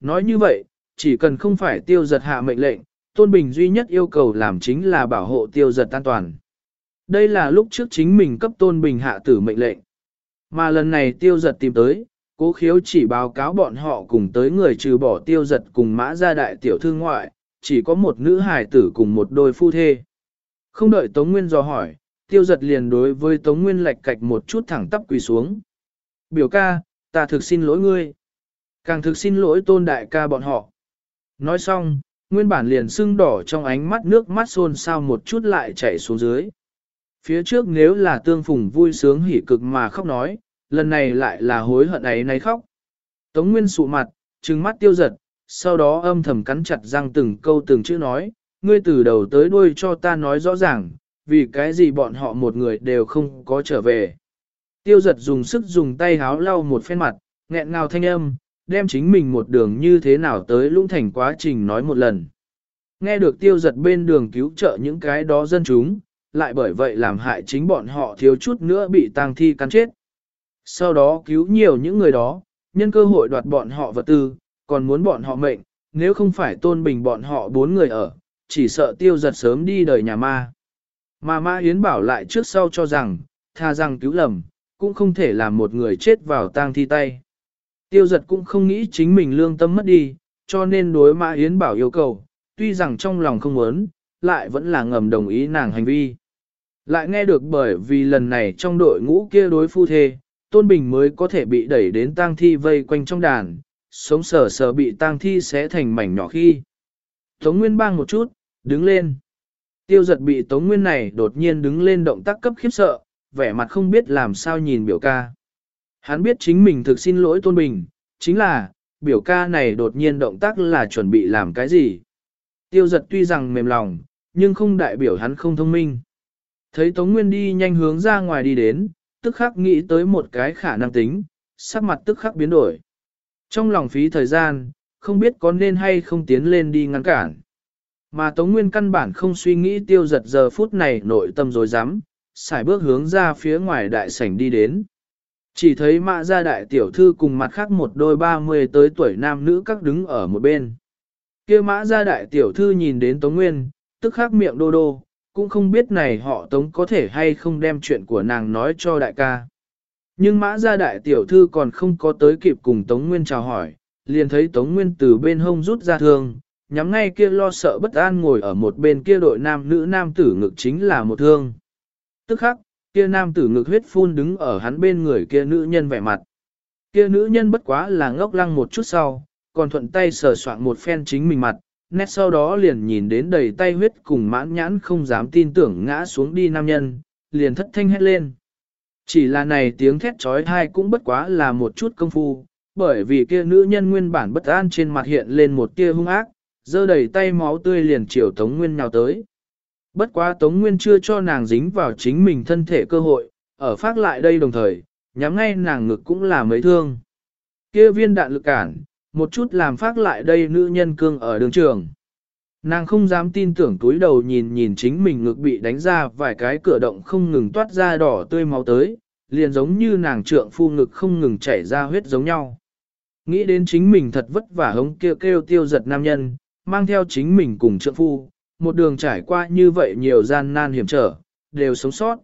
nói như vậy, chỉ cần không phải tiêu giật hạ mệnh lệnh, Tôn Bình duy nhất yêu cầu làm chính là bảo hộ tiêu giật an toàn. Đây là lúc trước chính mình cấp Tôn Bình hạ tử mệnh lệnh. Mà lần này tiêu giật tìm tới, cố khiếu chỉ báo cáo bọn họ cùng tới người trừ bỏ tiêu giật cùng mã gia đại tiểu thư ngoại, chỉ có một nữ hài tử cùng một đôi phu thê. Không đợi Tống Nguyên dò hỏi, tiêu giật liền đối với Tống Nguyên lạch cạch một chút thẳng tắp quỳ xuống. Biểu ca, ta thực xin lỗi ngươi. Càng thực xin lỗi tôn đại ca bọn họ. Nói xong, nguyên bản liền sưng đỏ trong ánh mắt nước mắt xôn xao một chút lại chảy xuống dưới. Phía trước nếu là tương phùng vui sướng hỉ cực mà khóc nói, lần này lại là hối hận ấy nấy khóc. Tống Nguyên sụ mặt, trừng mắt tiêu giật, sau đó âm thầm cắn chặt răng từng câu từng chữ nói, ngươi từ đầu tới đuôi cho ta nói rõ ràng, vì cái gì bọn họ một người đều không có trở về. Tiêu giật dùng sức dùng tay háo lau một phen mặt, nghẹn ngào thanh âm, đem chính mình một đường như thế nào tới lũng thành quá trình nói một lần. Nghe được tiêu giật bên đường cứu trợ những cái đó dân chúng, lại bởi vậy làm hại chính bọn họ thiếu chút nữa bị tang thi cắn chết. Sau đó cứu nhiều những người đó, nhân cơ hội đoạt bọn họ vật tư, còn muốn bọn họ mệnh, nếu không phải tôn bình bọn họ bốn người ở, chỉ sợ tiêu giật sớm đi đời nhà ma. Mà Ma Yến bảo lại trước sau cho rằng, tha rằng cứu lầm, cũng không thể làm một người chết vào tang thi tay. Tiêu giật cũng không nghĩ chính mình lương tâm mất đi, cho nên đối Mã Yến bảo yêu cầu, tuy rằng trong lòng không muốn, lại vẫn là ngầm đồng ý nàng hành vi. Lại nghe được bởi vì lần này trong đội ngũ kia đối phu thê, Tôn Bình mới có thể bị đẩy đến tang thi vây quanh trong đàn, sống sờ sờ bị tang thi xé thành mảnh nhỏ khi. Tống Nguyên bang một chút, đứng lên. Tiêu giật bị Tống Nguyên này đột nhiên đứng lên động tác cấp khiếp sợ, vẻ mặt không biết làm sao nhìn biểu ca. Hắn biết chính mình thực xin lỗi Tôn Bình, chính là, biểu ca này đột nhiên động tác là chuẩn bị làm cái gì. Tiêu giật tuy rằng mềm lòng, nhưng không đại biểu hắn không thông minh. Thấy Tống Nguyên đi nhanh hướng ra ngoài đi đến, tức khắc nghĩ tới một cái khả năng tính, sắc mặt tức khắc biến đổi. Trong lòng phí thời gian, không biết có nên hay không tiến lên đi ngăn cản. Mà Tống Nguyên căn bản không suy nghĩ tiêu giật giờ phút này nội tâm rồi dám, xài bước hướng ra phía ngoài đại sảnh đi đến. Chỉ thấy mạ gia đại tiểu thư cùng mặt khác một đôi ba mươi tới tuổi nam nữ các đứng ở một bên. kia mã gia đại tiểu thư nhìn đến Tống Nguyên, tức khắc miệng đô đô, cũng không biết này họ Tống có thể hay không đem chuyện của nàng nói cho đại ca. Nhưng mã gia đại tiểu thư còn không có tới kịp cùng Tống Nguyên chào hỏi, liền thấy Tống Nguyên từ bên hông rút ra thương, nhắm ngay kia lo sợ bất an ngồi ở một bên kia đội nam nữ nam tử ngực chính là một thương. Tức khắc, kia nam tử ngực huyết phun đứng ở hắn bên người kia nữ nhân vẻ mặt. Kia nữ nhân bất quá là ngốc lăng một chút sau, còn thuận tay sờ soạn một phen chính mình mặt, nét sau đó liền nhìn đến đầy tay huyết cùng mãn nhãn không dám tin tưởng ngã xuống đi nam nhân, liền thất thanh hét lên. Chỉ là này tiếng thét trói thai cũng bất quá là một chút công phu, bởi vì kia nữ nhân nguyên bản bất an trên mặt hiện lên một tia hung ác, giơ đầy tay máu tươi liền chiều Tống Nguyên nhào tới. Bất quá Tống Nguyên chưa cho nàng dính vào chính mình thân thể cơ hội, ở phát lại đây đồng thời, nhắm ngay nàng ngực cũng là mấy thương. kia viên đạn lực cản, một chút làm phát lại đây nữ nhân cương ở đường trường. Nàng không dám tin tưởng túi đầu nhìn nhìn chính mình ngực bị đánh ra vài cái cửa động không ngừng toát ra đỏ tươi máu tới, liền giống như nàng trượng phu ngực không ngừng chảy ra huyết giống nhau. Nghĩ đến chính mình thật vất vả hống kêu kêu tiêu giật nam nhân, mang theo chính mình cùng trượng phu, một đường trải qua như vậy nhiều gian nan hiểm trở, đều sống sót.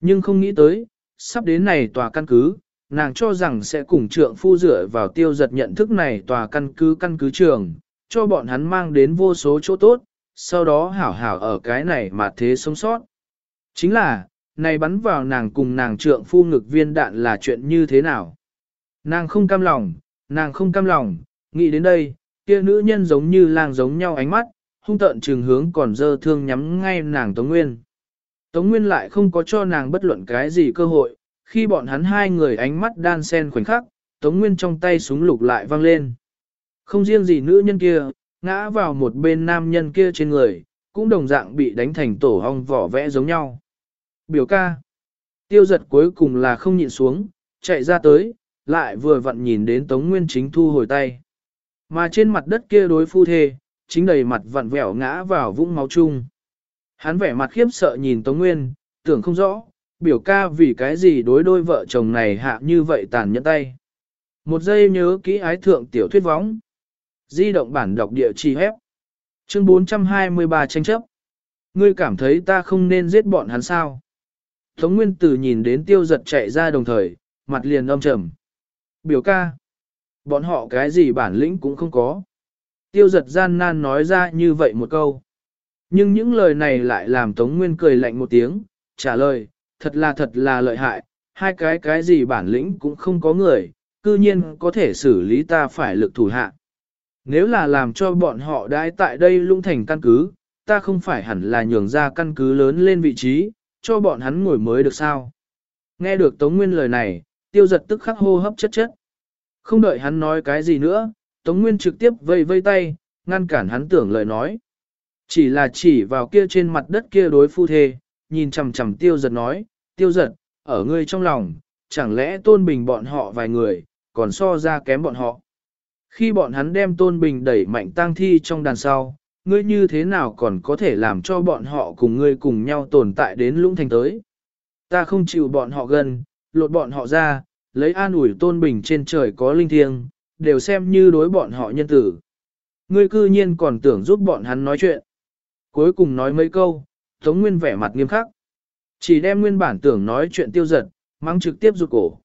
Nhưng không nghĩ tới, sắp đến này tòa căn cứ, nàng cho rằng sẽ cùng trượng phu dựa vào tiêu giật nhận thức này tòa căn cứ căn cứ trường, cho bọn hắn mang đến vô số chỗ tốt, sau đó hảo hảo ở cái này mà thế sống sót. Chính là, này bắn vào nàng cùng nàng trượng phu ngực viên đạn là chuyện như thế nào? Nàng không cam lòng, nàng không cam lòng, nghĩ đến đây, kia nữ nhân giống như lang giống nhau ánh mắt, hung tợn trừng hướng còn dơ thương nhắm ngay nàng Tống Nguyên. Tống Nguyên lại không có cho nàng bất luận cái gì cơ hội, khi bọn hắn hai người ánh mắt đan sen khoảnh khắc, Tống Nguyên trong tay súng lục lại văng lên. Không riêng gì nữ nhân kia, ngã vào một bên nam nhân kia trên người, cũng đồng dạng bị đánh thành tổ hong vỏ vẽ giống nhau. Biểu ca. Tiêu giật cuối cùng là không nhịn xuống, chạy ra tới, lại vừa vặn nhìn đến Tống Nguyên chính thu hồi tay. Mà trên mặt đất kia đối phu thê, chính đầy mặt vặn vẹo ngã vào vũng máu chung. Hắn vẻ mặt khiếp sợ nhìn Tống Nguyên, tưởng không rõ, biểu ca vì cái gì đối đôi vợ chồng này hạ như vậy tàn nhẫn tay. Một giây nhớ kỹ ái thượng tiểu thuyết võng. Di động bản đọc địa chỉ hép. Chương 423 tranh chấp. Ngươi cảm thấy ta không nên giết bọn hắn sao? Tống Nguyên Tử nhìn đến tiêu giật chạy ra đồng thời, mặt liền âm trầm. Biểu ca. Bọn họ cái gì bản lĩnh cũng không có. Tiêu giật gian nan nói ra như vậy một câu. Nhưng những lời này lại làm Tống Nguyên cười lạnh một tiếng, trả lời, thật là thật là lợi hại, hai cái cái gì bản lĩnh cũng không có người, cư nhiên có thể xử lý ta phải lực thủ hạ. Nếu là làm cho bọn họ đãi tại đây lung thành căn cứ, ta không phải hẳn là nhường ra căn cứ lớn lên vị trí, cho bọn hắn ngồi mới được sao. Nghe được Tống Nguyên lời này, tiêu giật tức khắc hô hấp chất chất. Không đợi hắn nói cái gì nữa, Tống Nguyên trực tiếp vây vây tay, ngăn cản hắn tưởng lời nói. Chỉ là chỉ vào kia trên mặt đất kia đối phu thê, nhìn chằm chằm tiêu giật nói, tiêu giật, ở ngươi trong lòng, chẳng lẽ tôn bình bọn họ vài người, còn so ra kém bọn họ. Khi bọn hắn đem tôn bình đẩy mạnh tang thi trong đàn sau, ngươi như thế nào còn có thể làm cho bọn họ cùng ngươi cùng nhau tồn tại đến lũng thành tới. Ta không chịu bọn họ gần, lột bọn họ ra, lấy an ủi tôn bình trên trời có linh thiêng, đều xem như đối bọn họ nhân tử. Ngươi cư nhiên còn tưởng giúp bọn hắn nói chuyện. Cuối cùng nói mấy câu, Tống Nguyên vẻ mặt nghiêm khắc. Chỉ đem nguyên bản tưởng nói chuyện tiêu giật, mang trực tiếp rụt cổ.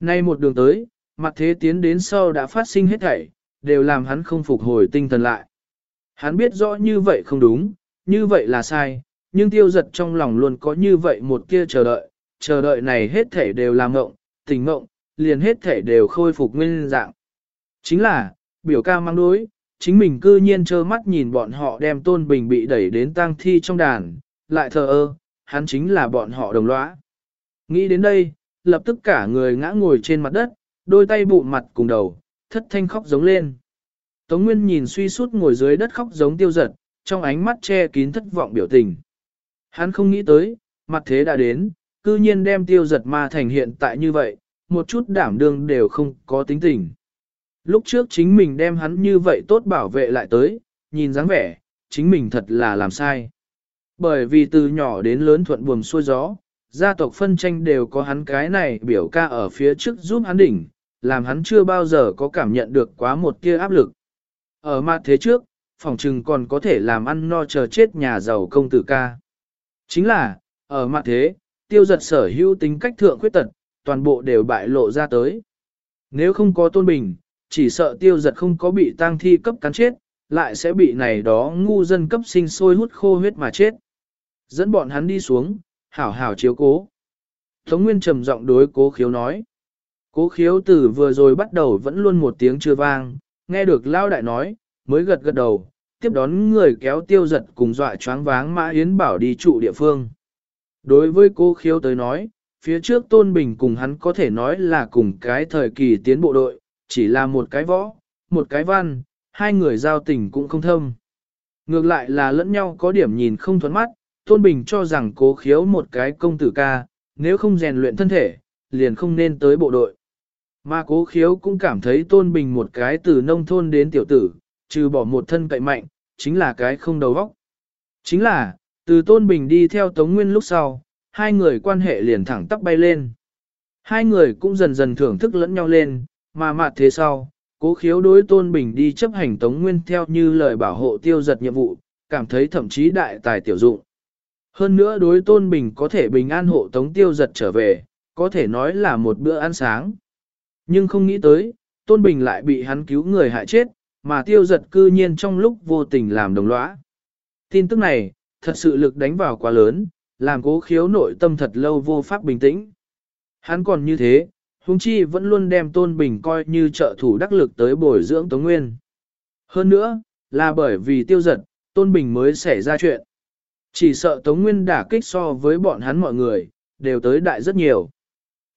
Nay một đường tới, mặt thế tiến đến sau đã phát sinh hết thảy, đều làm hắn không phục hồi tinh thần lại. Hắn biết rõ như vậy không đúng, như vậy là sai, nhưng tiêu giật trong lòng luôn có như vậy một kia chờ đợi, chờ đợi này hết thảy đều làm ngộng, tình ngộng, liền hết thảy đều khôi phục nguyên dạng. Chính là, biểu ca mang đối, chính mình cư nhiên trơ mắt nhìn bọn họ đem tôn bình bị đẩy đến tang thi trong đàn, lại thờ ơ, hắn chính là bọn họ đồng lõa. Nghĩ đến đây, lập tức cả người ngã ngồi trên mặt đất, đôi tay bụng mặt cùng đầu, thất thanh khóc giống lên. Tống Nguyên nhìn suy sút ngồi dưới đất khóc giống tiêu giật, trong ánh mắt che kín thất vọng biểu tình. Hắn không nghĩ tới, mặt thế đã đến, cư nhiên đem tiêu giật ma thành hiện tại như vậy, một chút đảm đương đều không có tính tình. Lúc trước chính mình đem hắn như vậy tốt bảo vệ lại tới, nhìn dáng vẻ, chính mình thật là làm sai. Bởi vì từ nhỏ đến lớn thuận buồm xuôi gió, gia tộc phân tranh đều có hắn cái này biểu ca ở phía trước giúp hắn đỉnh, làm hắn chưa bao giờ có cảm nhận được quá một tia áp lực. Ở mặt thế trước, phòng trừng còn có thể làm ăn no chờ chết nhà giàu công tử ca. Chính là, ở mặt thế, tiêu giật sở hữu tính cách thượng khuyết tật, toàn bộ đều bại lộ ra tới. Nếu không có tôn bình, chỉ sợ tiêu giật không có bị tang thi cấp cắn chết, lại sẽ bị này đó ngu dân cấp sinh sôi hút khô huyết mà chết. Dẫn bọn hắn đi xuống, hảo hảo chiếu cố. Tống Nguyên trầm giọng đối cố khiếu nói. Cố khiếu từ vừa rồi bắt đầu vẫn luôn một tiếng chưa vang, nghe được lao đại nói, mới gật gật đầu, tiếp đón người kéo tiêu giật cùng dọa choáng váng Mã Yến Bảo đi trụ địa phương. Đối với cô khiếu tới nói, phía trước Tôn Bình cùng hắn có thể nói là cùng cái thời kỳ tiến bộ đội, chỉ là một cái võ, một cái văn, hai người giao tình cũng không thâm. Ngược lại là lẫn nhau có điểm nhìn không thuẫn mắt, Tôn Bình cho rằng cố khiếu một cái công tử ca, nếu không rèn luyện thân thể, liền không nên tới bộ đội. Mà cố khiếu cũng cảm thấy Tôn Bình một cái từ nông thôn đến tiểu tử, trừ bỏ một thân cậy mạnh, chính là cái không đầu óc. Chính là, từ Tôn Bình đi theo Tống Nguyên lúc sau, hai người quan hệ liền thẳng tắp bay lên. Hai người cũng dần dần thưởng thức lẫn nhau lên, mà mặt thế sau, cố khiếu đối Tôn Bình đi chấp hành Tống Nguyên theo như lời bảo hộ tiêu giật nhiệm vụ, cảm thấy thậm chí đại tài tiểu dụng. Hơn nữa đối tôn bình có thể bình an hộ tống tiêu giật trở về, có thể nói là một bữa ăn sáng. Nhưng không nghĩ tới, tôn bình lại bị hắn cứu người hại chết, mà tiêu giật cư nhiên trong lúc vô tình làm đồng lõa. Tin tức này, thật sự lực đánh vào quá lớn, làm cố khiếu nội tâm thật lâu vô pháp bình tĩnh. Hắn còn như thế, huống chi vẫn luôn đem tôn bình coi như trợ thủ đắc lực tới bồi dưỡng Tống Nguyên. Hơn nữa, là bởi vì tiêu giật, tôn bình mới xảy ra chuyện. Chỉ sợ Tống Nguyên đả kích so với bọn hắn mọi người, đều tới đại rất nhiều.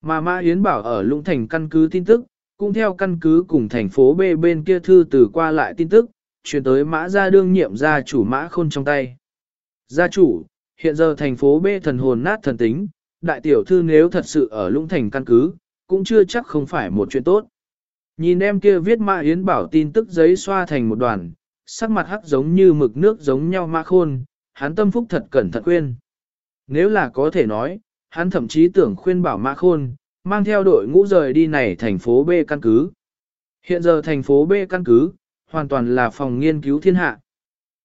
Mà Mã Yến bảo ở Lũng Thành căn cứ tin tức, cũng theo căn cứ cùng thành phố B bên kia thư từ qua lại tin tức, chuyển tới Mã gia đương nhiệm gia chủ Mã Khôn trong tay. Gia chủ, hiện giờ thành phố B thần hồn nát thần tính, đại tiểu thư nếu thật sự ở Lũng Thành căn cứ, cũng chưa chắc không phải một chuyện tốt. Nhìn em kia viết Mã Yến bảo tin tức giấy xoa thành một đoàn, sắc mặt hắc giống như mực nước giống nhau Mã Khôn, hắn tâm phúc thật cẩn thận khuyên. Nếu là có thể nói, hắn thậm chí tưởng khuyên bảo Mã Khôn, mang theo đội ngũ rời đi này thành phố B căn cứ. Hiện giờ thành phố B căn cứ, hoàn toàn là phòng nghiên cứu thiên hạ.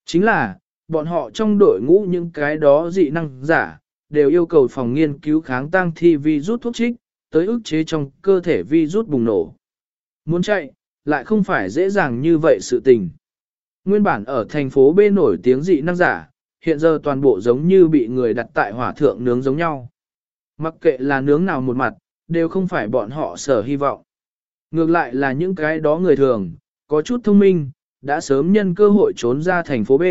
Chính là, bọn họ trong đội ngũ những cái đó dị năng giả, đều yêu cầu phòng nghiên cứu kháng tăng thi vi rút thuốc trích, tới ức chế trong cơ thể vi rút bùng nổ. Muốn chạy, lại không phải dễ dàng như vậy sự tình. Nguyên bản ở thành phố B nổi tiếng dị năng giả, hiện giờ toàn bộ giống như bị người đặt tại hỏa thượng nướng giống nhau. Mặc kệ là nướng nào một mặt, đều không phải bọn họ sở hy vọng. Ngược lại là những cái đó người thường, có chút thông minh, đã sớm nhân cơ hội trốn ra thành phố B.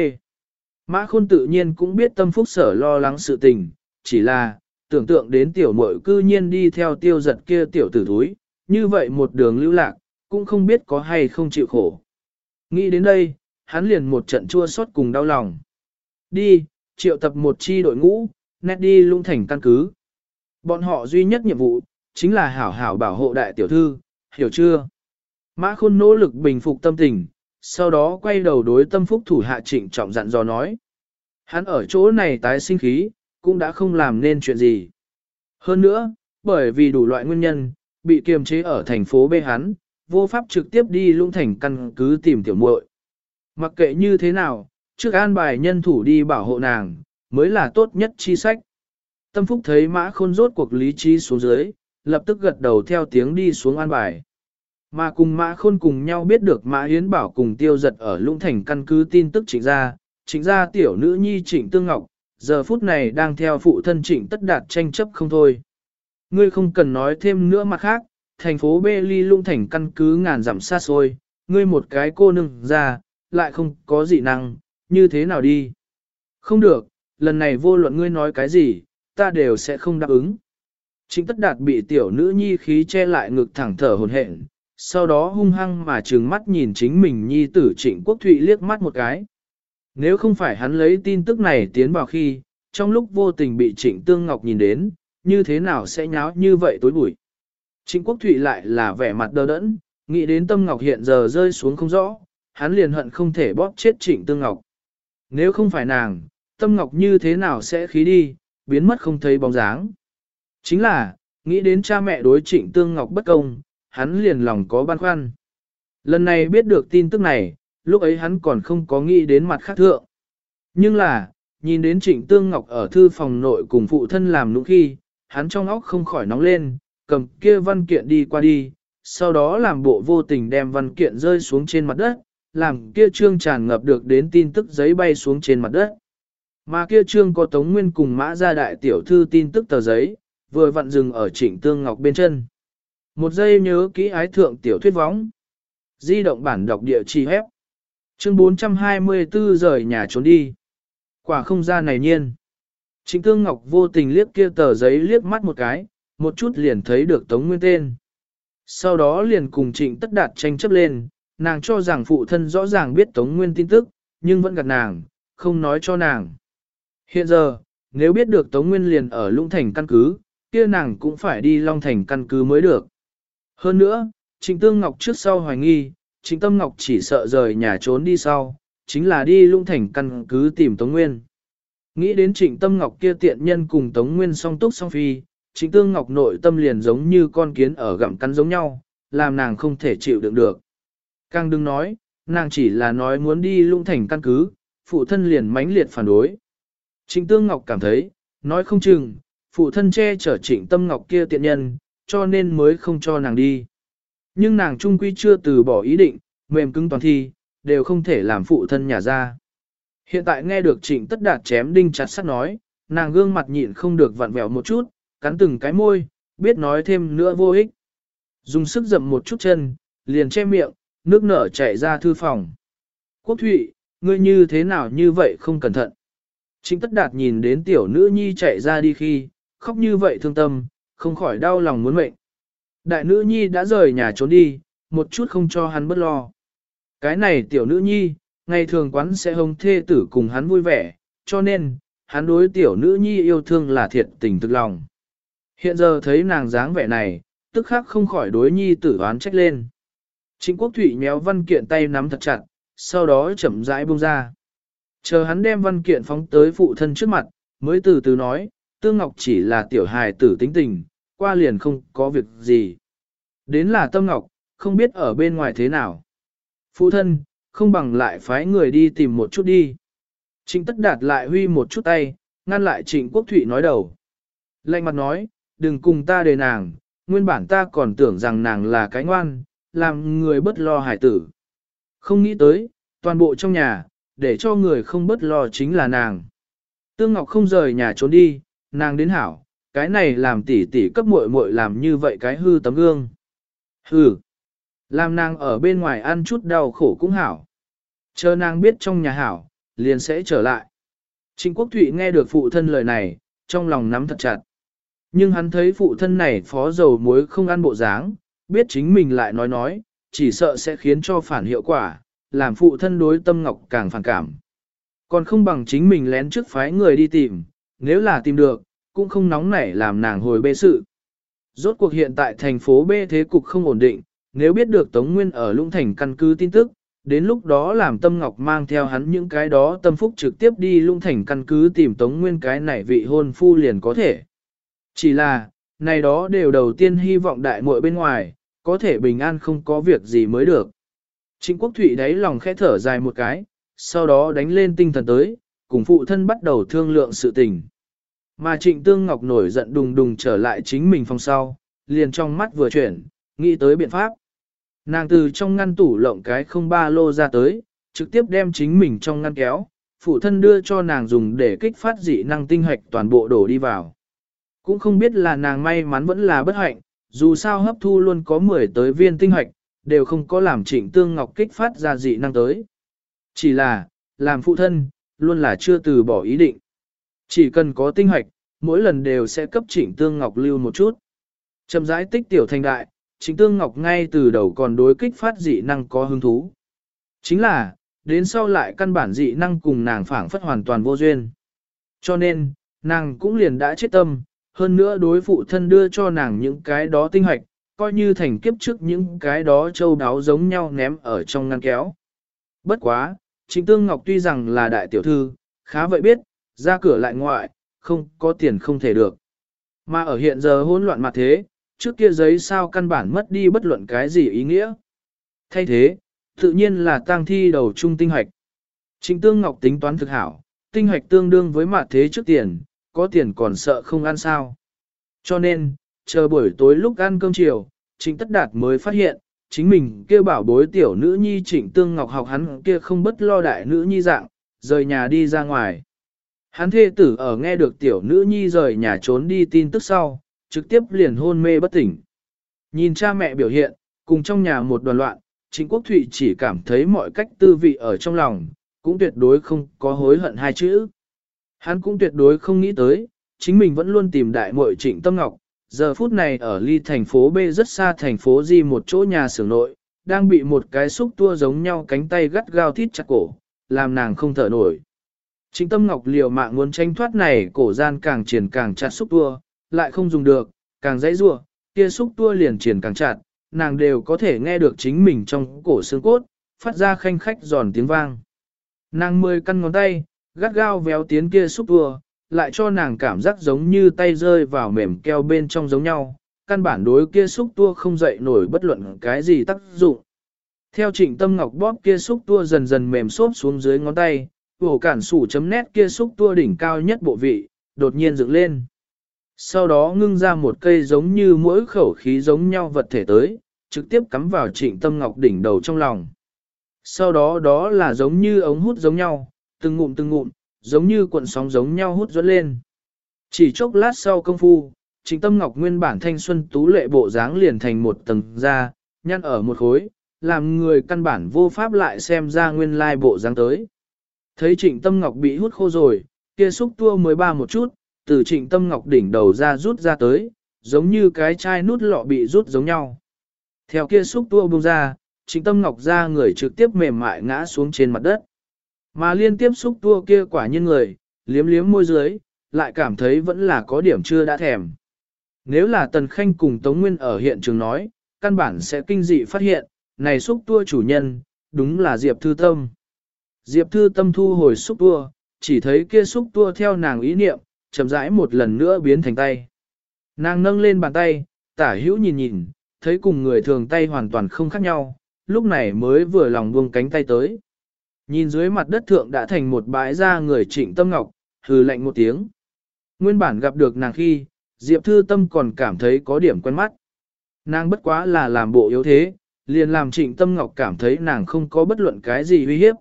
Mã khôn tự nhiên cũng biết tâm phúc sở lo lắng sự tình, chỉ là, tưởng tượng đến tiểu muội cư nhiên đi theo tiêu giật kia tiểu tử thúi, như vậy một đường lưu lạc, cũng không biết có hay không chịu khổ. Nghĩ đến đây, hắn liền một trận chua xót cùng đau lòng. Đi, triệu tập một chi đội ngũ, nét đi lung thành căn cứ. Bọn họ duy nhất nhiệm vụ, chính là hảo hảo bảo hộ đại tiểu thư, hiểu chưa? Mã khôn nỗ lực bình phục tâm tình, sau đó quay đầu đối tâm phúc thủ hạ trịnh trọng dặn dò nói. Hắn ở chỗ này tái sinh khí, cũng đã không làm nên chuyện gì. Hơn nữa, bởi vì đủ loại nguyên nhân, bị kiềm chế ở thành phố B hắn, vô pháp trực tiếp đi lung thành căn cứ tìm tiểu muội. Mặc kệ như thế nào, trước an bài nhân thủ đi bảo hộ nàng, mới là tốt nhất chi sách. Tâm Phúc thấy mã khôn rốt cuộc lý trí xuống dưới, lập tức gật đầu theo tiếng đi xuống an bài. Mà cùng mã khôn cùng nhau biết được mã hiến bảo cùng tiêu giật ở lũng thành căn cứ tin tức trịnh gia, trịnh gia tiểu nữ nhi trịnh tương ngọc, giờ phút này đang theo phụ thân trịnh tất đạt tranh chấp không thôi. Ngươi không cần nói thêm nữa mặt khác, thành phố Bê Ly lung thành căn cứ ngàn dặm xa xôi, ngươi một cái cô nương ra, lại không có gì năng, như thế nào đi. Không được, lần này vô luận ngươi nói cái gì, ta đều sẽ không đáp ứng. Trịnh tất đạt bị tiểu nữ nhi khí che lại ngực thẳng thở hồn hển, sau đó hung hăng mà trừng mắt nhìn chính mình nhi tử trịnh quốc thụy liếc mắt một cái. Nếu không phải hắn lấy tin tức này tiến vào khi, trong lúc vô tình bị trịnh tương ngọc nhìn đến, như thế nào sẽ nháo như vậy tối bụi. Trịnh quốc thụy lại là vẻ mặt đờ đẫn, nghĩ đến tâm ngọc hiện giờ rơi xuống không rõ, hắn liền hận không thể bóp chết trịnh tương ngọc. Nếu không phải nàng, tâm ngọc như thế nào sẽ khí đi, biến mất không thấy bóng dáng. Chính là, nghĩ đến cha mẹ đối trịnh tương ngọc bất công, hắn liền lòng có băn khoăn. Lần này biết được tin tức này, lúc ấy hắn còn không có nghĩ đến mặt khác thượng. Nhưng là, nhìn đến trịnh tương ngọc ở thư phòng nội cùng phụ thân làm nụ khi, hắn trong óc không khỏi nóng lên, cầm kia văn kiện đi qua đi, sau đó làm bộ vô tình đem văn kiện rơi xuống trên mặt đất, làm kia trương tràn ngập được đến tin tức giấy bay xuống trên mặt đất. Mà kia trương có tống nguyên cùng mã gia đại tiểu thư tin tức tờ giấy, vừa vặn dừng ở trịnh tương ngọc bên chân. Một giây nhớ kỹ ái thượng tiểu thuyết võng. Di động bản đọc địa chỉ hép. Chương 424 rời nhà trốn đi. Quả không ra này nhiên. Trịnh Tương Ngọc vô tình liếc kia tờ giấy liếc mắt một cái, một chút liền thấy được Tống Nguyên tên. Sau đó liền cùng Trịnh Tất Đạt tranh chấp lên, nàng cho rằng phụ thân rõ ràng biết Tống Nguyên tin tức, nhưng vẫn gạt nàng, không nói cho nàng. Hiện giờ, nếu biết được Tống Nguyên liền ở Lũng Thành căn cứ, kia nàng cũng phải đi Long Thành căn cứ mới được. Hơn nữa, Trịnh Tương Ngọc trước sau hoài nghi, Trịnh Tâm Ngọc chỉ sợ rời nhà trốn đi sau, chính là đi Lũng Thành căn cứ tìm Tống Nguyên. Nghĩ đến Trịnh Tâm Ngọc kia tiện nhân cùng Tống Nguyên song túc song phi, Trịnh Tương Ngọc nội tâm liền giống như con kiến ở gặm cắn giống nhau, làm nàng không thể chịu đựng được. Càng đừng nói, nàng chỉ là nói muốn đi Lũng Thành căn cứ, phụ thân liền mãnh liệt phản đối. Trịnh Tương Ngọc cảm thấy, nói không chừng, phụ thân che chở Trịnh Tâm Ngọc kia tiện nhân, cho nên mới không cho nàng đi. Nhưng nàng trung quy chưa từ bỏ ý định, mềm cứng toàn thi, đều không thể làm phụ thân nhà ra. Hiện tại nghe được trịnh tất đạt chém đinh chặt sắt nói, nàng gương mặt nhịn không được vặn vẹo một chút, cắn từng cái môi, biết nói thêm nữa vô ích. Dùng sức dậm một chút chân, liền che miệng, nước nở chảy ra thư phòng. Quốc Thụy, ngươi như thế nào như vậy không cẩn thận. Trịnh tất đạt nhìn đến tiểu nữ nhi chạy ra đi khi, khóc như vậy thương tâm, không khỏi đau lòng muốn mệnh. Đại nữ nhi đã rời nhà trốn đi, một chút không cho hắn bất lo. Cái này tiểu nữ nhi, ngày thường quán sẽ hông thê tử cùng hắn vui vẻ, cho nên, hắn đối tiểu nữ nhi yêu thương là thiệt tình thực lòng. Hiện giờ thấy nàng dáng vẻ này, tức khắc không khỏi đối nhi tử oán trách lên. Trịnh quốc thủy méo văn kiện tay nắm thật chặt, sau đó chậm rãi buông ra. Chờ hắn đem văn kiện phóng tới phụ thân trước mặt, mới từ từ nói, Tương Ngọc chỉ là tiểu hài tử tính tình, qua liền không có việc gì. Đến là Tâm Ngọc, không biết ở bên ngoài thế nào. Phụ thân, không bằng lại phái người đi tìm một chút đi. Trịnh tất đạt lại huy một chút tay, ngăn lại trịnh quốc thụy nói đầu. Lạnh mặt nói, đừng cùng ta đề nàng, nguyên bản ta còn tưởng rằng nàng là cái ngoan, làm người bất lo hải tử. Không nghĩ tới, toàn bộ trong nhà, để cho người không bất lo chính là nàng. Tương Ngọc không rời nhà trốn đi, nàng đến hảo, cái này làm tỷ tỷ cấp muội muội làm như vậy cái hư tấm gương. Hừ, làm nàng ở bên ngoài ăn chút đau khổ cũng hảo. Chờ nàng biết trong nhà hảo, liền sẽ trở lại. Trịnh Quốc Thụy nghe được phụ thân lời này, trong lòng nắm thật chặt. Nhưng hắn thấy phụ thân này phó dầu muối không ăn bộ dáng, biết chính mình lại nói nói, chỉ sợ sẽ khiến cho phản hiệu quả, làm phụ thân đối tâm ngọc càng phản cảm. Còn không bằng chính mình lén trước phái người đi tìm, nếu là tìm được, cũng không nóng nảy làm nàng hồi bê sự. Rốt cuộc hiện tại thành phố B thế cục không ổn định, nếu biết được Tống Nguyên ở Lũng Thành căn cứ tin tức, đến lúc đó làm Tâm Ngọc mang theo hắn những cái đó tâm phúc trực tiếp đi Lũng Thành căn cứ tìm Tống Nguyên cái này vị hôn phu liền có thể. Chỉ là, này đó đều đầu tiên hy vọng đại muội bên ngoài, có thể bình an không có việc gì mới được. Trịnh Quốc Thụy đáy lòng khẽ thở dài một cái, sau đó đánh lên tinh thần tới, cùng phụ thân bắt đầu thương lượng sự tình. Mà trịnh tương ngọc nổi giận đùng đùng trở lại chính mình phòng sau, liền trong mắt vừa chuyển, nghĩ tới biện pháp. Nàng từ trong ngăn tủ lộng cái không ba lô ra tới, trực tiếp đem chính mình trong ngăn kéo, phụ thân đưa cho nàng dùng để kích phát dị năng tinh hạch toàn bộ đổ đi vào. Cũng không biết là nàng may mắn vẫn là bất hạnh, dù sao hấp thu luôn có 10 tới viên tinh hạch, đều không có làm trịnh tương ngọc kích phát ra dị năng tới. Chỉ là, làm phụ thân, luôn là chưa từ bỏ ý định. Chỉ cần có tinh hoạch, mỗi lần đều sẽ cấp trịnh tương ngọc lưu một chút. Chậm rãi tích tiểu thành đại, trịnh tương ngọc ngay từ đầu còn đối kích phát dị năng có hứng thú. Chính là, đến sau lại căn bản dị năng cùng nàng phản phất hoàn toàn vô duyên. Cho nên, nàng cũng liền đã chết tâm, hơn nữa đối phụ thân đưa cho nàng những cái đó tinh hoạch, coi như thành kiếp trước những cái đó châu đáo giống nhau ném ở trong ngăn kéo. Bất quá, Trịnh Tương Ngọc tuy rằng là đại tiểu thư, khá vậy biết, ra cửa lại ngoại, không có tiền không thể được. Mà ở hiện giờ hỗn loạn mặt thế, trước kia giấy sao căn bản mất đi bất luận cái gì ý nghĩa. Thay thế, tự nhiên là tang thi đầu trung tinh hoạch. Trịnh Tương Ngọc tính toán thực hảo, tinh hoạch tương đương với mặt thế trước tiền, có tiền còn sợ không ăn sao. Cho nên, chờ buổi tối lúc ăn cơm chiều, Trịnh Tất Đạt mới phát hiện, chính mình kêu bảo bối tiểu nữ nhi trịnh tương ngọc học hắn kia không bất lo đại nữ nhi dạng, rời nhà đi ra ngoài. Hắn thê tử ở nghe được tiểu nữ nhi rời nhà trốn đi tin tức sau, trực tiếp liền hôn mê bất tỉnh. Nhìn cha mẹ biểu hiện, cùng trong nhà một đoàn loạn, Trịnh Quốc Thụy chỉ cảm thấy mọi cách tư vị ở trong lòng, cũng tuyệt đối không có hối hận hai chữ. Hắn cũng tuyệt đối không nghĩ tới, chính mình vẫn luôn tìm đại muội Trịnh Tâm Ngọc, giờ phút này ở ly thành phố B rất xa thành phố Di một chỗ nhà xưởng nội, đang bị một cái xúc tua giống nhau cánh tay gắt gao thít chặt cổ, làm nàng không thở nổi. Trịnh Tâm Ngọc liều mạng muốn tranh thoát này cổ gian càng triển càng chặt xúc tua, lại không dùng được, càng dãy rua, kia xúc tua liền triển càng chặt, nàng đều có thể nghe được chính mình trong cổ xương cốt, phát ra khanh khách giòn tiếng vang. Nàng mười căn ngón tay, gắt gao véo tiến kia xúc tua, lại cho nàng cảm giác giống như tay rơi vào mềm keo bên trong giống nhau, căn bản đối kia xúc tua không dậy nổi bất luận cái gì tác dụng. Theo trịnh tâm ngọc bóp kia xúc tua dần dần mềm xốp xuống dưới ngón tay, ổ cản sủ chấm nét kia xúc tua đỉnh cao nhất bộ vị, đột nhiên dựng lên. Sau đó ngưng ra một cây giống như mỗi khẩu khí giống nhau vật thể tới, trực tiếp cắm vào trịnh tâm ngọc đỉnh đầu trong lòng. Sau đó đó là giống như ống hút giống nhau, từng ngụm từng ngụm, giống như cuộn sóng giống nhau hút dẫn lên. Chỉ chốc lát sau công phu, Trịnh Tâm Ngọc nguyên bản thanh xuân tú lệ bộ dáng liền thành một tầng da, nhăn ở một khối, làm người căn bản vô pháp lại xem ra nguyên lai bộ dáng tới. Thấy Trịnh Tâm Ngọc bị hút khô rồi, kia xúc tua mới ba một chút, từ Trịnh Tâm Ngọc đỉnh đầu ra rút ra tới, giống như cái chai nút lọ bị rút giống nhau. Theo kia xúc tua bung ra, Trịnh Tâm Ngọc ra người trực tiếp mềm mại ngã xuống trên mặt đất. Mà liên tiếp xúc tua kia quả nhiên người, liếm liếm môi dưới, lại cảm thấy vẫn là có điểm chưa đã thèm. Nếu là Tần Khanh cùng Tống Nguyên ở hiện trường nói, căn bản sẽ kinh dị phát hiện, này xúc tua chủ nhân, đúng là Diệp Thư Tâm. Diệp Thư Tâm thu hồi xúc tua, chỉ thấy kia xúc tua theo nàng ý niệm, chậm rãi một lần nữa biến thành tay. Nàng nâng lên bàn tay, tả hữu nhìn nhìn, thấy cùng người thường tay hoàn toàn không khác nhau, lúc này mới vừa lòng buông cánh tay tới. Nhìn dưới mặt đất thượng đã thành một bãi da người trịnh tâm ngọc, hừ lạnh một tiếng. Nguyên bản gặp được nàng khi, Diệp Thư Tâm còn cảm thấy có điểm quen mắt. Nàng bất quá là làm bộ yếu thế, liền làm trịnh tâm ngọc cảm thấy nàng không có bất luận cái gì uy hiếp.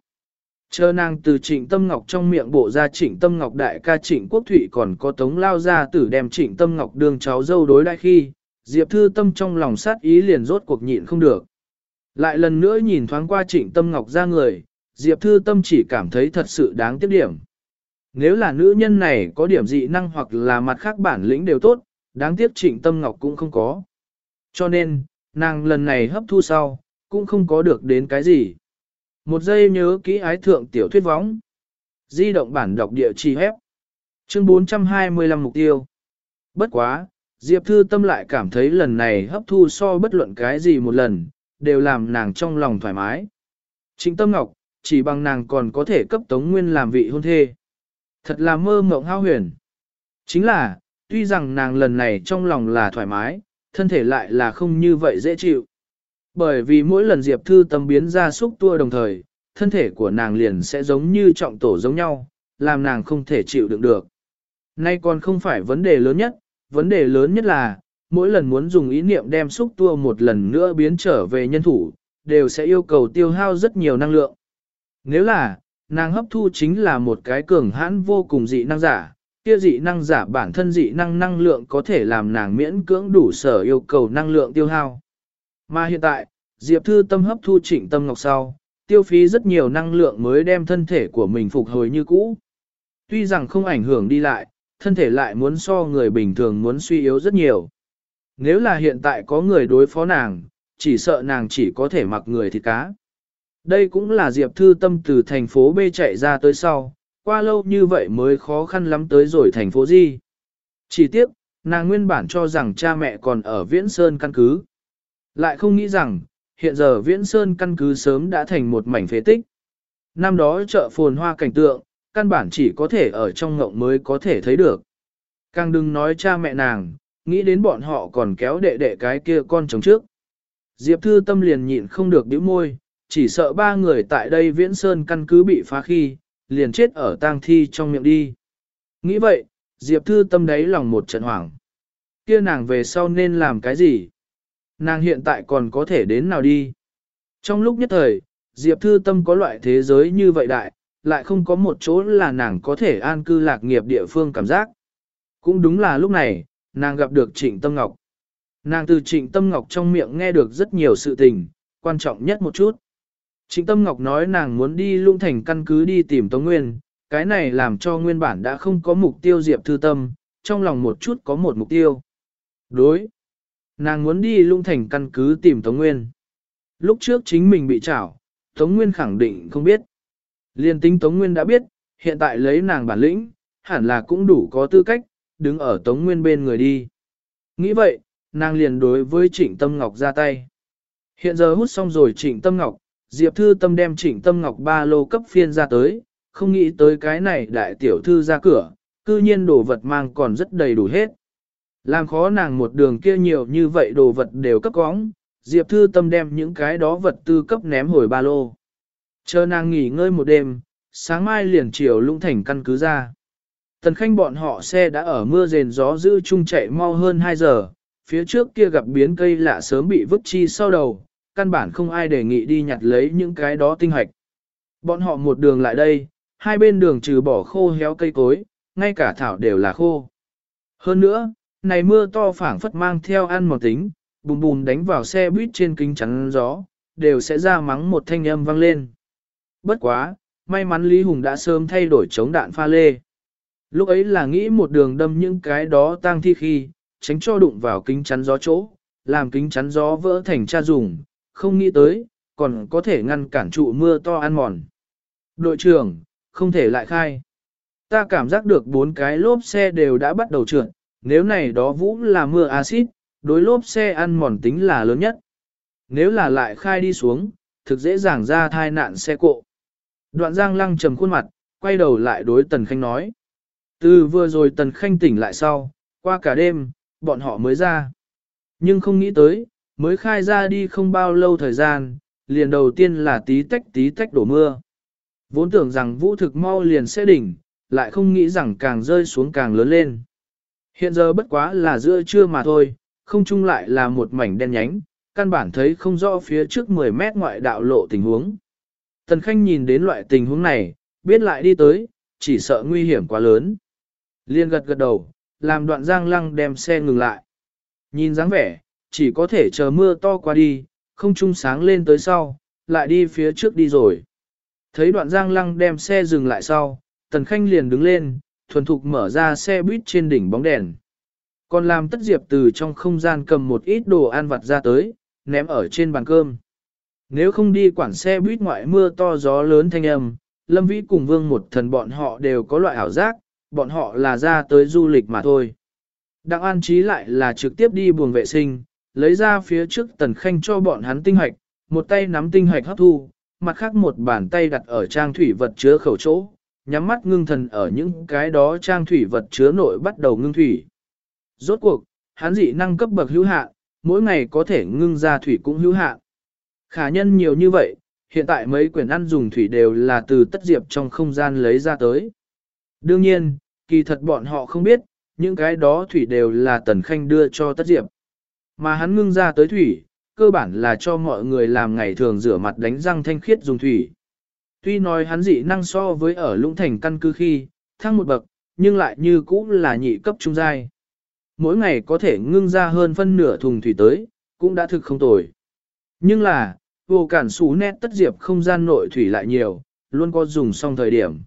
Chờ nàng từ trịnh tâm ngọc trong miệng bộ ra trịnh tâm ngọc đại ca trịnh quốc thụy còn có tống lao ra tử đem trịnh tâm ngọc đường cháu dâu đối đại khi, Diệp Thư Tâm trong lòng sát ý liền rốt cuộc nhịn không được. Lại lần nữa nhìn thoáng qua trịnh tâm ngọc ra người, Diệp Thư Tâm chỉ cảm thấy thật sự đáng tiếc điểm. Nếu là nữ nhân này có điểm dị năng hoặc là mặt khác bản lĩnh đều tốt, đáng tiếc trịnh tâm ngọc cũng không có. Cho nên, nàng lần này hấp thu sau, cũng không có được đến cái gì. Một giây nhớ kỹ ái thượng tiểu thuyết võng. Di động bản đọc địa chỉ hép. Chương 425 mục tiêu. Bất quá, Diệp Thư Tâm lại cảm thấy lần này hấp thu so bất luận cái gì một lần, đều làm nàng trong lòng thoải mái. Trịnh Tâm Ngọc, chỉ bằng nàng còn có thể cấp Tống Nguyên làm vị hôn thê. Thật là mơ mộng hao huyền. Chính là, tuy rằng nàng lần này trong lòng là thoải mái, thân thể lại là không như vậy dễ chịu. Bởi vì mỗi lần Diệp Thư tâm biến ra xúc tua đồng thời, thân thể của nàng liền sẽ giống như trọng tổ giống nhau, làm nàng không thể chịu đựng được. Nay còn không phải vấn đề lớn nhất, vấn đề lớn nhất là, mỗi lần muốn dùng ý niệm đem xúc tua một lần nữa biến trở về nhân thủ, đều sẽ yêu cầu tiêu hao rất nhiều năng lượng. Nếu là, nàng hấp thu chính là một cái cường hãn vô cùng dị năng giả, kia dị năng giả bản thân dị năng năng lượng có thể làm nàng miễn cưỡng đủ sở yêu cầu năng lượng tiêu hao. Mà hiện tại, Diệp Thư tâm hấp thu trịnh tâm ngọc sau, tiêu phí rất nhiều năng lượng mới đem thân thể của mình phục hồi như cũ. Tuy rằng không ảnh hưởng đi lại, thân thể lại muốn so người bình thường muốn suy yếu rất nhiều. Nếu là hiện tại có người đối phó nàng, chỉ sợ nàng chỉ có thể mặc người thịt cá. Đây cũng là Diệp Thư Tâm từ thành phố B chạy ra tới sau, qua lâu như vậy mới khó khăn lắm tới rồi thành phố Di. Chỉ tiếc, nàng nguyên bản cho rằng cha mẹ còn ở Viễn Sơn căn cứ. Lại không nghĩ rằng, hiện giờ Viễn Sơn căn cứ sớm đã thành một mảnh phế tích. Năm đó chợ phồn hoa cảnh tượng, căn bản chỉ có thể ở trong ngộng mới có thể thấy được. Càng đừng nói cha mẹ nàng, nghĩ đến bọn họ còn kéo đệ đệ cái kia con chồng trước. Diệp Thư Tâm liền nhịn không được bĩu môi, chỉ sợ ba người tại đây Viễn Sơn căn cứ bị phá khi, liền chết ở tang thi trong miệng đi. Nghĩ vậy, Diệp Thư Tâm đáy lòng một trận hoảng. Kia nàng về sau nên làm cái gì? Nàng hiện tại còn có thể đến nào đi? Trong lúc nhất thời, Diệp Thư Tâm có loại thế giới như vậy đại, lại không có một chỗ là nàng có thể an cư lạc nghiệp địa phương cảm giác. Cũng đúng là lúc này, nàng gặp được Trịnh Tâm Ngọc. Nàng từ Trịnh Tâm Ngọc trong miệng nghe được rất nhiều sự tình, quan trọng nhất một chút. Trịnh Tâm Ngọc nói nàng muốn đi lung thành căn cứ đi tìm Tống Nguyên, cái này làm cho nguyên bản đã không có mục tiêu Diệp Thư Tâm, trong lòng một chút có một mục tiêu. Đối. Nàng muốn đi lung thành căn cứ tìm Tống Nguyên. Lúc trước chính mình bị trảo, Tống Nguyên khẳng định không biết. Liên tính Tống Nguyên đã biết, hiện tại lấy nàng bản lĩnh, hẳn là cũng đủ có tư cách, đứng ở Tống Nguyên bên người đi. Nghĩ vậy, nàng liền đối với Trịnh Tâm Ngọc ra tay. Hiện giờ hút xong rồi Trịnh Tâm Ngọc, Diệp Thư Tâm đem Trịnh Tâm Ngọc ba lô cấp phiên ra tới, không nghĩ tới cái này đại tiểu thư ra cửa, cư nhiên đồ vật mang còn rất đầy đủ hết. Làm khó nàng một đường kia nhiều như vậy đồ vật đều cấp cóng, Diệp Thư Tâm đem những cái đó vật tư cấp ném hồi ba lô. Chờ nàng nghỉ ngơi một đêm, sáng mai liền chiều lũng thành căn cứ ra. Tần khanh bọn họ xe đã ở mưa rền gió giữ chung chạy mau hơn 2 giờ, phía trước kia gặp biến cây lạ sớm bị vứt chi sau đầu, căn bản không ai đề nghị đi nhặt lấy những cái đó tinh hoạch. Bọn họ một đường lại đây, hai bên đường trừ bỏ khô héo cây cối, ngay cả thảo đều là khô. Hơn nữa, này mưa to phảng phất mang theo ăn mòn tính, bùm bùm đánh vào xe buýt trên kính chắn gió, đều sẽ ra mắng một thanh âm vang lên. Bất quá, may mắn Lý Hùng đã sớm thay đổi chống đạn pha lê. Lúc ấy là nghĩ một đường đâm những cái đó tang thi khi, tránh cho đụng vào kính chắn gió chỗ, làm kính chắn gió vỡ thành cha dùng, không nghĩ tới, còn có thể ngăn cản trụ mưa to ăn mòn. Đội trưởng, không thể lại khai. Ta cảm giác được bốn cái lốp xe đều đã bắt đầu trượt, nếu này đó vũ là mưa axit, đối lốp xe ăn mòn tính là lớn nhất. Nếu là lại khai đi xuống, thực dễ dàng ra thai nạn xe cộ. Đoạn giang lăng trầm khuôn mặt, quay đầu lại đối Tần Khanh nói. Từ vừa rồi Tần Khanh tỉnh lại sau, qua cả đêm, bọn họ mới ra. Nhưng không nghĩ tới, mới khai ra đi không bao lâu thời gian, liền đầu tiên là tí tách tí tách đổ mưa. Vốn tưởng rằng vũ thực mau liền sẽ đỉnh, lại không nghĩ rằng càng rơi xuống càng lớn lên. Hiện giờ bất quá là giữa trưa mà thôi, không chung lại là một mảnh đen nhánh, căn bản thấy không rõ phía trước 10 mét ngoại đạo lộ tình huống. Tần Khanh nhìn đến loại tình huống này, biết lại đi tới, chỉ sợ nguy hiểm quá lớn. Liên gật gật đầu, làm đoạn giang lăng đem xe ngừng lại. Nhìn dáng vẻ, chỉ có thể chờ mưa to qua đi, không trung sáng lên tới sau, lại đi phía trước đi rồi. Thấy đoạn giang lăng đem xe dừng lại sau, tần khanh liền đứng lên, thuần thục mở ra xe buýt trên đỉnh bóng đèn. Còn làm tất diệp từ trong không gian cầm một ít đồ ăn vặt ra tới, ném ở trên bàn cơm. Nếu không đi quản xe buýt ngoại mưa to gió lớn thanh âm, Lâm Vĩ cùng Vương một thần bọn họ đều có loại ảo giác, bọn họ là ra tới du lịch mà thôi. Đặng An Trí lại là trực tiếp đi buồng vệ sinh, lấy ra phía trước tần khanh cho bọn hắn tinh hoạch, một tay nắm tinh hoạch hấp thu, mặt khác một bàn tay đặt ở trang thủy vật chứa khẩu chỗ, nhắm mắt ngưng thần ở những cái đó trang thủy vật chứa nội bắt đầu ngưng thủy. Rốt cuộc, hắn dị năng cấp bậc hữu hạn, mỗi ngày có thể ngưng ra thủy cũng hữu hạn. Khả nhân nhiều như vậy, hiện tại mấy quyển ăn dùng thủy đều là từ tất diệp trong không gian lấy ra tới. Đương nhiên, kỳ thật bọn họ không biết, những cái đó thủy đều là tần khanh đưa cho tất diệp. Mà hắn ngưng ra tới thủy, cơ bản là cho mọi người làm ngày thường rửa mặt đánh răng thanh khiết dùng thủy. Tuy nói hắn dị năng so với ở lũng thành căn cứ khi, thăng một bậc, nhưng lại như cũ là nhị cấp trung giai. Mỗi ngày có thể ngưng ra hơn phân nửa thùng thủy tới, cũng đã thực không tồi. Nhưng là, vô cản xú nét tất diệp không gian nội thủy lại nhiều, luôn có dùng xong thời điểm.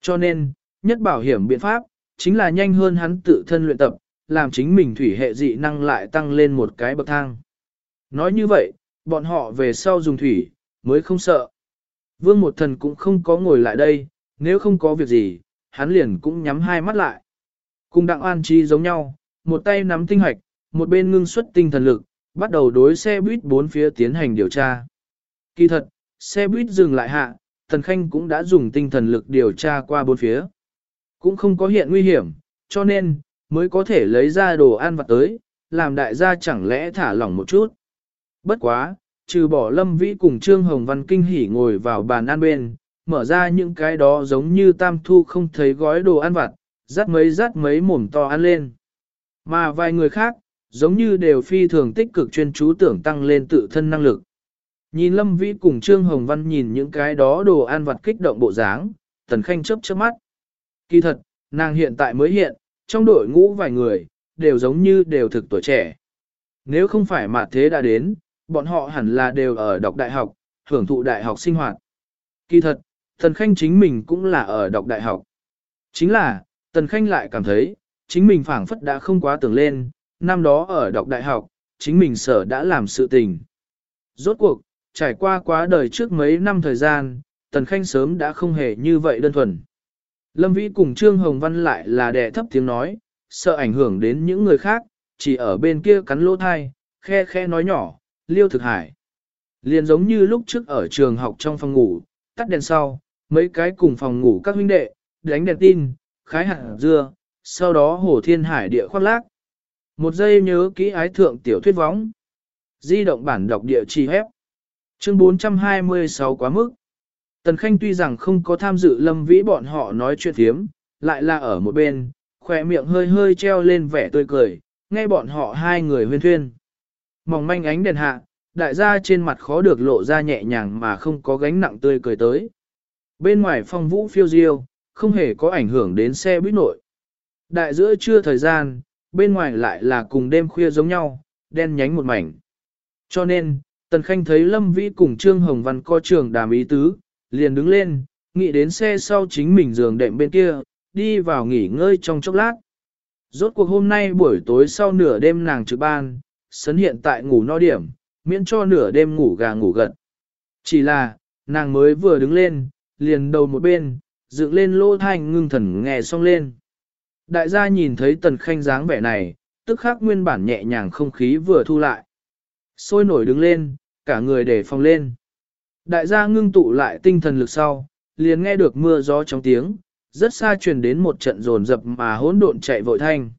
Cho nên, nhất bảo hiểm biện pháp, chính là nhanh hơn hắn tự thân luyện tập, làm chính mình thủy hệ dị năng lại tăng lên một cái bậc thang. Nói như vậy, bọn họ về sau dùng thủy, mới không sợ. Vương một thần cũng không có ngồi lại đây, nếu không có việc gì, hắn liền cũng nhắm hai mắt lại. Cùng đặng an chi giống nhau, một tay nắm tinh hoạch, một bên ngưng xuất tinh thần lực, bắt đầu đối xe buýt bốn phía tiến hành điều tra. Kỳ thật, xe buýt dừng lại hạ, Thần Khanh cũng đã dùng tinh thần lực điều tra qua bốn phía. Cũng không có hiện nguy hiểm, cho nên, mới có thể lấy ra đồ ăn vặt tới, làm đại gia chẳng lẽ thả lỏng một chút. Bất quá, trừ bỏ Lâm Vĩ cùng Trương Hồng Văn kinh hỉ ngồi vào bàn ăn bên, mở ra những cái đó giống như tam thu không thấy gói đồ ăn vặt, rắt mấy rắt mấy mồm to ăn lên. Mà vài người khác, giống như đều phi thường tích cực chuyên chú tưởng tăng lên tự thân năng lực. Nhìn Lâm Vĩ cùng Trương Hồng Văn nhìn những cái đó đồ ăn vặt kích động bộ dáng, Tần Khanh chớp chớp mắt. Kỳ thật, nàng hiện tại mới hiện, trong đội ngũ vài người, đều giống như đều thực tuổi trẻ. Nếu không phải mà thế đã đến, bọn họ hẳn là đều ở đọc đại học, hưởng thụ đại học sinh hoạt. Kỳ thật, Tần Khanh chính mình cũng là ở đọc đại học. Chính là, Tần Khanh lại cảm thấy, chính mình phảng phất đã không quá tưởng lên, năm đó ở đọc đại học, chính mình sở đã làm sự tình. Rốt cuộc, trải qua quá đời trước mấy năm thời gian, Tần Khanh sớm đã không hề như vậy đơn thuần. Lâm Vĩ cùng Trương Hồng Văn lại là đẻ thấp tiếng nói, sợ ảnh hưởng đến những người khác, chỉ ở bên kia cắn lỗ thai, khe khe nói nhỏ, liêu thực hải. Liền giống như lúc trước ở trường học trong phòng ngủ, tắt đèn sau, mấy cái cùng phòng ngủ các huynh đệ, đánh đèn tin, khái hạt dưa, sau đó hồ thiên hải địa khoác lác. Một giây nhớ kỹ ái thượng tiểu thuyết võng. Di động bản đọc địa chỉ hép. Chương 426 quá mức. Tần Khanh tuy rằng không có tham dự lâm vĩ bọn họ nói chuyện thiếm, lại là ở một bên, khỏe miệng hơi hơi treo lên vẻ tươi cười, nghe bọn họ hai người huyên thuyên. Mỏng manh ánh đèn hạ, đại gia trên mặt khó được lộ ra nhẹ nhàng mà không có gánh nặng tươi cười tới. Bên ngoài phong vũ phiêu diêu, không hề có ảnh hưởng đến xe buýt nội. Đại giữa trưa thời gian, bên ngoài lại là cùng đêm khuya giống nhau, đen nhánh một mảnh. Cho nên, Tần Khanh thấy Lâm Vĩ cùng Trương Hồng Văn co trường đàm ý tứ, liền đứng lên, nghĩ đến xe sau chính mình giường đệm bên kia, đi vào nghỉ ngơi trong chốc lát. Rốt cuộc hôm nay buổi tối sau nửa đêm nàng trực ban, sấn hiện tại ngủ no điểm, miễn cho nửa đêm ngủ gà ngủ gật. Chỉ là, nàng mới vừa đứng lên, liền đầu một bên, dựng lên lỗ thanh ngưng thần nghe xong lên. Đại gia nhìn thấy tần khanh dáng vẻ này, tức khắc nguyên bản nhẹ nhàng không khí vừa thu lại. Sôi nổi đứng lên, cả người để phòng lên. Đại gia ngưng tụ lại tinh thần lực sau, liền nghe được mưa gió trong tiếng, rất xa truyền đến một trận rồn rập mà hỗn độn chạy vội thanh.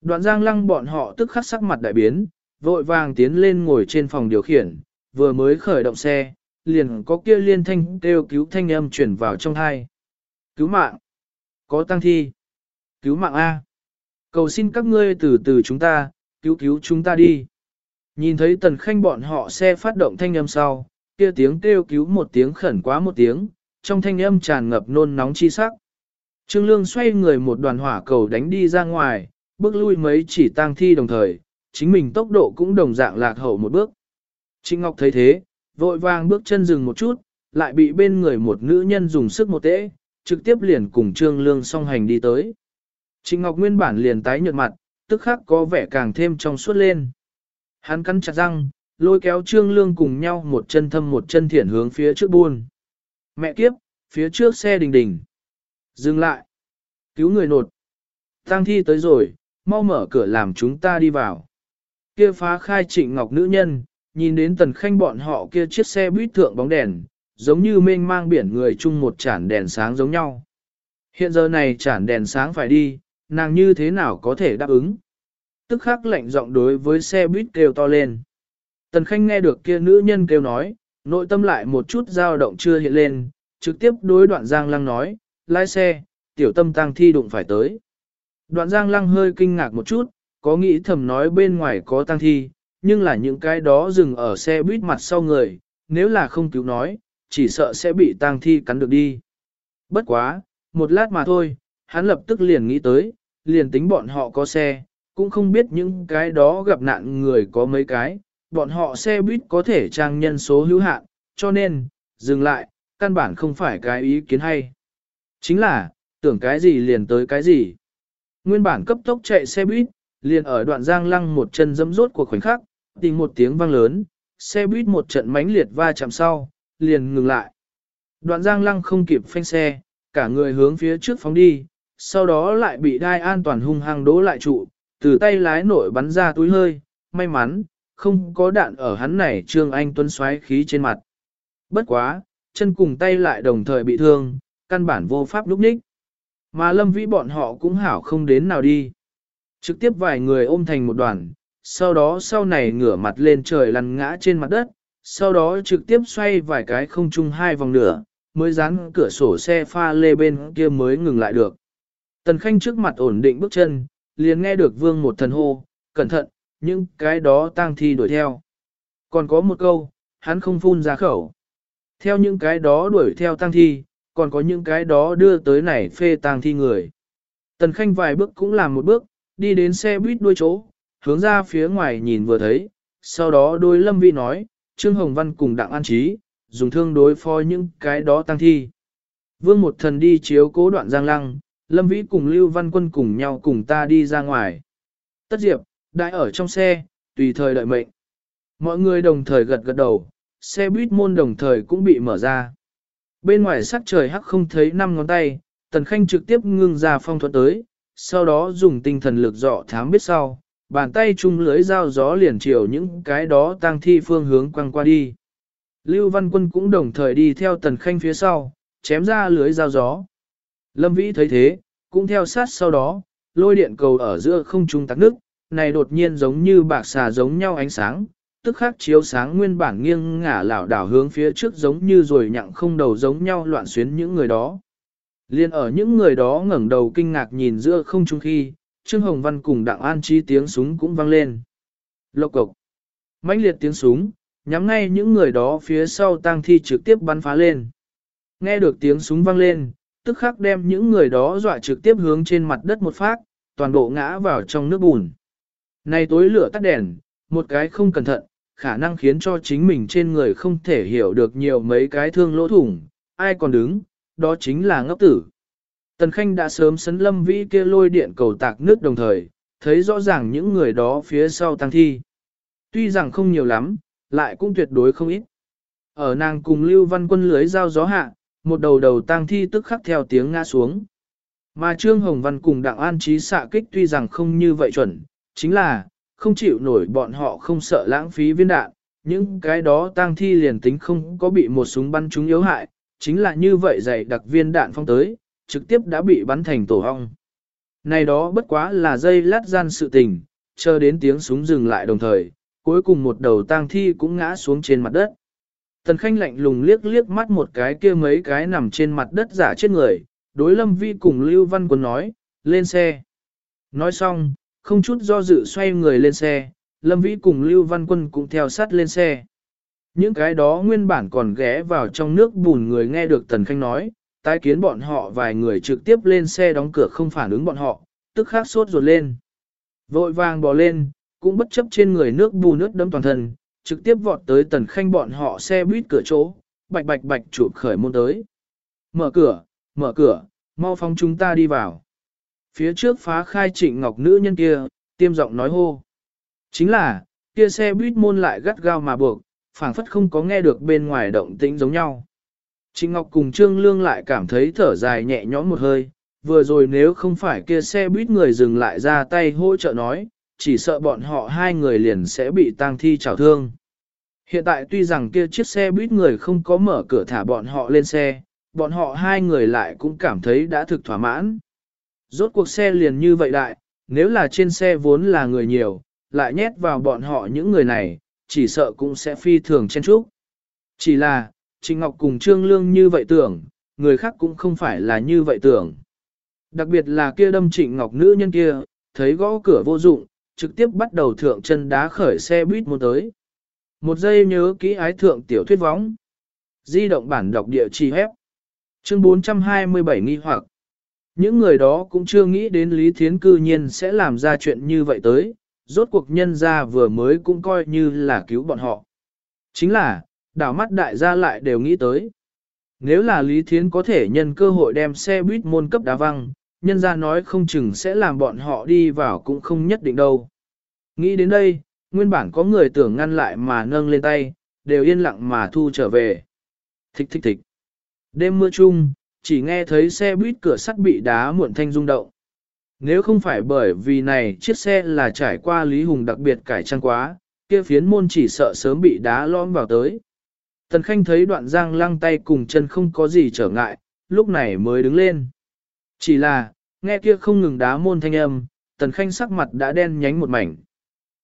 Đoạn giang lăng bọn họ tức khắc sắc mặt đại biến, vội vàng tiến lên ngồi trên phòng điều khiển, vừa mới khởi động xe, liền có kia liên thanh kêu cứu thanh âm chuyển vào trong thai. Cứu mạng! Có tăng thi! Cứu mạng A! Cầu xin các ngươi từ từ chúng ta, cứu cứu chúng ta đi. Nhìn thấy tần khanh bọn họ xe phát động thanh âm sau, kia tiếng kêu cứu một tiếng khẩn quá một tiếng, trong thanh âm tràn ngập nôn nóng chi sắc. Trương Lương xoay người một đoàn hỏa cầu đánh đi ra ngoài, bước lui mấy chỉ tang thi đồng thời, chính mình tốc độ cũng đồng dạng lạc hậu một bước. Trịnh Ngọc thấy thế, vội vàng bước chân dừng một chút, lại bị bên người một nữ nhân dùng sức một tễ, trực tiếp liền cùng Trương Lương song hành đi tới. Trịnh Ngọc nguyên bản liền tái nhợt mặt, tức khắc có vẻ càng thêm trong suốt lên. Hắn cắn chặt răng, lôi kéo Trương Lương cùng nhau một chân thâm một chân thiển hướng phía trước buôn. Mẹ kiếp, phía trước xe đình đình. Dừng lại. Cứu người nột. Tăng thi tới rồi, mau mở cửa làm chúng ta đi vào. Kia phá khai trịnh ngọc nữ nhân, nhìn đến tần khanh bọn họ kia chiếc xe buýt thượng bóng đèn, giống như mênh mang biển người chung một chản đèn sáng giống nhau. Hiện giờ này chản đèn sáng phải đi, nàng như thế nào có thể đáp ứng. Tức khắc lạnh giọng đối với xe buýt kêu to lên. Tần Khanh nghe được kia nữ nhân kêu nói, nội tâm lại một chút dao động chưa hiện lên, trực tiếp đối đoạn Giang Lăng nói, lái xe, tiểu tâm tăng thi đụng phải tới. Đoạn Giang Lăng hơi kinh ngạc một chút, có nghĩ thầm nói bên ngoài có tăng thi, nhưng là những cái đó dừng ở xe buýt mặt sau người, nếu là không cứu nói, chỉ sợ sẽ bị tăng thi cắn được đi. Bất quá, một lát mà thôi, hắn lập tức liền nghĩ tới, liền tính bọn họ có xe, cũng không biết những cái đó gặp nạn người có mấy cái, bọn họ xe buýt có thể trang nhân số hữu hạn, cho nên, dừng lại, căn bản không phải cái ý kiến hay. Chính là, tưởng cái gì liền tới cái gì. Nguyên bản cấp tốc chạy xe buýt, liền ở đoạn giang lăng một chân dẫm rốt của khoảnh khắc, tình một tiếng vang lớn, xe buýt một trận mánh liệt va chạm sau, liền ngừng lại. Đoạn giang lăng không kịp phanh xe, cả người hướng phía trước phóng đi, sau đó lại bị đai an toàn hung hăng đố lại trụ, từ tay lái nổi bắn ra túi hơi, may mắn, không có đạn ở hắn này Trương Anh tuấn xoáy khí trên mặt. Bất quá, chân cùng tay lại đồng thời bị thương, căn bản vô pháp lúc ních. Mà lâm vĩ bọn họ cũng hảo không đến nào đi. Trực tiếp vài người ôm thành một đoàn, sau đó sau này ngửa mặt lên trời lăn ngã trên mặt đất, sau đó trực tiếp xoay vài cái không chung hai vòng nửa, mới dán cửa sổ xe pha lê bên kia mới ngừng lại được. Tần Khanh trước mặt ổn định bước chân, liền nghe được vương một thần hô, cẩn thận, những cái đó tang thi đuổi theo. Còn có một câu, hắn không phun ra khẩu. Theo những cái đó đuổi theo tang thi, còn có những cái đó đưa tới này phê tang thi người. Tần Khanh vài bước cũng làm một bước, đi đến xe buýt đuôi chỗ, hướng ra phía ngoài nhìn vừa thấy, sau đó đôi lâm Vi nói, Trương Hồng Văn cùng Đặng An Trí, dùng thương đối phó những cái đó tăng thi. Vương một thần đi chiếu cố đoạn giang lăng, Lâm Vĩ cùng Lưu Văn Quân cùng nhau cùng ta đi ra ngoài. Tất Diệp, đại ở trong xe, tùy thời đợi mệnh. Mọi người đồng thời gật gật đầu, xe buýt môn đồng thời cũng bị mở ra. Bên ngoài sắc trời hắc không thấy năm ngón tay, Tần Khanh trực tiếp ngưng ra phong thuận tới, sau đó dùng tinh thần lực dọ thám biết sau, bàn tay chung lưới dao gió liền chiều những cái đó tang thi phương hướng quăng qua đi. Lưu Văn Quân cũng đồng thời đi theo Tần Khanh phía sau, chém ra lưới dao gió. Lâm Vĩ thấy thế, cũng theo sát sau đó, lôi điện cầu ở giữa không trung tắc nước, này đột nhiên giống như bạc xà giống nhau ánh sáng, tức khắc chiếu sáng nguyên bản nghiêng ngả lảo đảo hướng phía trước giống như rồi nhặng không đầu giống nhau loạn xuyến những người đó. Liên ở những người đó ngẩng đầu kinh ngạc nhìn giữa không trung khi, Trương Hồng Văn cùng Đặng An Chi tiếng súng cũng vang lên. Lộc cộc. mãnh liệt tiếng súng, nhắm ngay những người đó phía sau tang thi trực tiếp bắn phá lên. Nghe được tiếng súng vang lên, tức khắc đem những người đó dọa trực tiếp hướng trên mặt đất một phát, toàn bộ ngã vào trong nước bùn. Này tối lửa tắt đèn, một cái không cẩn thận, khả năng khiến cho chính mình trên người không thể hiểu được nhiều mấy cái thương lỗ thủng, ai còn đứng, đó chính là ngốc tử. Tần Khanh đã sớm sấn lâm vĩ kia lôi điện cầu tạc nước đồng thời, thấy rõ ràng những người đó phía sau tăng thi. Tuy rằng không nhiều lắm, lại cũng tuyệt đối không ít. Ở nàng cùng Lưu Văn Quân lưới giao gió hạ, một đầu đầu tang thi tức khắc theo tiếng ngã xuống. Mà Trương Hồng Văn cùng Đặng An Trí xạ kích tuy rằng không như vậy chuẩn, chính là, không chịu nổi bọn họ không sợ lãng phí viên đạn, những cái đó tang thi liền tính không có bị một súng bắn chúng yếu hại, chính là như vậy dày đặc viên đạn phong tới, trực tiếp đã bị bắn thành tổ hong. Này đó bất quá là dây lát gian sự tình, chờ đến tiếng súng dừng lại đồng thời, cuối cùng một đầu tang thi cũng ngã xuống trên mặt đất. Tần Khanh lạnh lùng liếc liếc mắt một cái kia mấy cái nằm trên mặt đất giả chết người, đối Lâm Vi cùng Lưu Văn Quân nói, lên xe. Nói xong, không chút do dự xoay người lên xe, Lâm Vĩ cùng Lưu Văn Quân cũng theo sát lên xe. Những cái đó nguyên bản còn ghé vào trong nước bùn người nghe được Tần Khanh nói, tái kiến bọn họ vài người trực tiếp lên xe đóng cửa không phản ứng bọn họ, tức khắc sốt ruột lên. Vội vàng bò lên, cũng bất chấp trên người nước bùn nước đâm toàn thân, trực tiếp vọt tới Tần Khanh bọn họ xe buýt cửa chỗ, bạch bạch bạch chụp khởi môn tới. Mở cửa, mở cửa, mau phóng chúng ta đi vào. Phía trước phá khai trịnh ngọc nữ nhân kia, tiêm giọng nói hô. Chính là, kia xe buýt môn lại gắt gao mà buộc, phảng phất không có nghe được bên ngoài động tĩnh giống nhau. Trịnh Ngọc cùng Trương Lương lại cảm thấy thở dài nhẹ nhõm một hơi, vừa rồi nếu không phải kia xe buýt người dừng lại ra tay hỗ trợ nói, chỉ sợ bọn họ hai người liền sẽ bị tang thi trào thương. Hiện tại tuy rằng kia chiếc xe buýt người không có mở cửa thả bọn họ lên xe, bọn họ hai người lại cũng cảm thấy đã thực thỏa mãn. Rốt cuộc xe liền như vậy đại, nếu là trên xe vốn là người nhiều, lại nhét vào bọn họ những người này, chỉ sợ cũng sẽ phi thường chen chúc. Chỉ là, Trình Ngọc cùng Trương Lương như vậy tưởng, người khác cũng không phải là như vậy tưởng. Đặc biệt là kia đâm Trịnh Ngọc nữ nhân kia, thấy gõ cửa vô dụng, trực tiếp bắt đầu thượng chân đá khởi xe buýt một tới. Một giây nhớ kỹ ái thượng tiểu thuyết võng. Di động bản đọc địa chỉ hép. Chương 427 nghi hoặc. Những người đó cũng chưa nghĩ đến Lý Thiến cư nhiên sẽ làm ra chuyện như vậy tới, rốt cuộc nhân ra vừa mới cũng coi như là cứu bọn họ. Chính là, đảo mắt đại gia lại đều nghĩ tới. Nếu là Lý Thiến có thể nhân cơ hội đem xe buýt môn cấp đá văng, nhân ra nói không chừng sẽ làm bọn họ đi vào cũng không nhất định đâu. Nghĩ đến đây, nguyên bản có người tưởng ngăn lại mà nâng lên tay, đều yên lặng mà thu trở về. Thích thích thích. Đêm mưa chung, chỉ nghe thấy xe buýt cửa sắt bị đá muộn thanh rung động. Nếu không phải bởi vì này chiếc xe là trải qua Lý Hùng đặc biệt cải trang quá, kia phiến môn chỉ sợ sớm bị đá lõm vào tới. Tần Khanh thấy đoạn giang lăng tay cùng chân không có gì trở ngại, lúc này mới đứng lên. Chỉ là, nghe kia không ngừng đá môn thanh âm, Tần Khanh sắc mặt đã đen nhánh một mảnh.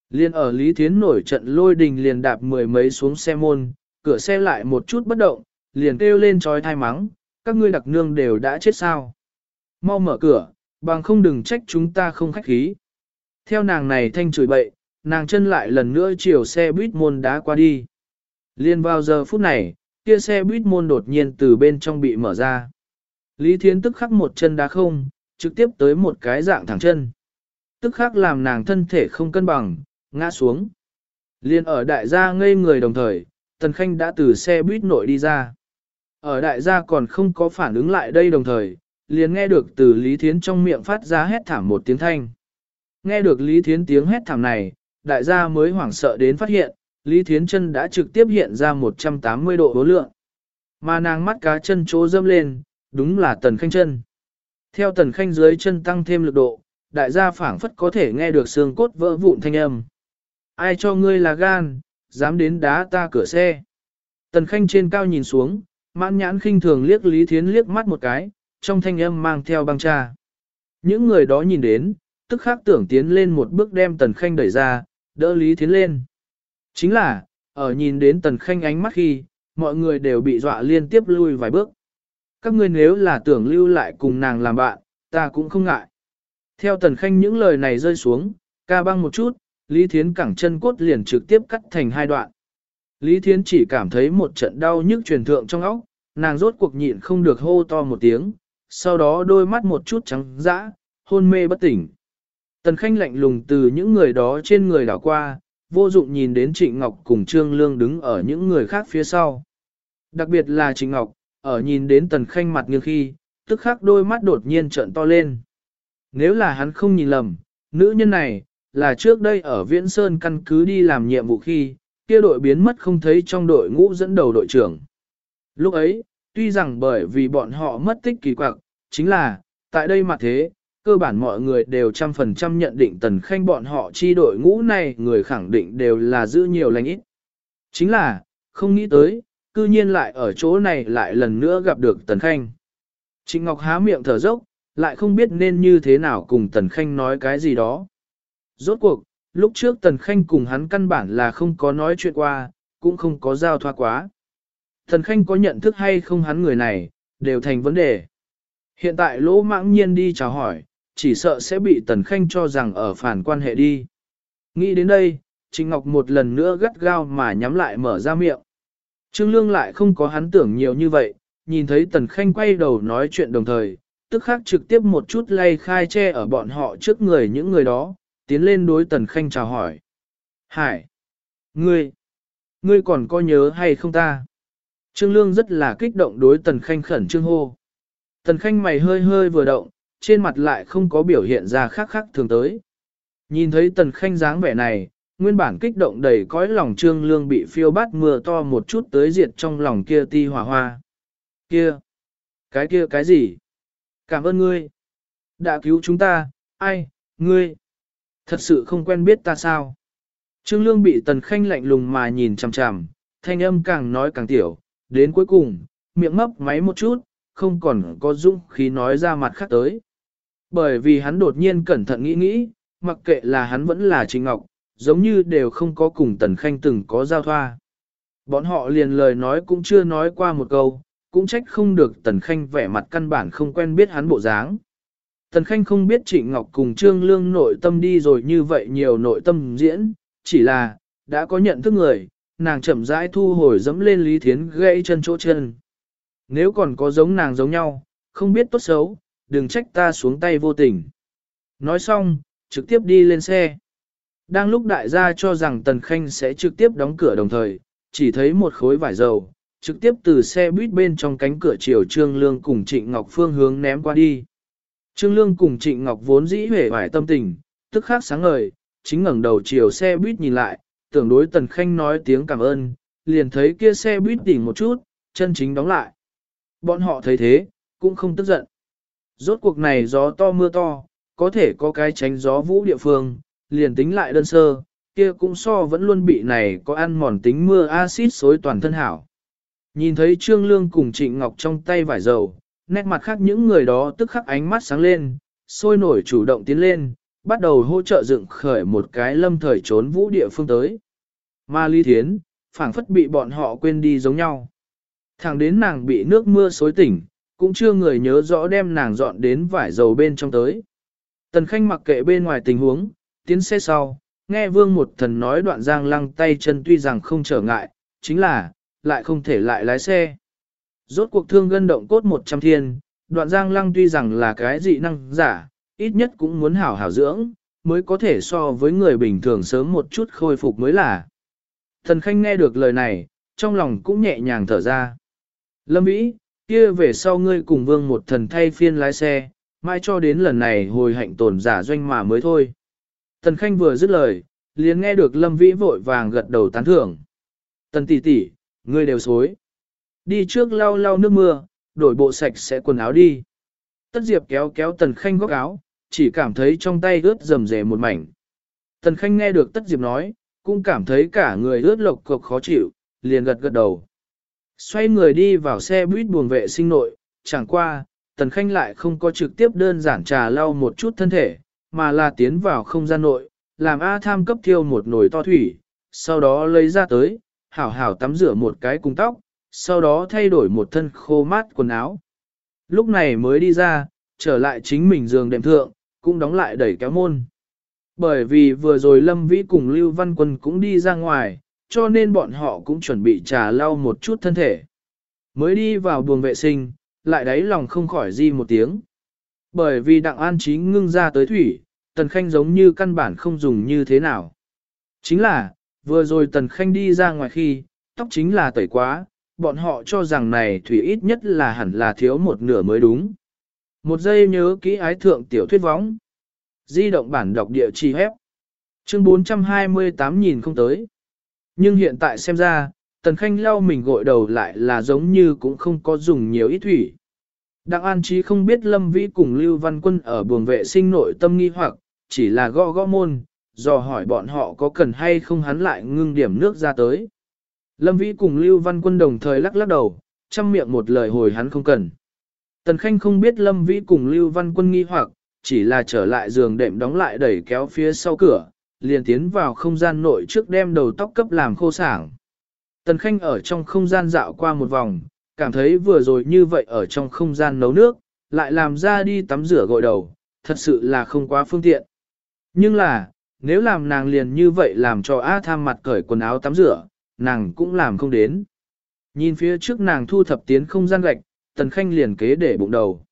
Liên ở Lý Thiến nổi trận lôi đình liền đạp mười mấy xuống xe môn, cửa xe lại một chút bất động, liền kêu lên trói thai mắng, các ngươi đặc nương đều đã chết sao. Mau mở cửa, bằng không đừng trách chúng ta không khách khí. Theo nàng này thanh chửi bậy, nàng chân lại lần nữa chiều xe buýt môn đá qua đi. Liên vào giờ phút này, kia xe buýt môn đột nhiên từ bên trong bị mở ra. Lý Thiến tức khắc một chân đá không, trực tiếp tới một cái dạng thẳng chân. Tức khắc làm nàng thân thể không cân bằng, ngã xuống. Liên ở đại gia ngây người đồng thời, Tần Khanh đã từ xe buýt nội đi ra. Ở đại gia còn không có phản ứng lại đây đồng thời, liền nghe được từ Lý Thiến trong miệng phát ra hét thảm một tiếng thanh. Nghe được Lý Thiến tiếng hét thảm này, đại gia mới hoảng sợ đến phát hiện, Lý Thiến chân đã trực tiếp hiện ra 180 độ bố lượng. Mà nàng mắt cá chân chỗ dâm lên, đúng là tần khanh chân. Theo tần khanh dưới chân tăng thêm lực độ, đại gia phảng phất có thể nghe được xương cốt vỡ vụn thanh âm. Ai cho ngươi là gan, dám đến đá ta cửa xe. Tần khanh trên cao nhìn xuống, mãn nhãn khinh thường liếc Lý Thiến liếc mắt một cái, trong thanh âm mang theo băng cha. Những người đó nhìn đến, tức khắc tưởng tiến lên một bước đem tần khanh đẩy ra, đỡ Lý Thiến lên. Chính là, ở nhìn đến tần khanh ánh mắt khi, mọi người đều bị dọa liên tiếp lui vài bước. Các ngươi nếu là tưởng lưu lại cùng nàng làm bạn, ta cũng không ngại. Theo tần khanh những lời này rơi xuống, ca băng một chút, Lý Thiến cẳng chân cốt liền trực tiếp cắt thành hai đoạn. Lý Thiến chỉ cảm thấy một trận đau nhức truyền thượng trong óc, nàng rốt cuộc nhịn không được hô to một tiếng, sau đó đôi mắt một chút trắng dã, hôn mê bất tỉnh. Tần Khanh lạnh lùng từ những người đó trên người đảo qua, vô dụng nhìn đến Trịnh Ngọc cùng Trương Lương đứng ở những người khác phía sau. Đặc biệt là Trịnh Ngọc, ở nhìn đến Tần Khanh mặt như khi, tức khắc đôi mắt đột nhiên trợn to lên. Nếu là hắn không nhìn lầm, nữ nhân này, là trước đây ở Viễn Sơn căn cứ đi làm nhiệm vụ khi, kia đội biến mất không thấy trong đội ngũ dẫn đầu đội trưởng. Lúc ấy, tuy rằng bởi vì bọn họ mất tích kỳ quặc, chính là, tại đây mà thế, cơ bản mọi người đều trăm phần trăm nhận định tần khanh bọn họ chi đội ngũ này người khẳng định đều là giữ nhiều lành ít. Chính là, không nghĩ tới, cư nhiên lại ở chỗ này lại lần nữa gặp được tần khanh. Trịnh Ngọc há miệng thở dốc, lại không biết nên như thế nào cùng tần khanh nói cái gì đó. Rốt cuộc, lúc trước tần khanh cùng hắn căn bản là không có nói chuyện qua, cũng không có giao thoa quá. tần Khanh có nhận thức hay không hắn người này, đều thành vấn đề. Hiện tại lỗ mãng nhiên đi chào hỏi, chỉ sợ sẽ bị Tần Khanh cho rằng ở phản quan hệ đi. Nghĩ đến đây, Trình Ngọc một lần nữa gắt gao mà nhắm lại mở ra miệng. Trương Lương lại không có hắn tưởng nhiều như vậy, nhìn thấy Tần Khanh quay đầu nói chuyện đồng thời, tức khắc trực tiếp một chút lay khai che ở bọn họ trước người những người đó, tiến lên đối Tần Khanh chào hỏi. Hải! Ngươi! Ngươi còn có nhớ hay không ta? Trương Lương rất là kích động đối Tần Khanh khẩn trương hô. Tần Khanh mày hơi hơi vừa động, trên mặt lại không có biểu hiện ra khác khác thường tới. Nhìn thấy Tần Khanh dáng vẻ này, nguyên bản kích động đầy cõi lòng Trương Lương bị phiêu bát mưa to một chút tới diệt trong lòng kia ti hỏa hoa. Kia! Cái kia cái gì? Cảm ơn ngươi! Đã cứu chúng ta, ai, ngươi! Thật sự không quen biết ta sao? Trương Lương bị Tần Khanh lạnh lùng mà nhìn chằm chằm, thanh âm càng nói càng tiểu, đến cuối cùng, miệng mấp máy một chút, không còn có dũng khí nói ra mặt khác tới. Bởi vì hắn đột nhiên cẩn thận nghĩ nghĩ, mặc kệ là hắn vẫn là Trình Ngọc, giống như đều không có cùng Tần Khanh từng có giao thoa. Bọn họ liền lời nói cũng chưa nói qua một câu, cũng trách không được Tần Khanh vẻ mặt căn bản không quen biết hắn bộ dáng. Tần Khanh không biết Trịnh Ngọc cùng Trương Lương nội tâm đi rồi như vậy nhiều nội tâm diễn, chỉ là, đã có nhận thức người, nàng chậm rãi thu hồi dẫm lên Lý Thiến gãy chân chỗ chân. Nếu còn có giống nàng giống nhau, không biết tốt xấu, đừng trách ta xuống tay vô tình. Nói xong, trực tiếp đi lên xe. Đang lúc đại gia cho rằng Tần Khanh sẽ trực tiếp đóng cửa đồng thời, chỉ thấy một khối vải dầu, trực tiếp từ xe buýt bên trong cánh cửa chiều Trương Lương cùng Trịnh Ngọc phương hướng ném qua đi. Trương Lương cùng Trịnh Ngọc vốn dĩ hề vải tâm tình, tức khắc sáng ngời, chính ngẩng đầu chiều xe buýt nhìn lại, tưởng đối Tần Khanh nói tiếng cảm ơn, liền thấy kia xe buýt tỉnh một chút, chân chính đóng lại. Bọn họ thấy thế, cũng không tức giận. Rốt cuộc này gió to mưa to, có thể có cái tránh gió vũ địa phương, liền tính lại đơn sơ, kia cũng so vẫn luôn bị này có ăn mòn tính mưa axit xối toàn thân hảo. Nhìn thấy Trương Lương cùng Trịnh Ngọc trong tay vải dầu, nét mặt khác những người đó tức khắc ánh mắt sáng lên, sôi nổi chủ động tiến lên, bắt đầu hỗ trợ dựng khởi một cái lâm thời trốn vũ địa phương tới. Ma Ly Thiến, phảng phất bị bọn họ quên đi giống nhau. Thẳng đến nàng bị nước mưa xối tỉnh, cũng chưa người nhớ rõ đem nàng dọn đến vải dầu bên trong tới. Tần Khanh mặc kệ bên ngoài tình huống, tiến xe sau, nghe vương một thần nói đoạn giang lăng tay chân tuy rằng không trở ngại, chính là, lại không thể lại lái xe. Rốt cuộc thương gân động cốt một trăm thiên, đoạn giang lăng tuy rằng là cái dị năng giả, ít nhất cũng muốn hảo hảo dưỡng, mới có thể so với người bình thường sớm một chút khôi phục mới là. Thần Khanh nghe được lời này, trong lòng cũng nhẹ nhàng thở ra. Lâm Vĩ, kia về sau ngươi cùng vương một thần thay phiên lái xe, mai cho đến lần này hồi hạnh tồn giả doanh mà mới thôi. Tần Khanh vừa dứt lời, liền nghe được Lâm Vĩ vội vàng gật đầu tán thưởng. Tần tỷ tỷ, ngươi đều xối. Đi trước lau lau nước mưa, đổi bộ sạch sẽ quần áo đi. Tất Diệp kéo kéo Tần Khanh góc áo, chỉ cảm thấy trong tay ướt rầm rề một mảnh. Tần Khanh nghe được Tất Diệp nói, cũng cảm thấy cả người ướt lộc cộc khó chịu, liền gật gật đầu. Xoay người đi vào xe buýt buồng vệ sinh nội, chẳng qua, Tần Khanh lại không có trực tiếp đơn giản trà lau một chút thân thể, mà là tiến vào không gian nội, làm A tham cấp thiêu một nồi to thủy, sau đó lấy ra tới, hảo hảo tắm rửa một cái cùng tóc, sau đó thay đổi một thân khô mát quần áo. Lúc này mới đi ra, trở lại chính mình giường đệm thượng, cũng đóng lại đẩy kéo môn. Bởi vì vừa rồi Lâm Vĩ cùng Lưu Văn Quân cũng đi ra ngoài, cho nên bọn họ cũng chuẩn bị trà lau một chút thân thể. Mới đi vào buồng vệ sinh, lại đáy lòng không khỏi di một tiếng. Bởi vì đặng an trí ngưng ra tới thủy, Tần Khanh giống như căn bản không dùng như thế nào. Chính là, vừa rồi Tần Khanh đi ra ngoài khi, tóc chính là tẩy quá, bọn họ cho rằng này thủy ít nhất là hẳn là thiếu một nửa mới đúng. Một giây nhớ kỹ ái thượng tiểu thuyết võng. Di động bản đọc địa chỉ hép. Chương 428 nhìn không tới. Nhưng hiện tại xem ra, Tần Khanh lau mình gội đầu lại là giống như cũng không có dùng nhiều ít thủy. Đặng An Trí không biết Lâm Vĩ cùng Lưu Văn Quân ở buồng vệ sinh nội tâm nghi hoặc, chỉ là gõ gõ môn, dò hỏi bọn họ có cần hay không hắn lại ngưng điểm nước ra tới. Lâm Vĩ cùng Lưu Văn Quân đồng thời lắc lắc đầu, chăm miệng một lời hồi hắn không cần. Tần Khanh không biết Lâm Vĩ cùng Lưu Văn Quân nghi hoặc, chỉ là trở lại giường đệm đóng lại đẩy kéo phía sau cửa, liền tiến vào không gian nội trước đem đầu tóc cấp làm khô sảng. Tần Khanh ở trong không gian dạo qua một vòng, cảm thấy vừa rồi như vậy ở trong không gian nấu nước, lại làm ra đi tắm rửa gội đầu, thật sự là không quá phương tiện. Nhưng là, nếu làm nàng liền như vậy làm cho A tham mặt cởi quần áo tắm rửa, nàng cũng làm không đến. Nhìn phía trước nàng thu thập tiến không gian gạch, Tần Khanh liền kế để bụng đầu.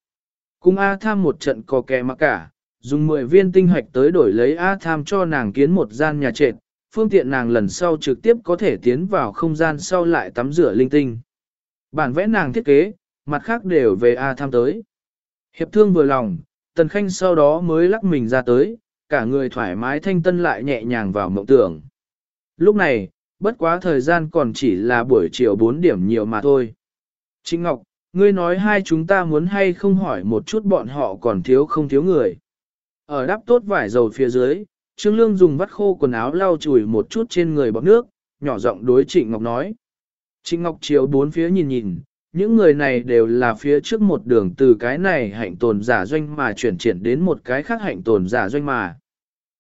Cùng A tham một trận có kẻ mà cả, dùng 10 viên tinh hoạch tới đổi lấy A tham cho nàng kiến một gian nhà trệt, phương tiện nàng lần sau trực tiếp có thể tiến vào không gian sau lại tắm rửa linh tinh. Bản vẽ nàng thiết kế, mặt khác đều về A tham tới. Hiệp thương vừa lòng, Tần Khanh sau đó mới lắc mình ra tới, cả người thoải mái thanh tân lại nhẹ nhàng vào mộng tưởng. Lúc này, bất quá thời gian còn chỉ là buổi chiều 4 điểm nhiều mà thôi. Trịnh Ngọc, ngươi nói hai chúng ta muốn hay không hỏi một chút bọn họ còn thiếu không thiếu người. Ở đáp tốt vải dầu phía dưới, Trương Lương dùng vắt khô quần áo lau chùi một chút trên người bọc nước, nhỏ giọng đối Trịnh Ngọc nói. Trịnh Ngọc chiếu bốn phía nhìn nhìn, những người này đều là phía trước một đường từ cái này hạnh tồn giả doanh mà chuyển triển đến một cái khác hạnh tồn giả doanh mà.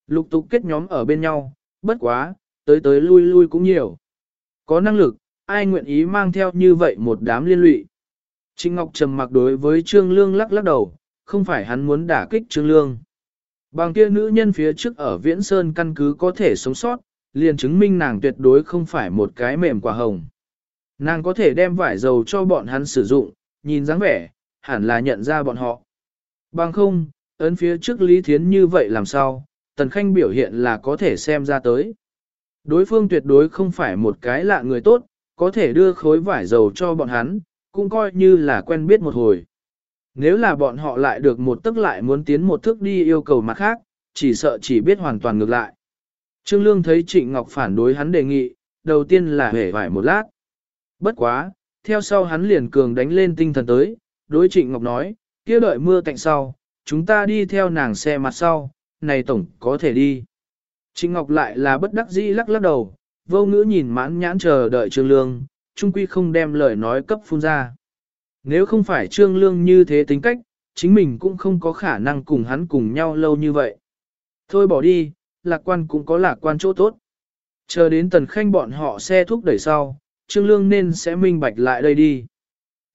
Lục tục kết nhóm ở bên nhau, bất quá, tới tới lui lui cũng nhiều. Có năng lực, ai nguyện ý mang theo như vậy một đám liên lụy. Trịnh Ngọc trầm mặc đối với Trương Lương lắc lắc đầu, không phải hắn muốn đả kích Trương Lương. Bằng kia nữ nhân phía trước ở Viễn Sơn căn cứ có thể sống sót, liền chứng minh nàng tuyệt đối không phải một cái mềm quả hồng. Nàng có thể đem vải dầu cho bọn hắn sử dụng, nhìn dáng vẻ, hẳn là nhận ra bọn họ. Bằng không, ấn phía trước Lý Thiến như vậy làm sao, Tần Khanh biểu hiện là có thể xem ra tới. Đối phương tuyệt đối không phải một cái lạ người tốt, có thể đưa khối vải dầu cho bọn hắn, cũng coi như là quen biết một hồi. Nếu là bọn họ lại được một tức lại muốn tiến một thước đi yêu cầu mặt khác, chỉ sợ chỉ biết hoàn toàn ngược lại. Trương Lương thấy Trịnh Ngọc phản đối hắn đề nghị, đầu tiên là hể vải một lát. Bất quá, theo sau hắn liền cường đánh lên tinh thần tới, đối Trịnh Ngọc nói, kia đợi mưa cạnh sau, chúng ta đi theo nàng xe mặt sau, này tổng có thể đi. Trịnh Ngọc lại là bất đắc dĩ lắc lắc đầu, vô ngữ nhìn mãn nhãn chờ đợi Trương Lương, trung quy không đem lời nói cấp phun ra. Nếu không phải Trương Lương như thế tính cách, chính mình cũng không có khả năng cùng hắn cùng nhau lâu như vậy. Thôi bỏ đi, lạc quan cũng có lạc quan chỗ tốt. Chờ đến tần khanh bọn họ xe thúc đẩy sau, Trương Lương nên sẽ minh bạch lại đây đi.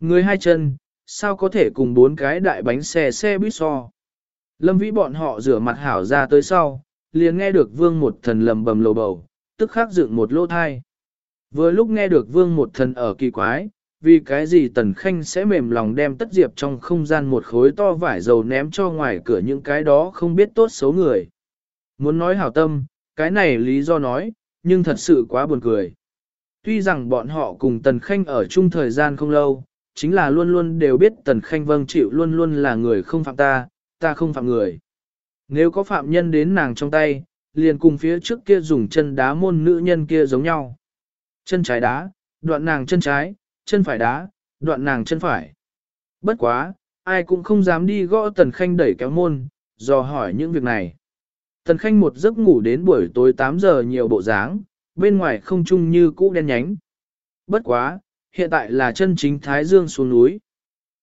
Người hai chân, sao có thể cùng bốn cái đại bánh xe xe buýt so. Lâm vĩ bọn họ rửa mặt hảo ra tới sau, liền nghe được vương một thần lầm bầm lầu bầu, tức khắc dựng một lỗ thai. Vừa lúc nghe được vương một thần ở kỳ quái, vì cái gì tần khanh sẽ mềm lòng đem tất diệp trong không gian một khối to vải dầu ném cho ngoài cửa những cái đó không biết tốt xấu người. Muốn nói hảo tâm, cái này lý do nói, nhưng thật sự quá buồn cười. Tuy rằng bọn họ cùng tần khanh ở chung thời gian không lâu, chính là luôn luôn đều biết tần khanh vâng chịu luôn luôn là người không phạm ta, ta không phạm người. Nếu có phạm nhân đến nàng trong tay, liền cùng phía trước kia dùng chân đá môn nữ nhân kia giống nhau. Chân trái đá, đoạn nàng chân trái, chân phải đá, đoạn nàng chân phải. Bất quá, ai cũng không dám đi gõ Tần Khanh đẩy kéo môn, dò hỏi những việc này. Tần Khanh một giấc ngủ đến buổi tối 8 giờ nhiều bộ dáng, bên ngoài không chung như cũ đen nhánh. Bất quá, hiện tại là chân chính Thái Dương xuống núi.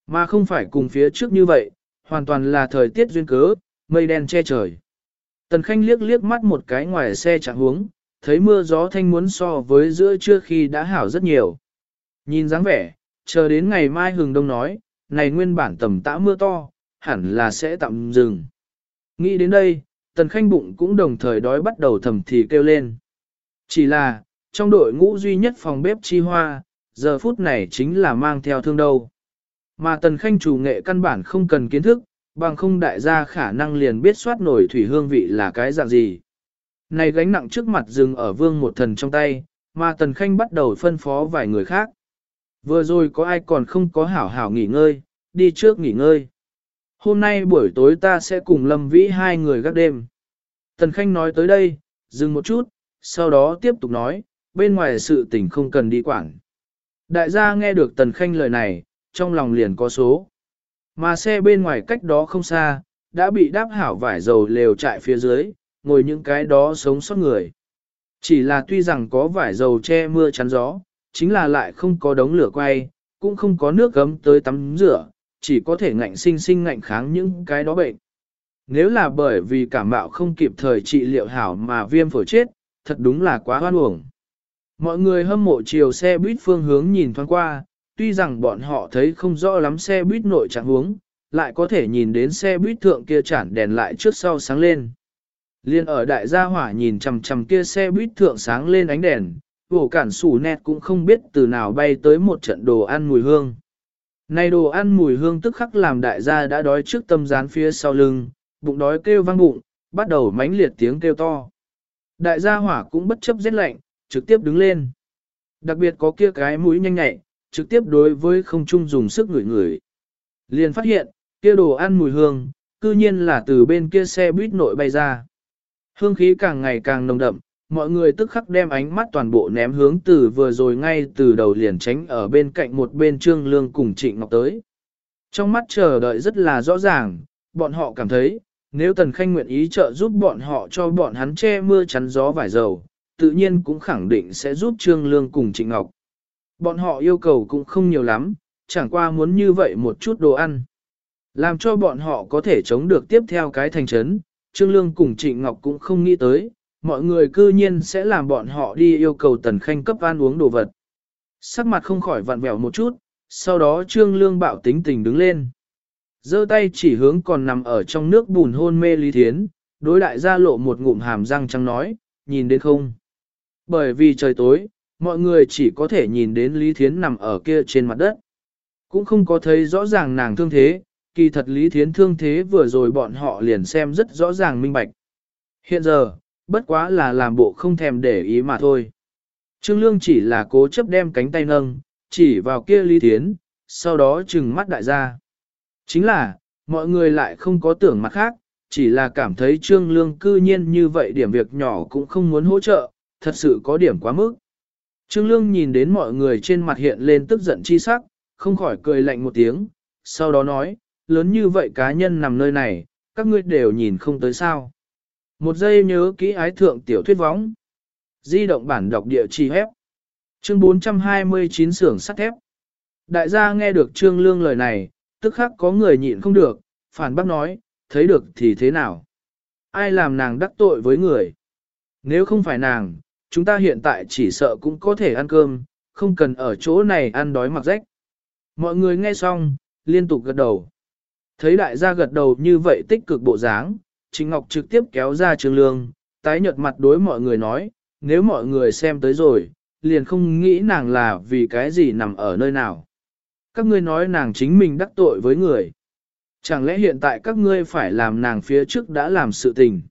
Mà không phải cùng phía trước như vậy, hoàn toàn là thời tiết duyên cớ, mây đen che trời. Tần Khanh liếc liếc mắt một cái ngoài xe chẳng hướng, thấy mưa gió thanh muốn so với giữa trưa khi đã hảo rất nhiều. Nhìn dáng vẻ, chờ đến ngày mai hừng đông nói, này nguyên bản tầm tã mưa to, hẳn là sẽ tạm dừng. Nghĩ đến đây, tần khanh bụng cũng đồng thời đói bắt đầu thầm thì kêu lên. Chỉ là, trong đội ngũ duy nhất phòng bếp chi hoa, giờ phút này chính là mang theo thương đâu. Mà tần khanh chủ nghệ căn bản không cần kiến thức, bằng không đại gia khả năng liền biết soát nổi thủy hương vị là cái dạng gì. Này gánh nặng trước mặt dừng ở vương một thần trong tay, mà tần khanh bắt đầu phân phó vài người khác. Vừa rồi có ai còn không có hảo hảo nghỉ ngơi, đi trước nghỉ ngơi. Hôm nay buổi tối ta sẽ cùng Lâm Vĩ hai người gác đêm. Tần Khanh nói tới đây, dừng một chút, sau đó tiếp tục nói, bên ngoài sự tình không cần đi quản. Đại gia nghe được Tần Khanh lời này, trong lòng liền có số. Mà xe bên ngoài cách đó không xa, đã bị đáp hảo vải dầu lều trại phía dưới, ngồi những cái đó sống sót người. Chỉ là tuy rằng có vải dầu che mưa chắn gió, chính là lại không có đống lửa quay, cũng không có nước gấm tới tắm rửa, chỉ có thể ngạnh sinh sinh ngạnh kháng những cái đó bệnh. Nếu là bởi vì cảm mạo không kịp thời trị liệu hảo mà viêm phổi chết, thật đúng là quá hoan uổng. Mọi người hâm mộ chiều xe buýt phương hướng nhìn thoáng qua, tuy rằng bọn họ thấy không rõ lắm xe buýt nội trạng hướng, lại có thể nhìn đến xe buýt thượng kia chản đèn lại trước sau sáng lên. Liên ở đại gia hỏa nhìn chằm chằm kia xe buýt thượng sáng lên ánh đèn, vổ cản sủ nẹt cũng không biết từ nào bay tới một trận đồ ăn mùi hương. Này đồ ăn mùi hương tức khắc làm đại gia đã đói trước tâm rán phía sau lưng, bụng đói kêu vang bụng, bắt đầu mánh liệt tiếng kêu to. Đại gia hỏa cũng bất chấp rét lạnh, trực tiếp đứng lên. Đặc biệt có kia cái mũi nhanh nhạy, trực tiếp đối với không trung dùng sức ngửi ngửi. Liền phát hiện, kia đồ ăn mùi hương, cư nhiên là từ bên kia xe buýt nội bay ra. Hương khí càng ngày càng nồng đậm, mọi người tức khắc đem ánh mắt toàn bộ ném hướng từ vừa rồi ngay từ đầu liền tránh ở bên cạnh một bên Trương Lương cùng Trịnh Ngọc tới. Trong mắt chờ đợi rất là rõ ràng, bọn họ cảm thấy, nếu Tần Khanh nguyện ý trợ giúp bọn họ cho bọn hắn che mưa chắn gió vải dầu, tự nhiên cũng khẳng định sẽ giúp Trương Lương cùng Trịnh Ngọc. Bọn họ yêu cầu cũng không nhiều lắm, chẳng qua muốn như vậy một chút đồ ăn. Làm cho bọn họ có thể chống được tiếp theo cái thành trấn, Trương Lương cùng Trịnh Ngọc cũng không nghĩ tới, mọi người cư nhiên sẽ làm bọn họ đi yêu cầu Tần Khanh cấp ăn uống đồ vật. Sắc mặt không khỏi vặn vẹo một chút, sau đó Trương Lương bạo tính tình đứng lên. giơ tay chỉ hướng còn nằm ở trong nước bùn hôn mê Lý Thiến, đối đại gia lộ một ngụm hàm răng trắng nói, nhìn đến không? Bởi vì trời tối, mọi người chỉ có thể nhìn đến Lý Thiến nằm ở kia trên mặt đất. Cũng không có thấy rõ ràng nàng thương thế, kỳ thật Lý Thiến thương thế vừa rồi bọn họ liền xem rất rõ ràng minh bạch. Hiện giờ, bất quá là làm bộ không thèm để ý mà thôi. Trương Lương chỉ là cố chấp đem cánh tay nâng, chỉ vào kia Lý Thiến, sau đó trừng mắt đại gia. Chính là, mọi người lại không có tưởng mặt khác, chỉ là cảm thấy Trương Lương cư nhiên như vậy điểm việc nhỏ cũng không muốn hỗ trợ, thật sự có điểm quá mức. Trương Lương nhìn đến mọi người trên mặt hiện lên tức giận chi sắc, không khỏi cười lạnh một tiếng, sau đó nói, lớn như vậy cá nhân nằm nơi này, các ngươi đều nhìn không tới sao. Một giây nhớ kỹ ái thượng tiểu thuyết võng. Di động bản đọc địa chỉ hép. Chương 429 xưởng sắt thép. Đại gia nghe được Trương Lương lời này, tức khắc có người nhịn không được, phản bác nói, thấy được thì thế nào? Ai làm nàng đắc tội với người? Nếu không phải nàng, chúng ta hiện tại chỉ sợ cũng có thể ăn cơm, không cần ở chỗ này ăn đói mặc rách. Mọi người nghe xong, liên tục gật đầu. Thấy đại gia gật đầu như vậy tích cực bộ dáng, Trịnh Ngọc trực tiếp kéo ra Trương Lương, tái nhợt mặt đối mọi người nói, nếu mọi người xem tới rồi, liền không nghĩ nàng là vì cái gì nằm ở nơi nào. Các ngươi nói nàng chính mình đắc tội với người. Chẳng lẽ hiện tại các ngươi phải làm nàng phía trước đã làm sự tình.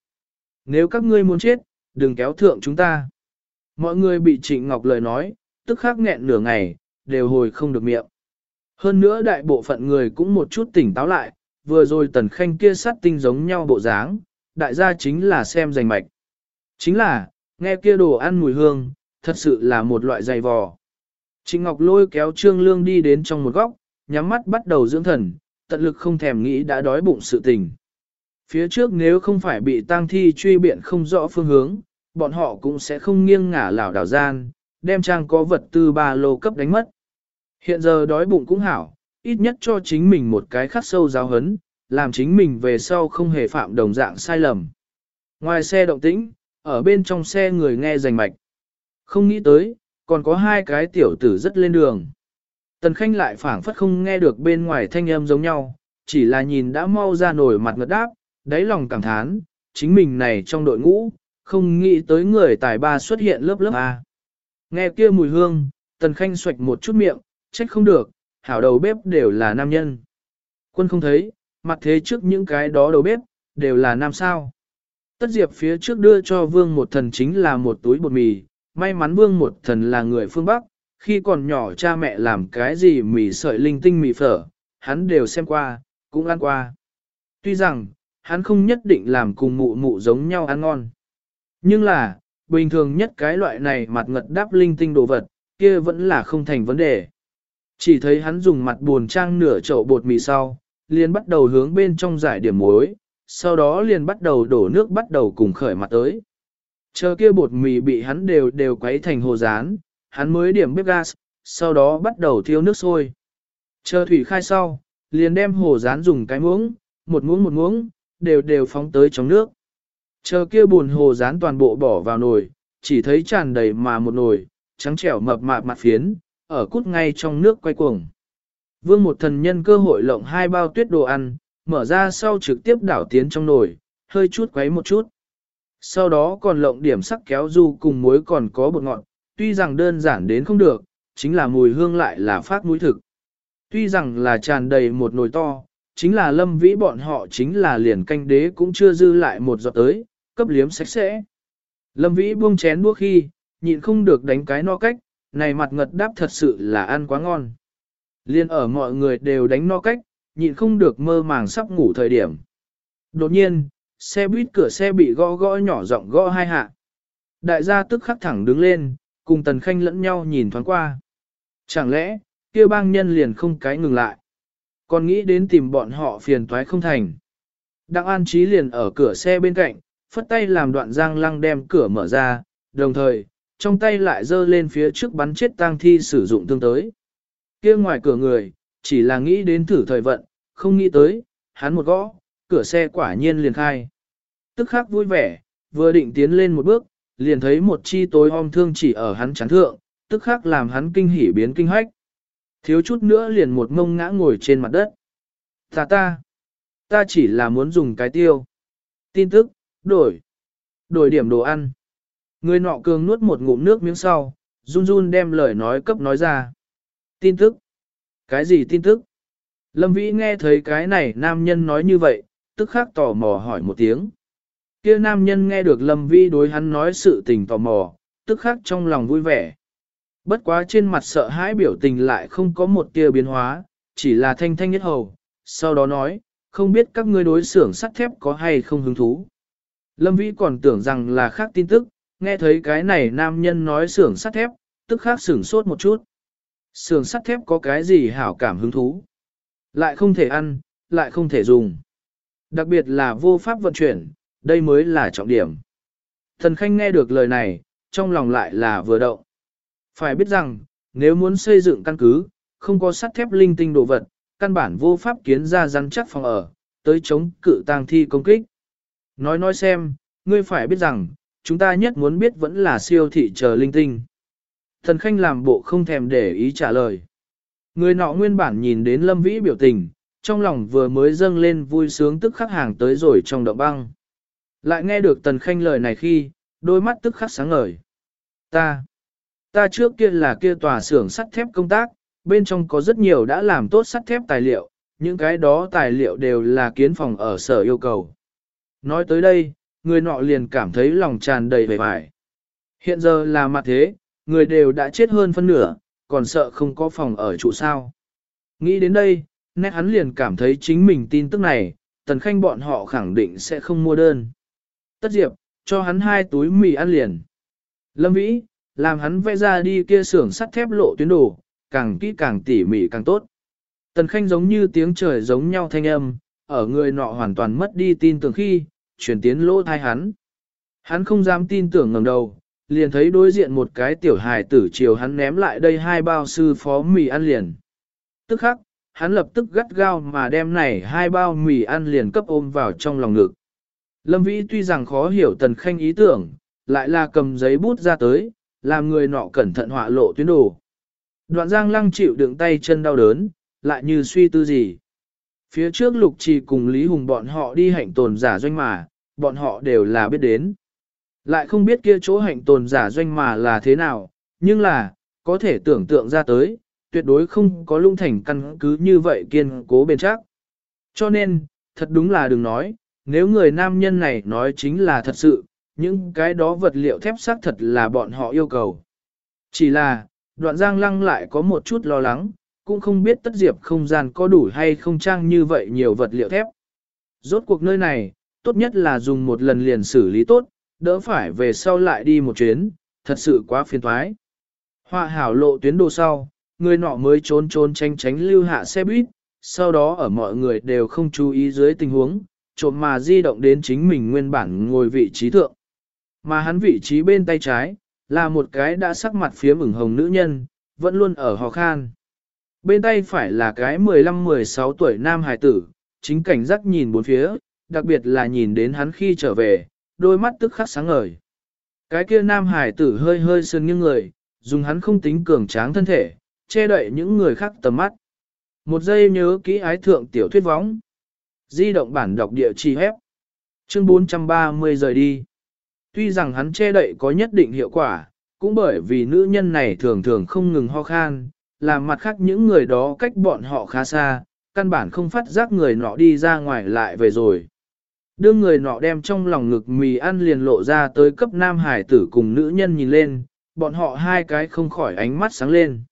Nếu các ngươi muốn chết, đừng kéo thượng chúng ta. Mọi người bị Trịnh Ngọc lời nói, tức khắc nghẹn nửa ngày, đều hồi không được miệng. Hơn nữa đại bộ phận người cũng một chút tỉnh táo lại, vừa rồi tần khanh kia sát tinh giống nhau bộ dáng, đại gia chính là xem giành mạch. Chính là, nghe kia đồ ăn mùi hương, thật sự là một loại dày vò. Trịnh Ngọc lôi kéo Trương Lương đi đến trong một góc, nhắm mắt bắt đầu dưỡng thần, tận lực không thèm nghĩ đã đói bụng sự tình. Phía trước nếu không phải bị tang thi truy biện không rõ phương hướng, bọn họ cũng sẽ không nghiêng ngả lảo đảo gian, đem trang có vật tư ba lô cấp đánh mất. Hiện giờ đói bụng cũng hảo, ít nhất cho chính mình một cái khắc sâu giáo hấn, làm chính mình về sau không hề phạm đồng dạng sai lầm. Ngoài xe động tĩnh, ở bên trong xe người nghe rành mạch. Không nghĩ tới, còn có hai cái tiểu tử rất lên đường. Tần Khanh lại phảng phất không nghe được bên ngoài thanh âm giống nhau, chỉ là nhìn đã mau ra nổi mặt ngật đáp, đáy lòng cảm thán, chính mình này trong đội ngũ, không nghĩ tới người tài ba xuất hiện lớp lớp A. Nghe kia mùi hương, Tần Khanh xoạch một chút miệng, trách không được, hảo đầu bếp đều là nam nhân. Quân không thấy, mặt thế trước những cái đó đầu bếp, đều là nam sao. Tất diệp phía trước đưa cho vương một thần chính là một túi bột mì, may mắn vương một thần là người phương Bắc, khi còn nhỏ cha mẹ làm cái gì mì sợi linh tinh mì phở, hắn đều xem qua, cũng ăn qua. Tuy rằng, hắn không nhất định làm cùng mụ mụ giống nhau ăn ngon. Nhưng là, bình thường nhất cái loại này mặt ngật đáp linh tinh đồ vật, kia vẫn là không thành vấn đề. Chỉ thấy hắn dùng mặt buồn trang nửa chậu bột mì sau, liền bắt đầu hướng bên trong giải điểm muối, sau đó liền bắt đầu đổ nước bắt đầu cùng khởi mặt tới. Chờ kia bột mì bị hắn đều đều quấy thành hồ rán, hắn mới điểm bếp gas, sau đó bắt đầu thiêu nước sôi. Chờ thủy khai sau, liền đem hồ rán dùng cái muỗng, một muỗng một muỗng, đều đều phóng tới trong nước. Chờ kia buồn hồ rán toàn bộ bỏ vào nồi, chỉ thấy tràn đầy mà một nồi, trắng trẻo mập mạp mặt phiến, ở cút ngay trong nước quay cuồng. Vương một thần nhân cơ hội lộng hai bao tuyết đồ ăn, mở ra sau trực tiếp đảo tiến trong nồi, hơi chút quấy một chút. Sau đó còn lộng điểm sắc kéo du cùng muối còn có bột ngọt, tuy rằng đơn giản đến không được, chính là mùi hương lại là phát mũi thực. Tuy rằng là tràn đầy một nồi to, chính là lâm vĩ bọn họ chính là liền canh đế cũng chưa dư lại một giọt tới, cấp liếm sạch sẽ. Lâm vĩ buông chén đua khi, nhịn không được đánh cái no cách, này mặt ngật đáp thật sự là ăn quá ngon. Liên ở mọi người đều đánh no cách, nhịn không được mơ màng sắp ngủ thời điểm. Đột nhiên, xe buýt cửa xe bị gõ gõ nhỏ giọng gõ hai hạ. Đại gia tức khắc thẳng đứng lên, cùng tần khanh lẫn nhau nhìn thoáng qua. Chẳng lẽ, kia bang nhân liền không cái ngừng lại. Còn nghĩ đến tìm bọn họ phiền toái không thành. Đặng an trí liền ở cửa xe bên cạnh, phất tay làm đoạn giang lăng đem cửa mở ra, đồng thời, trong tay lại giơ lên phía trước bắn chết tang thi sử dụng tương tới. kia ngoài cửa người, chỉ là nghĩ đến thử thời vận, không nghĩ tới, hắn một gõ, cửa xe quả nhiên liền khai. Tức khắc vui vẻ, vừa định tiến lên một bước, liền thấy một chi tối om thương chỉ ở hắn chán thượng, tức khắc làm hắn kinh hỉ biến kinh hách. Thiếu chút nữa liền một mông ngã ngồi trên mặt đất. Ta ta, ta chỉ là muốn dùng cái tiêu. Tin tức, đổi, đổi điểm đồ ăn. Người nọ cường nuốt một ngụm nước miếng sau, run run đem lời nói cấp nói ra. Tin tức. Cái gì tin tức? Lâm Vĩ nghe thấy cái này nam nhân nói như vậy, tức khắc tò mò hỏi một tiếng. Kia nam nhân nghe được Lâm Vĩ đối hắn nói sự tình tò mò, tức khắc trong lòng vui vẻ. Bất quá trên mặt sợ hãi biểu tình lại không có một tia biến hóa, chỉ là thanh thanh nhất hầu, sau đó nói, không biết các ngươi đối xưởng sắt thép có hay không hứng thú. Lâm Vĩ còn tưởng rằng là khác tin tức, nghe thấy cái này nam nhân nói xưởng sắt thép, tức khác sửng sốt một chút. Xưởng sắt thép có cái gì hảo cảm hứng thú? Lại không thể ăn, lại không thể dùng. Đặc biệt là vô pháp vận chuyển, đây mới là trọng điểm. Thần Khanh nghe được lời này, trong lòng lại là vừa động. Phải biết rằng, nếu muốn xây dựng căn cứ, không có sắt thép linh tinh đồ vật, căn bản vô pháp kiến ra rắn chắc phòng ở, tới chống cự tang thi công kích. Nói nói xem, ngươi phải biết rằng, chúng ta nhất muốn biết vẫn là siêu thị chờ linh tinh. Thần Khanh làm bộ không thèm để ý trả lời. Người nọ nguyên bản nhìn đến Lâm Vĩ biểu tình, trong lòng vừa mới dâng lên vui sướng tức khắc hàng tới rồi trong động băng. Lại nghe được Tần Khanh lời này khi, đôi mắt tức khắc sáng ngời. Ta, ta trước kia là kia tòa xưởng sắt thép công tác, bên trong có rất nhiều đã làm tốt sắt thép tài liệu, những cái đó tài liệu đều là kiến phòng ở sở yêu cầu. Nói tới đây, người nọ liền cảm thấy lòng tràn đầy vẻ vải. Hiện giờ là mặt thế, người đều đã chết hơn phân nửa, còn sợ không có phòng ở trụ sao. Nghĩ đến đây, nét hắn liền cảm thấy chính mình tin tức này, tần khanh bọn họ khẳng định sẽ không mua đơn. Tất diệp, cho hắn hai túi mì ăn liền. Lâm Vĩ, làm hắn vẽ ra đi kia xưởng sắt thép lộ tuyến đồ, càng kỹ càng tỉ mỉ càng tốt. Tần khanh giống như tiếng trời giống nhau thanh âm, ở người nọ hoàn toàn mất đi tin tưởng khi, chuyển tiến lỗ thai hắn. Hắn không dám tin tưởng ngẩng đầu, liền thấy đối diện một cái tiểu hài tử chiều hắn ném lại đây hai bao sư phó mì ăn liền. Tức khắc, hắn lập tức gắt gao mà đem này hai bao mì ăn liền cấp ôm vào trong lòng ngực. Lâm Vĩ tuy rằng khó hiểu tần khanh ý tưởng, lại là cầm giấy bút ra tới, làm người nọ cẩn thận họa lộ tuyến đồ. Đoạn giang lăng chịu đựng tay chân đau đớn, lại như suy tư gì. Phía trước lục trì cùng Lý Hùng bọn họ đi hạnh tồn giả doanh mà, bọn họ đều là biết đến. Lại không biết kia chỗ hạnh tồn giả doanh mà là thế nào, nhưng là, có thể tưởng tượng ra tới, tuyệt đối không có lung thành căn cứ như vậy kiên cố bền chắc. Cho nên, thật đúng là đừng nói, nếu người nam nhân này nói chính là thật sự, những cái đó vật liệu thép xác thật là bọn họ yêu cầu. Chỉ là, đoạn giang lăng lại có một chút lo lắng, cũng không biết tất diệp không gian có đủ hay không trang như vậy nhiều vật liệu thép. Rốt cuộc nơi này, tốt nhất là dùng một lần liền xử lý tốt, đỡ phải về sau lại đi một chuyến, thật sự quá phiền thoái. Họa hảo lộ tuyến đồ sau, người nọ mới trốn trốn tránh tránh lưu hạ xe buýt, sau đó ở mọi người đều không chú ý dưới tình huống, trộm mà di động đến chính mình nguyên bản ngồi vị trí thượng. Mà hắn vị trí bên tay trái, là một cái đã sắc mặt phía ửng hồng nữ nhân, vẫn luôn ở hò khan. Bên tay phải là cái 15-16 tuổi nam hài tử, chính cảnh giác nhìn bốn phía, đặc biệt là nhìn đến hắn khi trở về, đôi mắt tức khắc sáng ngời. Cái kia nam hải tử hơi hơi sơn nghiêng người, dùng hắn không tính cường tráng thân thể, che đậy những người khác tầm mắt. Một giây nhớ kỹ ái thượng tiểu thuyết võng. Di động bản đọc địa chỉ hép. Chương 430 rời đi. Tuy rằng hắn che đậy có nhất định hiệu quả, cũng bởi vì nữ nhân này thường thường không ngừng ho khan, làm mặt khác những người đó cách bọn họ khá xa, căn bản không phát giác người nọ đi ra ngoài lại về rồi. Đưa người nọ đem trong lòng ngực mì ăn liền lộ ra tới cấp nam hải tử cùng nữ nhân nhìn lên, bọn họ hai cái không khỏi ánh mắt sáng lên.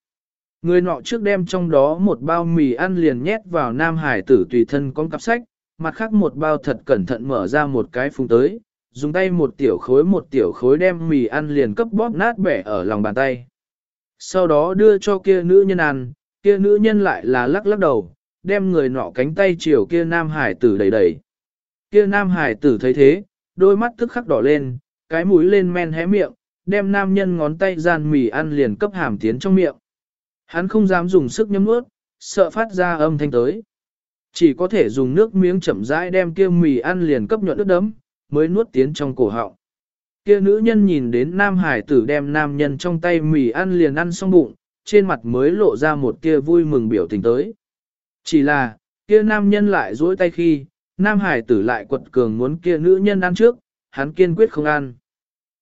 Người nọ trước đem trong đó một bao mì ăn liền nhét vào nam hải tử tùy thân con cặp sách, mặt khác một bao thật cẩn thận mở ra một cái phùng tới, dùng tay một tiểu khối một tiểu khối đem mì ăn liền cấp bóp nát bẻ ở lòng bàn tay. Sau đó đưa cho kia nữ nhân ăn, kia nữ nhân lại là lắc lắc đầu, đem người nọ cánh tay chiều kia nam hải tử đẩy đẩy. Kia nam hải tử thấy thế, đôi mắt tức khắc đỏ lên, cái mũi lên men hé miệng, đem nam nhân ngón tay gian mì ăn liền cấp hàm tiến trong miệng. Hắn không dám dùng sức nhấm nuốt, sợ phát ra âm thanh tới. Chỉ có thể dùng nước miếng chậm rãi đem kia mì ăn liền cấp nhuận nước đấm, mới nuốt tiến trong cổ họng. Kia nữ nhân nhìn đến nam hải tử đem nam nhân trong tay mì ăn liền ăn xong bụng, trên mặt mới lộ ra một kia vui mừng biểu tình tới. Chỉ là, kia nam nhân lại duỗi tay khi, nam hải tử lại quật cường muốn kia nữ nhân ăn trước, hắn kiên quyết không ăn.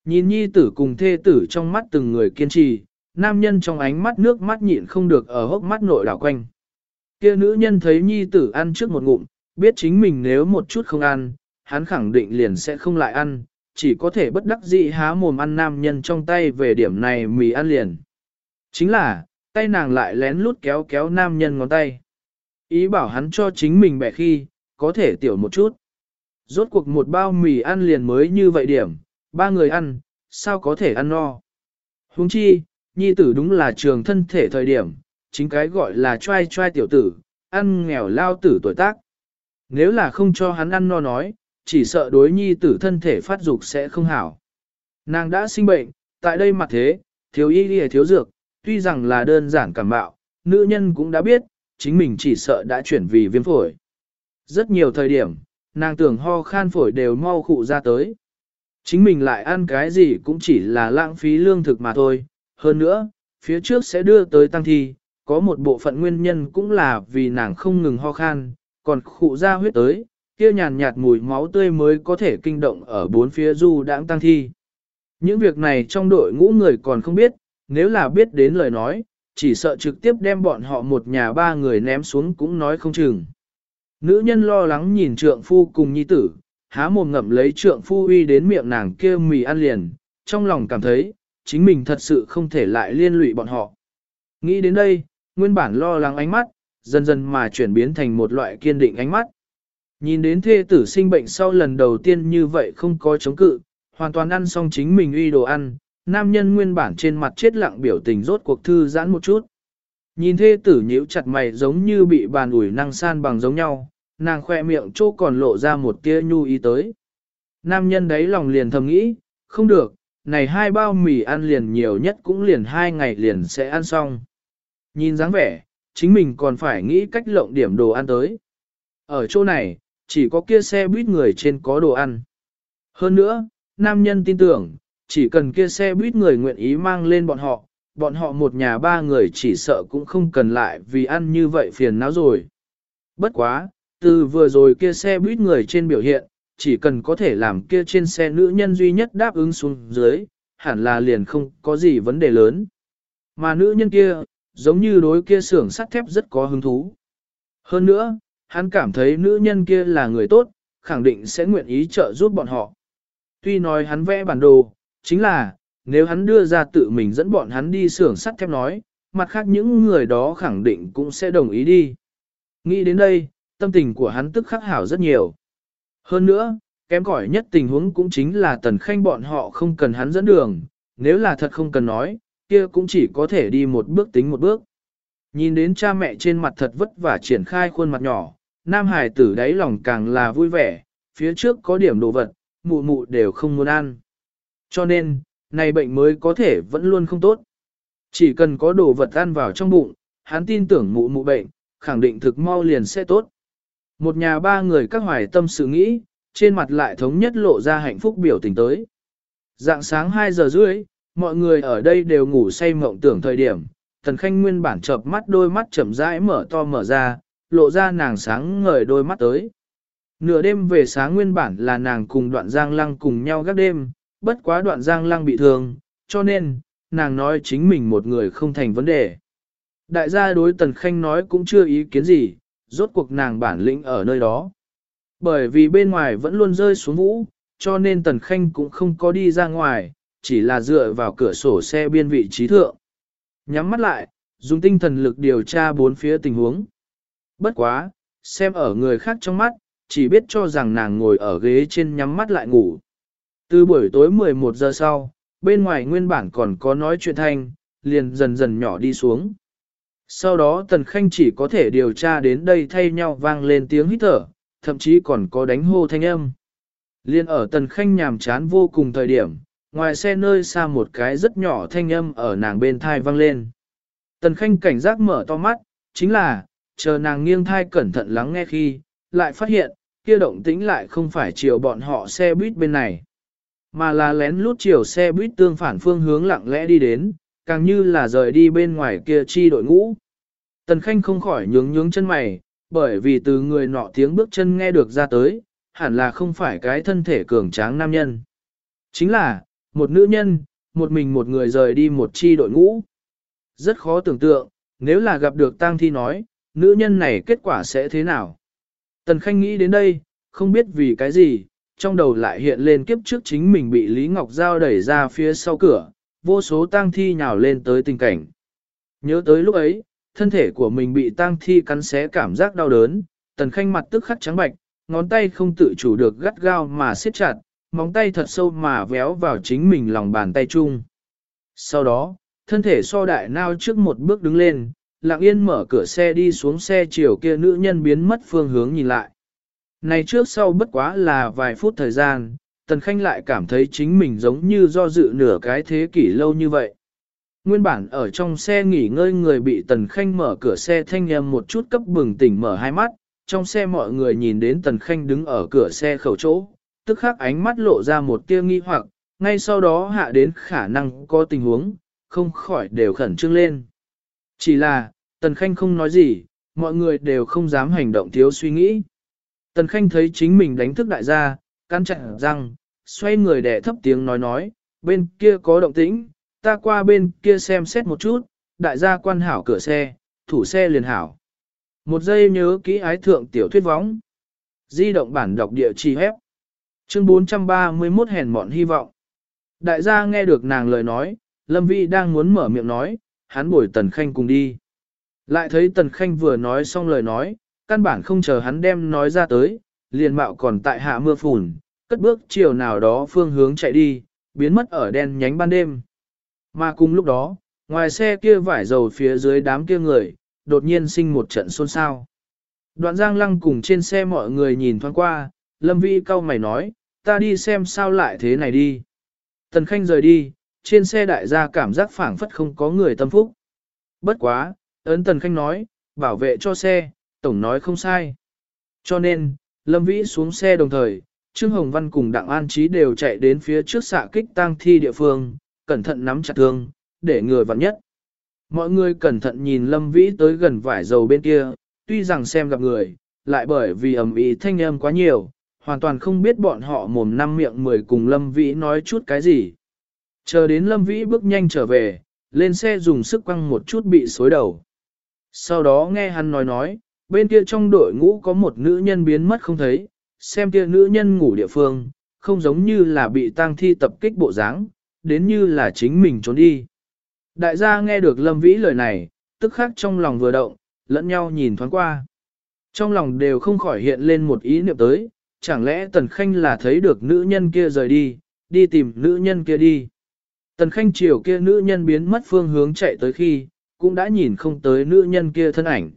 Nhìn nhi tử cùng thê tử trong mắt từng người kiên trì, nam nhân trong ánh mắt nước mắt nhịn không được ở hốc mắt nội đảo quanh. Kia nữ nhân thấy nhi tử ăn trước một ngụm, biết chính mình nếu một chút không ăn, hắn khẳng định liền sẽ không lại ăn, chỉ có thể bất đắc dĩ há mồm ăn nam nhân trong tay về điểm này mì ăn liền. Chính là, tay nàng lại lén lút kéo kéo nam nhân ngón tay. Ý bảo hắn cho chính mình bẻ khi, có thể tiểu một chút. Rốt cuộc một bao mì ăn liền mới như vậy điểm, ba người ăn, sao có thể ăn no. Huống chi, nhi tử đúng là trường thân thể thời điểm, chính cái gọi là trai trai tiểu tử, ăn nghèo lao tử tuổi tác. Nếu là không cho hắn ăn no nói, chỉ sợ đối nhi tử thân thể phát dục sẽ không hảo. Nàng đã sinh bệnh, tại đây mặt thế, thiếu y y thiếu dược, tuy rằng là đơn giản cảm bạo, nữ nhân cũng đã biết, chính mình chỉ sợ đã chuyển vì viêm phổi. Rất nhiều thời điểm, nàng tưởng ho khan phổi đều mau khụ ra tới. Chính mình lại ăn cái gì cũng chỉ là lãng phí lương thực mà thôi. Hơn nữa, phía trước sẽ đưa tới tăng thi, có một bộ phận nguyên nhân cũng là vì nàng không ngừng ho khan, còn khụ ra huyết tới, kia nhàn nhạt mùi máu tươi mới có thể kinh động ở bốn phía du đãng tăng thi. Những việc này trong đội ngũ người còn không biết, nếu là biết đến lời nói, chỉ sợ trực tiếp đem bọn họ một nhà ba người ném xuống cũng nói không chừng. Nữ nhân lo lắng nhìn trượng phu cùng nhi tử, há mồm ngậm lấy trượng phu uy đến miệng nàng kia mì ăn liền, trong lòng cảm thấy, chính mình thật sự không thể lại liên lụy bọn họ. Nghĩ đến đây, nguyên bản lo lắng ánh mắt, dần dần mà chuyển biến thành một loại kiên định ánh mắt. Nhìn đến thê tử sinh bệnh sau lần đầu tiên như vậy không có chống cự, hoàn toàn ăn xong chính mình uy đồ ăn, nam nhân nguyên bản trên mặt chết lặng biểu tình rốt cuộc thư giãn một chút. Nhìn thê tử nhíu chặt mày giống như bị bàn ủi năng san bằng giống nhau, nàng khoe miệng chỗ còn lộ ra một tia nhu ý tới. Nam nhân đấy lòng liền thầm nghĩ, không được, này hai bao mì ăn liền nhiều nhất cũng liền hai ngày liền sẽ ăn xong. Nhìn dáng vẻ, chính mình còn phải nghĩ cách lộng điểm đồ ăn tới. Ở chỗ này, chỉ có kia xe buýt người trên có đồ ăn. Hơn nữa, nam nhân tin tưởng, chỉ cần kia xe buýt người nguyện ý mang lên bọn họ, bọn họ một nhà ba người chỉ sợ cũng không cần lại vì ăn như vậy phiền não rồi. Bất quá, từ vừa rồi kia xe buýt người trên biểu hiện, chỉ cần có thể làm kia trên xe nữ nhân duy nhất đáp ứng xuống dưới, hẳn là liền không có gì vấn đề lớn. Mà nữ nhân kia, giống như đối kia xưởng sắt thép rất có hứng thú. Hơn nữa, hắn cảm thấy nữ nhân kia là người tốt, khẳng định sẽ nguyện ý trợ giúp bọn họ. Tuy nói hắn vẽ bản đồ, chính là, nếu hắn đưa ra tự mình dẫn bọn hắn đi xưởng sắt thép nói, mặt khác những người đó khẳng định cũng sẽ đồng ý đi. Nghĩ đến đây, tâm tình của hắn tức khắc hảo rất nhiều. Hơn nữa, kém cỏi nhất tình huống cũng chính là tần khanh bọn họ không cần hắn dẫn đường, nếu là thật không cần nói, kia cũng chỉ có thể đi một bước tính một bước. Nhìn đến cha mẹ trên mặt thật vất vả triển khai khuôn mặt nhỏ, nam hải tử đáy lòng càng là vui vẻ, phía trước có điểm đồ vật, mụ mụ đều không muốn ăn. Cho nên, này bệnh mới có thể vẫn luôn không tốt. Chỉ cần có đồ vật ăn vào trong bụng, hắn tin tưởng mụ mụ bệnh, khẳng định thực mau liền sẽ tốt. Một nhà ba người các hoài tâm sự nghĩ, trên mặt lại thống nhất lộ ra hạnh phúc biểu tình tới. Dạng sáng 2 giờ rưỡi, Mọi người ở đây đều ngủ say mộng tưởng thời điểm, Tần Khanh nguyên bản chợp mắt đôi mắt chậm rãi mở to mở ra, lộ ra nàng sáng ngời đôi mắt tới. Nửa đêm về sáng nguyên bản là nàng cùng đoạn giang lăng cùng nhau gác đêm, bất quá đoạn giang lăng bị thương, cho nên, nàng nói chính mình một người không thành vấn đề. Đại gia đối Tần Khanh nói cũng chưa ý kiến gì, rốt cuộc nàng bản lĩnh ở nơi đó. Bởi vì bên ngoài vẫn luôn rơi xuống vũ, cho nên Tần Khanh cũng không có đi ra ngoài, chỉ là dựa vào cửa sổ xe biên vị trí thượng. Nhắm mắt lại, dùng tinh thần lực điều tra bốn phía tình huống. Bất quá, xem ở người khác trong mắt, chỉ biết cho rằng nàng ngồi ở ghế trên nhắm mắt lại ngủ. Từ buổi tối 11 giờ sau, bên ngoài nguyên bản còn có nói chuyện thanh, liền dần dần nhỏ đi xuống. Sau đó Tần Khanh chỉ có thể điều tra đến đây thay nhau vang lên tiếng hít thở, thậm chí còn có đánh hô thanh âm. Liên ở Tần Khanh nhàm chán vô cùng thời điểm, ngoài xe nơi xa một cái rất nhỏ thanh âm ở nàng bên thai vang lên. Tần Khanh cảnh giác mở to mắt, chính là, chờ nàng nghiêng thai cẩn thận lắng nghe khi, lại phát hiện, kia động tĩnh lại không phải chiều bọn họ xe buýt bên này, mà là lén lút chiều xe buýt tương phản phương hướng lặng lẽ đi đến, càng như là rời đi bên ngoài kia chi đội ngũ. Tần Khanh không khỏi nhướng nhướng chân mày, bởi vì từ người nọ tiếng bước chân nghe được ra tới, hẳn là không phải cái thân thể cường tráng nam nhân. Chính là, một nữ nhân, một mình một người rời đi một chi đội ngũ. Rất khó tưởng tượng, nếu là gặp được tang thi nói, nữ nhân này kết quả sẽ thế nào? Tần Khanh nghĩ đến đây, không biết vì cái gì, trong đầu lại hiện lên kiếp trước chính mình bị Lý Ngọc Giao đẩy ra phía sau cửa, vô số tang thi nhào lên tới tình cảnh. Nhớ tới lúc ấy, thân thể của mình bị tang thi cắn xé cảm giác đau đớn, Tần Khanh mặt tức khắc trắng bạch, ngón tay không tự chủ được gắt gao mà siết chặt, móng tay thật sâu mà véo vào chính mình lòng bàn tay chung. Sau đó, thân thể so đại nao trước một bước đứng lên, lặng yên mở cửa xe đi xuống xe chiều kia nữ nhân biến mất phương hướng nhìn lại. Này trước sau bất quá là vài phút thời gian, Tần Khanh lại cảm thấy chính mình giống như do dự nửa cái thế kỷ lâu như vậy. Nguyên bản ở trong xe nghỉ ngơi người bị Tần Khanh mở cửa xe thanh âm một chút cấp bừng tỉnh mở hai mắt, trong xe mọi người nhìn đến Tần Khanh đứng ở cửa xe khẩu chỗ, tức khắc ánh mắt lộ ra một tia nghi hoặc, ngay sau đó hạ đến khả năng có tình huống, không khỏi đều khẩn trương lên. Chỉ là, Tần Khanh không nói gì, mọi người đều không dám hành động thiếu suy nghĩ. Tần Khanh thấy chính mình đánh thức đại gia, căn chặn răng, xoay người đẻ thấp tiếng nói nói, bên kia có động tĩnh, ta qua bên kia xem xét một chút, đại gia quan hảo cửa xe, thủ xe liền hảo. Một giây nhớ kỹ ái thượng tiểu thuyết võng. Di động bản đọc địa chỉ hép. Chương 431 hèn mọn hy vọng. Đại gia nghe được nàng lời nói, Lâm Vĩ đang muốn mở miệng nói, hắn bồi Tần Khanh cùng đi. Lại thấy Tần Khanh vừa nói xong lời nói, căn bản không chờ hắn đem nói ra tới, liền mạo còn tại hạ mưa phùn, cất bước chiều nào đó phương hướng chạy đi, biến mất ở đen nhánh ban đêm. Mà cùng lúc đó, ngoài xe kia vải dầu phía dưới đám kia người, đột nhiên sinh một trận xôn xao. Đoạn giang lăng cùng trên xe mọi người nhìn thoáng qua, Lâm Vi cau mày nói, ta đi xem sao lại thế này đi. Tần Khanh rời đi, trên xe đại gia cảm giác phảng phất không có người tâm phúc. Bất quá, ấn Tần Khanh nói, bảo vệ cho xe, tổng nói không sai. Cho nên, Lâm Vĩ xuống xe đồng thời, Trương Hồng Văn cùng Đặng An Trí đều chạy đến phía trước xạ kích tang thi địa phương, cẩn thận nắm chặt thương, để người vặn nhất. Mọi người cẩn thận nhìn Lâm Vĩ tới gần vải dầu bên kia, tuy rằng xem gặp người, lại bởi vì ầm ĩ thanh âm quá nhiều, hoàn toàn không biết bọn họ mồm năm miệng mười cùng Lâm Vĩ nói chút cái gì. Chờ đến Lâm Vĩ bước nhanh trở về, lên xe dùng sức quăng một chút bị xối đầu. Sau đó nghe hắn nói nói, bên kia trong đội ngũ có một nữ nhân biến mất không thấy, xem kia nữ nhân ngủ địa phương, không giống như là bị tang thi tập kích bộ dáng, đến như là chính mình trốn đi. Đại gia nghe được Lâm Vĩ lời này, tức khắc trong lòng vừa động, lẫn nhau nhìn thoáng qua. Trong lòng đều không khỏi hiện lên một ý niệm tới, chẳng lẽ Tần Khanh là thấy được nữ nhân kia rời đi, đi tìm nữ nhân kia đi. Tần Khanh chiều kia nữ nhân biến mất phương hướng chạy tới khi, cũng đã nhìn không tới nữ nhân kia thân ảnh.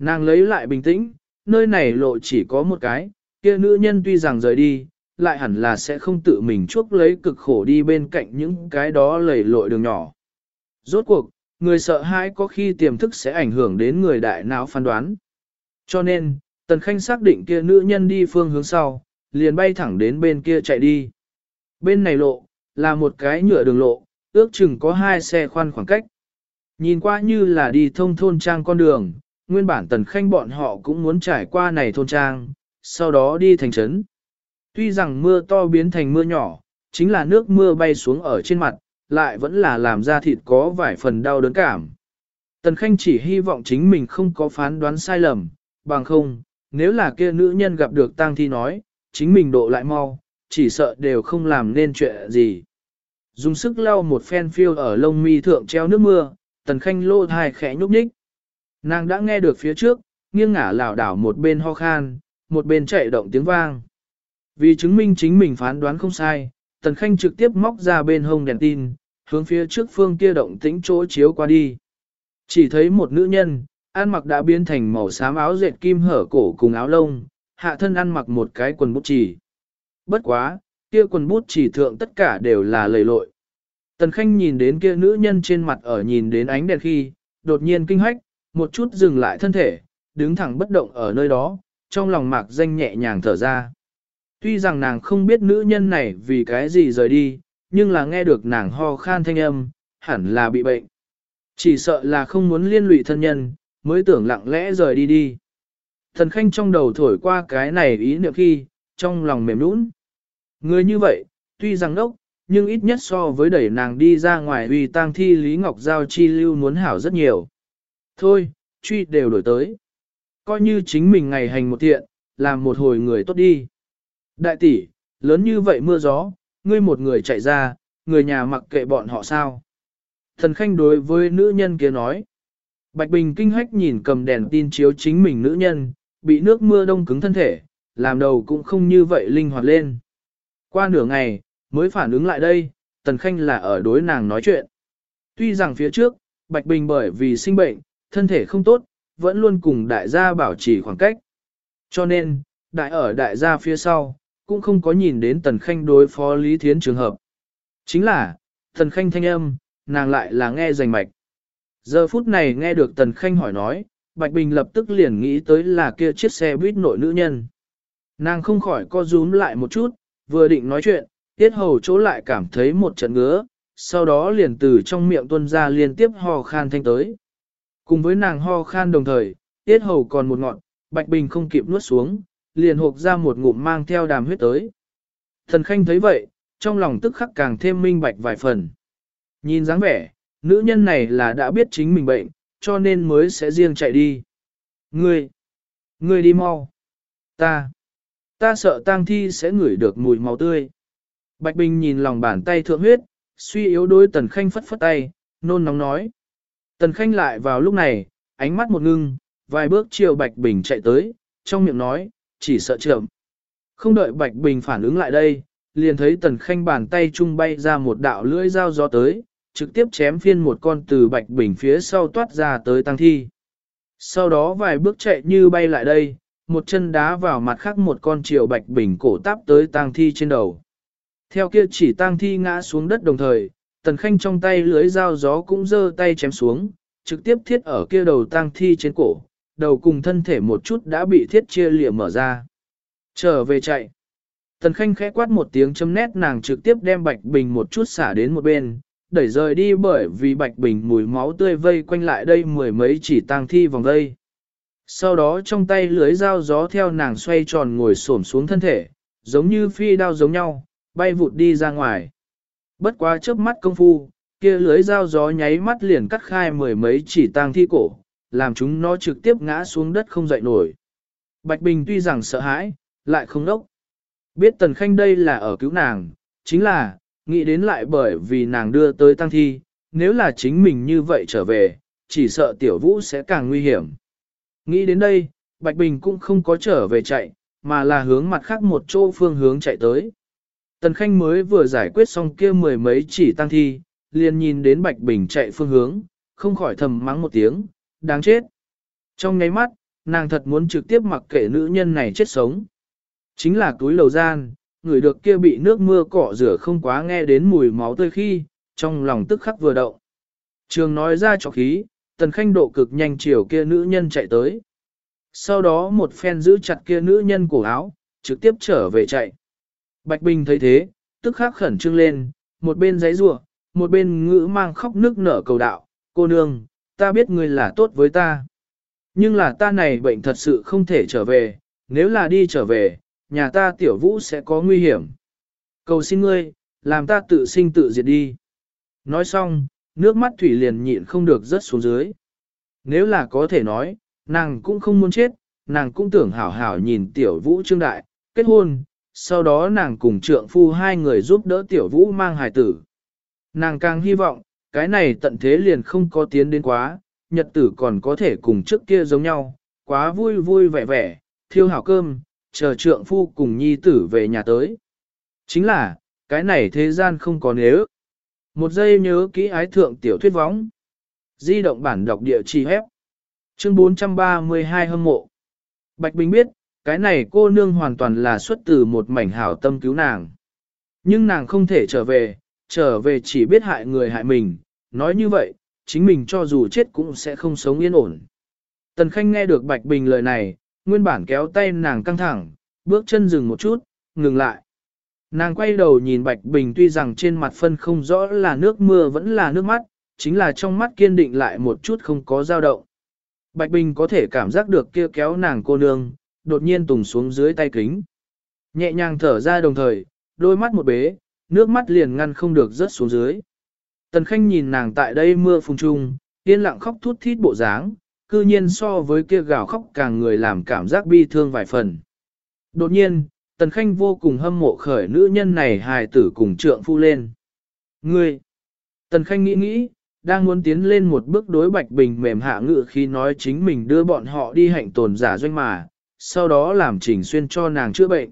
Nàng lấy lại bình tĩnh, nơi này lộ chỉ có một cái, kia nữ nhân tuy rằng rời đi, lại hẳn là sẽ không tự mình chuốc lấy cực khổ đi bên cạnh những cái đó lầy lội đường nhỏ. Rốt cuộc, người sợ hãi có khi tiềm thức sẽ ảnh hưởng đến người đại não phán đoán. Cho nên, Tần Khanh xác định kia nữ nhân đi phương hướng sau, liền bay thẳng đến bên kia chạy đi. Bên này lộ, là một cái nhựa đường lộ, ước chừng có hai xe khoan khoảng cách. Nhìn qua như là đi thông thôn trang con đường, nguyên bản tần khanh bọn họ cũng muốn trải qua này thôn trang, sau đó đi thành trấn. Tuy rằng mưa to biến thành mưa nhỏ, chính là nước mưa bay xuống ở trên mặt, lại vẫn là làm ra thịt có vài phần đau đớn cảm. Tần Khanh chỉ hy vọng chính mình không có phán đoán sai lầm, bằng không, nếu là kia nữ nhân gặp được tang thi nói, chính mình độ lại mau, chỉ sợ đều không làm nên chuyện gì. Dùng sức lau một phen phiêu ở lông mi thượng treo nước mưa, Tần Khanh lô thai khẽ nhúc nhích. Nàng đã nghe được phía trước, nghiêng ngả lảo đảo một bên ho khan, một bên chạy động tiếng vang. Vì chứng minh chính mình phán đoán không sai, Tần Khanh trực tiếp móc ra bên hông đèn tin, hướng phía trước phương kia động tĩnh chỗ chiếu qua đi. Chỉ thấy một nữ nhân, ăn mặc đã biến thành màu xám áo dệt kim hở cổ cùng áo lông, hạ thân ăn mặc một cái quần bút chỉ. Bất quá, kia quần bút chỉ thượng tất cả đều là lầy lội. Tần Khanh nhìn đến kia nữ nhân trên mặt ở nhìn đến ánh đèn khi, đột nhiên kinh hách, một chút dừng lại thân thể, đứng thẳng bất động ở nơi đó, trong lòng mạc danh nhẹ nhàng thở ra. Tuy rằng nàng không biết nữ nhân này vì cái gì rời đi, nhưng là nghe được nàng ho khan thanh âm, hẳn là bị bệnh. Chỉ sợ là không muốn liên lụy thân nhân, mới tưởng lặng lẽ rời đi đi. Thần khanh trong đầu thổi qua cái này ý niệm khi, trong lòng mềm nũng. Người như vậy, tuy rằng đốc, nhưng ít nhất so với đẩy nàng đi ra ngoài vì tang thi Lý Ngọc Giao chi lưu muốn hảo rất nhiều. Thôi, truy đều đổi tới. Coi như chính mình ngày hành một thiện, làm một hồi người tốt đi. Đại tỷ, lớn như vậy mưa gió, ngươi một người chạy ra, người nhà mặc kệ bọn họ sao. Thần khanh đối với nữ nhân kia nói. Bạch Bình kinh hách nhìn cầm đèn tin chiếu chính mình nữ nhân, bị nước mưa đông cứng thân thể, làm đầu cũng không như vậy linh hoạt lên. Qua nửa ngày, mới phản ứng lại đây, Tần Khanh là ở đối nàng nói chuyện. Tuy rằng phía trước, Bạch Bình bởi vì sinh bệnh, thân thể không tốt, vẫn luôn cùng đại gia bảo trì khoảng cách. Cho nên, đại ở đại gia phía sau, cũng không có nhìn đến Tần Khanh đối phó Lý Thiến trường hợp. Chính là, Tần Khanh thanh âm, nàng lại là nghe rành mạch. Giờ phút này nghe được Tần Khanh hỏi nói, Bạch Bình lập tức liền nghĩ tới là kia chiếc xe buýt nội nữ nhân. Nàng không khỏi co rúm lại một chút, vừa định nói chuyện, tiết hầu chỗ lại cảm thấy một trận ngứa, sau đó liền từ trong miệng tuân ra liên tiếp ho khan thanh tới. Cùng với nàng ho khan đồng thời, tiết hầu còn một ngọn, Bạch Bình không kịp nuốt xuống, liền hộp ra một ngụm mang theo đàm huyết tới. Thần Khanh thấy vậy, trong lòng tức khắc càng thêm minh bạch vài phần. Nhìn dáng vẻ, nữ nhân này là đã biết chính mình bệnh, cho nên mới sẽ riêng chạy đi. Ngươi, ngươi đi mau. Ta, ta sợ tang thi sẽ ngửi được mùi máu tươi. Bạch Bình nhìn lòng bàn tay thượng huyết, suy yếu đôi Tần Khanh phất phất tay, nôn nóng nói. Tần Khanh lại vào lúc này, ánh mắt một ngưng, vài bước chiều Bạch Bình chạy tới, trong miệng nói, chỉ sợ chậm. Không đợi Bạch Bình phản ứng lại đây, liền thấy Tần Khanh bàn tay trung bay ra một đạo lưỡi dao gió tới, trực tiếp chém phiên một con từ Bạch Bình phía sau toát ra tới tăng thi. Sau đó vài bước chạy như bay lại đây, một chân đá vào mặt khác một con chiều Bạch Bình cổ táp tới tang thi trên đầu. Theo kia chỉ tang thi ngã xuống đất đồng thời, Tần Khanh trong tay lưới dao gió cũng giơ tay chém xuống, trực tiếp thiết ở kia đầu tang thi trên cổ, đầu cùng thân thể một chút đã bị thiết chia lìa mở ra. Trở về chạy. Tần Khanh khẽ quát một tiếng chấm nét nàng trực tiếp đem Bạch Bình một chút xả đến một bên, đẩy rời đi bởi vì Bạch Bình mùi máu tươi vây quanh lại đây mười mấy chỉ tang thi vòng đây. Sau đó trong tay lưới dao gió theo nàng xoay tròn ngồi xổm xuống thân thể, giống như phi đao giống nhau, bay vụt đi ra ngoài. Bất quá chớp mắt công phu, kia lưới dao gió nháy mắt liền cắt khai mười mấy chỉ tang thi cổ, làm chúng nó trực tiếp ngã xuống đất không dậy nổi. Bạch Bình tuy rằng sợ hãi, lại không đốc. Biết Tần Khanh đây là ở cứu nàng, chính là, nghĩ đến lại bởi vì nàng đưa tới tăng thi, nếu là chính mình như vậy trở về, chỉ sợ tiểu vũ sẽ càng nguy hiểm. Nghĩ đến đây, Bạch Bình cũng không có trở về chạy, mà là hướng mặt khác một chỗ phương hướng chạy tới. Tần Khanh mới vừa giải quyết xong kia mười mấy chỉ tăng thi, liền nhìn đến Bạch Bình chạy phương hướng, không khỏi thầm mắng một tiếng, đáng chết. Trong nháy mắt, nàng thật muốn trực tiếp mặc kệ nữ nhân này chết sống. Chính là túi lầu gian, người được kia bị nước mưa cọ rửa không quá nghe đến mùi máu tươi khi, trong lòng tức khắc vừa động. Trường nói ra cho khí, tần khanh độ cực nhanh chiều kia nữ nhân chạy tới. Sau đó một phen giữ chặt kia nữ nhân cổ áo, trực tiếp trở về chạy. Bạch Bình thấy thế, tức khắc khẩn trương lên, một bên giấy rủa, một bên ngữ mang khóc nước nở cầu đạo, cô nương, ta biết ngươi là tốt với ta. Nhưng là ta này bệnh thật sự không thể trở về, nếu là đi trở về, nhà ta tiểu vũ sẽ có nguy hiểm. Cầu xin ngươi, làm ta tự sinh tự diệt đi. Nói xong, nước mắt thủy liền nhịn không được rớt xuống dưới. Nếu là có thể nói, nàng cũng không muốn chết, nàng cũng tưởng hảo hảo nhìn tiểu vũ trương đại, kết hôn, sau đó nàng cùng trượng phu hai người giúp đỡ tiểu vũ mang hài tử. Nàng càng hy vọng, cái này tận thế liền không có tiến đến quá, nhật tử còn có thể cùng trước kia giống nhau, quá vui vui vẻ vẻ, thiêu hảo cơm, chờ trượng phu cùng nhi tử về nhà tới. Chính là, cái này thế gian không có nếu. Một giây nhớ kỹ ái thượng tiểu thuyết võng. Di động bản đọc địa chỉ hép. Chương 432 hâm mộ. Bạch Bình biết, cái này cô nương hoàn toàn là xuất từ một mảnh hảo tâm cứu nàng. Nhưng nàng không thể trở về, trở về chỉ biết hại người hại mình, nói như vậy, chính mình cho dù chết cũng sẽ không sống yên ổn. Tần Khanh nghe được Bạch Bình lời này, nguyên bản kéo tay nàng căng thẳng, bước chân dừng một chút, ngừng lại. Nàng quay đầu nhìn Bạch Bình tuy rằng trên mặt phân không rõ là nước mưa vẫn là nước mắt, chính là trong mắt kiên định lại một chút không có dao động. Bạch Bình có thể cảm giác được kia kéo nàng cô nương, đột nhiên tùng xuống dưới tay kính. Nhẹ nhàng thở ra đồng thời, đôi mắt một bế, nước mắt liền ngăn không được rớt xuống dưới. Tần Khanh nhìn nàng tại đây mưa phùng trung, yên lặng khóc thút thít bộ dáng, cư nhiên so với kia gào khóc càng người làm cảm giác bi thương vài phần. Đột nhiên, Tần Khanh vô cùng hâm mộ khởi nữ nhân này hài tử cùng trượng phu lên. Ngươi! Tần Khanh nghĩ nghĩ, đang muốn tiến lên một bước đối Bạch Bình mềm hạ ngự khi nói chính mình đưa bọn họ đi hạnh tồn giả doanh mà, sau đó làm trình xuyên cho nàng chữa bệnh.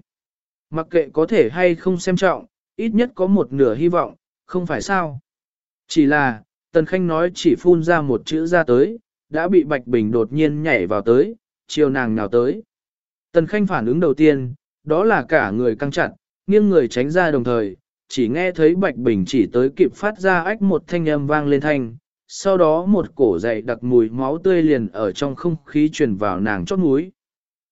Mặc kệ có thể hay không xem trọng, ít nhất có một nửa hy vọng, không phải sao. Chỉ là, Tần Khanh nói chỉ phun ra một chữ ra tới, đã bị Bạch Bình đột nhiên nhảy vào tới, chiều nàng nào tới. Tần Khanh phản ứng đầu tiên, đó là cả người căng chặt, nghiêng người tránh ra đồng thời, chỉ nghe thấy Bạch Bình chỉ tới kịp phát ra ách một thanh âm vang lên thanh, sau đó một cổ dậy đặc mùi máu tươi liền ở trong không khí truyền vào nàng chót mũi.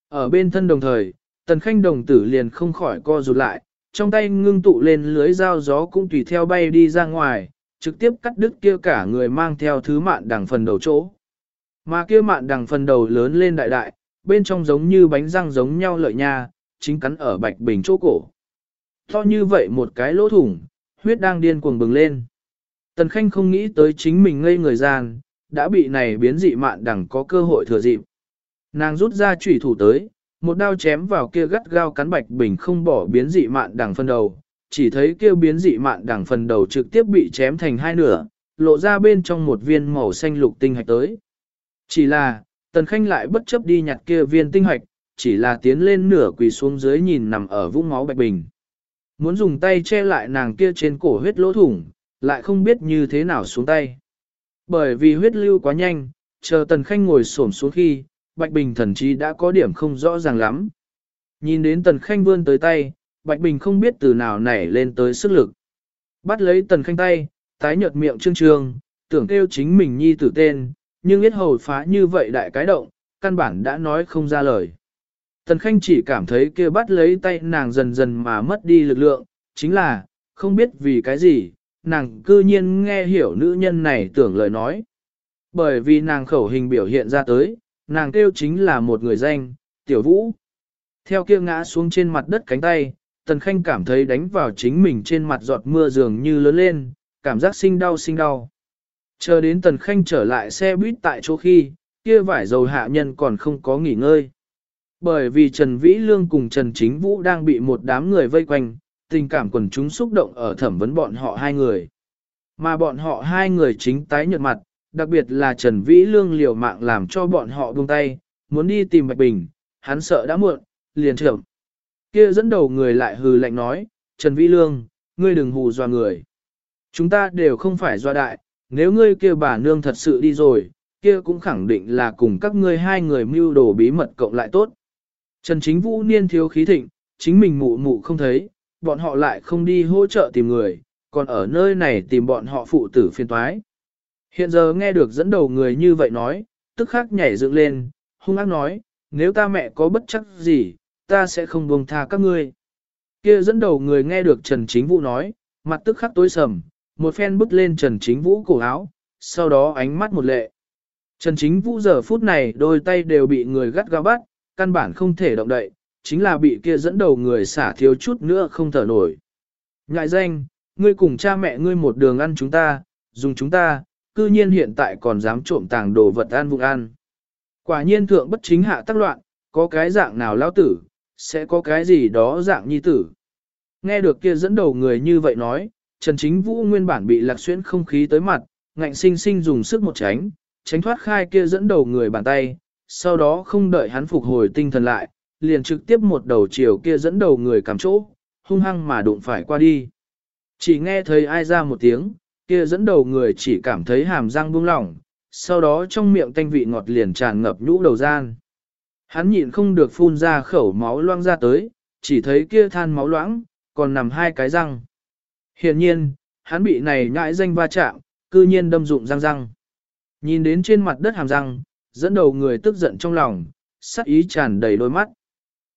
Ở bên thân đồng thời, Tần Khanh đồng tử liền không khỏi co rụt lại, trong tay ngưng tụ lên lưới dao gió cũng tùy theo bay đi ra ngoài, trực tiếp cắt đứt kia cả người mang theo thứ mạn đằng phần đầu chỗ. Mà kia mạn đằng phần đầu lớn lên đại đại, bên trong giống như bánh răng giống nhau lợi nha, chính cắn ở bạch bình chỗ cổ. To như vậy một cái lỗ thủng, huyết đang điên cuồng bừng lên. Tần Khanh không nghĩ tới chính mình ngây người gian, đã bị này biến dị mạn đằng có cơ hội thừa dịp. Nàng rút ra chủy thủ tới, một đao chém vào kia gắt gao cắn bạch bình không bỏ biến dị mạn đằng phân đầu, chỉ thấy kia biến dị mạn đằng phần đầu trực tiếp bị chém thành hai nửa, lộ ra bên trong một viên màu xanh lục tinh hạch tới. Chỉ là, Tần Khanh lại bất chấp đi nhặt kia viên tinh hạch, chỉ là tiến lên nửa quỳ xuống dưới nhìn nằm ở vũng máu bạch bình. Muốn dùng tay che lại nàng kia trên cổ huyết lỗ thủng, lại không biết như thế nào xuống tay. Bởi vì huyết lưu quá nhanh, chờ Tần Khanh ngồi xổm xuống khi, Bạch Bình thần chí đã có điểm không rõ ràng lắm. Nhìn đến Tần Khanh vươn tới tay, Bạch Bình không biết từ nào nảy lên tới sức lực. Bắt lấy Tần Khanh tay, tái nhợt miệng trương trương, tưởng kêu chính mình nhi tử tên, nhưng biết hầu phá như vậy đại cái động, căn bản đã nói không ra lời. Tần Khanh chỉ cảm thấy kia bắt lấy tay nàng dần dần mà mất đi lực lượng, chính là, không biết vì cái gì, nàng cư nhiên nghe hiểu nữ nhân này tưởng lời nói. Bởi vì nàng khẩu hình biểu hiện ra tới, nàng kêu chính là một người danh, Tiểu Vũ. Theo kia ngã xuống trên mặt đất cánh tay, Tần Khanh cảm thấy đánh vào chính mình trên mặt giọt mưa dường như lớn lên, cảm giác sinh đau sinh đau. Chờ đến Tần Khanh trở lại xe buýt tại chỗ khi, kia vải dầu hạ nhân còn không có nghỉ ngơi. Bởi vì Trần Vĩ Lương cùng Trần Chính Vũ đang bị một đám người vây quanh, tình cảm quần chúng xúc động ở thẩm vấn bọn họ hai người. Mà bọn họ hai người chính tái nhợt mặt, đặc biệt là Trần Vĩ Lương liều mạng làm cho bọn họ buông tay, muốn đi tìm Bạch Bình, hắn sợ đã muộn, liền trưởng. Kia dẫn đầu người lại hừ lạnh nói, Trần Vĩ Lương, ngươi đừng hù dọa người. Chúng ta đều không phải doa đại, nếu ngươi kia bà nương thật sự đi rồi, kia cũng khẳng định là cùng các ngươi hai người mưu đồ bí mật cộng lại tốt. Trần Chính Vũ niên thiếu khí thịnh, chính mình mụ mụ không thấy, bọn họ lại không đi hỗ trợ tìm người, còn ở nơi này tìm bọn họ phụ tử phiên toái. Hiện giờ nghe được dẫn đầu người như vậy nói, tức khắc nhảy dựng lên, hung ác nói, nếu ta mẹ có bất chắc gì, ta sẽ không buông tha các ngươi. Kia dẫn đầu người nghe được Trần Chính Vũ nói, mặt tức khắc tối sầm, một phen bứt lên Trần Chính Vũ cổ áo, sau đó ánh mắt một lệ. Trần Chính Vũ giờ phút này đôi tay đều bị người gắt gao bắt, căn bản không thể động đậy, chính là bị kia dẫn đầu người xả thiếu chút nữa không thở nổi. Ngại danh, ngươi cùng cha mẹ ngươi một đường ăn chúng ta, dùng chúng ta, cư nhiên hiện tại còn dám trộm tàng đồ vật An vụng An, Quả nhiên thượng bất chính hạ tác loạn, có cái dạng nào lao tử, sẽ có cái gì đó dạng nhi tử. Nghe được kia dẫn đầu người như vậy nói, Trần Chính Vũ nguyên bản bị lạc xuyên không khí tới mặt, ngạnh sinh sinh dùng sức một tránh, tránh thoát khai kia dẫn đầu người bàn tay, sau đó không đợi hắn phục hồi tinh thần lại, liền trực tiếp một đầu chiều kia dẫn đầu người cầm chỗ, hung hăng mà đụng phải qua đi. Chỉ nghe thấy ai ra một tiếng, kia dẫn đầu người chỉ cảm thấy hàm răng buông lỏng, sau đó trong miệng tanh vị ngọt liền tràn ngập nhũ đầu gian. Hắn nhịn không được phun ra khẩu máu loang ra tới, chỉ thấy kia than máu loãng, còn nằm hai cái răng. Hiện nhiên, hắn bị này nhãi danh va chạm, cư nhiên đâm dụng răng răng. Nhìn đến trên mặt đất hàm răng, dẫn đầu người tức giận trong lòng, sắc ý tràn đầy đôi mắt.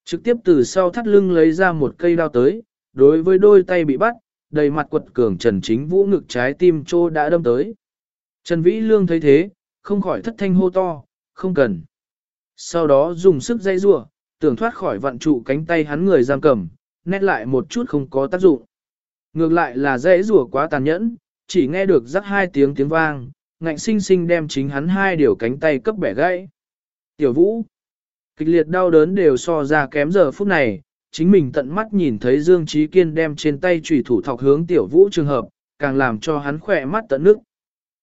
Trực tiếp từ sau thắt lưng lấy ra một cây đao tới, đối với đôi tay bị bắt, đầy mặt quật cường Trần Chính Vũ ngực trái tim trô đã đâm tới. Trần Vĩ Lương thấy thế, không khỏi thất thanh hô to, không cần. Sau đó dùng sức dây rua, tưởng thoát khỏi vận trụ cánh tay hắn người giam cầm, nét lại một chút không có tác dụng. Ngược lại là dây rùa quá tàn nhẫn, chỉ nghe được rắc hai tiếng tiếng vang, ngạnh sinh sinh đem chính hắn hai điều cánh tay cấp bẻ gãy. Tiểu Vũ, kịch liệt đau đớn đều so ra kém giờ phút này, chính mình tận mắt nhìn thấy Dương Trí Kiên đem trên tay chủy thủ thọc hướng Tiểu Vũ trường hợp, càng làm cho hắn khỏe mắt tận nước.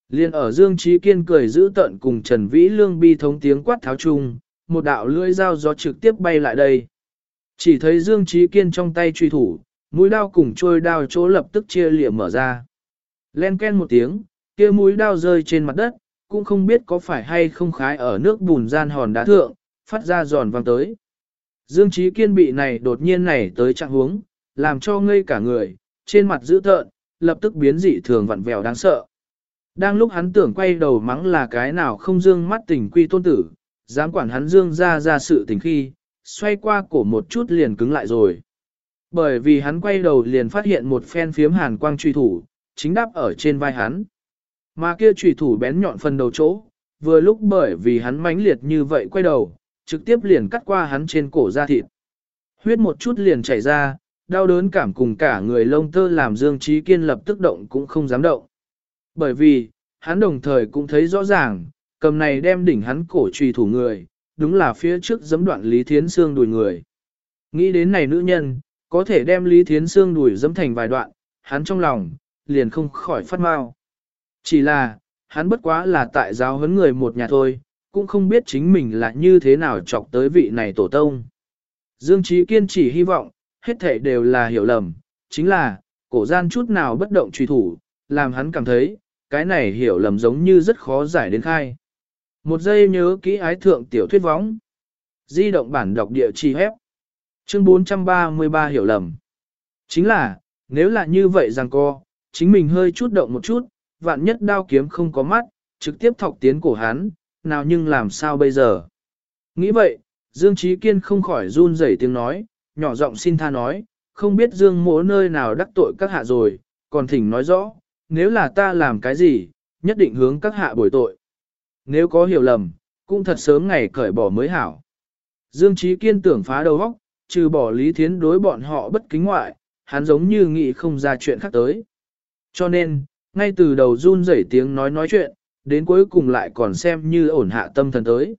Liên ở Dương Trí Kiên cười giữ tận cùng Trần Vĩ Lương bi thống tiếng quát tháo chung, một đạo lưỡi dao gió trực tiếp bay lại đây. Chỉ thấy Dương Trí Kiên trong tay truy thủ, mũi đao cùng trôi đao chỗ lập tức chia liệm mở ra. Len ken một tiếng, kia mũi đao rơi trên mặt đất, cũng không biết có phải hay không khái ở nước bùn gian hòn đá thượng, phát ra giòn vang tới. Dương Trí Kiên bị này đột nhiên này tới trạng huống, làm cho ngây cả người, trên mặt dữ tợn, lập tức biến dị thường vặn vẹo đáng sợ. Đang lúc hắn tưởng quay đầu mắng là cái nào không dương mắt tình quy tôn tử, dám quản hắn dương ra ra sự tình khi, xoay qua cổ một chút liền cứng lại rồi. Bởi vì hắn quay đầu liền phát hiện một phen phiếm hàn quang truy thủ, chính đáp ở trên vai hắn. Mà kia truy thủ bén nhọn phần đầu chỗ, vừa lúc bởi vì hắn mãnh liệt như vậy quay đầu, trực tiếp liền cắt qua hắn trên cổ da thịt. Huyết một chút liền chảy ra, đau đớn cảm cùng cả người lông tơ làm Dương Trí Kiên lập tức động cũng không dám động. Bởi vì, hắn đồng thời cũng thấy rõ ràng, cầm này đem đỉnh hắn cổ truy thủ người, đúng là phía trước giấm đoạn Lý Thiến Sương đùi người. Nghĩ đến này nữ nhân, có thể đem Lý Thiến Sương đùi dẫm thành vài đoạn, hắn trong lòng, liền không khỏi phát mau. Chỉ là, hắn bất quá là tại giáo huấn người một nhà thôi, cũng không biết chính mình là như thế nào chọc tới vị này tổ tông. Dương Trí Kiên chỉ hy vọng, hết thể đều là hiểu lầm, chính là, cổ gian chút nào bất động truy thủ, làm hắn cảm thấy, cái này hiểu lầm giống như rất khó giải đến khai. Một giây nhớ kỹ ái thượng tiểu thuyết võng. Di động bản đọc địa chỉ hép. Chương 433 hiểu lầm. Chính là, nếu là như vậy rằng co, chính mình hơi chút động một chút, vạn nhất đao kiếm không có mắt, trực tiếp thọc tiến cổ hắn, nào nhưng làm sao bây giờ. Nghĩ vậy, Dương Trí Kiên không khỏi run rẩy tiếng nói, nhỏ giọng xin tha nói, không biết Dương mỗ nơi nào đắc tội các hạ rồi, còn thỉnh nói rõ, nếu là ta làm cái gì, nhất định hướng các hạ bồi tội. Nếu có hiểu lầm, cũng thật sớm ngày cởi bỏ mới hảo. Dương Trí Kiên tưởng phá đầu óc, trừ bỏ Lý Thiến đối bọn họ bất kính ngoại, hắn giống như nghĩ không ra chuyện khác tới. Cho nên, ngay từ đầu run rẩy tiếng nói nói chuyện, đến cuối cùng lại còn xem như ổn hạ tâm thần tới.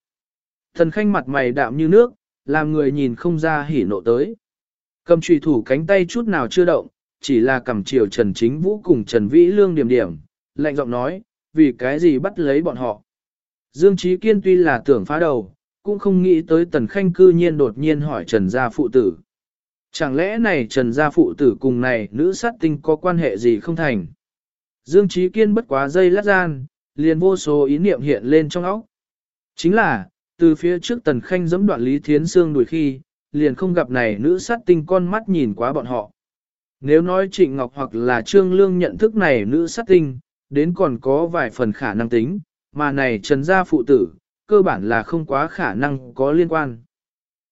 Thần khanh mặt mày đạm như nước, làm người nhìn không ra hỉ nộ tới. Cầm trùy thủ cánh tay chút nào chưa động, chỉ là cầm chiều Trần Chính Vũ cùng Trần Vĩ Lương điểm điểm, lạnh giọng nói, vì cái gì bắt lấy bọn họ. Dương Trí Kiên tuy là tưởng phá đầu, cũng không nghĩ tới Tần Khanh cư nhiên đột nhiên hỏi Trần gia phụ tử. Chẳng lẽ này Trần gia phụ tử cùng này nữ sát tinh có quan hệ gì không thành? Dương Trí Kiên bất quá dây lát gian, liền vô số ý niệm hiện lên trong óc. Chính là, từ phía trước Tần Khanh giẫm đoạn Lý Thiến Sương đuổi khi, liền không gặp này nữ sát tinh con mắt nhìn quá bọn họ. Nếu nói Trịnh Ngọc hoặc là Trương Lương nhận thức này nữ sát tinh, đến còn có vài phần khả năng tính, mà này Trần gia phụ tử, cơ bản là không quá khả năng có liên quan.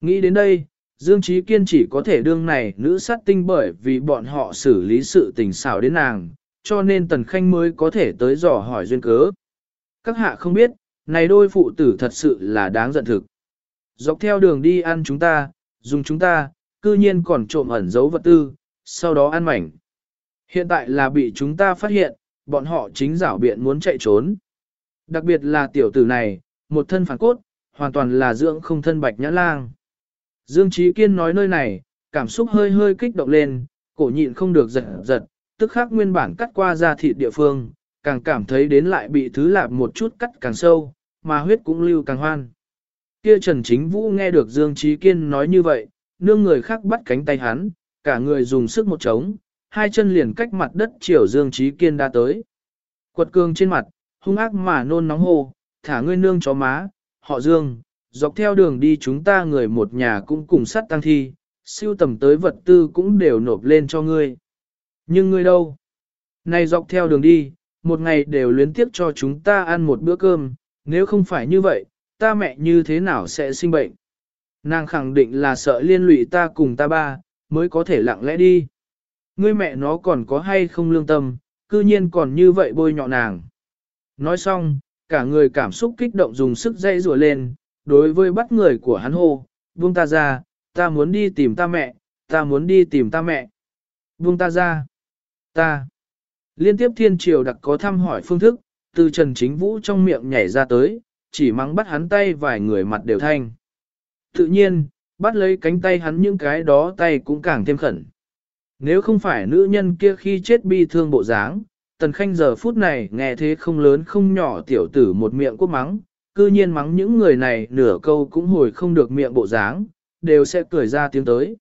Nghĩ đến đây, Dương Trí Kiên chỉ có thể đương này nữ sát tinh bởi vì bọn họ xử lý sự tình xảo đến nàng, cho nên Tần Khanh mới có thể tới dò hỏi duyên cớ. Các hạ không biết, này đôi phụ tử thật sự là đáng giận thực. Dọc theo đường đi ăn chúng ta, dùng chúng ta, cư nhiên còn trộm ẩn giấu vật tư, sau đó ăn mảnh. Hiện tại là bị chúng ta phát hiện, bọn họ chính rảo biện muốn chạy trốn. Đặc biệt là tiểu tử này, một thân phản cốt, hoàn toàn là dưỡng không thân bạch nhã lang. Dương Trí Kiên nói nơi này, cảm xúc hơi hơi kích động lên, cổ nhịn không được giật giật, tức khắc nguyên bản cắt qua ra thịt địa phương, càng cảm thấy đến lại bị thứ lạp một chút cắt càng sâu, mà huyết cũng lưu càng hoan. Kia Trần Chính Vũ nghe được Dương Trí Kiên nói như vậy, nương người khác bắt cánh tay hắn, cả người dùng sức một trống, hai chân liền cách mặt đất chiều Dương Trí Kiên đã tới. Quật cường trên mặt, hung ác mà nôn nóng hô, thả ngươi nương chó má, họ Dương, dọc theo đường đi chúng ta người một nhà cũng cùng sắt tăng thi, siêu tầm tới vật tư cũng đều nộp lên cho ngươi. Nhưng ngươi đâu? Này dọc theo đường đi, một ngày đều luyến tiếp cho chúng ta ăn một bữa cơm, nếu không phải như vậy, ta mẹ như thế nào sẽ sinh bệnh? Nàng khẳng định là sợ liên lụy ta cùng ta ba, mới có thể lặng lẽ đi. Ngươi mẹ nó còn có hay không lương tâm, cư nhiên còn như vậy bôi nhọ nàng. Nói xong, cả người cảm xúc kích động dùng sức dây rùa lên, đối với bắt người của hắn hô, buông ta ra, ta muốn đi tìm ta mẹ, ta muốn đi tìm ta mẹ. Buông ta ra, ta. Liên tiếp thiên triều đặc có thăm hỏi phương thức, từ Trần Chính Vũ trong miệng nhảy ra tới, chỉ mắng bắt hắn tay vài người mặt đều thanh. Tự nhiên, bắt lấy cánh tay hắn những cái đó tay cũng càng thêm khẩn. Nếu không phải nữ nhân kia khi chết bi thương bộ dáng, tần khanh giờ phút này nghe thế không lớn không nhỏ tiểu tử một miệng quốc mắng, cư nhiên mắng những người này nửa câu cũng hồi không được miệng bộ dáng, đều sẽ cười ra tiếng tới.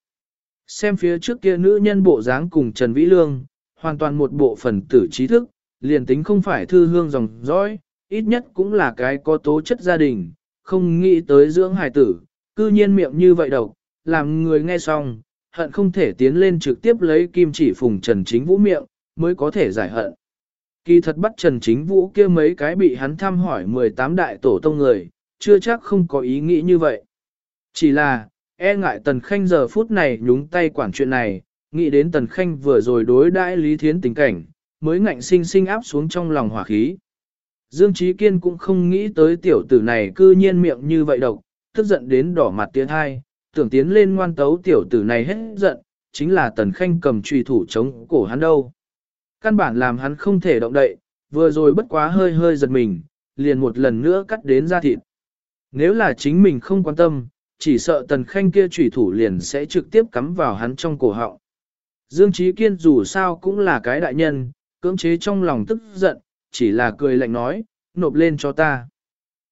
Xem phía trước kia nữ nhân bộ dáng cùng Trần Vĩ Lương, hoàn toàn một bộ phần tử trí thức, liền tính không phải thư hương dòng dõi, ít nhất cũng là cái có tố chất gia đình, không nghĩ tới dưỡng hài tử, cư nhiên miệng như vậy độc, làm người nghe xong, hận không thể tiến lên trực tiếp lấy kim chỉ phùng Trần Chính Vũ miệng, mới có thể giải hận. Kỳ thật bắt Trần Chính Vũ kia mấy cái bị hắn thăm hỏi 18 đại tổ tông người, chưa chắc không có ý nghĩ như vậy. Chỉ là, e ngại Tần Khanh giờ phút này nhúng tay quản chuyện này, nghĩ đến Tần Khanh vừa rồi đối đãi Lý Thiến tình cảnh, mới ngạnh sinh sinh áp xuống trong lòng hỏa khí. Dương Trí Kiên cũng không nghĩ tới tiểu tử này cư nhiên miệng như vậy độc, tức giận đến đỏ mặt tiến hai, tưởng tiến lên ngoan tấu tiểu tử này hết giận, chính là Tần Khanh cầm trùy thủ chống cổ hắn đâu. Căn bản làm hắn không thể động đậy, vừa rồi bất quá hơi hơi giật mình, liền một lần nữa cắt đến da thịt. Nếu là chính mình không quan tâm, chỉ sợ Tần Khanh kia trùy thủ liền sẽ trực tiếp cắm vào hắn trong cổ họng. Dương Trí Kiên dù sao cũng là cái đại nhân, cưỡng chế trong lòng tức giận, chỉ là cười lạnh nói, nộp lên cho ta.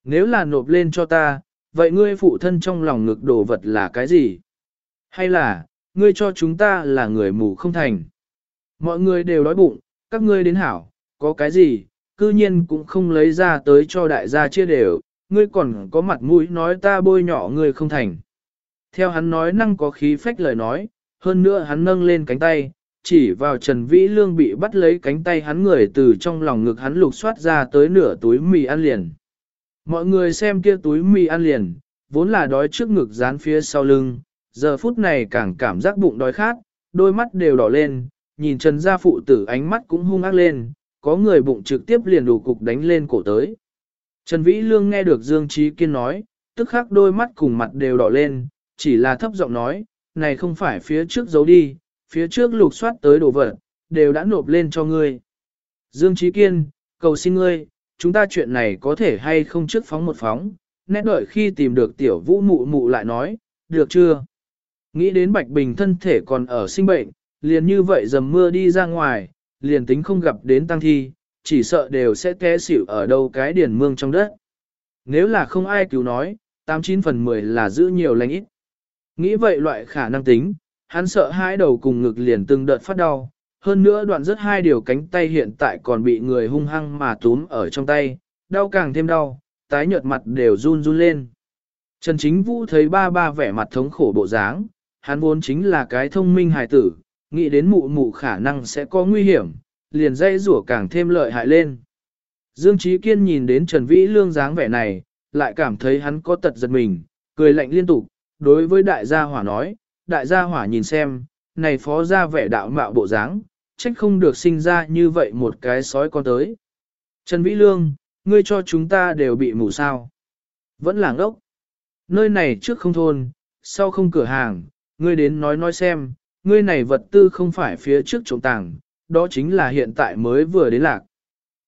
Nếu là nộp lên cho ta, vậy ngươi phụ thân trong lòng ngực đồ vật là cái gì? Hay là, ngươi cho chúng ta là người mù không thành? Mọi người đều đói bụng, các ngươi đến hảo, có cái gì, cư nhiên cũng không lấy ra tới cho đại gia chia đều, ngươi còn có mặt mũi nói ta bôi nhỏ ngươi không thành. Theo hắn nói năng có khí phách lời nói, hơn nữa hắn nâng lên cánh tay, chỉ vào Trần Vĩ Lương bị bắt lấy cánh tay hắn người từ trong lòng ngực hắn lục soát ra tới nửa túi mì ăn liền. Mọi người xem kia túi mì ăn liền, vốn là đói trước ngực dán phía sau lưng, giờ phút này càng cảm giác bụng đói khát, đôi mắt đều đỏ lên, nhìn Trần gia phụ tử ánh mắt cũng hung ác lên, có người bụng trực tiếp liền đủ cục đánh lên cổ tới. Trần Vĩ Lương nghe được Dương Trí Kiên nói, tức khắc đôi mắt cùng mặt đều đỏ lên, chỉ là thấp giọng nói, này không phải phía trước giấu đi, phía trước lục soát tới đồ vật, đều đã nộp lên cho ngươi. Dương Trí Kiên, cầu xin ngươi, chúng ta chuyện này có thể hay không trước phóng một phóng, nét đợi khi tìm được tiểu vũ mụ mụ lại nói, được chưa? Nghĩ đến Bạch Bình thân thể còn ở sinh bệnh, liền như vậy dầm mưa đi ra ngoài, liền tính không gặp đến tăng thi, chỉ sợ đều sẽ té xỉu ở đâu cái điển mương trong đất. Nếu là không ai cứu nói, 89 phần 10 là giữ nhiều lành ít. Nghĩ vậy loại khả năng tính, hắn sợ hai đầu cùng ngực liền từng đợt phát đau, hơn nữa đoạn rất hai điều cánh tay hiện tại còn bị người hung hăng mà túm ở trong tay, đau càng thêm đau, tái nhợt mặt đều run run lên. Trần Chính Vũ thấy ba ba vẻ mặt thống khổ bộ dáng, hắn vốn chính là cái thông minh hài tử, nghĩ đến mụ mụ khả năng sẽ có nguy hiểm, liền dây rủa càng thêm lợi hại lên. Dương Trí Kiên nhìn đến Trần Vĩ Lương dáng vẻ này, lại cảm thấy hắn có tật giật mình, cười lạnh liên tục, đối với đại gia hỏa nói, đại gia hỏa nhìn xem, này phó gia vẻ đạo mạo bộ dáng, trách không được sinh ra như vậy một cái sói con tới. Trần Vĩ Lương, ngươi cho chúng ta đều bị mù sao. Vẫn là ngốc. Nơi này trước không thôn, sau không cửa hàng, ngươi đến nói nói xem, ngươi này vật tư không phải phía trước trộm tàng, đó chính là hiện tại mới vừa đến lạc.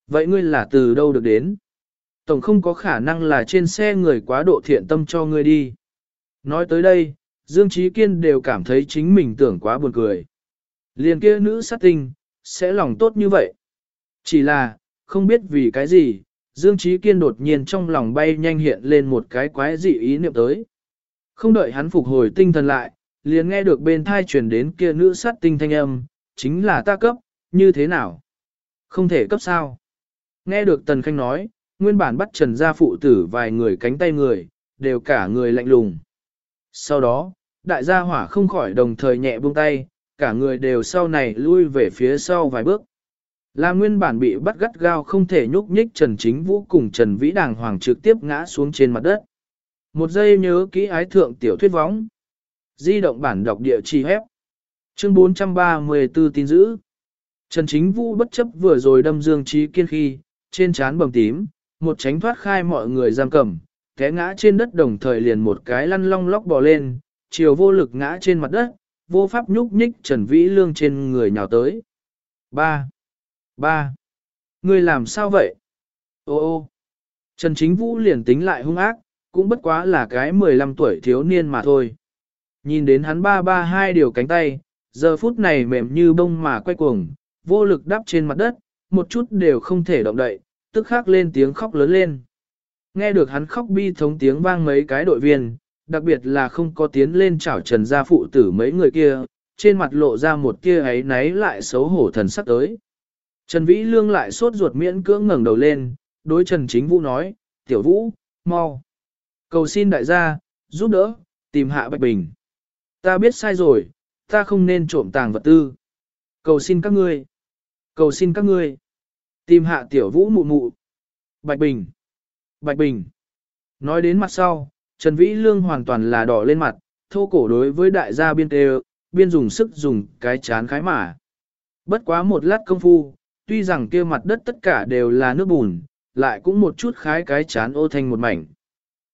Vậy ngươi là từ đâu được đến? Tổng không có khả năng là trên xe người quá độ thiện tâm cho ngươi đi. Nói tới đây, Dương Trí Kiên đều cảm thấy chính mình tưởng quá buồn cười. Liền kia nữ sát tinh, sẽ lòng tốt như vậy. Chỉ là, không biết vì cái gì, Dương Trí Kiên đột nhiên trong lòng bay nhanh hiện lên một cái quái dị ý niệm tới. Không đợi hắn phục hồi tinh thần lại, liền nghe được bên thai truyền đến kia nữ sát tinh thanh âm, chính là ta cấp, như thế nào? Không thể cấp sao? Nghe được Tần Khanh nói, nguyên bản bắt trần gia phụ tử vài người cánh tay người, đều cả người lạnh lùng. Sau đó, đại gia hỏa không khỏi đồng thời nhẹ buông tay, cả người đều sau này lui về phía sau vài bước. Là nguyên bản bị bắt gắt gao không thể nhúc nhích Trần Chính Vũ cùng Trần Vĩ Đàng Hoàng trực tiếp ngã xuống trên mặt đất. Một giây nhớ kỹ ái thượng tiểu thuyết võng. Di động bản đọc địa chỉ hép. Chương 434 tin giữ. Trần Chính Vũ bất chấp vừa rồi đâm dương trí kiên khi, trên trán bầm tím, một tránh thoát khai mọi người giam cầm, té ngã trên đất đồng thời liền một cái lăn long lóc bò lên, chiều vô lực ngã trên mặt đất, vô pháp nhúc nhích Trần Vĩ Lương trên người nhào tới. Ba, Ba. Ngươi làm sao vậy? Ô ô. Trần Chính Vũ liền tính lại hung ác, cũng bất quá là cái 15 tuổi thiếu niên mà thôi. Nhìn đến hắn ba ba hai điều cánh tay, giờ phút này mềm như bông mà quay cuồng, vô lực đắp trên mặt đất, một chút đều không thể động đậy, tức khắc lên tiếng khóc lớn lên. Nghe được hắn khóc bi thống tiếng vang mấy cái đội viên, đặc biệt là không có tiến lên chảo trần gia phụ tử mấy người kia, trên mặt lộ ra một kia ấy náy lại xấu hổ thần sắc tới. Trần Vĩ Lương lại sốt ruột miễn cưỡng ngẩng đầu lên, đối Trần Chính Vũ nói, tiểu vũ, mau. Cầu xin đại gia, giúp đỡ, tìm hạ Bạch Bình. Ta biết sai rồi, ta không nên trộm tàng vật tư. Cầu xin các ngươi. Cầu xin các ngươi. Tìm hạ tiểu vũ mụ mụ. Bạch Bình. Bạch Bình. Nói đến mặt sau, Trần Vĩ Lương hoàn toàn là đỏ lên mặt, thô cổ đối với đại gia biên tê biên dùng sức dùng cái chán khái mả. Bất quá một lát công phu, tuy rằng kia mặt đất tất cả đều là nước bùn, lại cũng một chút khái cái chán ô thành một mảnh.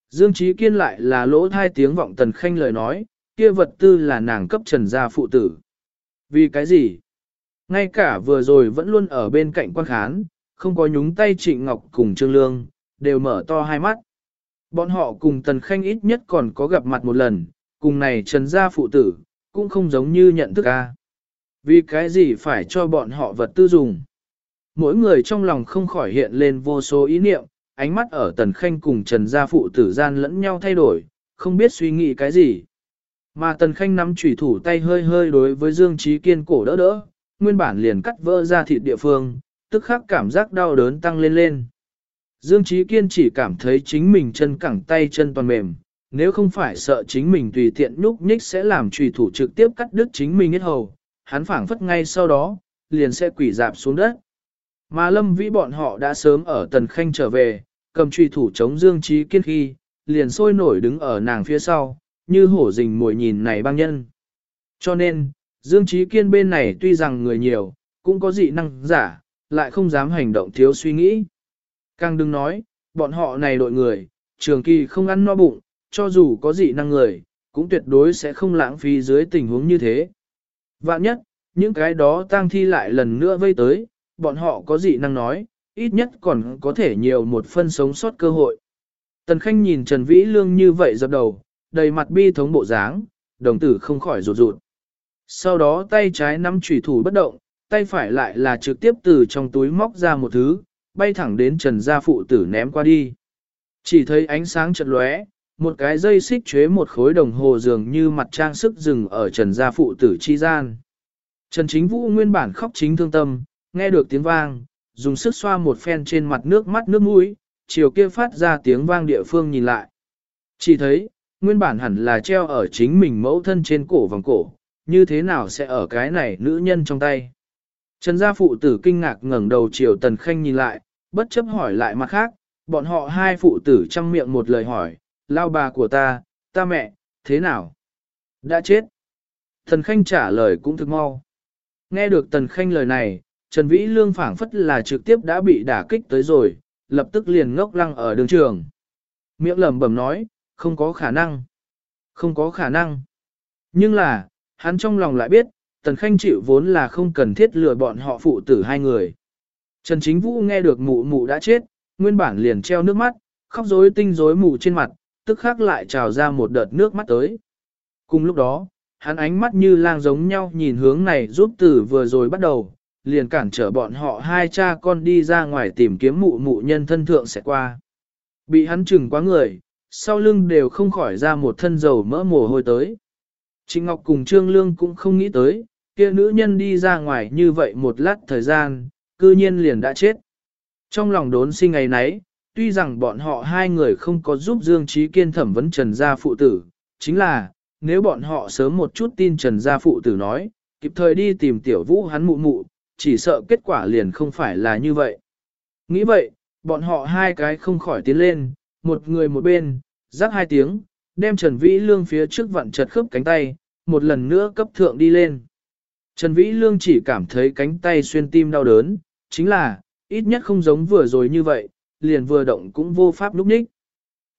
Dương Trí Kiên lại là lỗ thai tiếng vọng tần khanh lời nói, kia vật tư là nàng cấp trần gia phụ tử. Vì cái gì? Ngay cả vừa rồi vẫn luôn ở bên cạnh quan khán, không có nhúng tay Trịnh Ngọc cùng Trương Lương, đều mở to hai mắt. Bọn họ cùng Tần Khanh ít nhất còn có gặp mặt một lần, cùng này Trần gia phụ tử, cũng không giống như nhận thức ca. Vì cái gì phải cho bọn họ vật tư dùng? Mỗi người trong lòng không khỏi hiện lên vô số ý niệm, ánh mắt ở Tần Khanh cùng Trần gia phụ tử gian lẫn nhau thay đổi, không biết suy nghĩ cái gì. Mà Tần Khanh nắm chủy thủ tay hơi hơi đối với Dương Trí Kiên cổ đỡ đỡ, nguyên bản liền cắt vỡ ra thịt địa phương, tức khắc cảm giác đau đớn tăng lên lên. Dương Trí Kiên chỉ cảm thấy chính mình chân cẳng tay chân toàn mềm, nếu không phải sợ chính mình tùy tiện nhúc nhích sẽ làm trùy thủ trực tiếp cắt đứt chính mình hết hầu, hắn phảng phất ngay sau đó, liền sẽ quỷ dạp xuống đất. Mà lâm vĩ bọn họ đã sớm ở tần khanh trở về, cầm trùy thủ chống dương trí kiên khi, liền sôi nổi đứng ở nàng phía sau, như hổ rình mồi nhìn này băng nhân. Cho nên, dương trí kiên bên này tuy rằng người nhiều, cũng có dị năng giả, lại không dám hành động thiếu suy nghĩ. Càng đừng nói, bọn họ này đội người, trường kỳ không ăn no bụng, cho dù có dị năng người, cũng tuyệt đối sẽ không lãng phí dưới tình huống như thế. Vạn nhất, những cái đó tang thi lại lần nữa vây tới, bọn họ có dị năng nói, ít nhất còn có thể nhiều một phân sống sót cơ hội. Tần Khanh nhìn Trần Vĩ Lương như vậy dập đầu, đầy mặt bi thống bộ dáng, đồng tử không khỏi rụt rụt. Sau đó tay trái nắm chủy thủ bất động, tay phải lại là trực tiếp từ trong túi móc ra một thứ, bay thẳng đến Trần gia phụ tử ném qua đi. Chỉ thấy ánh sáng chợt lóe, một cái dây xích chế một khối đồng hồ dường như mặt trang sức rừng ở Trần gia phụ tử chi gian. Trần Chính Vũ nguyên bản khóc chính thương tâm, nghe được tiếng vang, dùng sức xoa một phen trên mặt nước mắt nước mũi, chiều kia phát ra tiếng vang địa phương nhìn lại. Chỉ thấy, nguyên bản hẳn là treo ở chính mình mẫu thân trên cổ vòng cổ, như thế nào sẽ ở cái này nữ nhân trong tay. Trần gia phụ tử kinh ngạc ngẩng đầu chiều tần khanh nhìn lại, bất chấp hỏi lại mặt khác, bọn họ hai phụ tử chăm miệng một lời hỏi, lao bà của ta, ta mẹ, thế nào? Đã chết. Thần khanh trả lời cũng thực mau. Nghe được Tần Khanh lời này, Trần Vĩ Lương phảng phất là trực tiếp đã bị đả kích tới rồi, lập tức liền ngốc lăng ở đường trường. Miệng lẩm bẩm nói, không có khả năng. Không có khả năng. Nhưng là, hắn trong lòng lại biết, Tần Khanh chịu vốn là không cần thiết lừa bọn họ phụ tử hai người. Trần Chính Vũ nghe được mụ mụ đã chết, nguyên bản liền treo nước mắt, khóc rối tinh rối mù trên mặt, tức khắc lại trào ra một đợt nước mắt tới. Cùng lúc đó, hắn ánh mắt như lang giống nhau nhìn hướng này giúp tử vừa rồi bắt đầu, liền cản trở bọn họ hai cha con đi ra ngoài tìm kiếm mụ mụ nhân thân thượng sẽ qua. Bị hắn chừng quá người, sau lưng đều không khỏi ra một thân dầu mỡ mồ hôi tới. Trịnh Ngọc cùng Trương Lương cũng không nghĩ tới, kia nữ nhân đi ra ngoài như vậy một lát thời gian, cư nhiên liền đã chết. Trong lòng đốn sinh ngày nấy, tuy rằng bọn họ hai người không có giúp Dương Trí Kiên thẩm vấn Trần Gia phụ tử, chính là, nếu bọn họ sớm một chút tin Trần Gia phụ tử nói, kịp thời đi tìm tiểu vũ hắn mụ mụ, chỉ sợ kết quả liền không phải là như vậy. Nghĩ vậy, bọn họ hai cái không khỏi tiến lên, một người một bên, rắc hai tiếng, đem Trần Vĩ Lương phía trước vặn chật khớp cánh tay, một lần nữa cấp thượng đi lên. Trần Vĩ Lương chỉ cảm thấy cánh tay xuyên tim đau đớn, chính là, ít nhất không giống vừa rồi như vậy, liền vừa động cũng vô pháp lúc ních.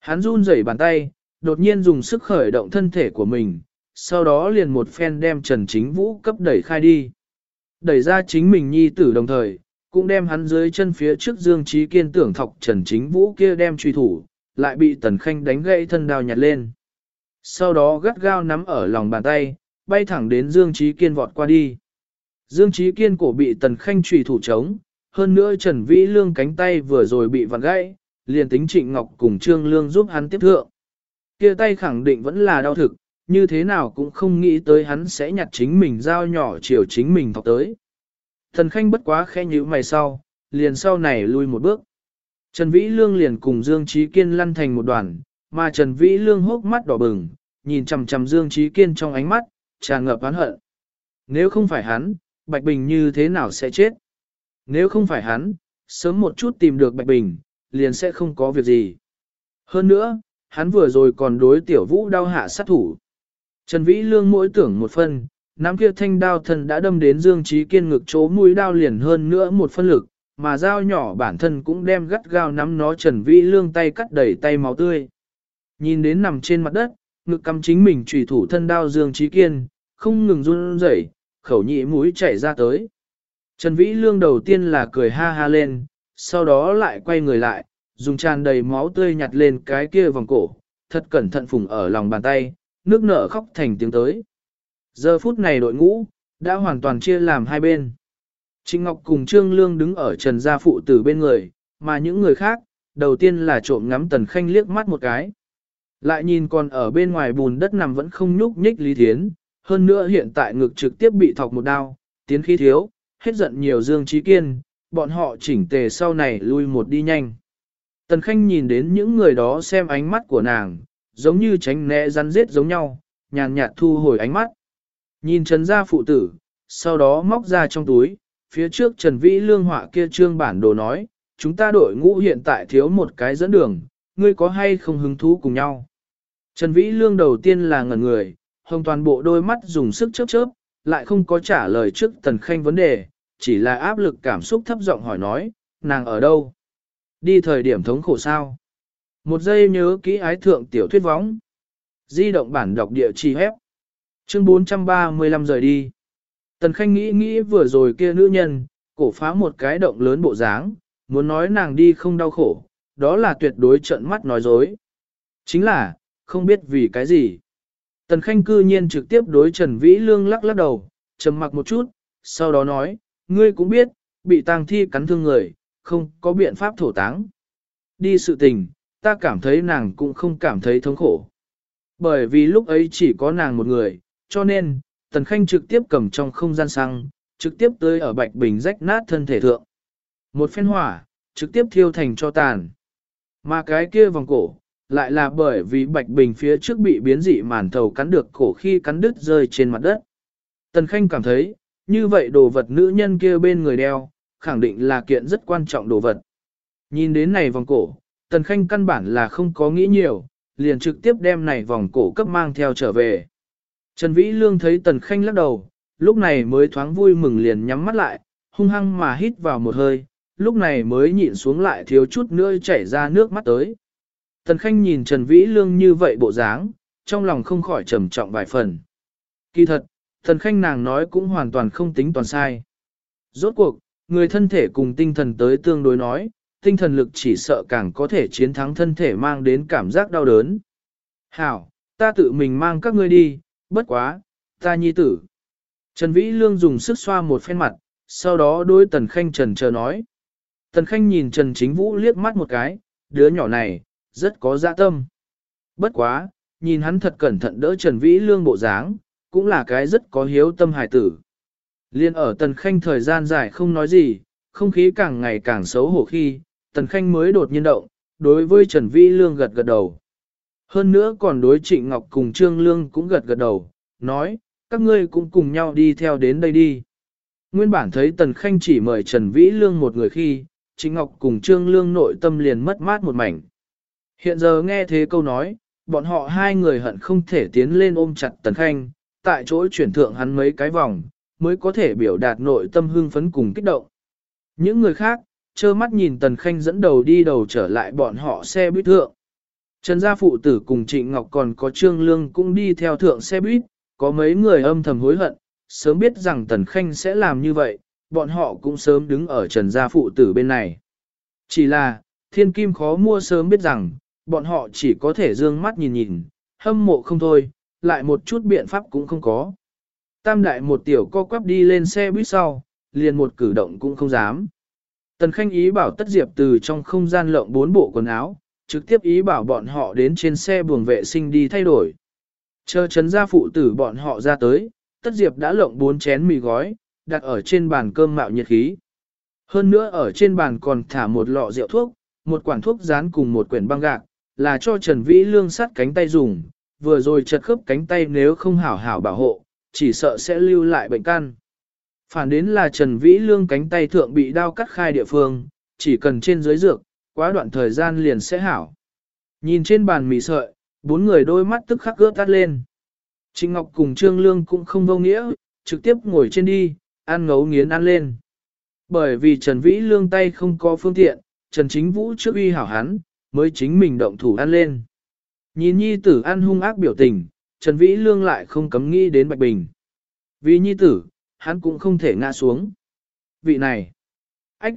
Hắn run rẩy bàn tay, đột nhiên dùng sức khởi động thân thể của mình, sau đó liền một phen đem Trần Chính Vũ cấp đẩy khai đi. Đẩy ra chính mình nhi tử đồng thời, cũng đem hắn dưới chân phía trước Dương Trí Kiên tưởng thọc Trần Chính Vũ kia đem truy thủ, lại bị Tần Khanh đánh gãy thân đào nhặt lên. Sau đó gắt gao nắm ở lòng bàn tay, bay thẳng đến Dương Trí Kiên vọt qua đi. Dương Trí Kiên cổ bị Tần Khanh trùy thủ chống, hơn nữa Trần Vĩ Lương cánh tay vừa rồi bị vặn gãy, liền tính Trịnh Ngọc cùng Trương Lương giúp hắn tiếp thượng. Kia tay khẳng định vẫn là đau thực, như thế nào cũng không nghĩ tới hắn sẽ nhặt chính mình dao nhỏ chiều chính mình thọc tới. Thần Khanh bất quá khẽ nhíu mày sau, liền sau này lui một bước. Trần Vĩ Lương liền cùng Dương Trí Kiên lăn thành một đoàn, mà Trần Vĩ Lương hốc mắt đỏ bừng, nhìn chằm chằm Dương Trí Kiên trong ánh mắt, tràn ngập oán hận. Nếu không phải hắn, Bạch Bình như thế nào sẽ chết? Nếu không phải hắn, sớm một chút tìm được Bạch Bình, liền sẽ không có việc gì. Hơn nữa, hắn vừa rồi còn đối tiểu vũ đau hạ sát thủ. Trần Vĩ Lương mỗi tưởng một phân, nắm kia thanh đao thần đã đâm đến Dương Trí Kiên ngực chỗ mũi đao liền hơn nữa một phân lực, mà dao nhỏ bản thân cũng đem gắt gao nắm nó Trần Vĩ Lương tay cắt đầy tay máu tươi. Nhìn đến nằm trên mặt đất, ngực cắm chính mình trùy thủ thân đao Dương Trí Kiên, không ngừng run rẩy, khẩu nhị mũi chảy ra tới. Trần Vĩ Lương đầu tiên là cười ha ha lên, sau đó lại quay người lại, dùng tràn đầy máu tươi nhặt lên cái kia vòng cổ, thật cẩn thận phùng ở lòng bàn tay, nước nở khóc thành tiếng tới. Giờ phút này đội ngũ, đã hoàn toàn chia làm hai bên. Trịnh Ngọc cùng Trương Lương đứng ở Trần Gia Phụ tử bên người, mà những người khác, đầu tiên là trộm ngắm Tần Khanh liếc mắt một cái. Lại nhìn còn ở bên ngoài bùn đất nằm vẫn không nhúc nhích Lý Thiến, hơn nữa hiện tại ngực trực tiếp bị thọc một đao, tiến khí thiếu, hết giận nhiều Dương Trí Kiên, bọn họ chỉnh tề sau này lui một đi nhanh. Tần Khanh nhìn đến những người đó xem ánh mắt của nàng, giống như tránh né rắn giết giống nhau, nhàn nhạt thu hồi ánh mắt. Nhìn Trần gia phụ tử, sau đó móc ra trong túi, phía trước Trần Vĩ Lương họa kia trương bản đồ nói, chúng ta đội ngũ hiện tại thiếu một cái dẫn đường, ngươi có hay không hứng thú cùng nhau. Trần Vĩ Lương đầu tiên là ngẩn người, hồng toàn bộ đôi mắt dùng sức chớp chớp, lại không có trả lời trước Tần Khanh vấn đề, chỉ là áp lực cảm xúc thấp giọng hỏi nói, nàng ở đâu? Đi thời điểm thống khổ sao? Một giây nhớ kỹ ái thượng tiểu thuyết võng. Di động bản đọc địa chỉ hép. Chương 435 rời đi. Tần Khanh nghĩ nghĩ vừa rồi kia nữ nhân, cổ phá một cái động lớn bộ dáng, muốn nói nàng đi không đau khổ, đó là tuyệt đối trận mắt nói dối. Chính là, không biết vì cái gì. Tần Khanh cư nhiên trực tiếp đối Trần Vĩ Lương lắc lắc đầu, trầm mặc một chút, sau đó nói, ngươi cũng biết, bị tang thi cắn thương người, không có biện pháp thổ táng. Đi sự tình, ta cảm thấy nàng cũng không cảm thấy thống khổ. Bởi vì lúc ấy chỉ có nàng một người, cho nên, Tần Khanh trực tiếp cầm trong không gian xăng, trực tiếp tới ở Bạch Bình rách nát thân thể thượng. Một phen hỏa, trực tiếp thiêu thành cho tàn. Mà cái kia vòng cổ, lại là bởi vì Bạch Bình phía trước bị biến dị màn thầu cắn được cổ khi cắn đứt rơi trên mặt đất. Tần Khanh cảm thấy, như vậy đồ vật nữ nhân kia bên người đeo, khẳng định là kiện rất quan trọng đồ vật. Nhìn đến này vòng cổ, Tần Khanh căn bản là không có nghĩ nhiều, liền trực tiếp đem này vòng cổ cấp mang theo trở về. Trần Vĩ Lương thấy Tần Khanh lắc đầu, lúc này mới thoáng vui mừng liền nhắm mắt lại, hung hăng mà hít vào một hơi, lúc này mới nhịn xuống lại thiếu chút nữa chảy ra nước mắt tới. Tần Khanh nhìn Trần Vĩ Lương như vậy bộ dáng, trong lòng không khỏi trầm trọng vài phần. Kỳ thật, Tần Khanh nàng nói cũng hoàn toàn không tính toàn sai. Rốt cuộc, người thân thể cùng tinh thần tới tương đối nói, tinh thần lực chỉ sợ càng có thể chiến thắng thân thể mang đến cảm giác đau đớn. Hảo, ta tự mình mang các ngươi đi, bất quá, ta nhi tử. Trần Vĩ Lương dùng sức xoa một phen mặt, sau đó đối Tần Khanh Trần chờ nói. Tần Khanh nhìn Trần Chính Vũ liếc mắt một cái, đứa nhỏ này, rất có dạ tâm. Bất quá, nhìn hắn thật cẩn thận đỡ Trần Vĩ Lương bộ dáng, cũng là cái rất có hiếu tâm hài tử. Liên ở Tần Khanh thời gian dài không nói gì, không khí càng ngày càng xấu hổ khi, Tần Khanh mới đột nhiên động, đối với Trần Vĩ Lương gật gật đầu. Hơn nữa còn đối Trịnh Ngọc cùng Trương Lương cũng gật gật đầu, nói, các ngươi cũng cùng nhau đi theo đến đây đi. Nguyên bản thấy Tần Khanh chỉ mời Trần Vĩ Lương một người khi, Trịnh Ngọc cùng Trương Lương nội tâm liền mất mát một mảnh. Hiện giờ nghe thế câu nói, bọn họ hai người hận không thể tiến lên ôm chặt Tần Khanh, tại chỗ chuyển thượng hắn mấy cái vòng, mới có thể biểu đạt nội tâm hưng phấn cùng kích động. Những người khác, trơ mắt nhìn Tần Khanh dẫn đầu đi đầu trở lại bọn họ xe buýt thượng. Trần gia phụ tử cùng Trịnh Ngọc còn có Trương Lương cũng đi theo thượng xe buýt, có mấy người âm thầm hối hận, sớm biết rằng Tần Khanh sẽ làm như vậy, bọn họ cũng sớm đứng ở Trần gia phụ tử bên này. Chỉ là, thiên kim khó mua sớm biết rằng, bọn họ chỉ có thể dương mắt nhìn nhìn, hâm mộ không thôi, lại một chút biện pháp cũng không có. Tam đại một tiểu co quắp đi lên xe buýt sau, liền một cử động cũng không dám. Tần Khanh ý bảo Tất Diệp từ trong không gian lộng bốn bộ quần áo, trực tiếp ý bảo bọn họ đến trên xe buồng vệ sinh đi thay đổi. Chờ chấn gia phụ tử bọn họ ra tới, Tất Diệp đã lộng bốn chén mì gói, đặt ở trên bàn cơm mạo nhiệt khí. Hơn nữa ở trên bàn còn thả một lọ rượu thuốc, một quản thuốc dán cùng một quyển băng gạc, là cho Trần Vĩ Lương sắt cánh tay dùng, vừa rồi chật khớp cánh tay nếu không hảo hảo bảo hộ, chỉ sợ sẽ lưu lại bệnh căn. Phản đến là Trần Vĩ Lương cánh tay thượng bị đau cắt khai địa phương, chỉ cần trên dưới dược, quá đoạn thời gian liền sẽ hảo. Nhìn trên bàn mì sợi, bốn người đôi mắt tức khắc gớt tắt lên. Trịnh Ngọc cùng Trương Lương cũng không vô nghĩa, trực tiếp ngồi trên đi, ăn ngấu nghiến ăn lên. Bởi vì Trần Vĩ Lương tay không có phương tiện, Trần Chính Vũ trước uy hảo hắn, mới chính mình động thủ ăn lên. Nhìn nhi tử ăn hung ác biểu tình, Trần Vĩ Lương lại không cấm nghĩ đến Bạch Bình. Vì nhi tử, hắn cũng không thể ngã xuống. Vị này, ách,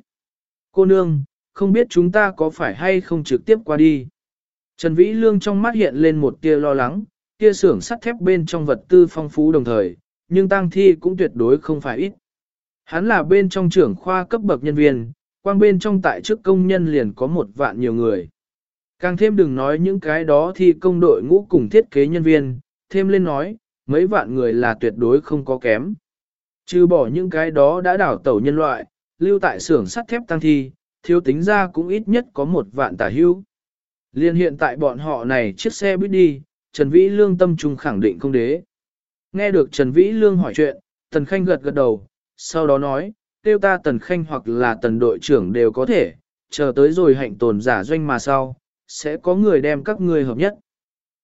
cô nương, không biết chúng ta có phải hay không trực tiếp qua đi. Trần Vĩ Lương trong mắt hiện lên một tia lo lắng, tia xưởng sắt thép bên trong vật tư phong phú đồng thời, nhưng tang thi cũng tuyệt đối không phải ít. Hắn là bên trong trưởng khoa cấp bậc nhân viên, quang bên trong tại chức công nhân liền có một vạn nhiều người. Càng thêm đừng nói những cái đó thì công đội ngũ cùng thiết kế nhân viên, thêm lên nói, mấy vạn người là tuyệt đối không có kém. Trừ bỏ những cái đó đã đảo tẩu nhân loại, lưu tại xưởng sắt thép tăng thi, thiếu tính ra cũng ít nhất có một vạn tả hưu. Liên hiện tại bọn họ này chiếc xe buýt đi, Trần Vĩ Lương tâm trung khẳng định không đế. Nghe được Trần Vĩ Lương hỏi chuyện, Tần Khanh gật gật đầu, sau đó nói, tiêu ta Tần Khanh hoặc là Tần đội trưởng đều có thể, chờ tới rồi hạnh tồn giả doanh mà sau, sẽ có người đem các ngươi hợp nhất.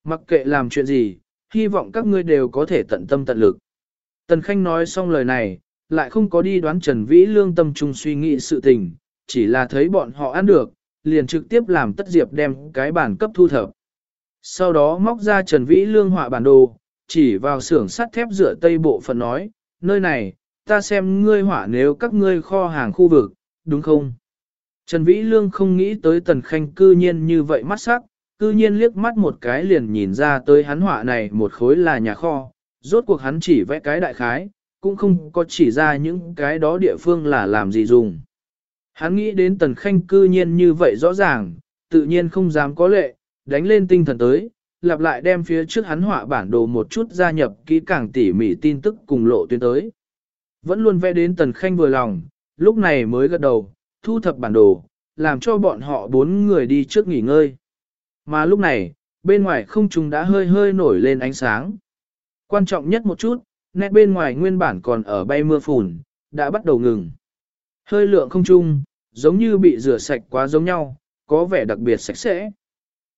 Mặc kệ làm chuyện gì, hy vọng các ngươi đều có thể tận tâm tận lực. Tần Khanh nói xong lời này, lại không có đi đoán Trần Vĩ Lương tâm trung suy nghĩ sự tình, chỉ là thấy bọn họ ăn được, liền trực tiếp làm tất diệp đem cái bản cấp thu thập. Sau đó móc ra Trần Vĩ Lương họa bản đồ, chỉ vào xưởng sắt thép rửa tây bộ phận nói, nơi này, ta xem ngươi họa nếu các ngươi kho hàng khu vực, đúng không? Trần Vĩ Lương không nghĩ tới Tần Khanh cư nhiên như vậy mắt sắc, cư nhiên liếc mắt một cái liền nhìn ra tới hắn họa này một khối là nhà kho, rốt cuộc hắn chỉ vẽ cái đại khái, cũng không có chỉ ra những cái đó địa phương là làm gì dùng. Hắn nghĩ đến Tần Khanh cư nhiên như vậy rõ ràng, tự nhiên không dám có lệ, đánh lên tinh thần tới, lặp lại đem phía trước hắn họa bản đồ một chút gia nhập kỹ càng tỉ mỉ tin tức cùng lộ tuyến tới. Vẫn luôn vẽ đến Tần Khanh vừa lòng, lúc này mới gật đầu, thu thập bản đồ, làm cho bọn họ bốn người đi trước nghỉ ngơi. Mà lúc này, bên ngoài không trung đã hơi hơi nổi lên ánh sáng. Quan trọng nhất một chút, nét bên ngoài nguyên bản còn ở bay mưa phùn, đã bắt đầu ngừng. Hơi lượng không trung, giống như bị rửa sạch quá giống nhau, có vẻ đặc biệt sạch sẽ.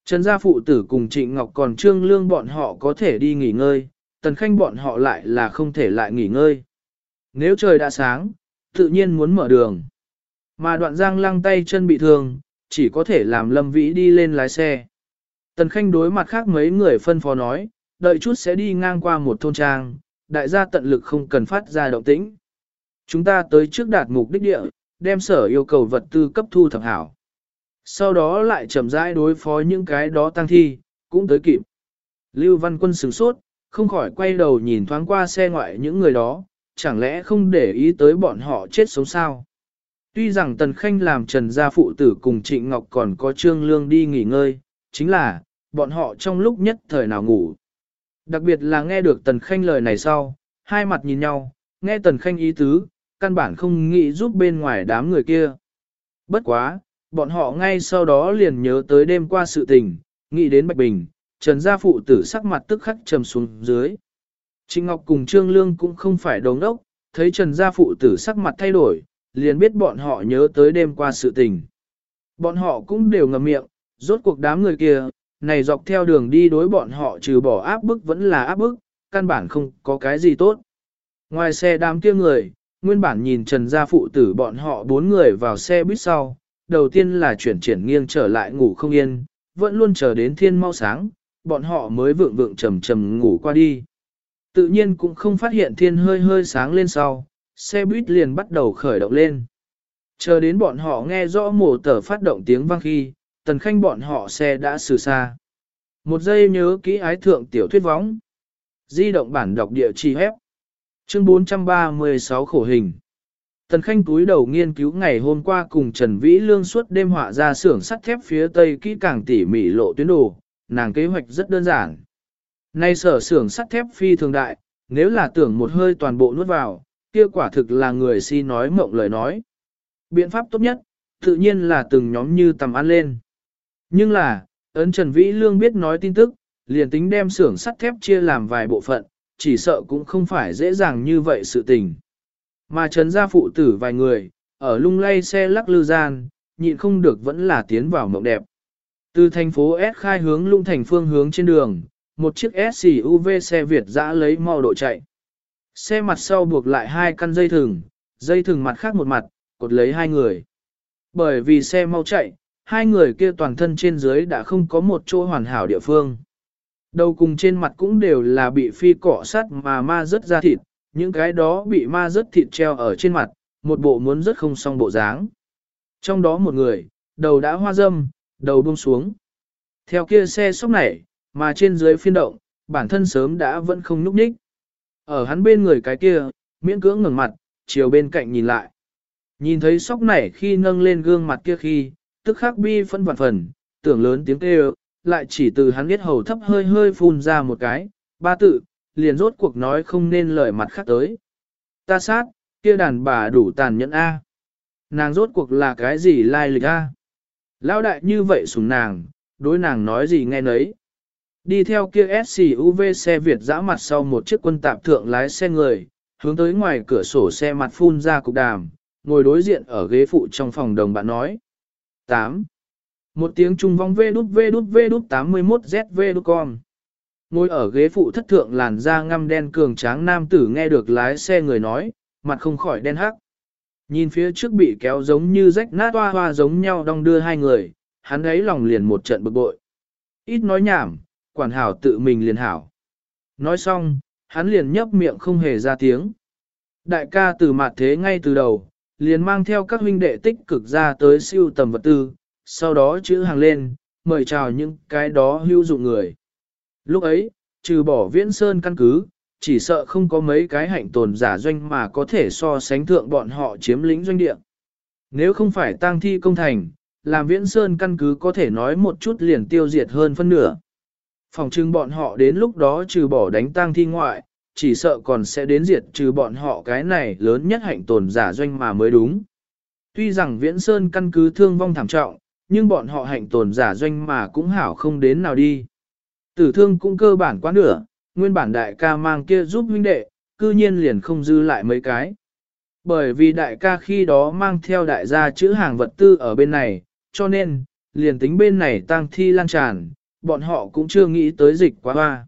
Trần gia phụ tử cùng Trịnh Ngọc còn trương lương bọn họ có thể đi nghỉ ngơi, tần khanh bọn họ lại là không thể lại nghỉ ngơi. Nếu trời đã sáng, tự nhiên muốn mở đường. Mà đoạn giang lăng tay chân bị thương, chỉ có thể làm lâm vĩ đi lên lái xe. Tần khanh đối mặt khác mấy người phân phó nói, đợi chút sẽ đi ngang qua một thôn trang, đại gia tận lực không cần phát ra động tĩnh. Chúng ta tới trước đạt mục đích địa, đem sở yêu cầu vật tư cấp thu thập hảo. Sau đó lại chậm rãi đối phó những cái đó tăng thi, cũng tới kịp. Lưu Văn Quân sửng sốt, không khỏi quay đầu nhìn thoáng qua xe ngoại những người đó, chẳng lẽ không để ý tới bọn họ chết sống sao. Tuy rằng Tần Khanh làm Trần Gia Phụ Tử cùng Trịnh Ngọc còn có Trương Lương đi nghỉ ngơi, chính là, bọn họ trong lúc nhất thời nào ngủ. Đặc biệt là nghe được Tần Khanh lời này sau, hai mặt nhìn nhau, nghe Tần Khanh ý tứ, căn bản không nghĩ giúp bên ngoài đám người kia. Bất quá, bọn họ ngay sau đó liền nhớ tới đêm qua sự tình, nghĩ đến Bạch Bình, Trần Gia Phụ tử sắc mặt tức khắc trầm xuống dưới. Trịnh Ngọc cùng Trương Lương cũng không phải đồng đốc, thấy Trần Gia Phụ tử sắc mặt thay đổi, liền biết bọn họ nhớ tới đêm qua sự tình. Bọn họ cũng đều ngầm miệng, rốt cuộc đám người kia, này dọc theo đường đi đối bọn họ trừ bỏ áp bức vẫn là áp bức, căn bản không có cái gì tốt. Ngoài xe đám kia người, nguyên bản nhìn Trần Gia Phụ tử bọn họ bốn người vào xe buýt sau, đầu tiên là chuyển chuyển nghiêng trở lại ngủ không yên, vẫn luôn chờ đến thiên mau sáng, bọn họ mới vượng vượng trầm trầm ngủ qua đi. Tự nhiên cũng không phát hiện thiên hơi hơi sáng lên sau, xe buýt liền bắt đầu khởi động lên. Chờ đến bọn họ nghe rõ mổ tờ phát động tiếng vang khi, tần khanh bọn họ xe đã xử xa. Một giây nhớ kỹ ái thượng tiểu thuyết võng. Di động bản đọc địa chỉ hép. Chương 436 khổ hình. Tần Khanh túi đầu nghiên cứu ngày hôm qua cùng Trần Vĩ Lương suốt đêm họa ra xưởng sắt thép phía tây kỹ càng tỉ mỉ lộ tuyến đồ, nàng kế hoạch rất đơn giản. Nay sở xưởng sắt thép phi thường đại, nếu là tưởng một hơi toàn bộ nuốt vào, kia quả thực là người si nói mộng lời nói. Biện pháp tốt nhất, tự nhiên là từng nhóm như tầm ăn lên. Nhưng là, ấn Trần Vĩ Lương biết nói tin tức, liền tính đem xưởng sắt thép chia làm vài bộ phận, chỉ sợ cũng không phải dễ dàng như vậy sự tình. Mà Trần gia phụ tử vài người, ở lung lay xe lắc lư gian, nhịn không được vẫn là tiến vào mộng đẹp. Từ thành phố S khai hướng lung thành phương hướng trên đường, một chiếc SUV xe Việt dã lấy mau độ chạy. Xe mặt sau buộc lại hai căn dây thừng, dây thừng mặt khác một mặt, cột lấy hai người. Bởi vì xe mau chạy, hai người kia toàn thân trên dưới đã không có một chỗ hoàn hảo địa phương. Đầu cùng trên mặt cũng đều là bị phi cỏ sắt mà ma rớt ra thịt, những cái đó bị ma rớt thịt treo ở trên mặt, một bộ muốn rất không xong bộ dáng. Trong đó một người, đầu đã hoa dâm, đầu buông xuống. Theo kia xe sốc nảy, mà trên dưới phiên động, bản thân sớm đã vẫn không núp ních. Ở hắn bên người cái kia, miễn cưỡng ngẩng mặt, chiều bên cạnh nhìn lại. Nhìn thấy sóc nảy khi nâng lên gương mặt kia khi, tức khắc bi phân vạn phần, tưởng lớn tiếng kêu, lại chỉ từ hắn biết hầu thấp hơi hơi phun ra một cái, ba tự, liền rốt cuộc nói không nên lời mặt khác tới. Ta sát, kia đàn bà đủ tàn nhẫn A. Nàng rốt cuộc là cái gì lai lịch A. Lão đại như vậy sùng nàng, đối nàng nói gì nghe nấy. Đi theo kia SUV xe Việt dã mặt sau một chiếc quân tạp thượng lái xe người, hướng tới ngoài cửa sổ xe mặt phun ra cục đàm, ngồi đối diện ở ghế phụ trong phòng đồng bạn nói. 8. Một tiếng trung vong vê đút vê đút vê đút 81 ZV đút con. Ngồi ở ghế phụ thất thượng làn da ngăm đen cường tráng nam tử nghe được lái xe người nói, mặt không khỏi đen hắc. Nhìn phía trước bị kéo giống như rách nát hoa hoa giống nhau đong đưa hai người, hắn ấy lòng liền một trận bực bội. Ít nói nhảm, quản hảo tự mình liền hảo. Nói xong, hắn liền nhấp miệng không hề ra tiếng. Đại ca từ mặt thế ngay từ đầu, liền mang theo các huynh đệ tích cực ra tới siêu tầm vật tư, sau đó chữ hàng lên, mời chào những cái đó hữu dụng người. Lúc ấy, trừ bỏ viễn sơn căn cứ, chỉ sợ không có mấy cái hạnh tồn giả doanh mà có thể so sánh thượng bọn họ chiếm lĩnh doanh địa. Nếu không phải tang thi công thành, làm viễn sơn căn cứ có thể nói một chút liền tiêu diệt hơn phân nửa. Phòng trưng bọn họ đến lúc đó trừ bỏ đánh tang thi ngoại, chỉ sợ còn sẽ đến diệt trừ bọn họ cái này lớn nhất hạnh tồn giả doanh mà mới đúng. Tuy rằng viễn sơn căn cứ thương vong thảm trọng, nhưng bọn họ hạnh tồn giả doanh mà cũng hảo không đến nào đi. Tử thương cũng cơ bản quá nửa, nguyên bản đại ca mang kia giúp huynh đệ, cư nhiên liền không dư lại mấy cái. Bởi vì đại ca khi đó mang theo đại gia chữ hàng vật tư ở bên này, cho nên, liền tính bên này tăng thi lan tràn, bọn họ cũng chưa nghĩ tới dịch quá hoa.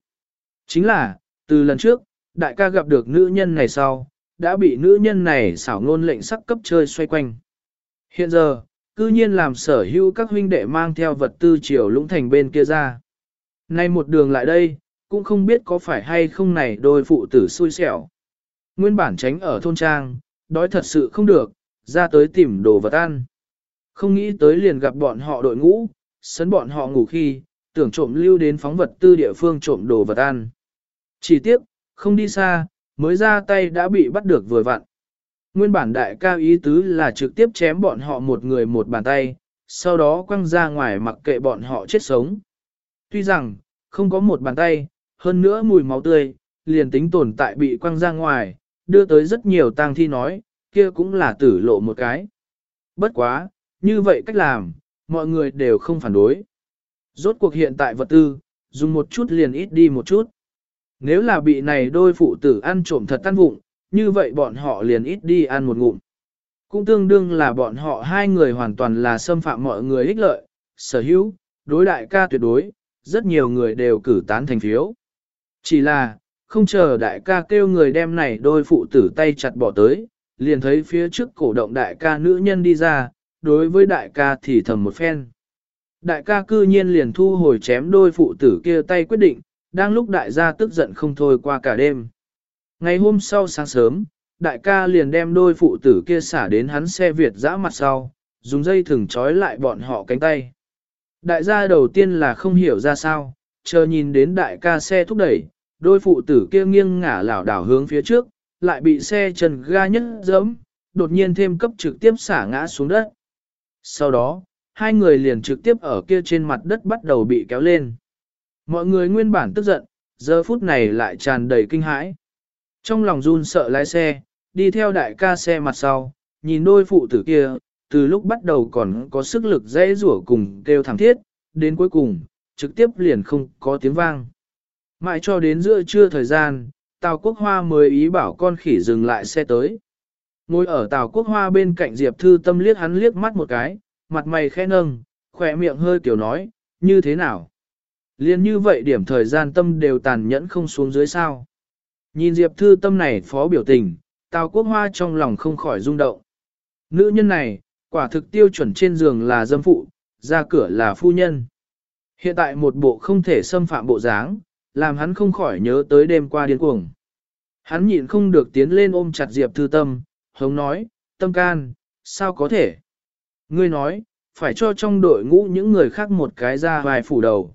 Chính là, Từ lần trước, đại ca gặp được nữ nhân này sau, đã bị nữ nhân này xảo ngôn lệnh sắc cấp chơi xoay quanh. Hiện giờ, cư nhiên làm sở hữu các huynh đệ mang theo vật tư triều lũng thành bên kia ra. Nay một đường lại đây, cũng không biết có phải hay không này đôi phụ tử xui xẻo. Nguyên bản tránh ở thôn trang, đói thật sự không được, ra tới tìm đồ vật ăn. Không nghĩ tới liền gặp bọn họ đội ngũ, sấn bọn họ ngủ khi, tưởng trộm lưu đến phóng vật tư địa phương trộm đồ vật ăn. Chỉ tiếc, không đi xa, mới ra tay đã bị bắt được vừa vặn. Nguyên bản đại ca ý tứ là trực tiếp chém bọn họ một người một bàn tay, sau đó quăng ra ngoài mặc kệ bọn họ chết sống. Tuy rằng, không có một bàn tay, hơn nữa mùi máu tươi, liền tính tồn tại bị quăng ra ngoài, đưa tới rất nhiều tang thi nói, kia cũng là tử lộ một cái. Bất quá, như vậy cách làm, mọi người đều không phản đối. Rốt cuộc hiện tại vật tư, dùng một chút liền ít đi một chút. Nếu là bị này đôi phụ tử ăn trộm thật tan vụng, như vậy bọn họ liền ít đi ăn một ngụm. Cũng tương đương là bọn họ hai người hoàn toàn là xâm phạm mọi người ích lợi, sở hữu, đối đại ca tuyệt đối, rất nhiều người đều cử tán thành phiếu. Chỉ là, không chờ đại ca kêu người đem này đôi phụ tử tay chặt bỏ tới, liền thấy phía trước cổ động đại ca nữ nhân đi ra, đối với đại ca thì thầm một phen. Đại ca cư nhiên liền thu hồi chém đôi phụ tử kia tay quyết định, đang lúc đại gia tức giận không thôi qua cả đêm. Ngày hôm sau sáng sớm, đại ca liền đem đôi phụ tử kia xả đến hắn xe Việt dã mặt sau, dùng dây thừng trói lại bọn họ cánh tay. Đại gia đầu tiên là không hiểu ra sao, chờ nhìn đến đại ca xe thúc đẩy, đôi phụ tử kia nghiêng ngả lảo đảo hướng phía trước, lại bị xe trần ga nhất dẫm, đột nhiên thêm cấp trực tiếp xả ngã xuống đất. Sau đó, hai người liền trực tiếp ở kia trên mặt đất bắt đầu bị kéo lên. Mọi người nguyên bản tức giận, giờ phút này lại tràn đầy kinh hãi. Trong lòng run sợ lái xe, đi theo đại ca xe mặt sau, nhìn đôi phụ tử kia, từ lúc bắt đầu còn có sức lực dễ rủa cùng kêu thẳng thiết, đến cuối cùng, trực tiếp liền không có tiếng vang. Mãi cho đến giữa trưa thời gian, Tào Quốc Hoa mới ý bảo con khỉ dừng lại xe tới. Ngồi ở Tào Quốc Hoa bên cạnh Diệp Thư Tâm liếc hắn liếc mắt một cái, mặt mày khẽ nâng, khỏe miệng hơi kiểu nói, như thế nào? Liên như vậy điểm thời gian tâm đều tàn nhẫn không xuống dưới sao. Nhìn Diệp Thư Tâm này phó biểu tình, Tào Quốc Hoa trong lòng không khỏi rung động. Nữ nhân này, quả thực tiêu chuẩn trên giường là dâm phụ, ra cửa là phu nhân. Hiện tại một bộ không thể xâm phạm bộ dáng, làm hắn không khỏi nhớ tới đêm qua điên cuồng. Hắn nhịn không được tiến lên ôm chặt Diệp Thư Tâm, hống nói, tâm can, sao có thể? Ngươi nói, phải cho trong đội ngũ những người khác một cái ra vài phủ đầu.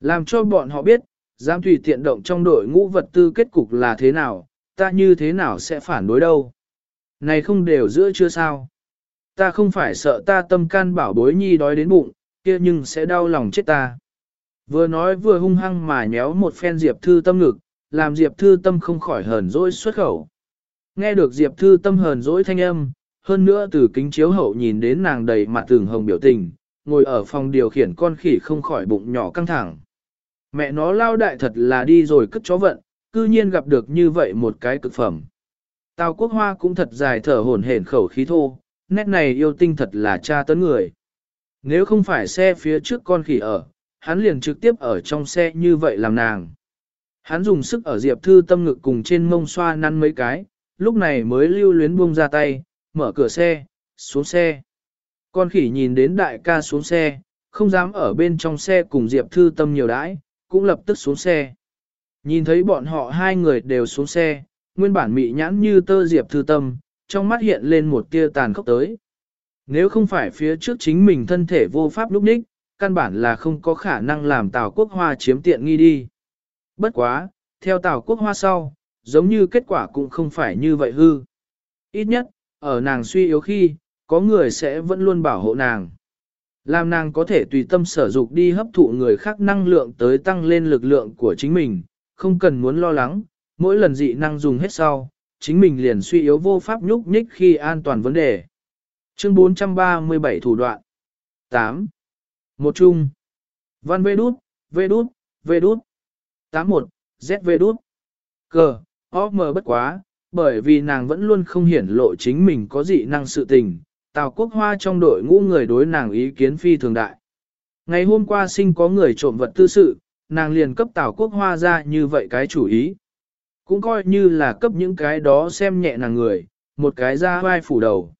Làm cho bọn họ biết, dám tùy tiện động trong đội ngũ vật tư kết cục là thế nào, ta như thế nào sẽ phản đối đâu. Này không đều giữa chưa sao. Ta không phải sợ ta tâm can bảo bối nhi đói đến bụng, kia nhưng sẽ đau lòng chết ta. Vừa nói vừa hung hăng mà nhéo một phen Diệp Thư Tâm ngực, làm Diệp Thư Tâm không khỏi hờn dỗi xuất khẩu. Nghe được Diệp Thư Tâm hờn dỗi thanh âm, hơn nữa từ kính chiếu hậu nhìn đến nàng đầy mặt tường hồng biểu tình, ngồi ở phòng điều khiển con khỉ không khỏi bụng nhỏ căng thẳng. Mẹ nó lao đại thật là đi rồi cất chó vận, cư nhiên gặp được như vậy một cái cực phẩm. Tào quốc hoa cũng thật dài thở hổn hển khẩu khí thô, nét này yêu tinh thật là cha tấn người. Nếu không phải xe phía trước con khỉ ở, hắn liền trực tiếp ở trong xe như vậy làm nàng. Hắn dùng sức ở Diệp Thư tâm ngực cùng trên mông xoa năn mấy cái, lúc này mới lưu luyến buông ra tay, mở cửa xe, xuống xe. Con khỉ nhìn đến đại ca xuống xe, không dám ở bên trong xe cùng Diệp Thư tâm nhiều đãi, cũng lập tức xuống xe. Nhìn thấy bọn họ hai người đều xuống xe, nguyên bản mị nhãn như tơ Diệp Thư tâm, trong mắt hiện lên một tia tàn khốc tới. Nếu không phải phía trước chính mình thân thể vô pháp lúc ních, căn bản là không có khả năng làm Tào Quốc Hoa chiếm tiện nghi đi. Bất quá, theo Tào Quốc Hoa sau, giống như kết quả cũng không phải như vậy hư. Ít nhất, ở nàng suy yếu khi, có người sẽ vẫn luôn bảo hộ nàng. Làm nàng có thể tùy tâm sở dục đi hấp thụ người khác năng lượng tới tăng lên lực lượng của chính mình, không cần muốn lo lắng, mỗi lần dị năng dùng hết sau, chính mình liền suy yếu vô pháp nhúc nhích khi an toàn vấn đề. Chương 437 thủ đoạn 8. Một chung. Văn vê đút, vê đút, vê đút. 81, Z vê đút. Cờ, ó mờ bất quá, bởi vì nàng vẫn luôn không hiển lộ chính mình có dị năng sự tình. Tào Quốc Hoa trong đội ngũ người đối nàng ý kiến phi thường đại. Ngày hôm qua sinh có người trộm vật tư sự, nàng liền cấp Tào Quốc Hoa ra như vậy cái chủ ý. Cũng coi như là cấp những cái đó xem nhẹ nàng người, một cái ra vai phủ đầu.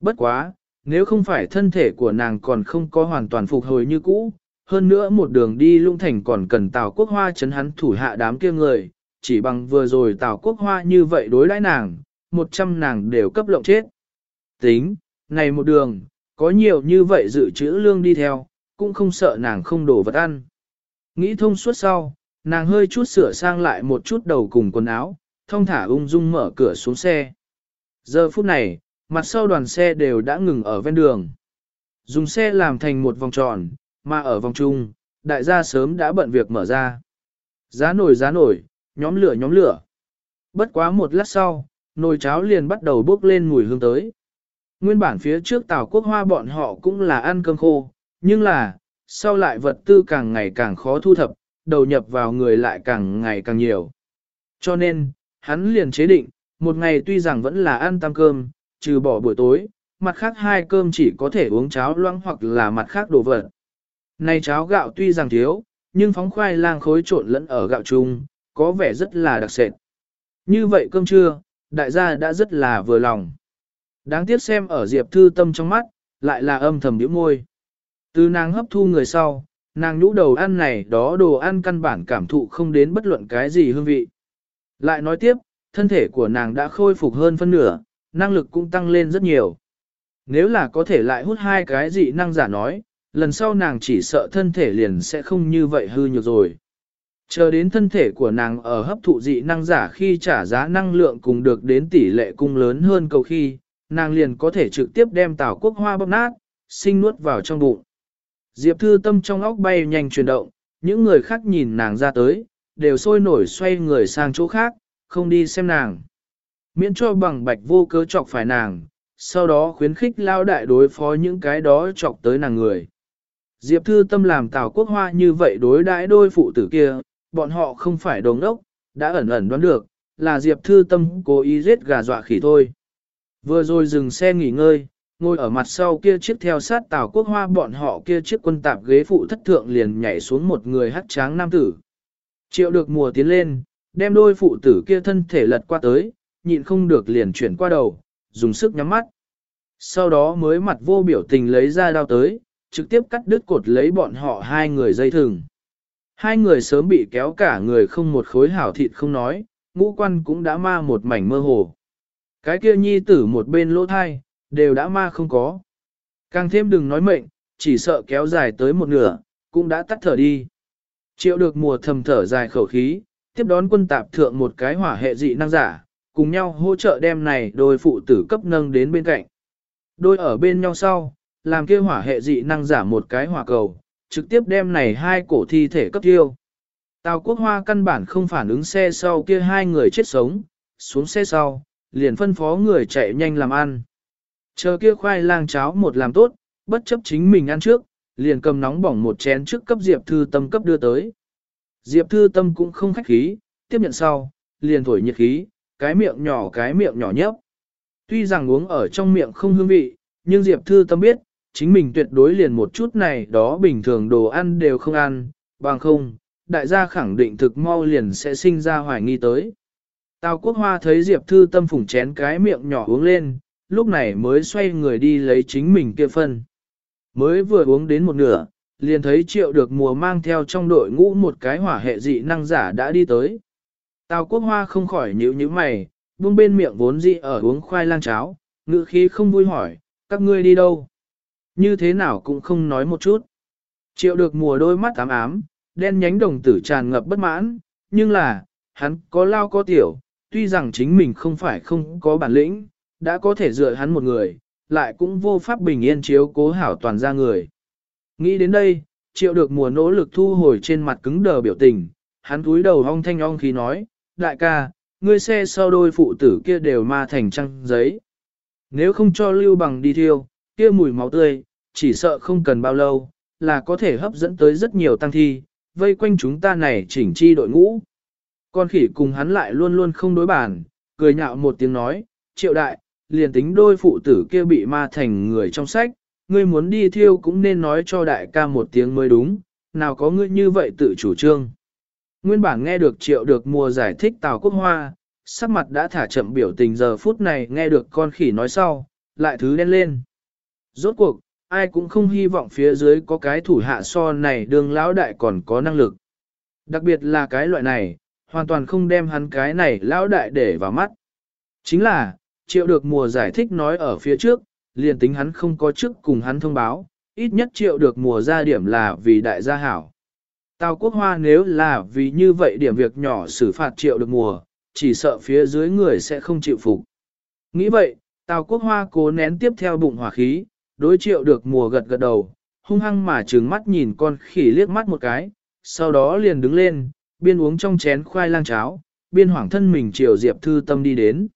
Bất quá, nếu không phải thân thể của nàng còn không có hoàn toàn phục hồi như cũ, hơn nữa một đường đi lung thành còn cần Tào Quốc Hoa chấn hắn thủ hạ đám kia người, chỉ bằng vừa rồi Tào Quốc Hoa như vậy đối đãi nàng, một trăm nàng đều cấp lộng chết. Tính, này một đường, có nhiều như vậy dự trữ lương đi theo, cũng không sợ nàng không đổ vật ăn. Nghĩ thông suốt sau, nàng hơi chút sửa sang lại một chút đầu cùng quần áo, thông thả ung dung mở cửa xuống xe. Giờ phút này, mặt sau đoàn xe đều đã ngừng ở ven đường. Dùng xe làm thành một vòng tròn, mà ở vòng trung, đại gia sớm đã bận việc mở ra. Giá nổi giá nổi, nhóm lửa nhóm lửa. Bất quá một lát sau, nồi cháo liền bắt đầu bốc lên mùi hương tới. Nguyên bản phía trước Tào Quốc Hoa bọn họ cũng là ăn cơm khô, nhưng là, sau lại vật tư càng ngày càng khó thu thập, đầu nhập vào người lại càng ngày càng nhiều. Cho nên, hắn liền chế định, một ngày tuy rằng vẫn là ăn tam cơm, trừ bỏ buổi tối, mặt khác hai cơm chỉ có thể uống cháo loãng hoặc là mặt khác đồ vật. Này cháo gạo tuy rằng thiếu, nhưng phóng khoai lang khối trộn lẫn ở gạo chung, có vẻ rất là đặc sệt. Như vậy cơm trưa, đại gia đã rất là vừa lòng. Đáng tiếc xem ở Diệp Thư Tâm trong mắt, lại là âm thầm biểu môi. Từ nàng hấp thu người sau, nàng nhũ đầu ăn này đó đồ ăn căn bản cảm thụ không đến bất luận cái gì hương vị. Lại nói tiếp, thân thể của nàng đã khôi phục hơn phân nửa, năng lực cũng tăng lên rất nhiều. Nếu là có thể lại hút hai cái dị năng giả nói, lần sau nàng chỉ sợ thân thể liền sẽ không như vậy hư nhược rồi. Chờ đến thân thể của nàng ở hấp thụ dị năng giả khi trả giá năng lượng cùng được đến tỷ lệ cung lớn hơn cầu khi, nàng liền có thể trực tiếp đem tảo quốc hoa bóp nát, sinh nuốt vào trong bụng. Diệp thư tâm trong óc bay nhanh chuyển động, những người khác nhìn nàng ra tới, đều sôi nổi xoay người sang chỗ khác, không đi xem nàng. Miễn cho bằng bạch vô cớ chọc phải nàng, sau đó khuyến khích lao đại đối phó những cái đó chọc tới nàng người. Diệp thư tâm làm tào quốc hoa như vậy đối đãi đôi phụ tử kia, bọn họ không phải đồng ốc, đã ẩn ẩn đoán được, là Diệp thư tâm cố ý giết gà dọa khỉ thôi. Vừa rồi dừng xe nghỉ ngơi, ngồi ở mặt sau kia chiếc theo sát tàu quốc hoa bọn họ kia chiếc quân tạp ghế phụ thất thượng liền nhảy xuống một người hắc tráng nam tử. Triệu được mùa tiến lên, đem đôi phụ tử kia thân thể lật qua tới, nhịn không được liền chuyển qua đầu, dùng sức nhắm mắt. Sau đó mới mặt vô biểu tình lấy ra đao tới, trực tiếp cắt đứt cột lấy bọn họ hai người dây thừng. Hai người sớm bị kéo cả người không một khối hảo thịt không nói, ngũ quan cũng đã ma một mảnh mơ hồ. Cái kia nhi tử một bên lỗ thai, đều đã ma không có. Càng thêm đừng nói mệnh, chỉ sợ kéo dài tới một nửa, cũng đã tắt thở đi. Triệu được mùa thầm thở dài khẩu khí, tiếp đón quân tạp thượng một cái hỏa hệ dị năng giả, cùng nhau hỗ trợ đem này đôi phụ tử cấp nâng đến bên cạnh. Đôi ở bên nhau sau, làm kia hỏa hệ dị năng giả một cái hỏa cầu, trực tiếp đem này hai cổ thi thể cấp tiêu. Tào quốc hoa căn bản không phản ứng xe sau kia hai người chết sống, xuống xe sau, liền phân phó người chạy nhanh làm ăn. Chờ kia khoai lang cháo một làm tốt, bất chấp chính mình ăn trước, liền cầm nóng bỏng một chén trước cấp Diệp Thư Tâm cấp đưa tới. Diệp Thư Tâm cũng không khách khí, tiếp nhận sau, liền thổi nhiệt khí, cái miệng nhỏ cái miệng nhỏ nhấp. Tuy rằng uống ở trong miệng không hương vị, nhưng Diệp Thư Tâm biết, chính mình tuyệt đối liền một chút này đó bình thường đồ ăn đều không ăn, bằng không, đại gia khẳng định thực mau liền sẽ sinh ra hoài nghi tới. Tào Quốc Hoa thấy Diệp Thư Tâm phủng chén cái miệng nhỏ uống lên, lúc này mới xoay người đi lấy chính mình kia phân. Mới vừa uống đến một nửa, liền thấy triệu được mùa mang theo trong đội ngũ một cái hỏa hệ dị năng giả đã đi tới. Tào quốc hoa không khỏi nhíu nhíu mày, buông bên miệng vốn dị ở uống khoai lang cháo, ngữ khí không vui hỏi, các ngươi đi đâu? Như thế nào cũng không nói một chút. Triệu được mùa đôi mắt ám ám, đen nhánh đồng tử tràn ngập bất mãn, nhưng là, hắn có lao có tiểu, tuy rằng chính mình không phải không có bản lĩnh, đã có thể dựa hắn một người, lại cũng vô pháp bình yên chiếu cố hảo toàn ra người. Nghĩ đến đây, triệu được mùa nỗ lực thu hồi trên mặt cứng đờ biểu tình, hắn cúi đầu hong thanh ong khi nói, đại ca, ngươi xe sau đôi phụ tử kia đều ma thành trăng giấy. Nếu không cho lưu bằng đi thiêu, kia mùi máu tươi, chỉ sợ không cần bao lâu, là có thể hấp dẫn tới rất nhiều tăng thi, vây quanh chúng ta này chỉnh chi đội ngũ. Con khỉ cùng hắn lại luôn luôn không đối bản, cười nhạo một tiếng nói, triệu đại, liền tính đôi phụ tử kia bị ma thành người trong sách, ngươi muốn đi thiêu cũng nên nói cho đại ca một tiếng mới đúng, nào có ngươi như vậy tự chủ trương. Nguyên bản nghe được triệu được mùa giải thích Tào Quốc Hoa, sắc mặt đã thả chậm biểu tình giờ phút này nghe được con khỉ nói sau, lại thứ đen lên. Rốt cuộc, ai cũng không hy vọng phía dưới có cái thủ hạ so này đường lão đại còn có năng lực. Đặc biệt là cái loại này, hoàn toàn không đem hắn cái này lão đại để vào mắt. Chính là, triệu được mùa giải thích nói ở phía trước, liền tính hắn không có trước cùng hắn thông báo, ít nhất triệu được mùa ra điểm là vì đại gia hảo. Tào quốc hoa nếu là vì như vậy điểm việc nhỏ xử phạt triệu được mùa, chỉ sợ phía dưới người sẽ không chịu phục. Nghĩ vậy, Tào quốc hoa cố nén tiếp theo bụng hỏa khí, đối triệu được mùa gật gật đầu, hung hăng mà trừng mắt nhìn con khỉ liếc mắt một cái, sau đó liền đứng lên, biên uống trong chén khoai lang cháo, biên hoảng thân mình triệu Diệp Thư Tâm đi đến.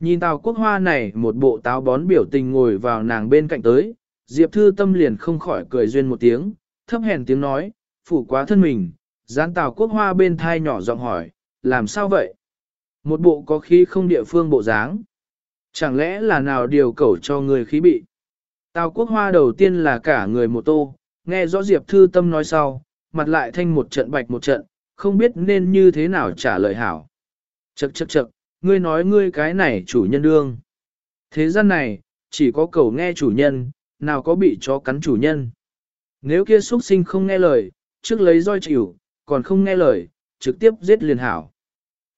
Nhìn Tào Quốc Hoa này một bộ táo bón biểu tình ngồi vào nàng bên cạnh tới, Diệp Thư Tâm liền không khỏi cười duyên một tiếng, thấp hèn tiếng nói, phủ quá thân mình, dán Tào Quốc Hoa bên thai nhỏ giọng hỏi, làm sao vậy? Một bộ có khí không địa phương bộ dáng. Chẳng lẽ là nào điều cẩu cho người khí bị? Tào Quốc Hoa đầu tiên là cả người một tô, nghe rõ Diệp Thư Tâm nói sau, mặt lại thanh một trận bạch một trận, không biết nên như thế nào trả lời hảo. Chậc chậc chậc, ngươi nói ngươi cái này chủ nhân đương. Thế gian này, chỉ có cầu nghe chủ nhân, nào có bị chó cắn chủ nhân. Nếu kia xuất sinh không nghe lời, trước lấy roi chịu, còn không nghe lời, trực tiếp giết liền hảo.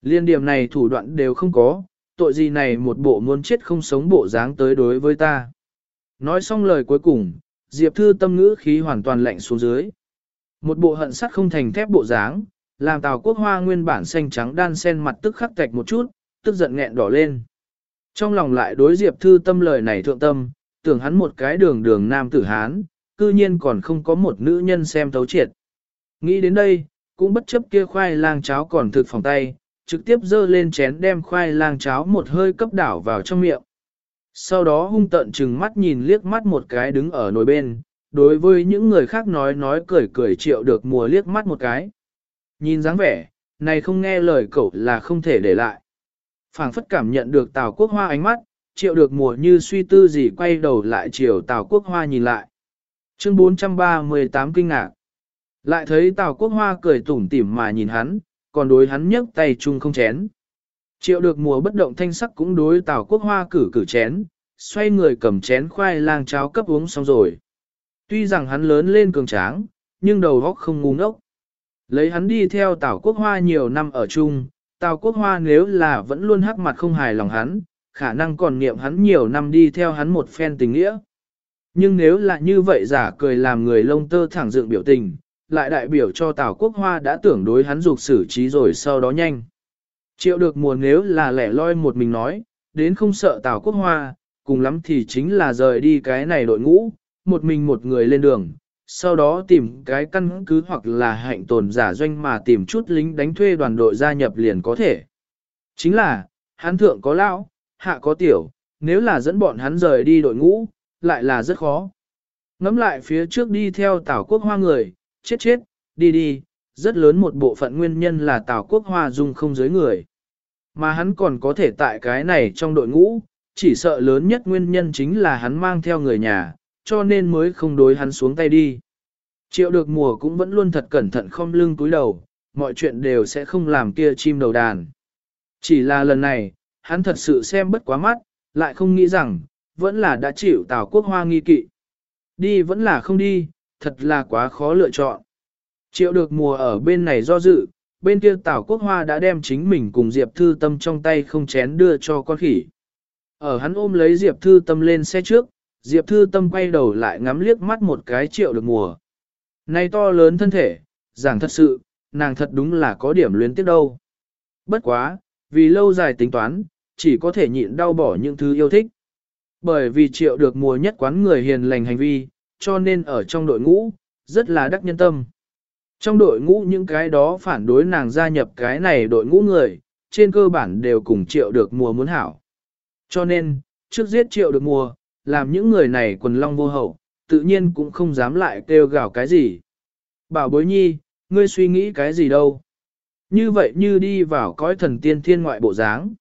Liên điểm này thủ đoạn đều không có, tội gì này một bộ muốn chết không sống bộ dáng tới đối với ta. Nói xong lời cuối cùng, Diệp Thư tâm ngữ khí hoàn toàn lạnh xuống dưới. Một bộ hận sắt không thành thép bộ dáng, làm Tào Quốc Hoa nguyên bản xanh trắng đan sen mặt tức khắc tạch một chút, tức giận nghẹn đỏ lên. Trong lòng lại đối Diệp Thư tâm lời này thượng tâm, tưởng hắn một cái đường đường nam tử Hán, cư nhiên còn không có một nữ nhân xem thấu triệt. Nghĩ đến đây, cũng bất chấp kia khoai lang cháo còn thực phòng tay, trực tiếp dơ lên chén đem khoai lang cháo một hơi cấp đảo vào trong miệng. Sau đó hung tận chừng mắt nhìn liếc mắt một cái đứng ở nồi bên, đối với những người khác nói nói cười cười triệu được mùa liếc mắt một cái. Nhìn dáng vẻ, này không nghe lời cậu là không thể để lại. phảng phất cảm nhận được Tào Quốc Hoa ánh mắt, triệu được mùa như suy tư gì quay đầu lại chiều Tào Quốc Hoa nhìn lại. Chương 438 kinh ngạc. Lại thấy Tào Quốc Hoa cười tủm tỉm mà nhìn hắn, còn đối hắn nhấc tay chung không chén. Triệu được mùa bất động thanh sắc cũng đối Tào Quốc Hoa cử cử chén, xoay người cầm chén khoai lang cháo cấp uống xong rồi. Tuy rằng hắn lớn lên cường tráng, nhưng đầu óc không ngu ngốc. Lấy hắn đi theo Tào Quốc Hoa nhiều năm ở chung, Tào Quốc Hoa nếu là vẫn luôn hắc mặt không hài lòng hắn, khả năng còn niệm hắn nhiều năm đi theo hắn một phen tình nghĩa. Nhưng nếu là như vậy giả cười làm người lông tơ thẳng dựng biểu tình, lại đại biểu cho Tào Quốc Hoa đã tưởng đối hắn dục xử trí rồi sau đó nhanh. Triệu được mùa nếu là lẻ loi một mình nói, đến không sợ Tào Quốc Hoa, cùng lắm thì chính là rời đi cái này đội ngũ, một mình một người lên đường, sau đó tìm cái căn cứ hoặc là hạnh tồn giả doanh mà tìm chút lính đánh thuê đoàn đội gia nhập liền có thể. Chính là, hắn thượng có lão, hạ có tiểu, nếu là dẫn bọn hắn rời đi đội ngũ, lại là rất khó. Ngắm lại phía trước đi theo Tào Quốc Hoa người, chết chết, đi đi, rất lớn một bộ phận nguyên nhân là Tào Quốc Hoa dung không giới người. Mà hắn còn có thể tại cái này trong đội ngũ, chỉ sợ lớn nhất nguyên nhân chính là hắn mang theo người nhà, cho nên mới không đối hắn xuống tay đi. Triệu được mùa cũng vẫn luôn thật cẩn thận không lưng túi đầu, mọi chuyện đều sẽ không làm kia chim đầu đàn. Chỉ là lần này, hắn thật sự xem bất quá mắt, lại không nghĩ rằng, vẫn là đã chịu Tào Quốc Hoa nghi kỵ. Đi vẫn là không đi, thật là quá khó lựa chọn. Triệu được mùa ở bên này do dự, bên kia Tào Quốc Hoa đã đem chính mình cùng Diệp Thư Tâm trong tay không chén đưa cho con khỉ. Ở hắn ôm lấy Diệp Thư Tâm lên xe trước, Diệp Thư Tâm quay đầu lại ngắm liếc mắt một cái triệu được mùa. Này to lớn thân thể, giảng thật sự, nàng thật đúng là có điểm luyến tiếc đâu. Bất quá, vì lâu dài tính toán, chỉ có thể nhịn đau bỏ những thứ yêu thích. Bởi vì triệu được mùa nhất quán người hiền lành hành vi, cho nên ở trong đội ngũ, rất là đắc nhân tâm. Trong đội ngũ những cái đó phản đối nàng gia nhập cái này đội ngũ người, trên cơ bản đều cùng triệu được mùa muốn hảo. Cho nên, trước giết triệu được mùa, làm những người này quần long vô hậu, tự nhiên cũng không dám lại kêu gào cái gì. Bảo bối nhi, ngươi suy nghĩ cái gì đâu. Như vậy như đi vào cõi thần tiên thiên ngoại bộ dáng.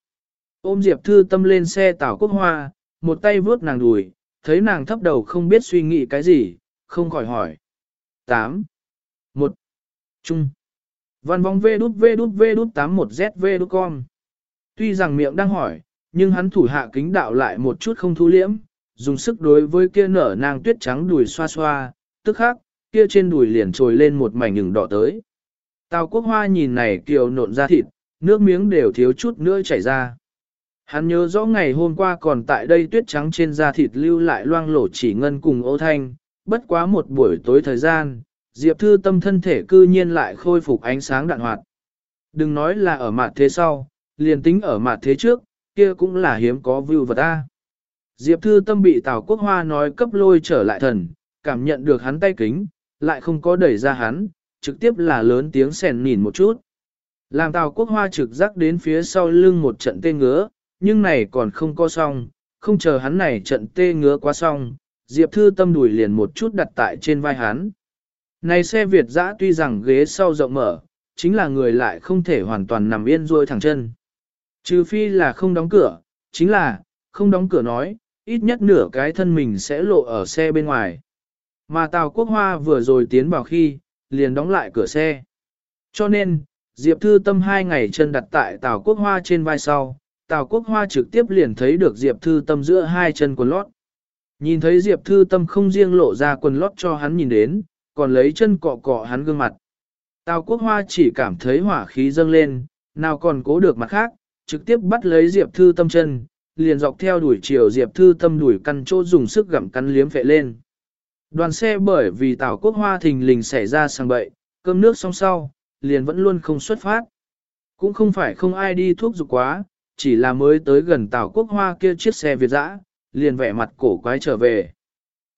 Ôm Diệp Thư Tâm lên xe tảo quốc hoa, một tay vướt nàng đùi, thấy nàng thấp đầu không biết suy nghĩ cái gì, không khỏi hỏi. 8. 1. Trung. Văn vong vê đút vê đút vê đút 81ZV đút con. Tuy rằng miệng đang hỏi, nhưng hắn thủ hạ kính đạo lại một chút không thu liễm, dùng sức đối với kia nở nang tuyết trắng đùi xoa xoa, tức khắc, kia trên đùi liền trồi lên một mảnh nhừng đỏ tới. Tào quốc hoa nhìn này kiều nộn ra thịt, nước miếng đều thiếu chút nữa chảy ra. Hắn nhớ rõ ngày hôm qua còn tại đây tuyết trắng trên da thịt lưu lại loang lổ chỉ ngân cùng ô thanh, bất quá một buổi tối thời gian, Diệp Thư tâm thân thể cư nhiên lại khôi phục ánh sáng đạn hoạt. Đừng nói là ở mặt thế sau, liền tính ở mặt thế trước, kia cũng là hiếm có view vật ta. Diệp Thư tâm bị Tào Quốc Hoa nói cấp lôi trở lại thần, cảm nhận được hắn tay kính, lại không có đẩy ra hắn, trực tiếp là lớn tiếng sèn nhìn một chút. Làm Tào Quốc Hoa trực giác đến phía sau lưng một trận tê ngứa, nhưng này còn không có xong, không chờ hắn này trận tê ngứa quá xong, Diệp Thư tâm đùi liền một chút đặt tại trên vai hắn. Này xe Việt dã tuy rằng ghế sau rộng mở, chính là người lại không thể hoàn toàn nằm yên ruôi thẳng chân. Trừ phi là không đóng cửa, chính là, không đóng cửa nói, ít nhất nửa cái thân mình sẽ lộ ở xe bên ngoài. Mà Tào Quốc Hoa vừa rồi tiến vào khi, liền đóng lại cửa xe. Cho nên, Diệp Thư Tâm hai ngày chân đặt tại Tào Quốc Hoa trên vai sau, Tào Quốc Hoa trực tiếp liền thấy được Diệp Thư Tâm giữa hai chân quần lót. Nhìn thấy Diệp Thư Tâm không riêng lộ ra quần lót cho hắn nhìn đến, còn lấy chân cọ cọ hắn gương mặt. Tào Quốc Hoa chỉ cảm thấy hỏa khí dâng lên, nào còn cố được mặt khác, trực tiếp bắt lấy Diệp Thư Tâm chân, liền dọc theo đuổi chiều Diệp Thư Tâm đuổi căn chỗ dùng sức gặm cắn liếm phệ lên. Đoàn xe bởi vì Tào Quốc Hoa thình lình xảy ra sang bậy, cơm nước xong sau, liền vẫn luôn không xuất phát. Cũng không phải không ai đi thuốc dục quá, chỉ là mới tới gần Tào Quốc Hoa kia chiếc xe Việt dã, liền vẻ mặt cổ quái trở về.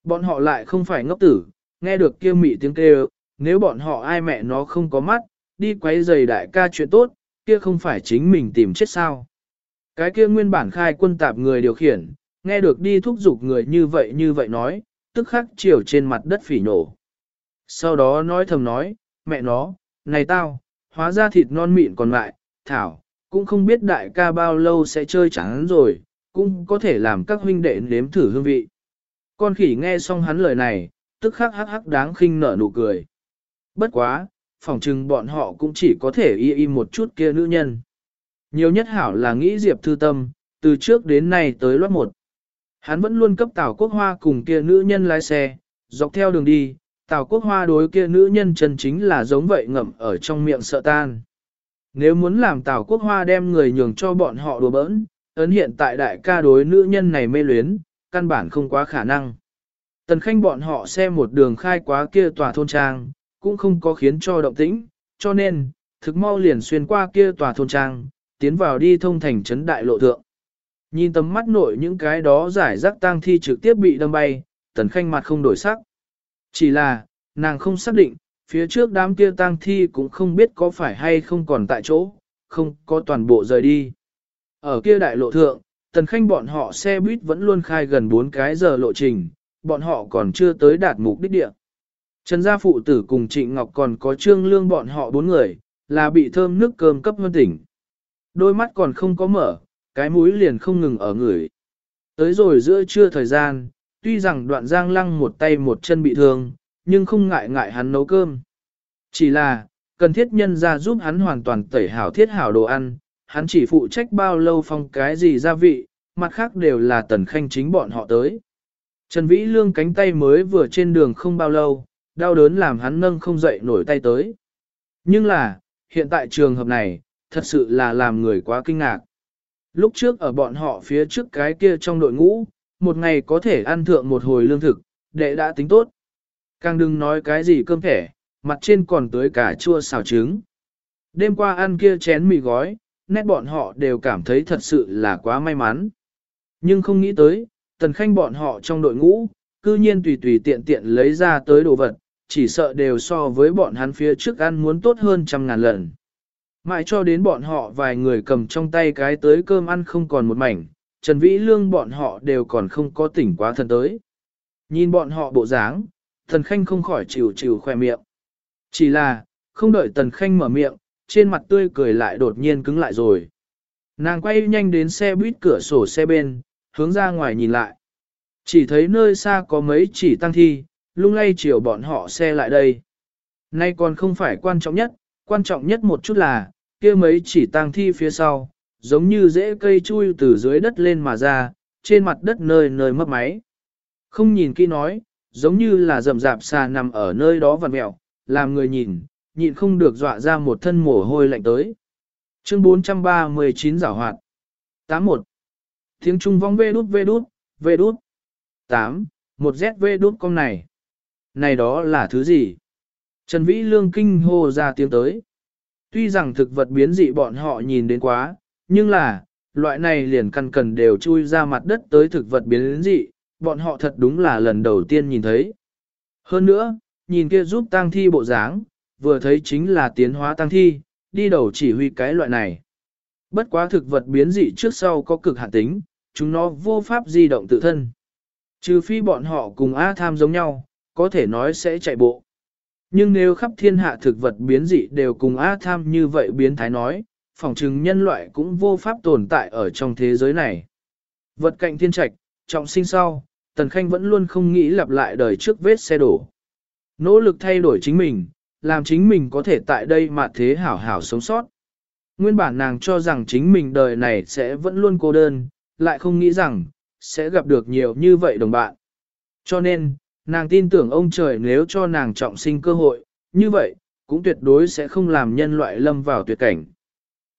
Bọn họ lại không phải ngốc tử, nghe được kia mị tiếng kêu, nếu bọn họ ai mẹ nó không có mắt, đi quấy giày đại ca chuyện tốt, kia không phải chính mình tìm chết sao. Cái kia nguyên bản khai quân tạp người điều khiển, nghe được đi thúc giục người như vậy như vậy nói, tức khắc chiều trên mặt đất phỉ nổ. Sau đó nói thầm nói, mẹ nó, này tao, hóa ra thịt non mịn còn lại, thảo, cũng không biết đại ca bao lâu sẽ chơi chán rồi, cũng có thể làm các huynh đệ nếm thử hương vị. Con khỉ nghe xong hắn lời này, tức khắc hắc hắc đáng khinh nở nụ cười. Bất quá, phỏng chừng bọn họ cũng chỉ có thể y y một chút kia nữ nhân. Nhiều nhất hảo là nghĩ Diệp Thư Tâm, từ trước đến nay tới loát một. Hắn vẫn luôn cấp Tào Quốc Hoa cùng kia nữ nhân lái xe, dọc theo đường đi, Tào Quốc Hoa đối kia nữ nhân chân chính là giống vậy ngậm ở trong miệng sợ tan. Nếu muốn làm Tào Quốc Hoa đem người nhường cho bọn họ đùa bỡn, ấn hiện tại đại ca đối nữ nhân này mê luyến, căn bản không quá khả năng. Tần khanh bọn họ xem một đường khai quá kia tòa thôn trang, cũng không có khiến cho động tĩnh, cho nên, thực mau liền xuyên qua kia tòa thôn trang, tiến vào đi thông thành trấn đại lộ thượng. Nhìn tầm mắt nội những cái đó giải rác tang thi trực tiếp bị đâm bay, tần khanh mặt không đổi sắc. Chỉ là, nàng không xác định, phía trước đám kia tang thi cũng không biết có phải hay không còn tại chỗ, không có toàn bộ rời đi. Ở kia đại lộ thượng, tần khanh bọn họ xe buýt vẫn luôn khai gần 4 cái giờ lộ trình, bọn họ còn chưa tới đạt mục đích địa. Trần gia phụ tử cùng Trịnh Ngọc còn có trương lương bọn họ bốn người, là bị thơm nước cơm cấp hơn tỉnh. Đôi mắt còn không có mở, cái mũi liền không ngừng ở người. Tới rồi giữa trưa thời gian, tuy rằng đoạn giang lăng một tay một chân bị thương, nhưng không ngại ngại hắn nấu cơm. Chỉ là, cần thiết nhân ra giúp hắn hoàn toàn tẩy hảo thiết hảo đồ ăn, hắn chỉ phụ trách bao lâu phong cái gì gia vị, mặt khác đều là tần khanh chính bọn họ tới. Trần Vĩ Lương cánh tay mới vừa trên đường không bao lâu, đau đớn làm hắn nâng không dậy nổi tay tới. Nhưng là, hiện tại trường hợp này, thật sự là làm người quá kinh ngạc. Lúc trước ở bọn họ phía trước cái kia trong đội ngũ, một ngày có thể ăn thượng một hồi lương thực, đệ đã tính tốt. Càng đừng nói cái gì cơm thẻ, mặt trên còn tới cả chua xào trứng. Đêm qua ăn kia chén mì gói, nét bọn họ đều cảm thấy thật sự là quá may mắn. Nhưng không nghĩ tới, tần khanh bọn họ trong đội ngũ, cư nhiên tùy tùy tiện tiện lấy ra tới đồ vật, chỉ sợ đều so với bọn hắn phía trước ăn muốn tốt hơn trăm ngàn lần. Mãi cho đến bọn họ vài người cầm trong tay cái tới cơm ăn không còn một mảnh, Trần Vĩ Lương bọn họ đều còn không có tỉnh quá thần tới. Nhìn bọn họ bộ dáng, Tần Khanh không khỏi chịu chịu khoe miệng. Chỉ là, không đợi Tần Khanh mở miệng, trên mặt tươi cười lại đột nhiên cứng lại rồi. Nàng quay nhanh đến xe buýt cửa sổ xe bên, hướng ra ngoài nhìn lại. Chỉ thấy nơi xa có mấy chỉ tăng thi, lung lay chiều bọn họ xe lại đây. Nay còn không phải quan trọng nhất, quan trọng nhất một chút là, kia mấy chỉ tăng thi phía sau, giống như rễ cây chui từ dưới đất lên mà ra, trên mặt đất nơi nơi mất máy. Không nhìn kỹ nói, giống như là rầm rạp xà nằm ở nơi đó vằn mẹo, làm người nhìn, nhịn không được dọa ra một thân mồ hôi lạnh tới. Chương 439 giảo hoạt. 81. Tiếng Trung vong vê đút vê đút, vê đút. 8. Một ZV đút con này. Này đó là thứ gì? Trần Vĩ Lương kinh hô ra tiếng tới. Tuy rằng thực vật biến dị bọn họ nhìn đến quá, nhưng là, loại này liền căn cần đều chui ra mặt đất tới thực vật biến dị, bọn họ thật đúng là lần đầu tiên nhìn thấy. Hơn nữa, nhìn kia giúp tang thi bộ dáng, vừa thấy chính là tiến hóa tang thi, đi đầu chỉ huy cái loại này. Bất quá thực vật biến dị trước sau có cực hạn tính, chúng nó vô pháp di động tự thân. Trừ phi bọn họ cùng A tham giống nhau, có thể nói sẽ chạy bộ. Nhưng nếu khắp thiên hạ thực vật biến dị đều cùng A tham như vậy biến thái nói, phỏng chừng nhân loại cũng vô pháp tồn tại ở trong thế giới này. Vật cạnh thiên trạch, trọng sinh sau, Tần Khanh vẫn luôn không nghĩ lặp lại đời trước vết xe đổ. Nỗ lực thay đổi chính mình, làm chính mình có thể tại đây mà thế hảo hảo sống sót. Nguyên bản nàng cho rằng chính mình đời này sẽ vẫn luôn cô đơn, lại không nghĩ rằng, sẽ gặp được nhiều như vậy đồng bạn. Cho nên, nàng tin tưởng ông trời nếu cho nàng trọng sinh cơ hội, như vậy, cũng tuyệt đối sẽ không làm nhân loại lâm vào tuyệt cảnh.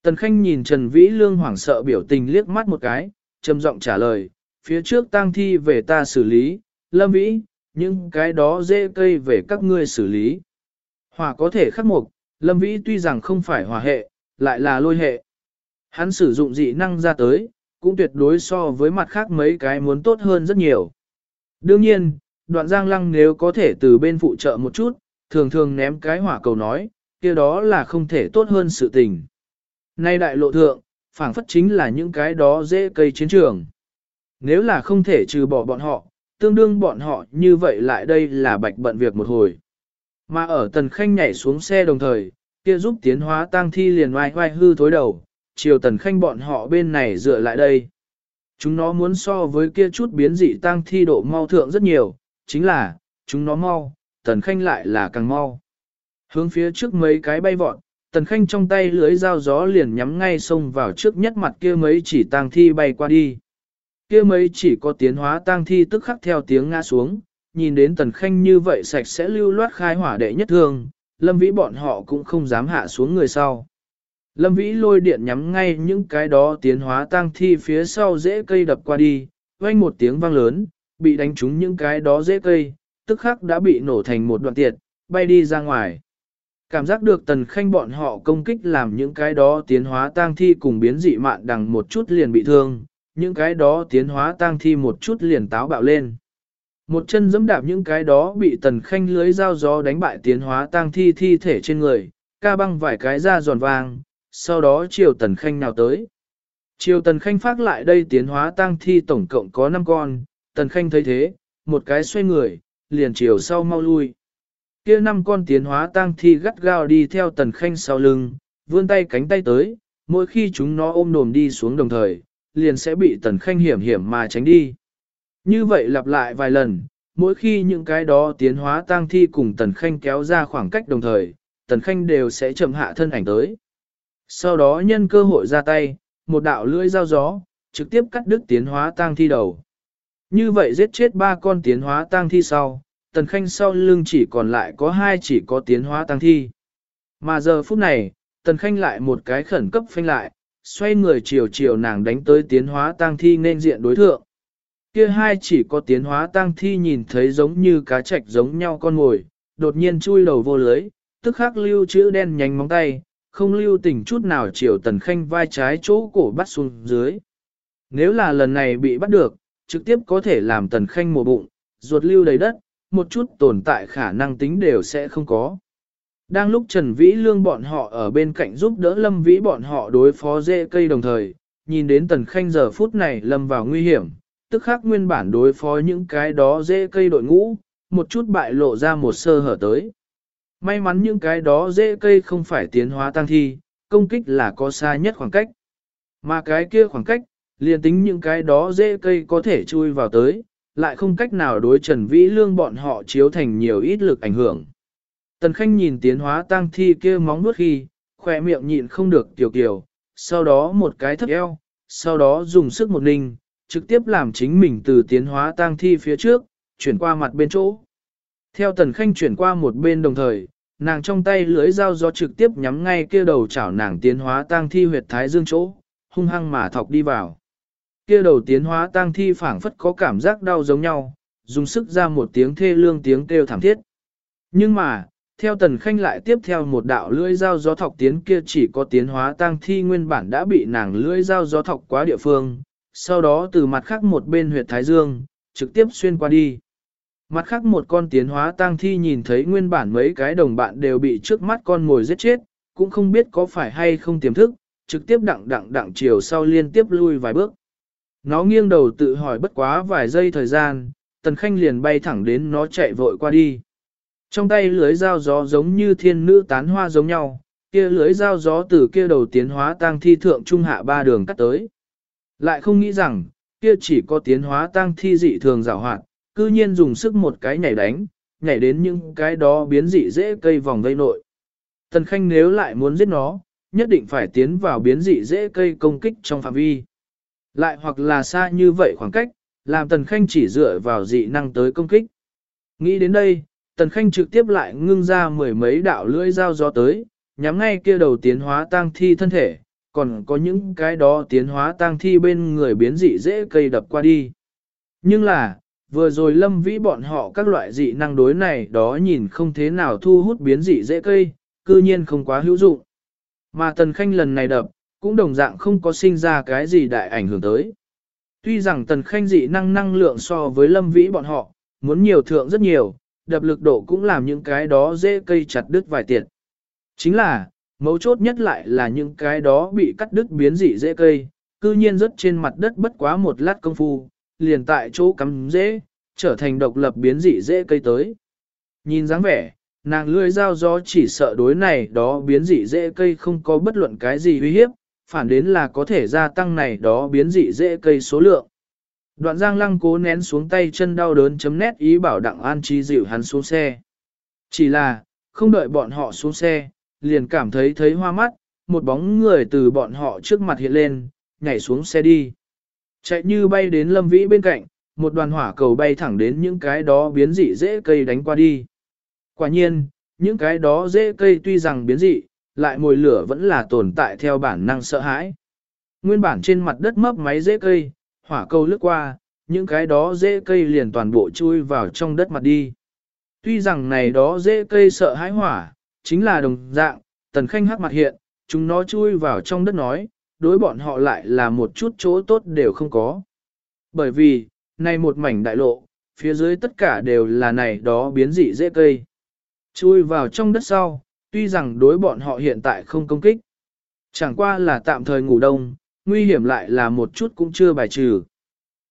Tần Khanh nhìn Trần Vĩ Lương hoảng sợ biểu tình liếc mắt một cái, trầm giọng trả lời, phía trước tang thi về ta xử lý, Lâm Vĩ, những cái đó dễ cây về các ngươi xử lý. Hỏa có thể khắc mục, Lâm Vĩ tuy rằng không phải hòa hệ, lại là lôi hệ. Hắn sử dụng dị năng ra tới, cũng tuyệt đối so với mặt khác mấy cái muốn tốt hơn rất nhiều. Đương nhiên, đoạn giang lăng nếu có thể từ bên phụ trợ một chút, thường thường ném cái hỏa cầu nói, kia đó là không thể tốt hơn sự tình. Nay đại lộ thượng, phảng phất chính là những cái đó dễ cây chiến trường. Nếu là không thể trừ bỏ bọn họ, tương đương bọn họ như vậy lại đây là bạch bận việc một hồi. Mà ở tần khanh nhảy xuống xe đồng thời, kia giúp tiến hóa tang thi liền oai oai hư thối đầu, chiều tần khanh bọn họ bên này dựa lại đây. Chúng nó muốn so với kia chút biến dị tang thi độ mau thượng rất nhiều, chính là, chúng nó mau, tần khanh lại là càng mau. Hướng phía trước mấy cái bay vọt, tần khanh trong tay lưới dao gió liền nhắm ngay xông vào trước nhất mặt kia mấy chỉ tang thi bay qua đi. Kia mấy chỉ có tiến hóa tang thi tức khắc theo tiếng ngã xuống, nhìn đến tần khanh như vậy sạch sẽ lưu loát khai hỏa đệ nhất thương, lâm vĩ bọn họ cũng không dám hạ xuống người sau. Lâm vĩ lôi điện nhắm ngay những cái đó tiến hóa tang thi phía sau dễ cây đập qua đi, vang một tiếng vang lớn, bị đánh trúng những cái đó dễ cây, tức khắc đã bị nổ thành một đoạn tiệt, bay đi ra ngoài. Cảm giác được tần khanh bọn họ công kích làm những cái đó tiến hóa tang thi cùng biến dị mạn đằng một chút liền bị thương, những cái đó tiến hóa tang thi một chút liền táo bạo lên. Một chân giẫm đạp những cái đó bị tần khanh lưới dao gió đánh bại tiến hóa tang thi thi thể trên người, ca băng vài cái ra giòn vàng, sau đó chiều tần khanh nào tới. Chiều tần khanh phát lại đây tiến hóa tang thi tổng cộng có 5 con, tần khanh thấy thế, một cái xoay người, liền chiều sau mau lui. kia năm con tiến hóa tang thi gắt gao đi theo tần khanh sau lưng, vươn tay cánh tay tới, mỗi khi chúng nó ôm đồm đi xuống đồng thời, liền sẽ bị tần khanh hiểm hiểm mà tránh đi. Như vậy lặp lại vài lần, mỗi khi những cái đó tiến hóa tang thi cùng tần khanh kéo ra khoảng cách đồng thời, tần khanh đều sẽ chậm hạ thân ảnh tới. Sau đó nhân cơ hội ra tay, một đạo lưỡi dao gió, trực tiếp cắt đứt tiến hóa tang thi đầu. Như vậy giết chết ba con tiến hóa tang thi sau, tần khanh sau lưng chỉ còn lại có hai chỉ có tiến hóa tang thi. Mà giờ phút này, tần khanh lại một cái khẩn cấp phanh lại, xoay người chiều chiều nàng đánh tới tiến hóa tang thi nên diện đối thượng. Kia hai chỉ có tiến hóa tang thi nhìn thấy giống như cá trạch giống nhau con ngồi, đột nhiên chui đầu vô lưới, tức khắc lưu chữ đen nhánh móng tay, không lưu tình chút nào chiều tần khanh vai trái chỗ cổ bắt xuống dưới. Nếu là lần này bị bắt được, trực tiếp có thể làm tần khanh mổ bụng, ruột lưu đầy đất, một chút tồn tại khả năng tính đều sẽ không có. Đang lúc Trần Vĩ Lương bọn họ ở bên cạnh giúp đỡ Lâm Vĩ bọn họ đối phó dễ cây đồng thời, nhìn đến Tần Khanh giờ phút này lâm vào nguy hiểm, tức khắc nguyên bản đối phó những cái đó dễ cây đội ngũ, một chút bại lộ ra một sơ hở tới. May mắn những cái đó dễ cây không phải tiến hóa tăng thi, công kích là có xa nhất khoảng cách. Mà cái kia khoảng cách, liền tính những cái đó dễ cây có thể chui vào tới, lại không cách nào đối Trần Vĩ Lương bọn họ chiếu thành nhiều ít lực ảnh hưởng. Tần Khanh nhìn tiến hóa tăng thi kia móng nuốt khi, khỏe miệng nhịn không được tiểu kiểu, sau đó một cái thấp eo, sau đó dùng sức một ninh, trực tiếp làm chính mình từ tiến hóa tang thi phía trước, chuyển qua mặt bên chỗ. Theo Tần Khanh chuyển qua một bên đồng thời, nàng trong tay lưới dao gió trực tiếp nhắm ngay kia đầu chảo nàng tiến hóa tang thi huyệt thái dương chỗ, hung hăng mà thọc đi vào. Kia đầu tiến hóa tang thi phảng phất có cảm giác đau giống nhau, dùng sức ra một tiếng thê lương tiếng kêu thảm thiết. Nhưng mà, theo tần khanh lại tiếp theo một đạo lưỡi dao gió thọc tiến kia chỉ có tiến hóa tang thi nguyên bản đã bị nàng lưỡi dao gió thọc quá địa phương, sau đó từ mặt khác một bên huyệt thái dương, trực tiếp xuyên qua đi. Mặt khác một con tiến hóa tang thi nhìn thấy nguyên bản mấy cái đồng bạn đều bị trước mắt con ngồi giết chết, cũng không biết có phải hay không tiềm thức, trực tiếp đặng đặng đặng chiều sau liên tiếp lui vài bước. Nó nghiêng đầu tự hỏi bất quá vài giây thời gian, tần khanh liền bay thẳng đến nó chạy vội qua đi. Trong tay lưới dao gió giống như thiên nữ tán hoa giống nhau, kia lưới dao gió từ kia đầu tiến hóa tang thi thượng trung hạ ba đường cắt tới. Lại không nghĩ rằng, kia chỉ có tiến hóa tăng thi dị thường rào hoạt, cư nhiên dùng sức một cái nhảy đánh, nhảy đến những cái đó biến dị dễ cây vòng gây nội. Tần Khanh nếu lại muốn giết nó, nhất định phải tiến vào biến dị dễ cây công kích trong phạm vi. Lại hoặc là xa như vậy khoảng cách, làm Tần Khanh chỉ dựa vào dị năng tới công kích. Nghĩ đến đây, Tần Khanh trực tiếp lại ngưng ra mười mấy đạo lưỡi dao gió tới, nhắm ngay kia đầu tiến hóa tăng thi thân thể, còn có những cái đó tiến hóa tang thi bên người biến dị dễ cây đập qua đi. Nhưng là, vừa rồi lâm vĩ bọn họ các loại dị năng đối này đó nhìn không thế nào thu hút biến dị dễ cây, cư nhiên không quá hữu dụng. Mà Tần Khanh lần này đập, cũng đồng dạng không có sinh ra cái gì đại ảnh hưởng tới. Tuy rằng Tần Khanh dị năng năng lượng so với lâm vĩ bọn họ, muốn nhiều thượng rất nhiều, đập lực độ cũng làm những cái đó dễ cây chặt đứt vài tiệt. Chính là, mấu chốt nhất lại là những cái đó bị cắt đứt biến dị dễ cây, cư nhiên rớt trên mặt đất bất quá một lát công phu, liền tại chỗ cắm dễ, trở thành độc lập biến dị dễ cây tới. Nhìn dáng vẻ, nàng lươi dao gió chỉ sợ đối này đó biến dị dễ cây không có bất luận cái gì uy hiếp, phản đến là có thể gia tăng này đó biến dị dễ cây số lượng. Đoạn giang lăng cố nén xuống tay chân đau đớn chấm nét ý bảo đặng an trí dịu hắn xuống xe. Chỉ là, không đợi bọn họ xuống xe, liền cảm thấy thấy hoa mắt, một bóng người từ bọn họ trước mặt hiện lên, nhảy xuống xe đi. Chạy như bay đến lâm vĩ bên cạnh, một đoàn hỏa cầu bay thẳng đến những cái đó biến dị dễ cây đánh qua đi. Quả nhiên, những cái đó dễ cây tuy rằng biến dị, lại mồi lửa vẫn là tồn tại theo bản năng sợ hãi. Nguyên bản trên mặt đất mấp máy dễ cây, hỏa cầu lướt qua, những cái đó dễ cây liền toàn bộ chui vào trong đất mặt đi. Tuy rằng này đó dễ cây sợ hãi hỏa, chính là đồng dạng, tần khanh hắc mặt hiện, chúng nó chui vào trong đất nói, đối bọn họ lại là một chút chỗ tốt đều không có. Bởi vì, này một mảnh đại lộ, phía dưới tất cả đều là này đó biến dị dễ cây. Chui vào trong đất sau, tuy rằng đối bọn họ hiện tại không công kích. Chẳng qua là tạm thời ngủ đông, nguy hiểm lại là một chút cũng chưa bài trừ.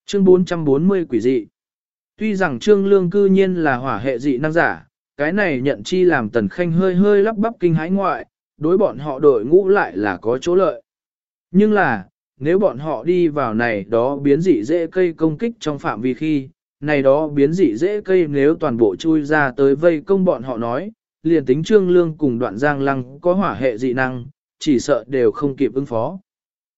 Chương 440 quỷ dị. Tuy rằng trương lương cư nhiên là hỏa hệ dị năng giả, cái này nhận chi làm tần khanh hơi hơi lắp bắp kinh hãi ngoại, đối bọn họ đội ngũ lại là có chỗ lợi. Nhưng là, nếu bọn họ đi vào này đó biến dị dễ cây công kích trong phạm vi khi, này đó biến dị dễ cây nếu toàn bộ chui ra tới vây công bọn họ nói, liền tính trương lương cùng đoạn giang lăng có hỏa hệ dị năng, chỉ sợ đều không kịp ứng phó.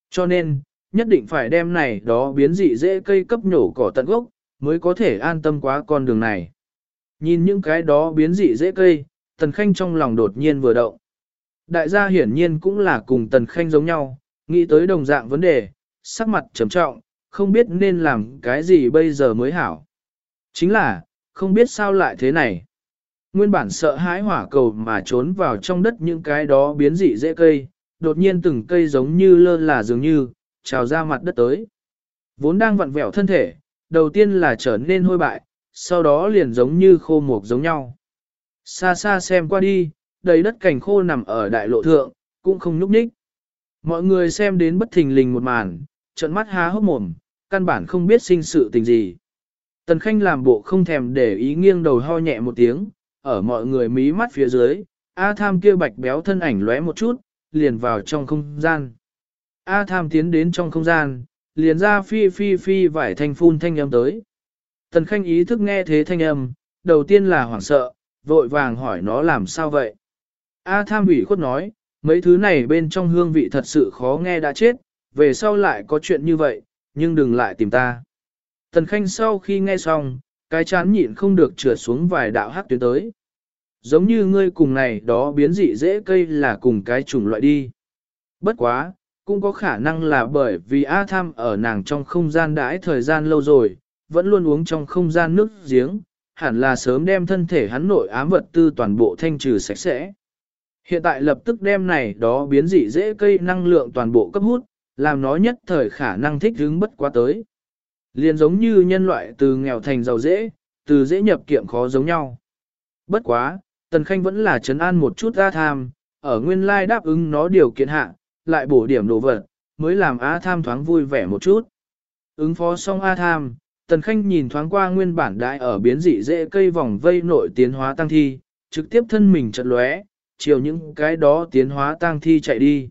Cho nên, nhất định phải đem này đó biến dị dễ cây cấp nhổ cỏ tận gốc, mới có thể an tâm quá con đường này. Nhìn những cái đó biến dị dễ cây, Tần Khanh trong lòng đột nhiên vừa động. Đại gia hiển nhiên cũng là cùng Tần Khanh giống nhau, nghĩ tới đồng dạng vấn đề, sắc mặt trầm trọng, không biết nên làm cái gì bây giờ mới hảo. Chính là, không biết sao lại thế này. Nguyên bản sợ hãi hỏa cầu mà trốn vào trong đất những cái đó biến dị dễ cây, đột nhiên từng cây giống như lơ là dường như, trào ra mặt đất tới. Vốn đang vặn vẹo thân thể, đầu tiên là trở nên hôi bại, sau đó liền giống như khô mục giống nhau. Xa xa xem qua đi, đầy đất cảnh khô nằm ở đại lộ thượng, cũng không nhúc nhích. Mọi người xem đến bất thình lình một màn, trận mắt há hốc mồm, căn bản không biết sinh sự tình gì. Tần Khanh làm bộ không thèm để ý nghiêng đầu ho nhẹ một tiếng, ở mọi người mí mắt phía dưới, A Tham kia bạch béo thân ảnh lóe một chút, liền vào trong không gian. A Tham tiến đến trong không gian, liền ra phi phi phi vải thanh phun thanh âm tới. Tần Khanh ý thức nghe thế thanh âm, đầu tiên là hoảng sợ, vội vàng hỏi nó làm sao vậy. A tham ủy khuất nói, mấy thứ này bên trong hương vị thật sự khó nghe đã chết, về sau lại có chuyện như vậy, nhưng đừng lại tìm ta. Tần Khanh sau khi nghe xong, cái chán nhịn không được trượt xuống vài đạo hắc tuyến tới. Giống như ngươi cùng này đó biến dị dễ cây là cùng cái chủng loại đi. Bất quá, cũng có khả năng là bởi vì A Tham ở nàng trong không gian đãi thời gian lâu rồi, vẫn luôn uống trong không gian nước giếng, hẳn là sớm đem thân thể hắn nội ám vật tư toàn bộ thanh trừ sạch sẽ. Hiện tại lập tức đem này đó biến dị dễ cây năng lượng toàn bộ cấp hút, làm nó nhất thời khả năng thích hứng bất quá tới. Liền giống như nhân loại từ nghèo thành giàu dễ, từ dễ nhập kiệm khó giống nhau. Bất quá, Tần Khanh vẫn là chấn an một chút A Tham, ở nguyên lai đáp ứng nó điều kiện hạ, lại bổ điểm đồ vật, mới làm A Tham thoáng vui vẻ một chút. Ứng phó xong A Tham, Tần Khanh nhìn thoáng qua nguyên bản đại ở biến dị dễ cây vòng vây nội tiến hóa tăng thi, trực tiếp thân mình chật lóe, chiều những cái đó tiến hóa tăng thi chạy đi.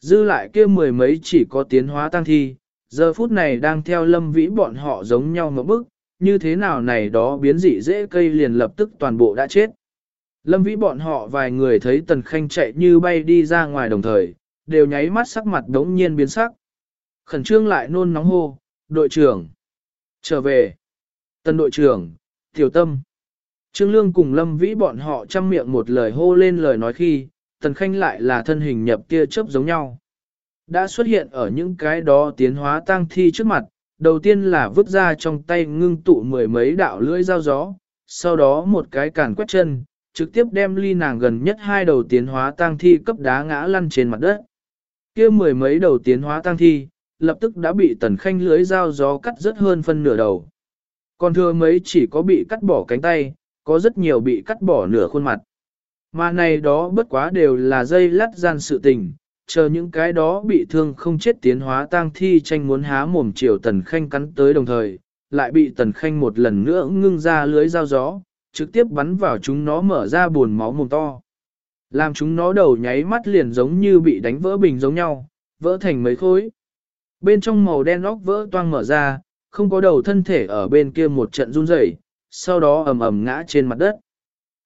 Dư lại kia mười mấy chỉ có tiến hóa tăng thi, giờ phút này đang theo lâm vĩ bọn họ giống nhau một bức, như thế nào này đó biến dị dễ cây liền lập tức toàn bộ đã chết. Lâm vĩ bọn họ vài người thấy tần khanh chạy như bay đi ra ngoài đồng thời, đều nháy mắt sắc mặt đống nhiên biến sắc. Khẩn trương lại nôn nóng hô, đội trưởng. Trở về. Tần đội trưởng, tiểu tâm. Trương Lương cùng Lâm Vĩ bọn họ chăm miệng một lời hô lên lời nói khi, Tần Khanh lại là thân hình nhập kia chớp giống nhau. Đã xuất hiện ở những cái đó tiến hóa tang thi trước mặt, đầu tiên là vứt ra trong tay ngưng tụ mười mấy đạo lưỡi dao gió, sau đó một cái càn quét chân, trực tiếp đem ly nàng gần nhất hai đầu tiến hóa tang thi cấp đá ngã lăn trên mặt đất. kia mười mấy đầu tiến hóa tang thi, lập tức đã bị tần khanh lưới dao gió cắt rất hơn phân nửa đầu. Còn thừa mấy chỉ có bị cắt bỏ cánh tay, có rất nhiều bị cắt bỏ nửa khuôn mặt. Mà này đó bất quá đều là dây lắt gian sự tình, chờ những cái đó bị thương không chết tiến hóa tang thi tranh muốn há mồm chiều tần khanh cắn tới đồng thời, lại bị tần khanh một lần nữa ngưng ra lưới dao gió, trực tiếp bắn vào chúng nó mở ra buồn máu mồm to. Làm chúng nó đầu nháy mắt liền giống như bị đánh vỡ bình giống nhau, vỡ thành mấy khối. Bên trong màu đen óc vỡ toang mở ra, không có đầu thân thể ở bên kia một trận run rẩy, sau đó ầm ầm ngã trên mặt đất.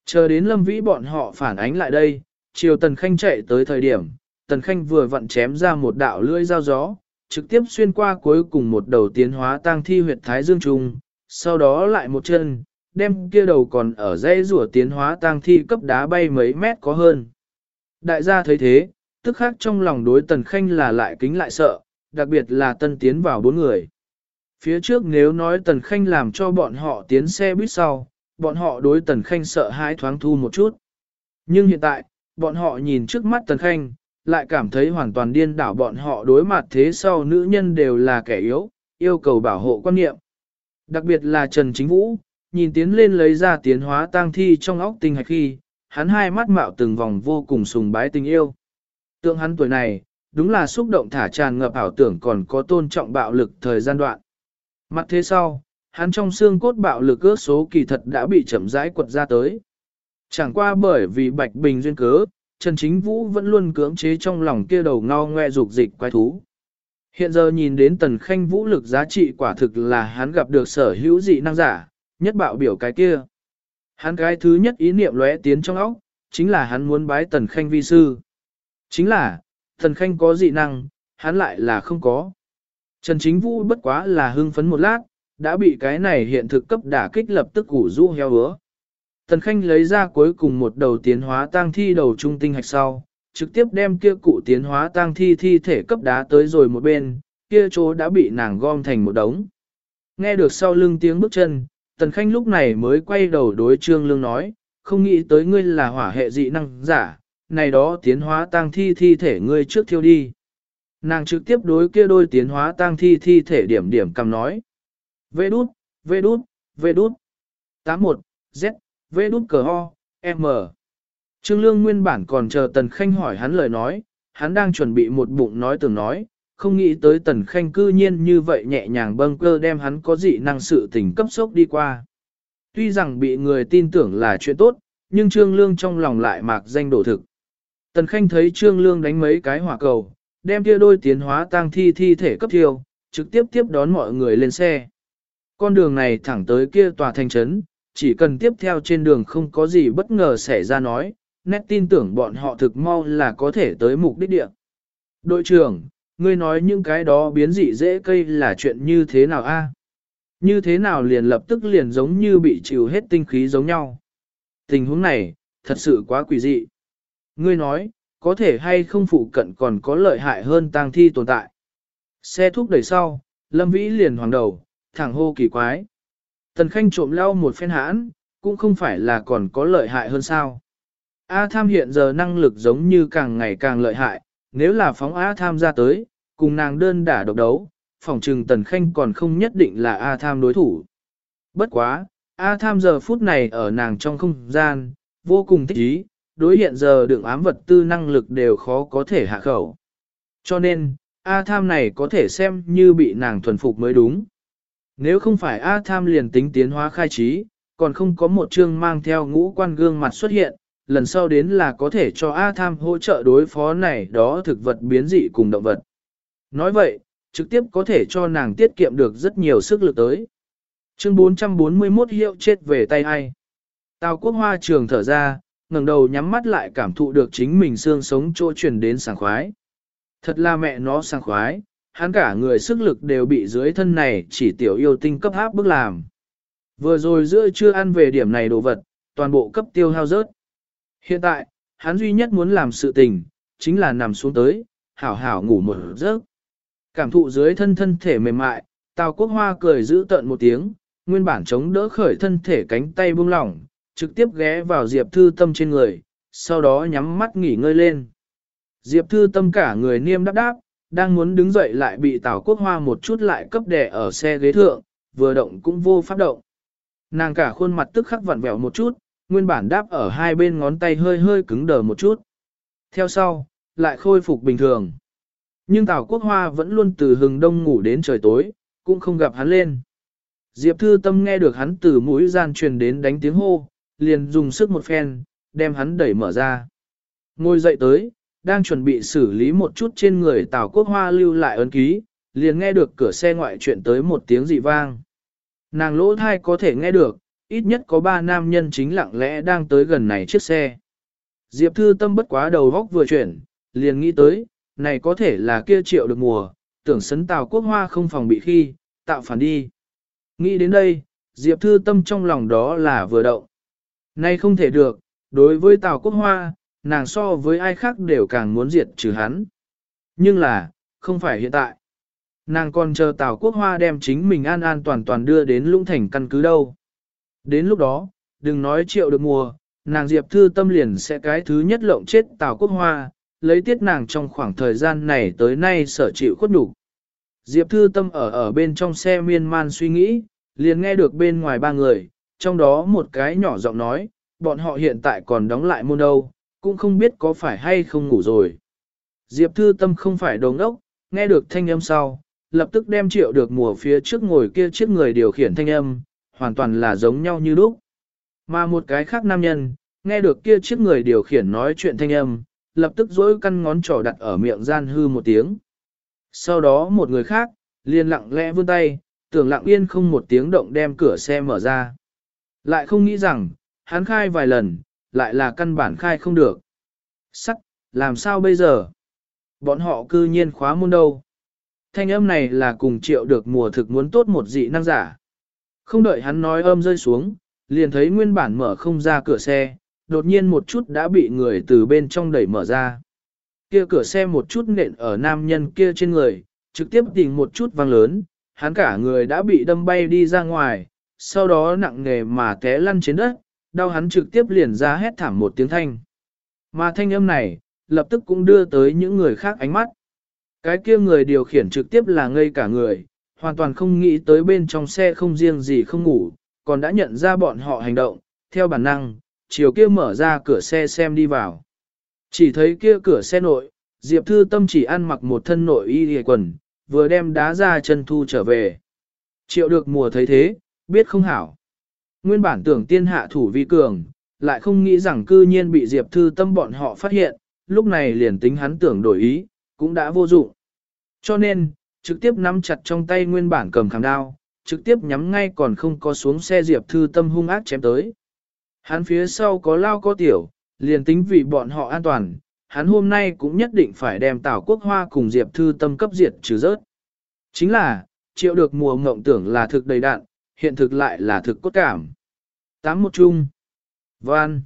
Chờ đến lâm vĩ bọn họ phản ánh lại đây, chiều tần khanh chạy tới thời điểm, tần khanh vừa vặn chém ra một đạo lưỡi dao gió, trực tiếp xuyên qua cuối cùng một đầu tiến hóa tang thi huyệt thái dương trùng, sau đó lại một chân, đem kia đầu còn ở dây rùa tiến hóa tang thi cấp đá bay mấy mét có hơn. Đại gia thấy thế, tức khác trong lòng đối tần khanh là lại kính lại sợ, đặc biệt là tân tiến vào bốn người. Phía trước nếu nói tần khanh làm cho bọn họ tiến xe buýt sau, bọn họ đối tần khanh sợ hãi thoáng thu một chút. Nhưng hiện tại, bọn họ nhìn trước mắt tần khanh, lại cảm thấy hoàn toàn điên đảo bọn họ đối mặt thế sau nữ nhân đều là kẻ yếu, yêu cầu bảo hộ quan niệm. Đặc biệt là Trần Chính Vũ, nhìn tiến lên lấy ra tiến hóa tang thi trong óc tinh hạch khi, hắn hai mắt mạo từng vòng vô cùng sùng bái tình yêu. Tượng hắn tuổi này, đúng là xúc động thả tràn ngập ảo tưởng còn có tôn trọng bạo lực thời gian đoạn. Mặt thế sau, hắn trong xương cốt bạo lực ước số kỳ thật đã bị chậm rãi quật ra tới. Chẳng qua bởi vì Bạch Bình duyên cớ, Trần Chính Vũ vẫn luôn cưỡng chế trong lòng kia đầu ngao ngoe dục dịch quái thú. Hiện giờ nhìn đến tần khanh vũ lực giá trị quả thực là hắn gặp được sở hữu dị năng giả, nhất bạo biểu cái kia. Hắn cái thứ nhất ý niệm lóe tiến trong óc, chính là hắn muốn bái tần khanh vi sư. Chính là, Thần khanh có dị năng, hắn lại là không có. Trần Chính Vũ bất quá là hưng phấn một lát, đã bị cái này hiện thực cấp đả kích lập tức củ rũ heo hứa. Tần Khanh lấy ra cuối cùng một đầu tiến hóa tang thi đầu trung tinh hạch sau, trực tiếp đem kia cụ tiến hóa tang thi thi thể cấp đá tới rồi một bên, kia chỗ đã bị nàng gom thành một đống. Nghe được sau lưng tiếng bước chân, Tần Khanh lúc này mới quay đầu đối Trương Lương nói, không nghĩ tới ngươi là hỏa hệ dị năng giả, này đó tiến hóa tang thi thi thể ngươi trước thiêu đi. Nàng trực tiếp đối kia đôi tiến hóa tang thi thi thể điểm điểm cầm nói. Vê đút, vê đút, vê đút. 81, Z, vê đút cờ ho, M. Trương Lương nguyên bản còn chờ Tần Khanh hỏi hắn lời nói, hắn đang chuẩn bị một bụng nói từng nói, không nghĩ tới Tần Khanh cư nhiên như vậy nhẹ nhàng bâng cơ đem hắn có dị năng sự tình cấp sốc đi qua. Tuy rằng bị người tin tưởng là chuyện tốt, nhưng Trương Lương trong lòng lại mạc danh đổ thực. Tần Khanh thấy Trương Lương đánh mấy cái hỏa cầu, đem kia đôi tiến hóa tang thi thi thể cấp thiêu, trực tiếp tiếp đón mọi người lên xe. Con đường này thẳng tới kia tòa thành trấn, chỉ cần tiếp theo trên đường không có gì bất ngờ xảy ra nói, nét tin tưởng bọn họ thực mau là có thể tới mục đích địa. Đội trưởng, ngươi nói những cái đó biến dị dễ cây là chuyện như thế nào a? Như thế nào liền lập tức liền giống như bị chịu hết tinh khí giống nhau. Tình huống này, thật sự quá quỷ dị. Ngươi nói, có thể hay không phụ cận còn có lợi hại hơn tang thi tồn tại. Xe thúc đẩy sau, Lâm Vĩ liền hoàng đầu, thẳng hô kỳ quái. Tần Khanh trộm lau một phen hãn, cũng không phải là còn có lợi hại hơn sao. A tham hiện giờ năng lực giống như càng ngày càng lợi hại, nếu là phóng A tham ra tới, cùng nàng đơn đả độc đấu, phòng trừng Tần Khanh còn không nhất định là A tham đối thủ. Bất quá, A tham giờ phút này ở nàng trong không gian, vô cùng thích ý, đối hiện giờ đựng ám vật tư năng lực đều khó có thể hạ khẩu. Cho nên, A tham này có thể xem như bị nàng thuần phục mới đúng. Nếu không phải A tham liền tính tiến hóa khai trí, còn không có một chương mang theo ngũ quan gương mặt xuất hiện, lần sau đến là có thể cho A tham hỗ trợ đối phó này đó thực vật biến dị cùng động vật. Nói vậy, trực tiếp có thể cho nàng tiết kiệm được rất nhiều sức lực tới. Chương 441 hiệu chết về tay ai. Tào quốc hoa trường thở ra, ngẩng đầu nhắm mắt lại cảm thụ được chính mình xương sống chỗ truyền đến sảng khoái. Thật là mẹ nó sảng khoái, hắn cả người sức lực đều bị dưới thân này chỉ tiểu yêu tinh cấp áp bức làm. Vừa rồi giữa chưa ăn về điểm này đồ vật, toàn bộ cấp tiêu hao rớt. Hiện tại, hắn duy nhất muốn làm sự tình, chính là nằm xuống tới, hảo hảo ngủ một giấc. Cảm thụ dưới thân thân thể mềm mại, Tào Quốc Hoa cười giữ tận một tiếng, nguyên bản chống đỡ khởi thân thể cánh tay buông lỏng, trực tiếp ghé vào Diệp Thư Tâm trên người, sau đó nhắm mắt nghỉ ngơi lên. Diệp Thư Tâm cả người niêm đáp đáp, đang muốn đứng dậy lại bị Tào Quốc Hoa một chút lại cấp đè ở xe ghế thượng, vừa động cũng vô pháp động. Nàng cả khuôn mặt tức khắc vặn vẹo một chút, nguyên bản đáp ở hai bên ngón tay hơi hơi cứng đờ một chút. Theo sau, lại khôi phục bình thường. Nhưng Tào Quốc Hoa vẫn luôn từ hừng đông ngủ đến trời tối, cũng không gặp hắn lên. Diệp Thư Tâm nghe được hắn từ mũi gian truyền đến đánh tiếng hô, liền dùng sức một phen, đem hắn đẩy mở ra. Ngồi dậy tới, đang chuẩn bị xử lý một chút trên người Tào Quốc Hoa lưu lại ấn ký, liền nghe được cửa xe ngoại chuyện tới một tiếng dị vang. Nàng lỗ thai có thể nghe được, ít nhất có ba nam nhân chính lặng lẽ đang tới gần này chiếc xe. Diệp Thư Tâm bất quá đầu góc vừa chuyển, liền nghĩ tới, này có thể là kia triệu được mùa, tưởng sấn Tào Quốc Hoa không phòng bị khi, tạo phản đi. Nghĩ đến đây, Diệp Thư Tâm trong lòng đó là vừa động. Nay không thể được, đối với Tào Quốc Hoa, nàng so với ai khác đều càng muốn diệt trừ hắn. Nhưng là, không phải hiện tại. Nàng còn chờ Tào Quốc Hoa đem chính mình an an toàn toàn đưa đến lũng thành căn cứ đâu. Đến lúc đó, đừng nói triệu được mùa, nàng Diệp Thư Tâm liền sẽ cái thứ nhất lộng chết Tào Quốc Hoa, lấy tiết nàng trong khoảng thời gian này tới nay sở chịu khuất đủ. Diệp Thư Tâm ở ở bên trong xe miên man suy nghĩ, liền nghe được bên ngoài ba người, trong đó một cái nhỏ giọng nói, bọn họ hiện tại còn đóng lại môn đâu, cũng không biết có phải hay không ngủ rồi. Diệp Thư Tâm không phải đồng ốc, nghe được thanh âm sau, lập tức đem triệu được mùa phía trước ngồi kia chiếc người điều khiển thanh âm, hoàn toàn là giống nhau như lúc. Mà một cái khác nam nhân, nghe được kia chiếc người điều khiển nói chuyện thanh âm, lập tức dỗi căn ngón trỏ đặt ở miệng gian hư một tiếng. Sau đó một người khác, liền lặng lẽ vươn tay, tưởng lặng yên không một tiếng động đem cửa xe mở ra. Lại không nghĩ rằng, hắn khai vài lần, lại là căn bản khai không được. Sắc, làm sao bây giờ? Bọn họ cư nhiên khóa môn đâu? Thanh âm này là cùng triệu được mùa thực muốn tốt một dị năng giả. Không đợi hắn nói âm rơi xuống, liền thấy nguyên bản mở không ra cửa xe, đột nhiên một chút đã bị người từ bên trong đẩy mở ra. Kia cửa xe một chút nện ở nam nhân kia trên người, trực tiếp tìm một chút vang lớn, hắn cả người đã bị đâm bay đi ra ngoài, sau đó nặng nề mà té lăn trên đất, đau hắn trực tiếp liền ra hét thảm một tiếng thanh. Mà thanh âm này, lập tức cũng đưa tới những người khác ánh mắt. Cái kia người điều khiển trực tiếp là ngây cả người, hoàn toàn không nghĩ tới bên trong xe không riêng gì không ngủ, còn đã nhận ra bọn họ hành động, theo bản năng, chiều kia mở ra cửa xe xem đi vào. Chỉ thấy kia cửa xe nội, Diệp Thư Tâm chỉ ăn mặc một thân nội y hề quần, vừa đem đá ra chân thu trở về. Triệu được mùa thấy thế, biết không hảo. Nguyên bản tưởng tiên hạ thủ vi cường, lại không nghĩ rằng cư nhiên bị Diệp Thư Tâm bọn họ phát hiện, lúc này liền tính hắn tưởng đổi ý, cũng đã vô dụng. Cho nên, trực tiếp nắm chặt trong tay nguyên bản cầm khảm đao, trực tiếp nhắm ngay còn không có xuống xe Diệp Thư Tâm hung ác chém tới. Hắn phía sau có lao có tiểu, liền tính vì bọn họ an toàn, hắn hôm nay cũng nhất định phải đem Tảo Quốc Hoa cùng Diệp Thư Tâm cấp diệt trừ rớt. Chính là, triệu được mùa ngộng tưởng là thực đầy đạn, hiện thực lại là thực cốt cảm. Tám một chung. Van.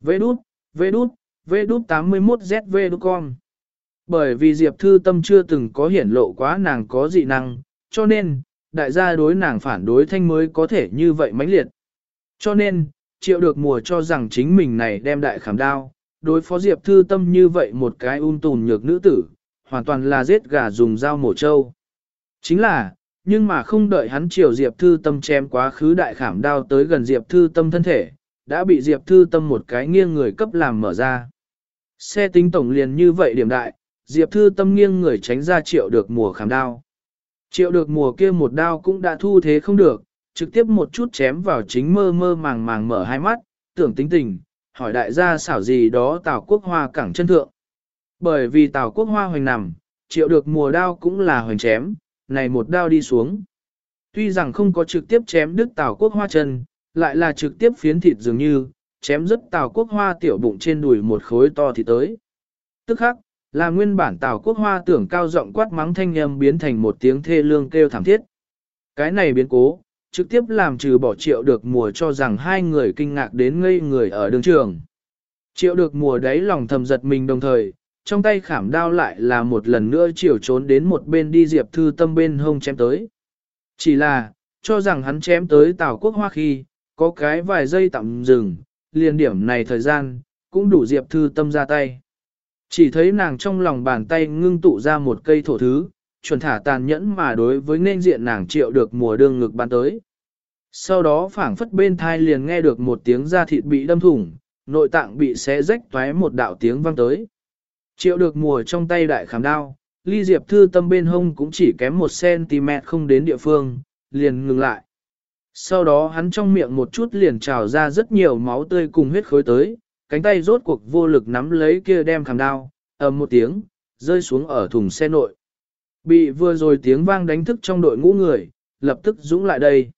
Vê đút, vê đút, vê đút 81ZV đút con. Bởi vì Diệp Thư Tâm chưa từng có hiển lộ quá nàng có dị năng, cho nên, đại gia đối nàng phản đối thanh mới có thể như vậy mãnh liệt. Cho nên, triệu được mùa cho rằng chính mình này đem đại khảm đao, đối phó Diệp Thư Tâm như vậy một cái un tùn nhược nữ tử, hoàn toàn là giết gà dùng dao mổ trâu. Chính là, nhưng mà không đợi hắn chiều Diệp Thư Tâm chém quá khứ đại khảm đao tới gần Diệp Thư Tâm thân thể, đã bị Diệp Thư Tâm một cái nghiêng người cấp làm mở ra. Xe tính tổng liền như vậy điểm đại, Diệp Thư Tâm nghiêng người tránh ra triệu được mùa khảm đao. Triệu được mùa kia một đao cũng đã thu thế không được, trực tiếp một chút chém vào chính mơ mơ màng màng mở hai mắt, tưởng tính tình, hỏi đại gia xảo gì đó Tào Quốc Hoa cẳng chân thượng. Bởi vì Tào Quốc Hoa hoành nằm, triệu được mùa đao cũng là hoành chém, này một đao đi xuống. Tuy rằng không có trực tiếp chém đứt Tào Quốc Hoa chân, lại là trực tiếp phiến thịt dường như, chém rất Tào Quốc Hoa tiểu bụng trên đùi một khối to thì tới. Tức khắc, là nguyên bản Tào Quốc Hoa tưởng cao giọng quát mắng thanh âm biến thành một tiếng thê lương kêu thảm thiết. Cái này biến cố, trực tiếp làm trừ bỏ triệu được mùa cho rằng hai người kinh ngạc đến ngây người ở đường trường. Triệu được mùa đáy lòng thầm giật mình đồng thời, trong tay khảm đao lại là một lần nữa chiều trốn đến một bên đi diệp thư tâm bên hông chém tới. Chỉ là, cho rằng hắn chém tới Tào Quốc Hoa khi, có cái vài giây tạm dừng, liền điểm này thời gian, cũng đủ diệp thư tâm ra tay. Chỉ thấy nàng trong lòng bàn tay ngưng tụ ra một cây thổ thứ, chuẩn thả tàn nhẫn mà đối với nên diện nàng triệu được mùa đương ngực bắn tới. Sau đó phảng phất bên thai liền nghe được một tiếng da thịt bị đâm thủng, nội tạng bị xé rách toé một đạo tiếng vang tới. Triệu được mùa trong tay đại khảm đao, ly diệp thư tâm bên hông cũng chỉ kém một cm không đến địa phương, liền ngừng lại. Sau đó hắn trong miệng một chút liền trào ra rất nhiều máu tươi cùng huyết khối tới, cánh tay rốt cuộc vô lực nắm lấy kia đem khảm đao, ầm một tiếng, rơi xuống ở thùng xe nội. Bị vừa rồi tiếng vang đánh thức trong đội ngũ người, lập tức dũng lại đây.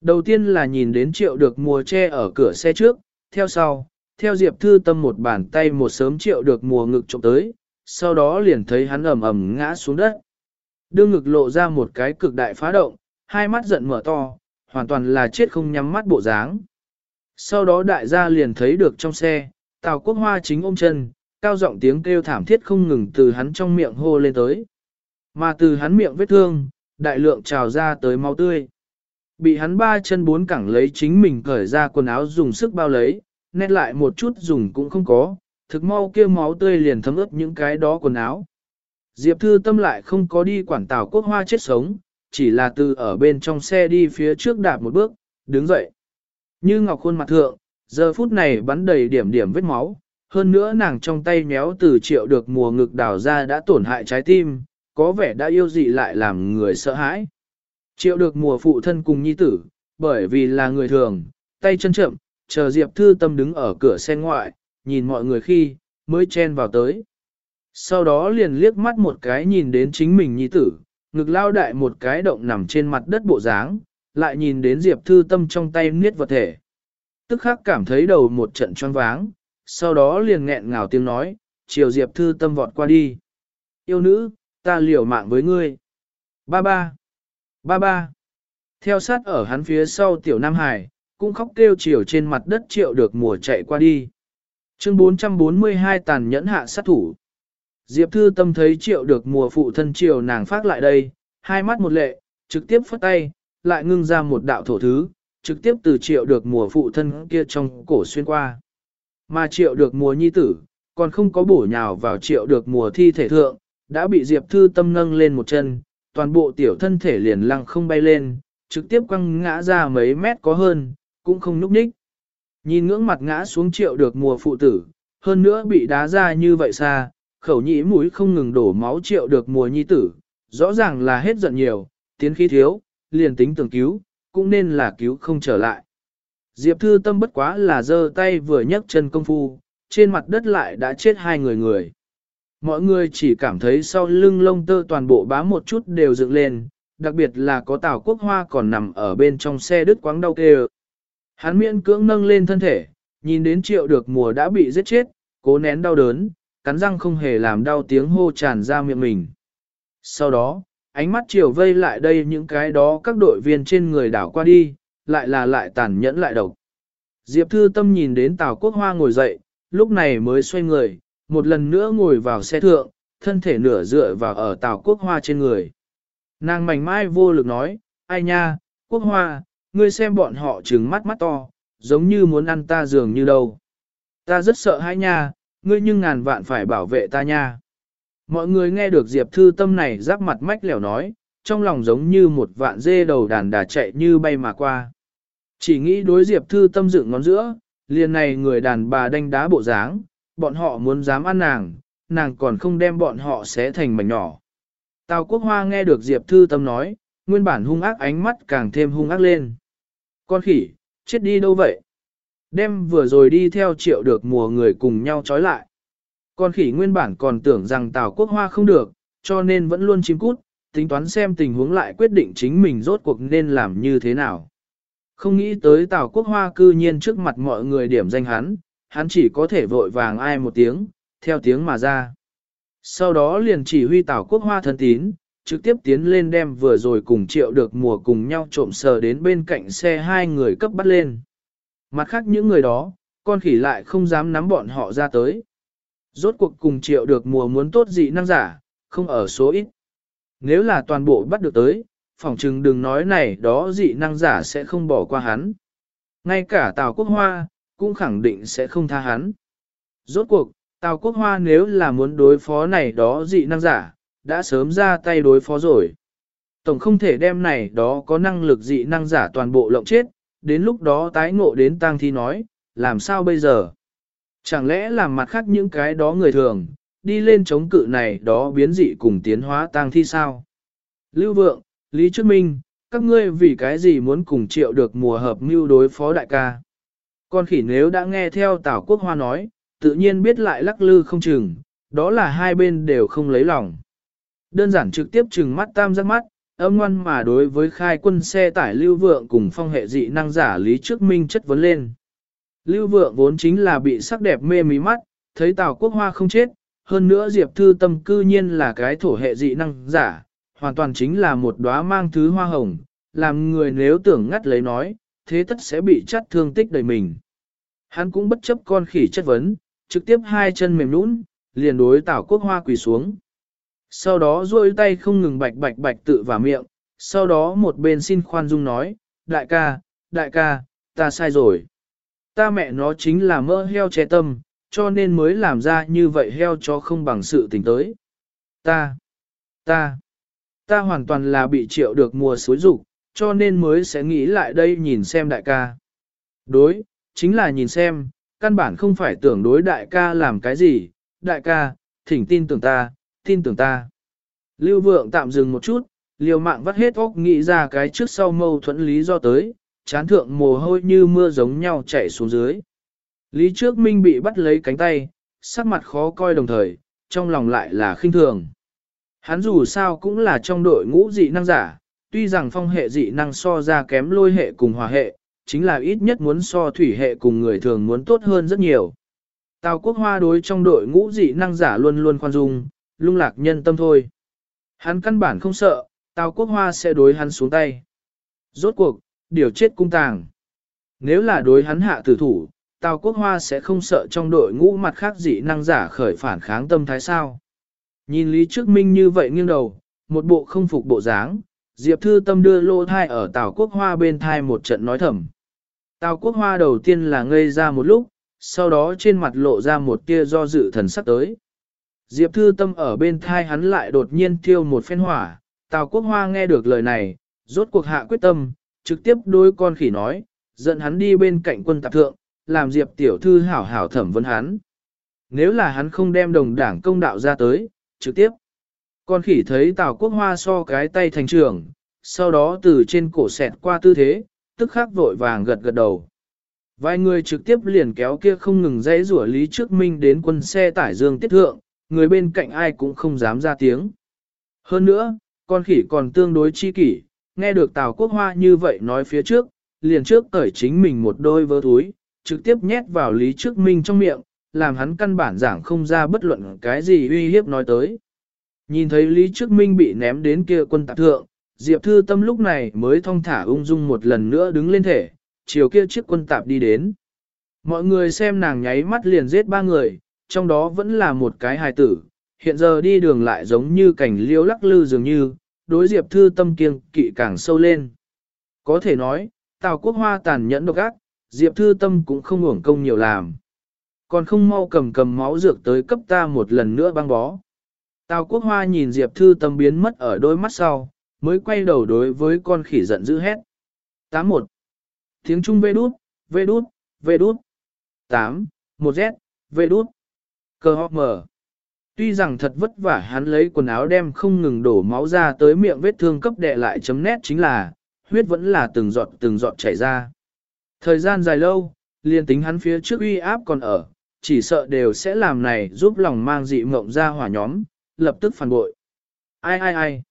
Đầu tiên là nhìn đến triệu được mùa che ở cửa xe trước, theo sau, theo Diệp Thư Tâm một bàn tay một sớm triệu được mùa ngực trộm tới, sau đó liền thấy hắn ầm ầm ngã xuống đất. Đưa ngực lộ ra một cái cực đại phá động, hai mắt giận mở to, hoàn toàn là chết không nhắm mắt bộ dáng. Sau đó đại gia liền thấy được trong xe, Tào Quốc Hoa chính ôm chân, cao giọng tiếng kêu thảm thiết không ngừng từ hắn trong miệng hô lên tới. Mà từ hắn miệng vết thương, đại lượng trào ra tới máu tươi. Bị hắn ba chân bốn cẳng lấy chính mình cởi ra quần áo dùng sức bao lấy, nét lại một chút dùng cũng không có, thực mau kia máu tươi liền thấm ướt những cái đó quần áo. Diệp Thư Tâm lại không có đi quản tảo quốc hoa chết sống, chỉ là từ ở bên trong xe đi phía trước đạp một bước, đứng dậy. Như ngọc khuôn mặt thượng, giờ phút này bắn đầy điểm điểm vết máu, hơn nữa nàng trong tay méo từ triệu được mùa ngực đào ra đã tổn hại trái tim, có vẻ đã yêu dị lại làm người sợ hãi. Triệu được mùa phụ thân cùng nhi tử, bởi vì là người thường, tay chân chậm, chờ Diệp Thư Tâm đứng ở cửa xe ngoại, nhìn mọi người khi, mới chen vào tới. Sau đó liền liếc mắt một cái nhìn đến chính mình nhi tử, ngực lao đại một cái động nằm trên mặt đất bộ dáng, lại nhìn đến Diệp Thư Tâm trong tay niết vật thể. Tức khắc cảm thấy đầu một trận choáng váng, sau đó liền nghẹn ngào tiếng nói, chiều Diệp Thư Tâm vọt qua đi. Yêu nữ, ta liều mạng với ngươi. Ba ba. Ba ba. Theo sát ở hắn phía sau tiểu Nam Hải, cũng khóc kêu chiều trên mặt đất triệu được mùa chạy qua đi. Chương 442 tàn nhẫn hạ sát thủ. Diệp Thư Tâm thấy triệu được mùa phụ thân triều nàng phát lại đây, hai mắt một lệ, trực tiếp phất tay, lại ngưng ra một đạo thổ thứ, trực tiếp từ triệu được mùa phụ thân kia trong cổ xuyên qua. Mà triệu được mùa nhi tử, còn không có bổ nhào vào triệu được mùa thi thể thượng, đã bị Diệp Thư Tâm nâng lên một chân, toàn bộ tiểu thân thể liền lăng không bay lên, trực tiếp quăng ngã ra mấy mét có hơn, cũng không núp ních. Nhìn ngưỡng mặt ngã xuống triệu được mùa phụ tử, hơn nữa bị đá ra như vậy xa, khẩu nhĩ mũi không ngừng đổ máu triệu được mùa nhi tử, rõ ràng là hết giận nhiều, tiến khí thiếu, liền tính tưởng cứu, cũng nên là cứu không trở lại. Diệp thư tâm bất quá là giơ tay vừa nhấc chân công phu, trên mặt đất lại đã chết hai người người. Mọi người chỉ cảm thấy sau lưng lông tơ toàn bộ bám một chút đều dựng lên, đặc biệt là có Tào Quốc Hoa còn nằm ở bên trong xe đứt quáng đau kêu. Hắn miễn cưỡng nâng lên thân thể, nhìn đến triệu được mùa đã bị giết chết, cố nén đau đớn, cắn răng không hề làm đau tiếng hô tràn ra miệng mình. Sau đó, ánh mắt chiều vây lại đây những cái đó các đội viên trên người đảo qua đi, lại là lại tàn nhẫn lại độc. Diệp Thư Tâm nhìn đến Tào Quốc Hoa ngồi dậy, lúc này mới xoay người, một lần nữa ngồi vào xe thượng, thân thể nửa dựa vào ở Tào Quốc Hoa trên người. Nàng mảnh mai vô lực nói, ai nha, Quốc Hoa, ngươi xem bọn họ trừng mắt mắt to, giống như muốn ăn ta dường như đâu. Ta rất sợ hãi nha, ngươi nhưng ngàn vạn phải bảo vệ ta nha. Mọi người nghe được Diệp Thư Tâm này giáp mặt mách lẻo nói, trong lòng giống như một vạn dê đầu đàn đà chạy như bay mà qua. Chỉ nghĩ đối Diệp Thư Tâm dựng ngón giữa, liền này người đàn bà đánh đá bộ dáng, bọn họ muốn dám ăn nàng, nàng còn không đem bọn họ xé thành mảnh nhỏ. Tào Quốc Hoa nghe được Diệp Thư Tâm nói, nguyên bản hung ác ánh mắt càng thêm hung ác lên. Con khỉ, chết đi đâu vậy? Đem vừa rồi đi theo triệu được mùa người cùng nhau trói lại. Con khỉ nguyên bản còn tưởng rằng Tào Quốc Hoa không được, cho nên vẫn luôn chim cút, tính toán xem tình huống lại quyết định chính mình rốt cuộc nên làm như thế nào. Không nghĩ tới Tào Quốc Hoa cư nhiên trước mặt mọi người điểm danh hắn, hắn chỉ có thể vội vàng ai một tiếng, theo tiếng mà ra. Sau đó liền chỉ huy Tào Quốc Hoa thân tín, trực tiếp tiến lên đem vừa rồi cùng triệu được mùa cùng nhau trộm sờ đến bên cạnh xe hai người cấp bắt lên. Mặt khác những người đó, con khỉ lại không dám nắm bọn họ ra tới. Rốt cuộc cùng triệu được mùa muốn tốt dị năng giả, không ở số ít. Nếu là toàn bộ bắt được tới, phỏng chừng đừng nói này đó dị năng giả sẽ không bỏ qua hắn. Ngay cả Tào Quốc Hoa, cũng khẳng định sẽ không tha hắn. Rốt cuộc, Tào Quốc Hoa nếu là muốn đối phó này đó dị năng giả, đã sớm ra tay đối phó rồi. Tổng không thể đem này đó có năng lực dị năng giả toàn bộ lộng chết, đến lúc đó tái ngộ đến tang thi nói, làm sao bây giờ? Chẳng lẽ làm mặt khác những cái đó người thường, đi lên chống cự này đó biến dị cùng tiến hóa tang thi sao? Lưu Vượng, Lý Trước Minh, các ngươi vì cái gì muốn cùng triệu được mùa hợp mưu đối phó đại ca? Con khỉ nếu đã nghe theo Tào Quốc Hoa nói, tự nhiên biết lại lắc lư không chừng, đó là hai bên đều không lấy lòng. Đơn giản trực tiếp chừng mắt tam giác mắt, âm ngoan mà đối với khai quân xe tải lưu vượng cùng phong hệ dị năng giả Lý Trước Minh chất vấn lên. Lưu vượng vốn chính là bị sắc đẹp mê mí mắt, thấy Tào Quốc Hoa không chết, hơn nữa Diệp Thư Tâm cư nhiên là cái thổ hệ dị năng giả, hoàn toàn chính là một đóa mang thứ hoa hồng, làm người nếu tưởng ngắt lấy nói, thế tất sẽ bị chắt thương tích đầy mình. Hắn cũng bất chấp con khỉ chất vấn, trực tiếp hai chân mềm nũng, liền đối Tào Quốc Hoa quỳ xuống. Sau đó duỗi tay không ngừng bạch bạch bạch tự vào miệng, sau đó một bên xin khoan dung nói, đại ca, đại ca, ta sai rồi. Ta mẹ nó chính là mơ heo che tâm, cho nên mới làm ra như vậy heo cho không bằng sự tình tới. Ta, ta, ta hoàn toàn là bị triệu được mùa suối rục, cho nên mới sẽ nghĩ lại đây nhìn xem đại ca. Đối, chính là nhìn xem, căn bản không phải tưởng đối đại ca làm cái gì, đại ca, thỉnh tin tưởng ta, tin tưởng ta. Lưu vượng tạm dừng một chút, liều mạng vắt hết óc nghĩ ra cái trước sau mâu thuẫn lý do tới, chán thượng mồ hôi như mưa giống nhau chảy xuống dưới. Lý trước minh bị bắt lấy cánh tay, sắc mặt khó coi đồng thời, trong lòng lại là khinh thường. Hắn dù sao cũng là trong đội ngũ dị năng giả, tuy rằng phong hệ dị năng so ra kém lôi hệ cùng hòa hệ, chính là ít nhất muốn so thủy hệ cùng người thường muốn tốt hơn rất nhiều. Tào quốc hoa đối trong đội ngũ dị năng giả luôn luôn khoan dung, lung lạc nhân tâm thôi. Hắn căn bản không sợ, Tào quốc hoa sẽ đối hắn xuống tay. Rốt cuộc, điều chết cung tàng. Nếu là đối hắn hạ tử thủ, Tào quốc hoa sẽ không sợ trong đội ngũ mặt khác dị năng giả khởi phản kháng tâm thái sao. Nhìn Lý Trước Minh như vậy nghiêng đầu, một bộ không phục bộ dáng, Diệp Thư Tâm đưa lô thai ở Tào Quốc Hoa bên thai một trận nói thầm. Tào Quốc Hoa đầu tiên là ngây ra một lúc, sau đó trên mặt lộ ra một tia do dự thần sắc tới. Diệp Thư Tâm ở bên thai hắn lại đột nhiên thiêu một phen hỏa, Tào Quốc Hoa nghe được lời này, rốt cuộc hạ quyết tâm, trực tiếp đối con khỉ nói, dẫn hắn đi bên cạnh quân tạp thượng, làm Diệp Tiểu Thư hảo hảo thẩm vấn hắn. Nếu là hắn không đem đồng đảng công đạo ra tới, trực tiếp. Con khỉ thấy Tào Quốc Hoa so cái tay thành trường, sau đó từ trên cổ xẹt qua tư thế, tức khắc vội vàng gật gật đầu. Vài người trực tiếp liền kéo kia không ngừng dãy rủa Lý Trước Minh đến quân xe tải dương tiết thượng, người bên cạnh ai cũng không dám ra tiếng. Hơn nữa, con khỉ còn tương đối chi kỷ, nghe được Tào Quốc Hoa như vậy nói phía trước, liền trước cởi chính mình một đôi vớ túi, trực tiếp nhét vào Lý Trước Minh trong miệng, làm hắn căn bản giảng không ra bất luận cái gì uy hiếp nói tới. Nhìn thấy Lý Trước Minh bị ném đến kia quân tạp thượng, Diệp Thư Tâm lúc này mới thong thả ung dung một lần nữa đứng lên thể, chiều kia chiếc quân tạp đi đến. Mọi người xem nàng nháy mắt liền giết ba người, trong đó vẫn là một cái hài tử, hiện giờ đi đường lại giống như cảnh liễu lắc lư dường như, đối Diệp Thư Tâm kiêng kỵ càng sâu lên. Có thể nói, Tào Quốc Hoa tàn nhẫn độc ác, Diệp Thư Tâm cũng không uổng công nhiều làm. Còn không mau cầm cầm máu dược tới cấp ta một lần nữa băng bó. Tào Quốc Hoa nhìn Diệp Thư Tâm biến mất ở đôi mắt sau, mới quay đầu đối với con khỉ giận dữ hét. 81. Tiếng Trung vê đút, vê đút, vê đút. 8. Một Z, vê đút. Cơ học mở. Tuy rằng thật vất vả hắn lấy quần áo đem không ngừng đổ máu ra tới miệng vết thương cấp đệ lại chấm nét chính là, huyết vẫn là từng giọt từng giọt chảy ra. Thời gian dài lâu, liền tính hắn phía trước uy áp còn ở, chỉ sợ đều sẽ làm này giúp lòng mang dị mộng ra hỏa nhóm, lập tức phản bội. Ai ai ai?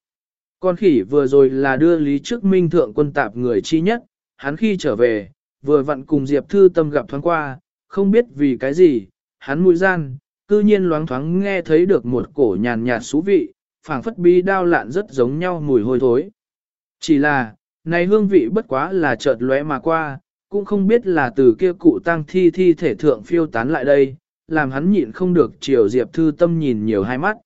Con khỉ vừa rồi là đưa Lý Trước Minh thượng quân tạp người chi nhất, hắn khi trở về, vừa vặn cùng Diệp Thư Tâm gặp thoáng qua, không biết vì cái gì, hắn mũi gian, cư nhiên loáng thoáng nghe thấy được một cổ nhàn nhạt xú vị, phảng phất bi đao lạn rất giống nhau mùi hôi thối. Chỉ là, này hương vị bất quá là chợt lóe mà qua, cũng không biết là từ kia cụ tang thi thi thể thượng phiêu tán lại đây, làm hắn nhịn không được chiều Diệp Thư Tâm nhìn nhiều hai mắt.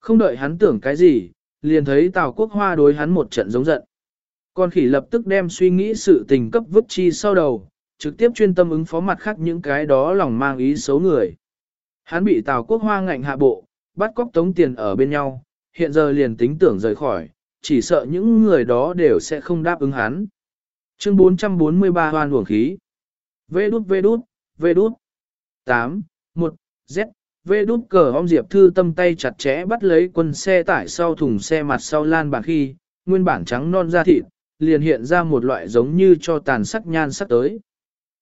Không đợi hắn tưởng cái gì, liền thấy Tào Quốc Hoa đối hắn một trận giống giận. Con khỉ lập tức đem suy nghĩ sự tình cấp vứt chi sau đầu, trực tiếp chuyên tâm ứng phó mặt khác những cái đó lòng mang ý xấu người. Hắn bị Tào Quốc Hoa ngạnh hạ bộ, bắt cóc tống tiền ở bên nhau, hiện giờ liền tính tưởng rời khỏi, chỉ sợ những người đó đều sẽ không đáp ứng hắn. Chương 443 hoan luồng khí. Vê đút vê đút, vê đút. 8, 1, Z, vê đút cờ ông Diệp Thư tâm tay chặt chẽ bắt lấy quân xe tải sau thùng xe mặt sau lan bạc khi, nguyên bản trắng non da thịt, liền hiện ra một loại giống như cho tàn sắc nhan sắc tới.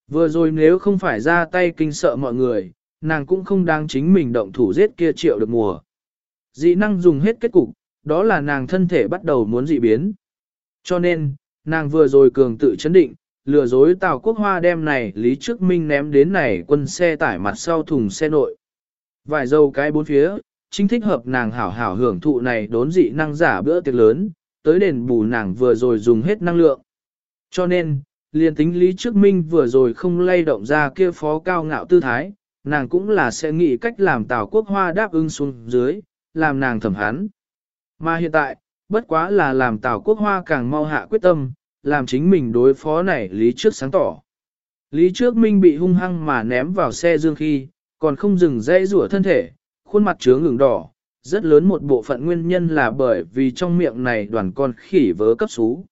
Vừa rồi nếu không phải ra tay kinh sợ mọi người, nàng cũng không đang chính mình động thủ giết kia triệu được mùa. Dị năng dùng hết kết cục, đó là nàng thân thể bắt đầu muốn dị biến. Cho nên, nàng vừa rồi cường tự chấn định, lừa dối Tào Quốc Hoa đem này Lý Trước Minh ném đến này quân xe tải mặt sau thùng xe nội. Vài dâu cái bốn phía, chính thích hợp nàng hảo hảo hưởng thụ này đốn dị năng giả bữa tiệc lớn, tới đền bù nàng vừa rồi dùng hết năng lượng. Cho nên, liền tính Lý Trước Minh vừa rồi không lay động ra kia phó cao ngạo tư thái, nàng cũng là sẽ nghĩ cách làm Tào Quốc Hoa đáp ứng xuống dưới, làm nàng thẩm hắn. Mà hiện tại, bất quá là làm Tào Quốc Hoa càng mau hạ quyết tâm, làm chính mình đối phó này Lý Trước sáng tỏ. Lý Trước Minh bị hung hăng mà ném vào xe dương khi, còn không dừng dây rủa thân thể, khuôn mặt chứa ngừng đỏ, rất lớn một bộ phận nguyên nhân là bởi vì trong miệng này đoàn con khỉ vớ cấp xú.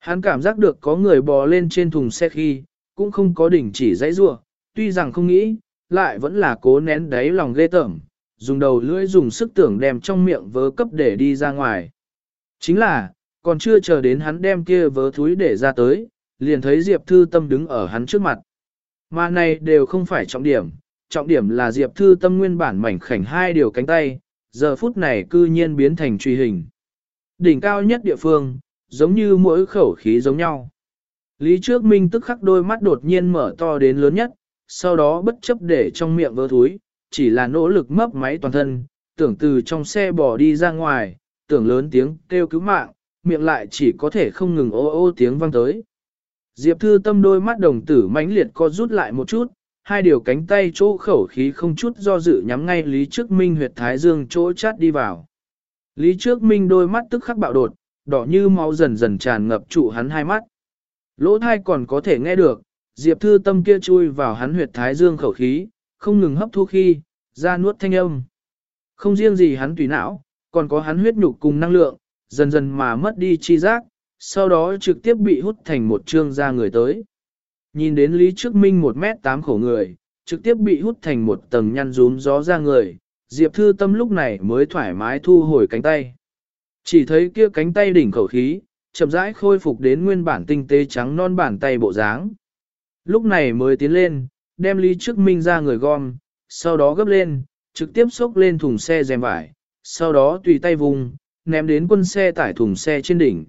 Hắn cảm giác được có người bò lên trên thùng xe khi, cũng không có đỉnh chỉ dãy rủa, tuy rằng không nghĩ, lại vẫn là cố nén đáy lòng ghê tởm, dùng đầu lưỡi dùng sức tưởng đem trong miệng vớ cấp để đi ra ngoài. Chính là, còn chưa chờ đến hắn đem kia vớ thúi để ra tới, liền thấy Diệp Thư Tâm đứng ở hắn trước mặt. Mà này đều không phải trọng điểm, trọng điểm là Diệp Thư Tâm nguyên bản mảnh khảnh hai điều cánh tay, giờ phút này cư nhiên biến thành truy hình. Đỉnh cao nhất địa phương, giống như mỗi khẩu khí giống nhau. Lý Trước Minh tức khắc đôi mắt đột nhiên mở to đến lớn nhất, sau đó bất chấp để trong miệng vỡ thúi, chỉ là nỗ lực mấp máy toàn thân, tưởng từ trong xe bỏ đi ra ngoài, tưởng lớn tiếng kêu cứu mạng, miệng lại chỉ có thể không ngừng ô ô tiếng vang tới. Diệp Thư Tâm đôi mắt đồng tử mãnh liệt co rút lại một chút, hai điều cánh tay chỗ khẩu khí không chút do dự nhắm ngay Lý Trước Minh huyệt thái dương chỗ chát đi vào. Lý Trước Minh đôi mắt tức khắc bạo đột, đỏ như máu dần dần tràn ngập trụ hắn hai mắt. Lỗ thai còn có thể nghe được, Diệp Thư Tâm kia chui vào hắn huyệt thái dương khẩu khí, không ngừng hấp thu khi, ra nuốt thanh âm. Không riêng gì hắn tùy não, còn có hắn huyết nhục cùng năng lượng, dần dần mà mất đi chi giác, sau đó trực tiếp bị hút thành một trương ra người tới. Nhìn đến Lý Trước Minh một mét tám khổ người, trực tiếp bị hút thành một tầng nhăn rúm gió ra người, Diệp Thư Tâm lúc này mới thoải mái thu hồi cánh tay. Chỉ thấy kia cánh tay đỉnh khẩu khí, chậm rãi khôi phục đến nguyên bản tinh tế trắng non bàn tay bộ dáng. Lúc này mới tiến lên, đem Lý Trước Minh ra người gom, sau đó gấp lên, trực tiếp xốc lên thùng xe rèm vải, sau đó tùy tay vùng, ném đến quân xe tải thùng xe trên đỉnh.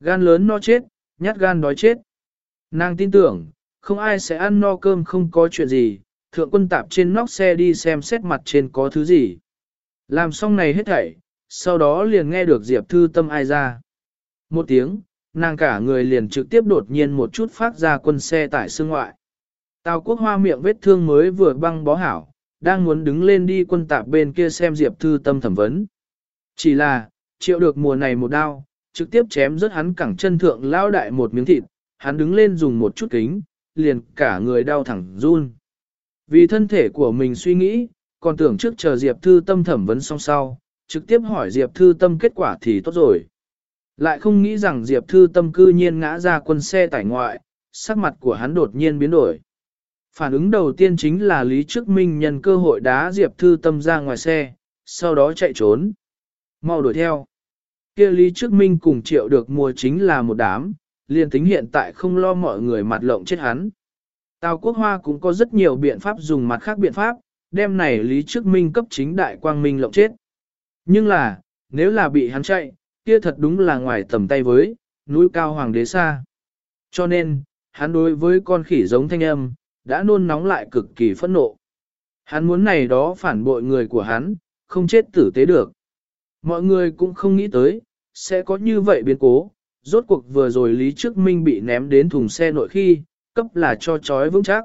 Gan lớn no chết, nhát gan đói chết. Nàng tin tưởng, không ai sẽ ăn no cơm không có chuyện gì, thượng quân tạp trên nóc xe đi xem xét mặt trên có thứ gì. Làm xong này hết thảy, sau đó liền nghe được Diệp Thư Tâm ai ra. Một tiếng, nàng cả người liền trực tiếp đột nhiên một chút phát ra quân xe tải xương ngoại. Tào quốc hoa miệng vết thương mới vừa băng bó hảo, đang muốn đứng lên đi quân tạp bên kia xem Diệp Thư Tâm thẩm vấn. Chỉ là, chịu được mùa này một đao, trực tiếp chém rớt hắn cẳng chân thượng lao đại một miếng thịt, hắn đứng lên dùng một chút kính, liền cả người đau thẳng run. Vì thân thể của mình suy nghĩ, còn tưởng trước chờ Diệp Thư Tâm thẩm vấn xong sau, trực tiếp hỏi Diệp Thư Tâm kết quả thì tốt rồi. Lại không nghĩ rằng Diệp Thư Tâm cư nhiên ngã ra quân xe tải ngoại, sắc mặt của hắn đột nhiên biến đổi. Phản ứng đầu tiên chính là Lý Trước Minh nhân cơ hội đá Diệp Thư Tâm ra ngoài xe, sau đó chạy trốn. Mau đuổi theo. kia Lý Trước Minh cùng triệu được mua chính là một đám, liền tính hiện tại không lo mọi người mặt lộng chết hắn. Tào Quốc Hoa cũng có rất nhiều biện pháp dùng mặt khác biện pháp, đem này Lý Trước Minh cấp chính đại quang minh lộng chết. Nhưng là, nếu là bị hắn chạy, kia thật đúng là ngoài tầm tay với, núi cao hoàng đế xa. Cho nên, hắn đối với con khỉ giống thanh âm, đã nôn nóng lại cực kỳ phẫn nộ. Hắn muốn này đó phản bội người của hắn, không chết tử tế được. Mọi người cũng không nghĩ tới, sẽ có như vậy biến cố, rốt cuộc vừa rồi Lý Trước Minh bị ném đến thùng xe nội khi, cấp là cho chói vững chắc.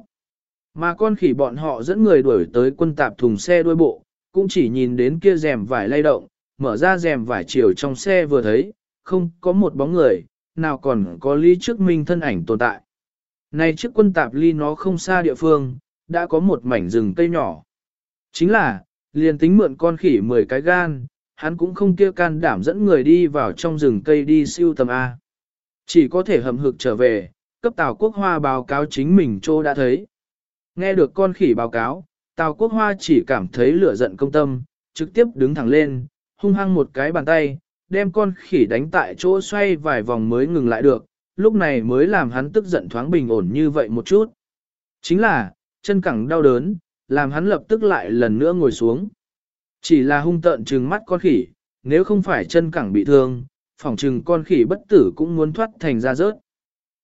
Mà con khỉ bọn họ dẫn người đuổi tới quân tạp thùng xe đuôi bộ, cũng chỉ nhìn đến kia rèm vải lay động, mở ra rèm vải chiều trong xe vừa thấy, không có một bóng người, nào còn có Lý Trước Minh thân ảnh tồn tại. Này chiếc quân tạp ly nó không xa địa phương, đã có một mảnh rừng cây nhỏ. Chính là, liền tính mượn con khỉ 10 cái gan, hắn cũng không kia can đảm dẫn người đi vào trong rừng cây đi siêu tầm A. Chỉ có thể hầm hực trở về, cấp Tào Quốc Hoa báo cáo chính mình trô đã thấy. Nghe được con khỉ báo cáo, Tào Quốc Hoa chỉ cảm thấy lửa giận công tâm, trực tiếp đứng thẳng lên, hung hăng một cái bàn tay, đem con khỉ đánh tại chỗ xoay vài vòng mới ngừng lại được, lúc này mới làm hắn tức giận thoáng bình ổn như vậy một chút. Chính là, chân cẳng đau đớn, làm hắn lập tức lại lần nữa ngồi xuống. Chỉ là hung tợn trừng mắt con khỉ, nếu không phải chân cẳng bị thương, phỏng trừng con khỉ bất tử cũng muốn thoát thành ra rớt.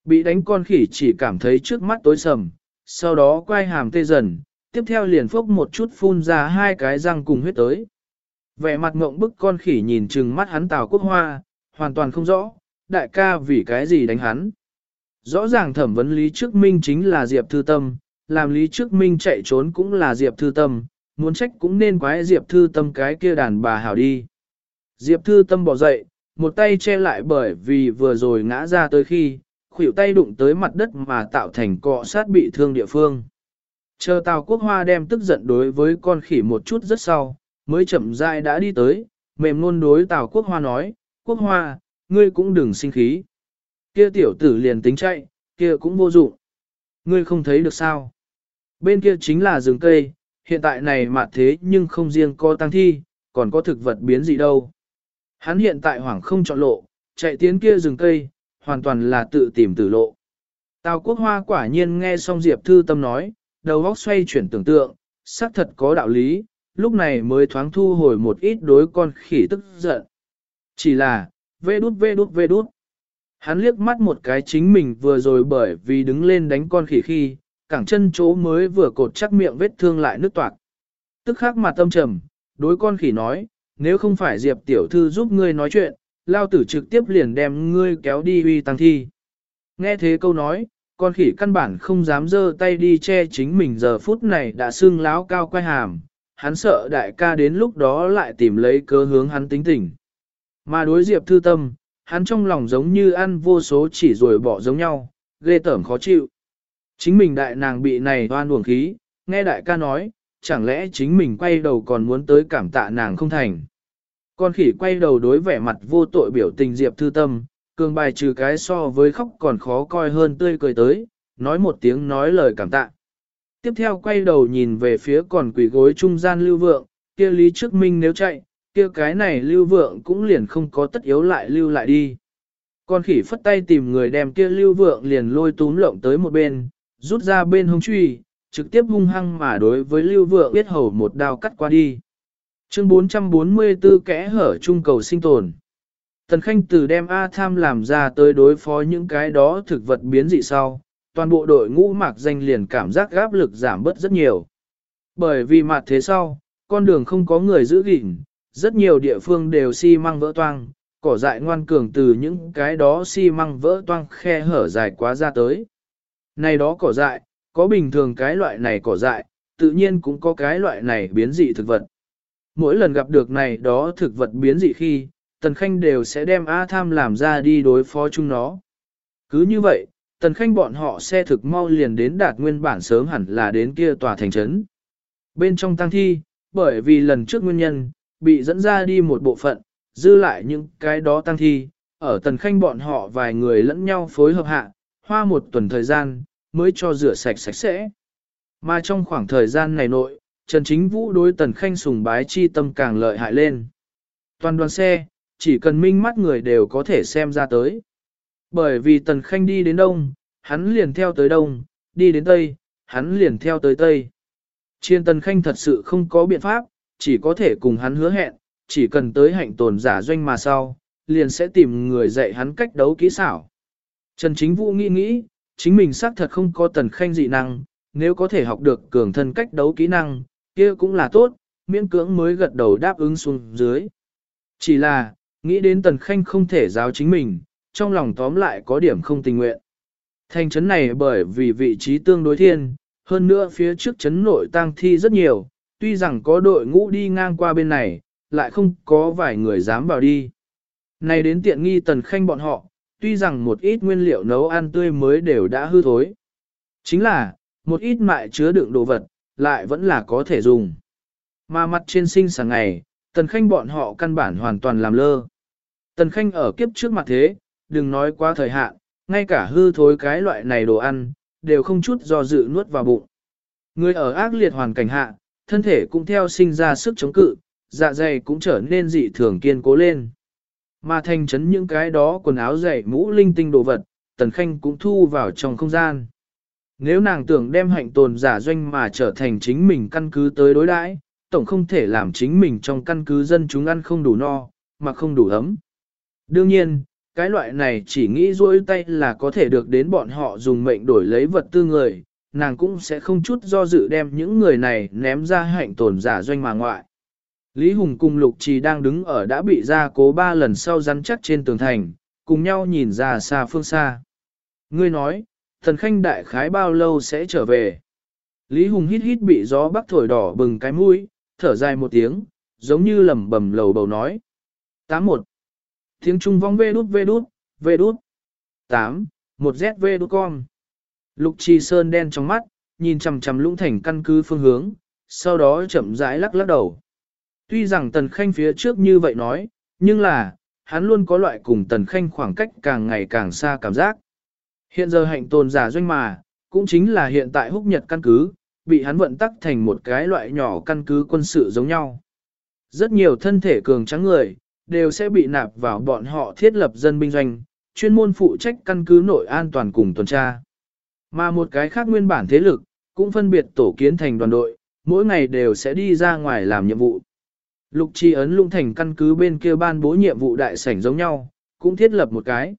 Bị đánh con khỉ chỉ cảm thấy trước mắt tối sầm, sau đó quay hàm tê dần, tiếp theo liền phốc một chút phun ra hai cái răng cùng huyết tới. Vẻ mặt ngộng bức con khỉ nhìn chừng mắt hắn Tào Quốc Hoa, hoàn toàn không rõ, đại ca vì cái gì đánh hắn. Rõ ràng thẩm vấn Lý Trước Minh chính là Diệp Thư Tâm, làm Lý Trước Minh chạy trốn cũng là Diệp Thư Tâm, muốn trách cũng nên quái Diệp Thư Tâm cái kia đàn bà hảo đi. Diệp Thư Tâm bỏ dậy, một tay che lại bởi vì vừa rồi ngã ra tới khi, khuỷu tay đụng tới mặt đất mà tạo thành cọ sát bị thương địa phương. Chờ Tào Quốc Hoa đem tức giận đối với con khỉ một chút rất sau, mới chậm rãi đã đi tới, mềm luôn đối Tào Quốc Hoa nói, Quốc Hoa, ngươi cũng đừng sinh khí. Kia tiểu tử liền tính chạy, kia cũng vô dụng. Ngươi không thấy được sao. Bên kia chính là rừng cây, hiện tại này mà thế nhưng không riêng có tăng thi, còn có thực vật biến gì đâu. Hắn hiện tại hoảng không chọn lộ, chạy tiến kia rừng cây, hoàn toàn là tự tìm tử lộ. Tào quốc hoa quả nhiên nghe xong Diệp Thư Tâm nói, đầu óc xoay chuyển tưởng tượng, xác thật có đạo lý, lúc này mới thoáng thu hồi một ít đối con khỉ tức giận. Chỉ là, vê đút vê đút vê đút. Hắn liếc mắt một cái chính mình vừa rồi bởi vì đứng lên đánh con khỉ khi, cẳng chân chỗ mới vừa cột chắc miệng vết thương lại nứt toạc. Tức khắc mặt tâm trầm, đối con khỉ nói, nếu không phải Diệp tiểu thư giúp ngươi nói chuyện, lao tử trực tiếp liền đem ngươi kéo đi uy tăng thi. Nghe thế câu nói, con khỉ căn bản không dám dơ tay đi che chính mình giờ phút này đã sưng láo cao quay hàm, hắn sợ đại ca đến lúc đó lại tìm lấy cơ hướng hắn tính tình. Mà đối diệp thư tâm, hắn trong lòng giống như ăn vô số chỉ rồi bỏ giống nhau, ghê tởm khó chịu. Chính mình đại nàng bị này oan uổng khí, nghe đại ca nói, chẳng lẽ chính mình quay đầu còn muốn tới cảm tạ nàng không thành. Con khỉ quay đầu đối vẻ mặt vô tội biểu tình Diệp Thư Tâm, cường bài trừ cái so với khóc còn khó coi hơn tươi cười tới, nói một tiếng nói lời cảm tạ. Tiếp theo quay đầu nhìn về phía còn quỷ gối trung gian lưu vượng, kia Lý Trước Minh nếu chạy, kia cái này lưu vượng cũng liền không có tất yếu lại lưu lại đi. Con khỉ phất tay tìm người đem kia lưu vượng liền lôi túm lộng tới một bên, rút ra bên hông truy, trực tiếp hung hăng mà đối với lưu vượng biết hầu một đao cắt qua đi. Chương 444 kẽ hở trung cầu sinh tồn. Tần Khanh từ đem A Tham làm ra tới đối phó những cái đó thực vật biến dị sau, toàn bộ đội ngũ mạc danh liền cảm giác áp lực giảm bớt rất nhiều. Bởi vì mặt thế sau, con đường không có người giữ gìn, rất nhiều địa phương đều xi măng vỡ toang, cỏ dại ngoan cường từ những cái đó xi măng vỡ toang khe hở dài quá ra tới. Này đó cỏ dại, có bình thường cái loại này cỏ dại, tự nhiên cũng có cái loại này biến dị thực vật. Mỗi lần gặp được này đó thực vật biến dị khi, Tần Khanh đều sẽ đem A Tham làm ra đi đối phó chúng nó. Cứ như vậy, Tần Khanh bọn họ xe thực mau liền đến đạt nguyên bản sớm hẳn là đến kia tòa thành trấn. Bên trong tăng thi, bởi vì lần trước nguyên nhân, bị dẫn ra đi một bộ phận, dư lại những cái đó tăng thi, ở Tần Khanh bọn họ vài người lẫn nhau phối hợp hạ, hoa một tuần thời gian, mới cho rửa sạch sạch sẽ. Mà trong khoảng thời gian này nội, Trần Chính Vũ đối Tần Khanh sùng bái chi tâm càng lợi hại lên. Toàn đoàn xe, chỉ cần minh mắt người đều có thể xem ra tới. Bởi vì Tần Khanh đi đến đông, hắn liền theo tới đông, đi đến tây, hắn liền theo tới tây. Chiên Tần Khanh thật sự không có biện pháp, chỉ có thể cùng hắn hứa hẹn, chỉ cần tới hạnh tồn giả doanh mà sau, liền sẽ tìm người dạy hắn cách đấu kỹ xảo. Trần Chính Vũ nghĩ nghĩ, chính mình xác thật không có Tần Khanh dị năng, nếu có thể học được cường thân cách đấu kỹ năng, kia cũng là tốt, miễn cưỡng mới gật đầu đáp ứng xuống dưới. Chỉ là, nghĩ đến Tần Khanh không thể giáo chính mình, trong lòng tóm lại có điểm không tình nguyện. Thành trấn này bởi vì vị trí tương đối thiên, hơn nữa phía trước trấn nội tang thi rất nhiều, tuy rằng có đội ngũ đi ngang qua bên này, lại không có vài người dám vào đi. Này đến tiện nghi Tần Khanh bọn họ, tuy rằng một ít nguyên liệu nấu ăn tươi mới đều đã hư thối. Chính là, một ít mại chứa đựng đồ vật, lại vẫn là có thể dùng. Mà mặt trên sinh sáng ngày, Tần Khanh bọn họ căn bản hoàn toàn làm lơ. Tần Khanh ở kiếp trước mặt thế, đừng nói quá thời hạn, ngay cả hư thối cái loại này đồ ăn, đều không chút do dự nuốt vào bụng. Người ở ác liệt hoàn cảnh hạ, thân thể cũng theo sinh ra sức chống cự, dạ dày cũng trở nên dị thường kiên cố lên. Mà thành chấn những cái đó quần áo dày mũ linh tinh đồ vật, Tần Khanh cũng thu vào trong không gian. Nếu nàng tưởng đem hạnh tồn giả doanh mà trở thành chính mình căn cứ tới đối đãi, tổng không thể làm chính mình trong căn cứ dân chúng ăn không đủ no, mà không đủ ấm. Đương nhiên, cái loại này chỉ nghĩ duỗi tay là có thể được đến bọn họ dùng mệnh đổi lấy vật tư người, nàng cũng sẽ không chút do dự đem những người này ném ra hạnh tồn giả doanh mà ngoại. Lý Hùng cùng Lục Trì đang đứng ở đã bị ra cố ba lần sau rắn chắc trên tường thành, cùng nhau nhìn ra xa phương xa. Ngươi nói, thần khanh đại khái bao lâu sẽ trở về? Lý Hùng hít hít bị gió bắc thổi đỏ bừng cái mũi, thở dài một tiếng, giống như lầm bầm lầu bầu nói. 81. Tiếng Trung vong vê đút vê đút, vê đút. 8. Một ZV đút con. Lục trì sơn đen trong mắt, nhìn chằm chằm lũng thành căn cứ phương hướng, sau đó chậm rãi lắc lắc đầu. Tuy rằng Tần Khanh phía trước như vậy nói, nhưng là, hắn luôn có loại cùng Tần Khanh khoảng cách càng ngày càng xa cảm giác. Hiện giờ hạnh tồn giả doanh mà, cũng chính là hiện tại húc nhật căn cứ, bị hắn vận tắc thành một cái loại nhỏ căn cứ quân sự giống nhau. Rất nhiều thân thể cường trắng người, đều sẽ bị nạp vào bọn họ thiết lập dân binh doanh, chuyên môn phụ trách căn cứ nội an toàn cùng tuần tra. Mà một cái khác nguyên bản thế lực, cũng phân biệt tổ kiến thành đoàn đội, mỗi ngày đều sẽ đi ra ngoài làm nhiệm vụ. Lục Chi ấn lung thành căn cứ bên kia ban bố nhiệm vụ đại sảnh giống nhau, cũng thiết lập một cái.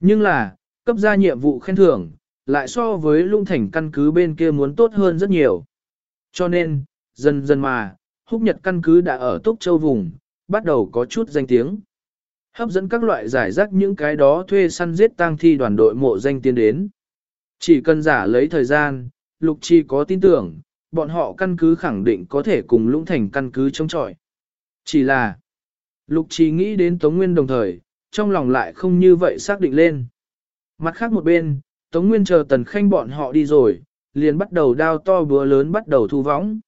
Nhưng là, cấp ra nhiệm vụ khen thưởng, lại so với lung thành căn cứ bên kia muốn tốt hơn rất nhiều. Cho nên, dần dần mà, húc nhật căn cứ đã ở Túc Châu vùng, bắt đầu có chút danh tiếng. Hấp dẫn các loại giải rác những cái đó thuê săn giết tang thi đoàn đội mộ danh tiến đến. Chỉ cần giả lấy thời gian, Lục Chi có tin tưởng, bọn họ căn cứ khẳng định có thể cùng lũng thành căn cứ chống chọi. Chỉ là, Lục Chi nghĩ đến Tống Nguyên đồng thời, trong lòng lại không như vậy xác định lên. Mặt khác một bên, Tống Nguyên chờ Tần Khanh bọn họ đi rồi, liền bắt đầu đao to búa lớn bắt đầu thu võng.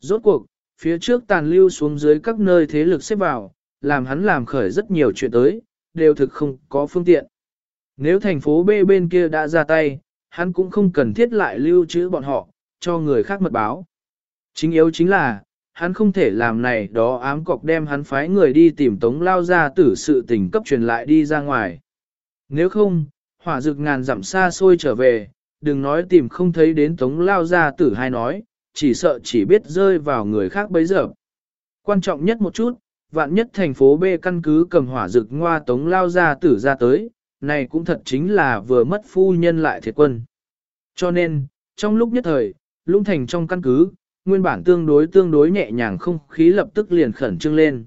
Rốt cuộc, phía trước tàn lưu xuống dưới các nơi thế lực xếp vào, làm hắn làm khởi rất nhiều chuyện tới, đều thực không có phương tiện. Nếu thành phố B bên kia đã ra tay, hắn cũng không cần thiết lại lưu trữ bọn họ, cho người khác mật báo. Chính yếu chính là, hắn không thể làm này đó ám cọc đem hắn phái người đi tìm tống lao ra tử sự tình cấp truyền lại đi ra ngoài. Nếu không, hỏa dực ngàn dặm xa xôi trở về, đừng nói tìm không thấy đến tống lao ra tử hay nói, chỉ sợ chỉ biết rơi vào người khác bấy giờ. Quan trọng nhất một chút, vạn nhất thành phố B căn cứ cầm hỏa rực ngoa tống lao ra tử ra tới, này cũng thật chính là vừa mất phu nhân lại thiệt quân. Cho nên, trong lúc nhất thời, lũng thành trong căn cứ, nguyên bản tương đối tương đối nhẹ nhàng không khí lập tức liền khẩn trương lên.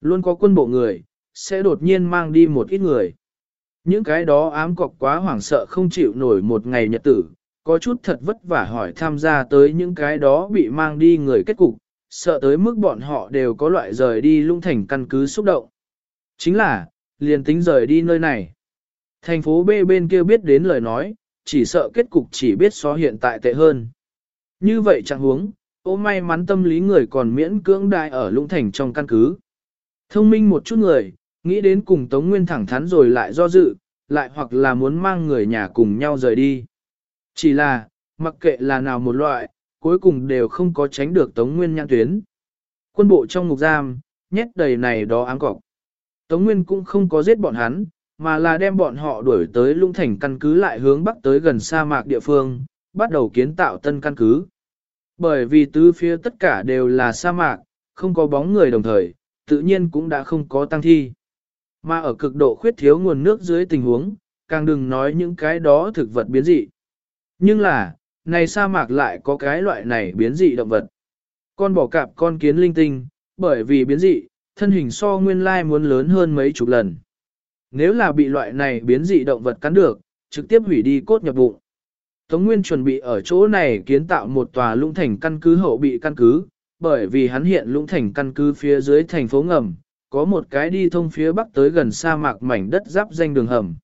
Luôn có quân bộ người, sẽ đột nhiên mang đi một ít người. Những cái đó ám cọc quá hoảng sợ không chịu nổi một ngày nhật tử, có chút thật vất vả hỏi tham gia tới những cái đó bị mang đi người kết cục, sợ tới mức bọn họ đều có loại rời đi lung thành căn cứ xúc động. Chính là, liền tính rời đi nơi này. Thành phố B bên kia biết đến lời nói, chỉ sợ kết cục chỉ biết so hiện tại tệ hơn. Như vậy chẳng huống, ô may mắn tâm lý người còn miễn cưỡng đại ở lũng thành trong căn cứ. Thông minh một chút người, nghĩ đến cùng Tống Nguyên thẳng thắn rồi lại do dự, lại hoặc là muốn mang người nhà cùng nhau rời đi. Chỉ là, mặc kệ là nào một loại, cuối cùng đều không có tránh được Tống Nguyên nhãn tuyến. Quân bộ trong ngục giam, nhét đầy này đó áng cọc. Tống Nguyên cũng không có giết bọn hắn, mà là đem bọn họ đuổi tới lũng thành căn cứ lại hướng bắc tới gần sa mạc địa phương, bắt đầu kiến tạo tân căn cứ. Bởi vì tứ phía tất cả đều là sa mạc, không có bóng người đồng thời, tự nhiên cũng đã không có tăng thi. Mà ở cực độ khuyết thiếu nguồn nước dưới tình huống, càng đừng nói những cái đó thực vật biến dị. Nhưng là, này sa mạc lại có cái loại này biến dị động vật. Con bò cạp con kiến linh tinh, bởi vì biến dị, thân hình so nguyên lai muốn lớn hơn mấy chục lần. Nếu là bị loại này biến dị động vật cắn được, trực tiếp hủy đi cốt nhập bụng. Tống Nguyên chuẩn bị ở chỗ này kiến tạo một tòa lũng thành căn cứ hậu bị căn cứ, bởi vì hắn hiện lũng thành căn cứ phía dưới thành phố ngầm, có một cái đi thông phía bắc tới gần sa mạc mảnh đất giáp danh đường hầm.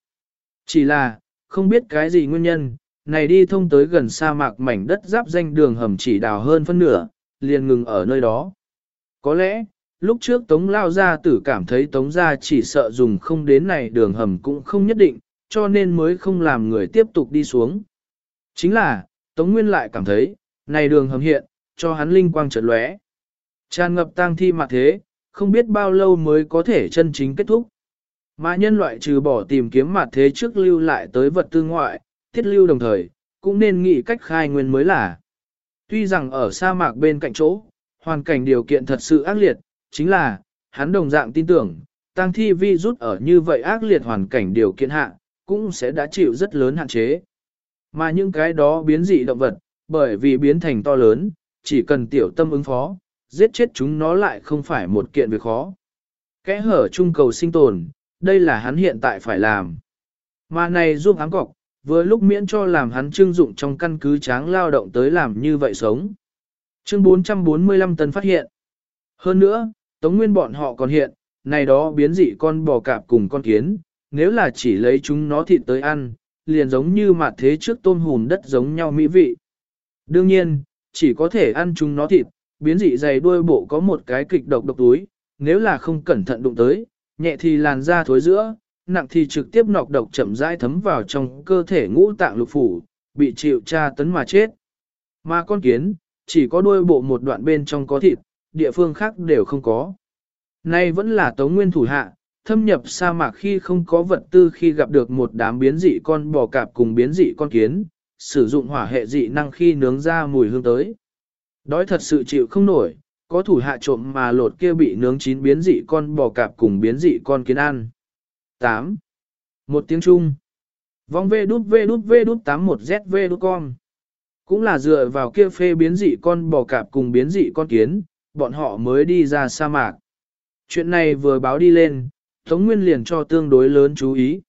Chỉ là, không biết cái gì nguyên nhân, này đi thông tới gần sa mạc mảnh đất giáp danh đường hầm chỉ đào hơn phân nửa, liền ngừng ở nơi đó. Có lẽ, lúc trước Tống Lao Gia tử cảm thấy Tống Gia chỉ sợ dùng không đến này đường hầm cũng không nhất định, cho nên mới không làm người tiếp tục đi xuống. Chính là, Tống Nguyên lại cảm thấy, này đường hầm hiện, cho hắn linh quang chợt lóe. Tràn ngập tang thi mà thế, không biết bao lâu mới có thể chân chính kết thúc. Mà nhân loại trừ bỏ tìm kiếm mặt thế trước lưu lại tới vật tư ngoại, thiết lưu đồng thời, cũng nên nghĩ cách khai nguyên mới là. Tuy rằng ở sa mạc bên cạnh chỗ, hoàn cảnh điều kiện thật sự ác liệt, chính là, hắn đồng dạng tin tưởng, tăng thi vi rút ở như vậy ác liệt hoàn cảnh điều kiện hạ, cũng sẽ đã chịu rất lớn hạn chế. Mà những cái đó biến dị động vật, bởi vì biến thành to lớn, chỉ cần tiểu tâm ứng phó, giết chết chúng nó lại không phải một kiện việc khó. Kẽ hở trung cầu sinh tồn, đây là hắn hiện tại phải làm. Mà này giúp áng cọc, vừa lúc miễn cho làm hắn trưng dụng trong căn cứ tráng lao động tới làm như vậy sống. Chương 445 tấn phát hiện. Hơn nữa, Tống Nguyên bọn họ còn hiện, này đó biến dị con bò cạp cùng con kiến, nếu là chỉ lấy chúng nó thịt tới ăn, liền giống như mặt thế trước tôm hùn đất giống nhau mỹ vị. Đương nhiên, chỉ có thể ăn chúng nó thịt, biến dị dày đuôi bộ có một cái kịch độc độc túi, nếu là không cẩn thận đụng tới, nhẹ thì làn da thối giữa, nặng thì trực tiếp nọc độc chậm rãi thấm vào trong cơ thể ngũ tạng lục phủ, bị chịu tra tấn mà chết. Mà con kiến, chỉ có đuôi bộ một đoạn bên trong có thịt, địa phương khác đều không có. Nay vẫn là tống nguyên thủ hạ, thâm nhập sa mạc khi không có vật tư khi gặp được một đám biến dị con bò cạp cùng biến dị con kiến, sử dụng hỏa hệ dị năng khi nướng ra mùi hương tới. Đói thật sự chịu không nổi, có thủ hạ trộm mà lột kia bị nướng chín biến dị con bò cạp cùng biến dị con kiến ăn. 8. Một tiếng Trung. Vong V đút V đút V đút 81 ZV đút con. Cũng là dựa vào kia phê biến dị con bò cạp cùng biến dị con kiến, bọn họ mới đi ra sa mạc. Chuyện này vừa báo đi lên, Tống Nguyên liền cho tương đối lớn chú ý.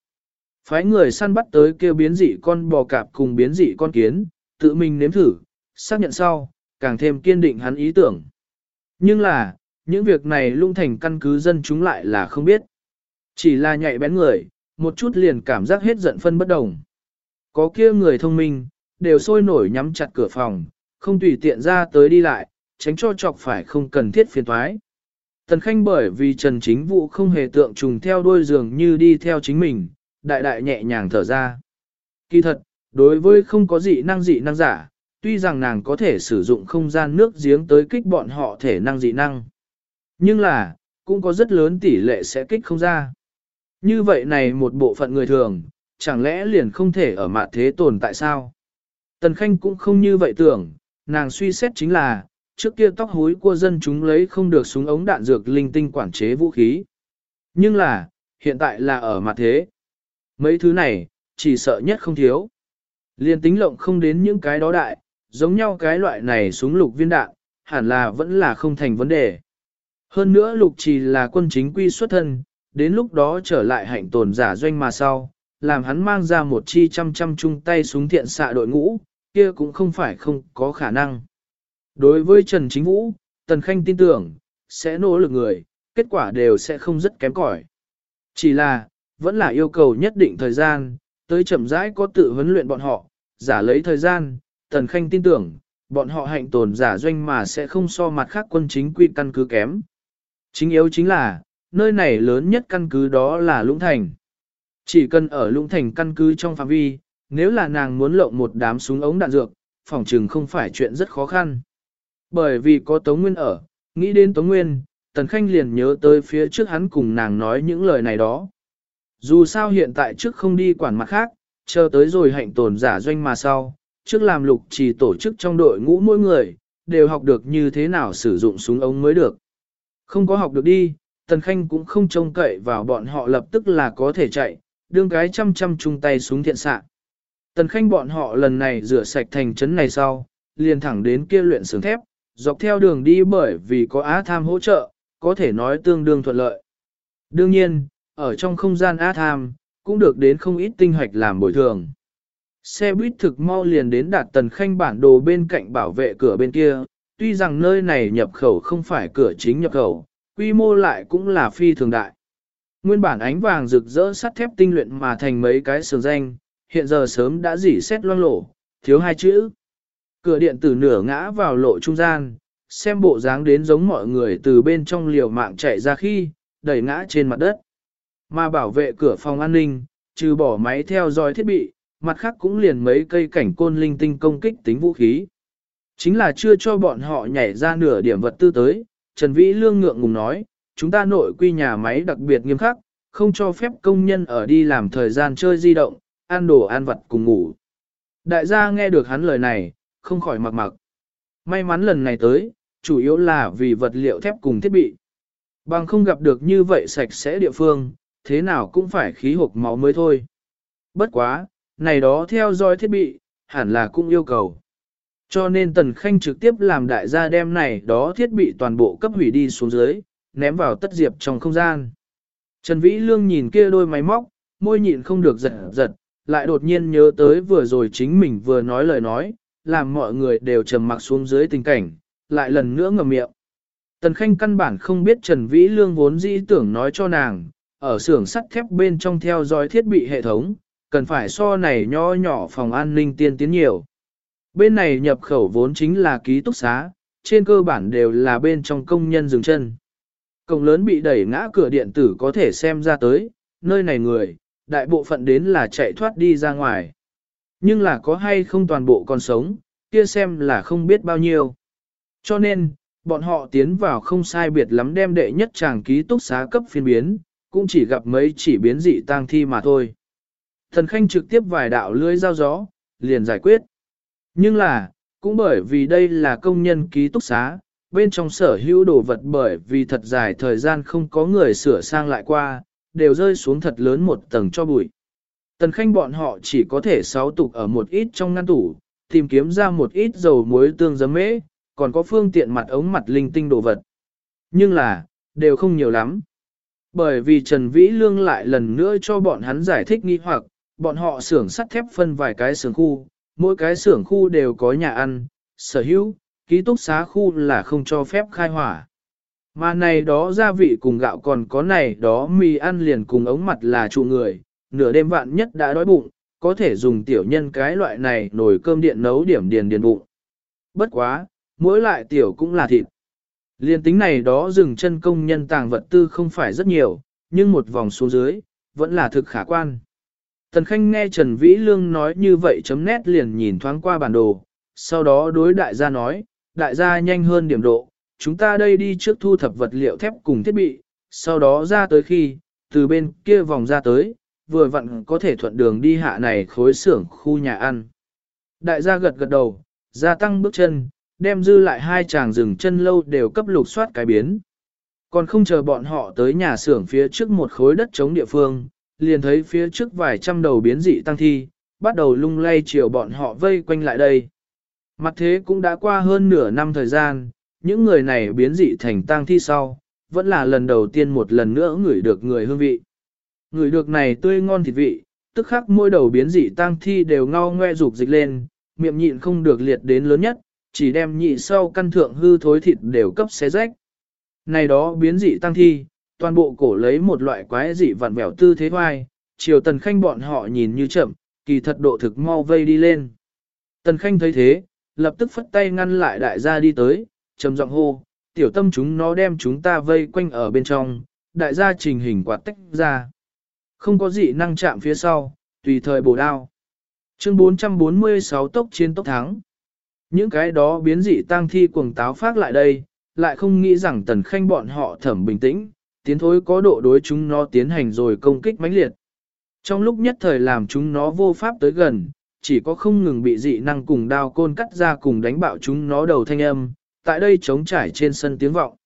Phái người săn bắt tới kêu biến dị con bò cạp cùng biến dị con kiến, tự mình nếm thử, xác nhận sau, càng thêm kiên định hắn ý tưởng. Nhưng là, những việc này lung thành căn cứ dân chúng lại là không biết. Chỉ là nhạy bén người, một chút liền cảm giác hết giận phân bất đồng. Có kia người thông minh, đều sôi nổi nhắm chặt cửa phòng, không tùy tiện ra tới đi lại, tránh cho chọc phải không cần thiết phiền thoái. Tần Khanh bởi vì Trần Chính Vũ không hề tượng trùng theo đuôi giường như đi theo chính mình, đại đại nhẹ nhàng thở ra. Kỳ thật, đối với không có dị năng dị năng giả, tuy rằng nàng có thể sử dụng không gian nước giếng tới kích bọn họ thể năng dị năng. Nhưng là, cũng có rất lớn tỷ lệ sẽ kích không ra. Như vậy này một bộ phận người thường, chẳng lẽ liền không thể ở mặt thế tồn tại sao? Tần Khanh cũng không như vậy tưởng, nàng suy xét chính là, trước kia tóc hối của dân chúng lấy không được súng ống đạn dược linh tinh quản chế vũ khí. Nhưng là, hiện tại là ở mặt thế. Mấy thứ này, chỉ sợ nhất không thiếu. Liên tính lộng không đến những cái đó đại, giống nhau cái loại này súng lục viên đạn, hẳn là vẫn là không thành vấn đề. Hơn nữa lục chỉ là quân chính quy xuất thân, đến lúc đó trở lại hạnh tồn giả doanh mà sau, làm hắn mang ra một chi trăm trăm chung tay súng thiện xạ đội ngũ, kia cũng không phải không có khả năng. Đối với Trần Chính Vũ, Tần Khanh tin tưởng, sẽ nỗ lực người, kết quả đều sẽ không rất kém cỏi. Chỉ là, vẫn là yêu cầu nhất định thời gian, tới chậm rãi có tự huấn luyện bọn họ, giả lấy thời gian, Tần Khanh tin tưởng, bọn họ hạnh tồn giả doanh mà sẽ không so mặt khác quân chính quy căn cứ kém. Chính yếu chính là, nơi này lớn nhất căn cứ đó là Lũng Thành. Chỉ cần ở Lũng Thành căn cứ trong phạm vi, nếu là nàng muốn lộng một đám súng ống đạn dược, phòng trừng không phải chuyện rất khó khăn. Bởi vì có Tống Nguyên ở, nghĩ đến Tống Nguyên, Tần Khanh liền nhớ tới phía trước hắn cùng nàng nói những lời này đó. Dù sao hiện tại trước không đi quản mặt khác, chờ tới rồi hạnh tồn giả doanh mà sau, trước làm lục chỉ tổ chức trong đội ngũ mỗi người, đều học được như thế nào sử dụng súng ống mới được. Không có học được đi, Tần Khanh cũng không trông cậy vào bọn họ lập tức là có thể chạy, đương cái chăm chăm chung tay xuống thiện sạ. Tần Khanh bọn họ lần này rửa sạch thành trấn này sau, liền thẳng đến kia luyện sướng thép, dọc theo đường đi bởi vì có Á Tham hỗ trợ, có thể nói tương đương thuận lợi. Đương nhiên, ở trong không gian Á Tham, cũng được đến không ít tinh hoạch làm bồi thường. Xe buýt thực mau liền đến đạt tần khanh bản đồ bên cạnh bảo vệ cửa bên kia, tuy rằng nơi này nhập khẩu không phải cửa chính nhập khẩu, quy mô lại cũng là phi thường đại. Nguyên bản ánh vàng rực rỡ sắt thép tinh luyện mà thành mấy cái sườn danh, hiện giờ sớm đã dỉ xét loang lổ, thiếu hai chữ. Cửa điện tử nửa ngã vào lộ trung gian, xem bộ dáng đến giống mọi người từ bên trong liều mạng chạy ra khi, đẩy ngã trên mặt đất. Mà bảo vệ cửa phòng an ninh, trừ bỏ máy theo dõi thiết bị, mặt khác cũng liền mấy cây cảnh côn linh tinh công kích tính vũ khí. Chính là chưa cho bọn họ nhảy ra nửa điểm vật tư tới, Trần Vĩ Lương ngượng ngùng nói, chúng ta nội quy nhà máy đặc biệt nghiêm khắc, không cho phép công nhân ở đi làm thời gian chơi di động, ăn đồ ăn vặt cùng ngủ. Đại gia nghe được hắn lời này, không khỏi mặc mặc. May mắn lần này tới, chủ yếu là vì vật liệu thép cùng thiết bị. Bằng không gặp được như vậy sạch sẽ địa phương, thế nào cũng phải khí hộp máu mới thôi. Bất quá, này đó theo dõi thiết bị, hẳn là cũng yêu cầu. Cho nên Tần Khanh trực tiếp làm đại gia đem này đó thiết bị toàn bộ cấp hủy đi xuống dưới, ném vào tất diệp trong không gian. Trần Vĩ Lương nhìn kia đôi máy móc, môi nhịn không được giật giật, lại đột nhiên nhớ tới vừa rồi chính mình vừa nói lời nói, làm mọi người đều trầm mặc xuống dưới tình cảnh, lại lần nữa ngậm miệng. Tần Khanh căn bản không biết Trần Vĩ Lương vốn dĩ tưởng nói cho nàng, ở xưởng sắt thép bên trong theo dõi thiết bị hệ thống, cần phải so này nho nhỏ phòng an ninh tiên tiến nhiều. Bên này nhập khẩu vốn chính là ký túc xá, trên cơ bản đều là bên trong công nhân dừng chân. Cổng lớn bị đẩy ngã cửa điện tử có thể xem ra tới, nơi này người, đại bộ phận đến là chạy thoát đi ra ngoài. Nhưng là có hay không toàn bộ còn sống, kia xem là không biết bao nhiêu. Cho nên, bọn họ tiến vào không sai biệt lắm đem đệ nhất chàng ký túc xá cấp phiên biến, cũng chỉ gặp mấy chỉ biến dị tang thi mà thôi. Thần Khanh trực tiếp vài đạo lưới giao gió, liền giải quyết. Nhưng là, cũng bởi vì đây là công nhân ký túc xá, bên trong sở hữu đồ vật bởi vì thật dài thời gian không có người sửa sang lại qua, đều rơi xuống thật lớn một tầng cho bụi. Tần Khanh bọn họ chỉ có thể sáu tục ở một ít trong ngăn tủ, tìm kiếm ra một ít dầu muối tương giấm mễ, còn có phương tiện mặt ống mặt linh tinh đồ vật. Nhưng là, đều không nhiều lắm. Bởi vì Trần Vĩ Lương lại lần nữa cho bọn hắn giải thích nghi hoặc, bọn họ xưởng sắt thép phân vài cái xưởng khu, mỗi cái xưởng khu đều có nhà ăn, sở hữu, ký túc xá khu là không cho phép khai hỏa. Mà này đó gia vị cùng gạo còn có này đó mì ăn liền cùng ống mặt là trụ người, nửa đêm vạn nhất đã đói bụng, có thể dùng tiểu nhân cái loại này nồi cơm điện nấu điểm điền điền bụng. Bất quá, mỗi lại tiểu cũng là thịt. Liên tính này đó dừng chân công nhân tàng vật tư không phải rất nhiều, nhưng một vòng xuống dưới, vẫn là thực khả quan. Tần Khanh nghe Trần Vĩ Lương nói như vậy chấm nét liền nhìn thoáng qua bản đồ, sau đó đối đại gia nói, đại gia nhanh hơn điểm độ, chúng ta đây đi trước thu thập vật liệu thép cùng thiết bị, sau đó ra tới khi, từ bên kia vòng ra tới, vừa vặn có thể thuận đường đi hạ này khối xưởng khu nhà ăn. Đại gia gật gật đầu, gia tăng bước chân, đem dư lại hai chàng rừng chân lâu đều cấp lục soát cái biến. Còn không chờ bọn họ tới nhà xưởng phía trước một khối đất chống địa phương, liền thấy phía trước vài trăm đầu biến dị tăng thi, bắt đầu lung lay chiều bọn họ vây quanh lại đây. Mặt thế cũng đã qua hơn nửa năm thời gian, những người này biến dị thành tăng thi sau, vẫn là lần đầu tiên một lần nữa ngửi được người hương vị. Ngửi được này tươi ngon thịt vị, tức khắc mỗi đầu biến dị tăng thi đều ngao ngoe rục dịch lên, miệng nhịn không được liệt đến lớn nhất, chỉ đem nhị sau căn thượng hư thối thịt đều cấp xé rách. Này đó biến dị tăng thi, toàn bộ cổ lấy một loại quái dị vặn vẹo tư thế hoai, chiều tần khanh bọn họ nhìn như chậm, kỳ thật độ thực mau vây đi lên. Tần khanh thấy thế, lập tức phất tay ngăn lại đại gia đi tới, trầm giọng hô, tiểu tâm chúng nó đem chúng ta vây quanh ở bên trong, đại gia trình hình quạt tách ra. Không có gì năng chạm phía sau, tùy thời bổ đao. Chương 446 tốc chiến tốc thắng. Những cái đó biến dị tang thi cuồng táo phát lại đây, lại không nghĩ rằng tần khanh bọn họ thẩm bình tĩnh, tiến thối có độ đối chúng nó tiến hành rồi công kích mãnh liệt. Trong lúc nhất thời làm chúng nó vô pháp tới gần, chỉ có không ngừng bị dị năng cùng đao côn cắt ra cùng đánh bạo chúng nó đầu thanh âm, tại đây trống trải trên sân tiếng vọng.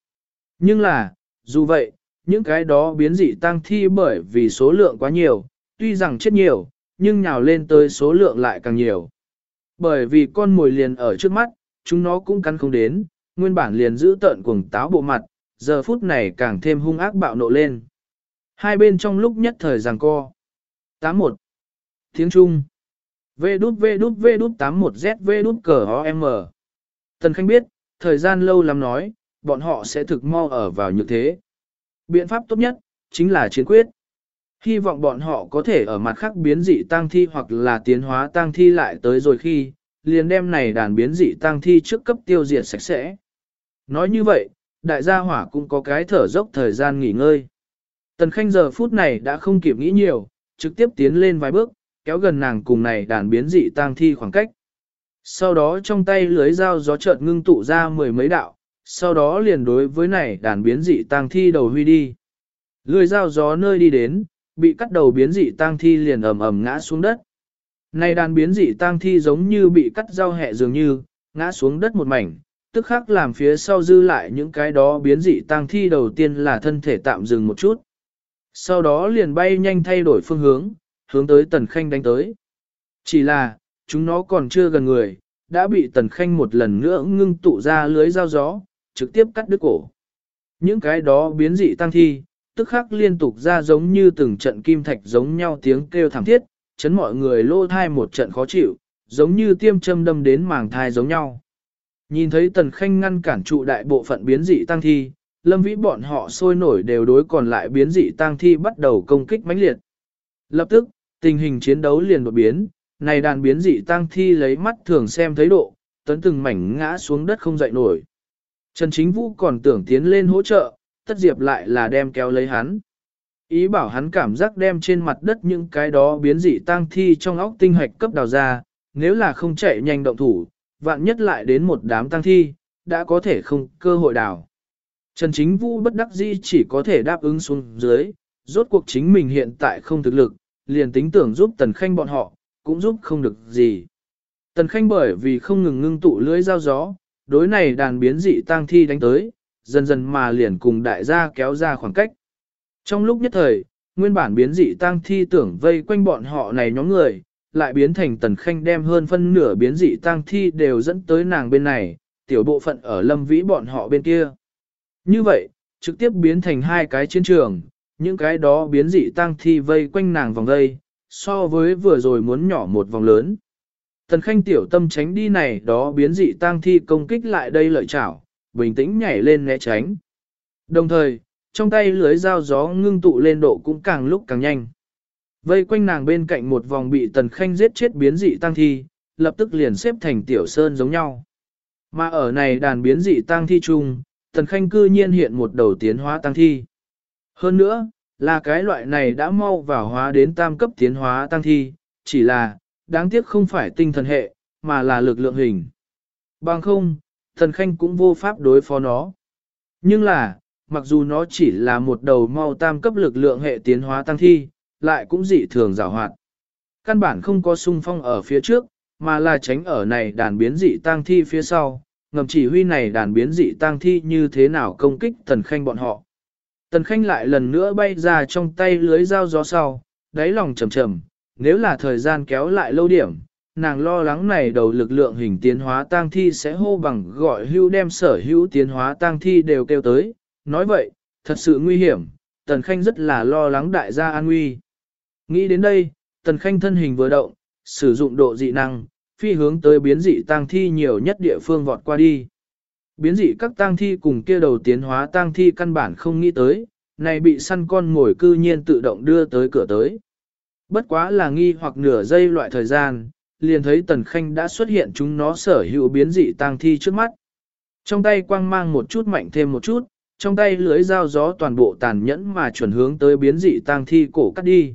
Nhưng là, dù vậy, những cái đó biến dị tăng thi bởi vì số lượng quá nhiều, tuy rằng chết nhiều, nhưng nhào lên tới số lượng lại càng nhiều. Bởi vì con mồi liền ở trước mắt, chúng nó cũng cắn không đến, nguyên bản liền giữ tợn cuồng táo bộ mặt, giờ phút này càng thêm hung ác bạo nộ lên. Hai bên trong lúc nhất thời giằng co. 81. Tiếng Trung. V đút V đút V đút 81Z V đút cờ OM. Tần Khanh biết, thời gian lâu lắm nói, bọn họ sẽ thực mau ở vào như thế. Biện pháp tốt nhất, chính là chiến quyết. Hy vọng bọn họ có thể ở mặt khác biến dị tăng thi hoặc là tiến hóa tăng thi lại tới rồi khi, liền đem này đàn biến dị tăng thi trước cấp tiêu diệt sạch sẽ. Nói như vậy, đại gia hỏa cũng có cái thở dốc thời gian nghỉ ngơi. Tần Khanh giờ phút này đã không kịp nghĩ nhiều, trực tiếp tiến lên vài bước, kéo gần nàng cùng này đàn biến dị tang thi khoảng cách. Sau đó trong tay lưới dao gió chợt ngưng tụ ra mười mấy đạo, sau đó liền đối với này đàn biến dị tang thi đầu huy đi. Lưới dao gió nơi đi đến, bị cắt đầu biến dị tang thi liền ầm ầm ngã xuống đất. Này đàn biến dị tang thi giống như bị cắt dao hẹ dường như, ngã xuống đất một mảnh, tức khắc làm phía sau dư lại những cái đó biến dị tang thi đầu tiên là thân thể tạm dừng một chút. Sau đó liền bay nhanh thay đổi phương hướng, hướng tới tần khanh đánh tới. Chỉ là, chúng nó còn chưa gần người, đã bị tần khanh một lần nữa ngưng tụ ra lưới dao gió, trực tiếp cắt đứt cổ. Những cái đó biến dị tăng thi, tức khắc liên tục ra giống như từng trận kim thạch giống nhau tiếng kêu thảm thiết, chấn mọi người lô thai một trận khó chịu, giống như tiêm châm đâm đến màng thai giống nhau. Nhìn thấy tần khanh ngăn cản trụ đại bộ phận biến dị tăng thi, lâm vĩ bọn họ sôi nổi đều đối còn lại biến dị tăng thi bắt đầu công kích mãnh liệt. Lập tức, tình hình chiến đấu liền đột biến, này đàn biến dị tăng thi lấy mắt thường xem thấy độ, tấn từng mảnh ngã xuống đất không dậy nổi. Trần Chính Vũ còn tưởng tiến lên hỗ trợ, tất diệp lại là đem kéo lấy hắn. Ý bảo hắn cảm giác đem trên mặt đất những cái đó biến dị tăng thi trong óc tinh hạch cấp đào ra, nếu là không chạy nhanh động thủ, vạn nhất lại đến một đám tăng thi, đã có thể không cơ hội đào. Trần Chính Vũ bất đắc dĩ chỉ có thể đáp ứng xuống dưới, rốt cuộc chính mình hiện tại không thực lực, liền tính tưởng giúp Tần Khanh bọn họ, cũng giúp không được gì. Tần Khanh bởi vì không ngừng ngưng tụ lưới dao gió, đối này đàn biến dị tang thi đánh tới, dần dần mà liền cùng đại gia kéo ra khoảng cách. Trong lúc nhất thời, nguyên bản biến dị tang thi tưởng vây quanh bọn họ này nhóm người, lại biến thành Tần Khanh đem hơn phân nửa biến dị tang thi đều dẫn tới nàng bên này, tiểu bộ phận ở lâm vĩ bọn họ bên kia. Như vậy, trực tiếp biến thành hai cái chiến trường, những cái đó biến dị tăng thi vây quanh nàng vòng vây, so với vừa rồi muốn nhỏ một vòng lớn. Tần khanh tiểu tâm tránh đi này đó biến dị tăng thi công kích lại đây lợi chảo, bình tĩnh nhảy lên né tránh. Đồng thời, trong tay lưới dao gió ngưng tụ lên độ cũng càng lúc càng nhanh. Vây quanh nàng bên cạnh một vòng bị tần khanh giết chết biến dị tăng thi, lập tức liền xếp thành tiểu sơn giống nhau. Mà ở này đàn biến dị tăng thi chung, tần khanh cư nhiên hiện một đầu tiến hóa tăng thi. Hơn nữa, là cái loại này đã mau vào hóa đến tam cấp tiến hóa tăng thi, chỉ là, đáng tiếc không phải tinh thần hệ, mà là lực lượng hình. Bằng không, thần khanh cũng vô pháp đối phó nó. Nhưng là, mặc dù nó chỉ là một đầu mau tam cấp lực lượng hệ tiến hóa tăng thi, lại cũng dị thường rào hoạt. Căn bản không có sung phong ở phía trước, mà là tránh ở này đàn biến dị tăng thi phía sau, ngầm chỉ huy này đàn biến dị tang thi như thế nào công kích tần khanh bọn họ. Tần khanh lại lần nữa bay ra trong tay lưới dao gió sau, đáy lòng trầm trầm, nếu là thời gian kéo lại lâu điểm, nàng lo lắng này đầu lực lượng hình tiến hóa tang thi sẽ hô bằng gọi hưu đem sở hữu tiến hóa tang thi đều kêu tới. Nói vậy, thật sự nguy hiểm, Tần Khanh rất là lo lắng đại gia an nguy. Nghĩ đến đây, Tần Khanh thân hình vừa động, sử dụng độ dị năng, phi hướng tới biến dị tang thi nhiều nhất địa phương vọt qua đi. Biến dị các tang thi cùng kia đầu tiến hóa tang thi căn bản không nghĩ tới, này bị săn con ngồi cư nhiên tự động đưa tới cửa tới. Bất quá là nghi hoặc nửa giây loại thời gian, liền thấy Tần Khanh đã xuất hiện chúng nó sở hữu biến dị tang thi trước mắt. Trong tay quang mang một chút mạnh thêm một chút, trong tay lưới dao gió toàn bộ tàn nhẫn mà chuẩn hướng tới biến dị tang thi cổ cắt đi.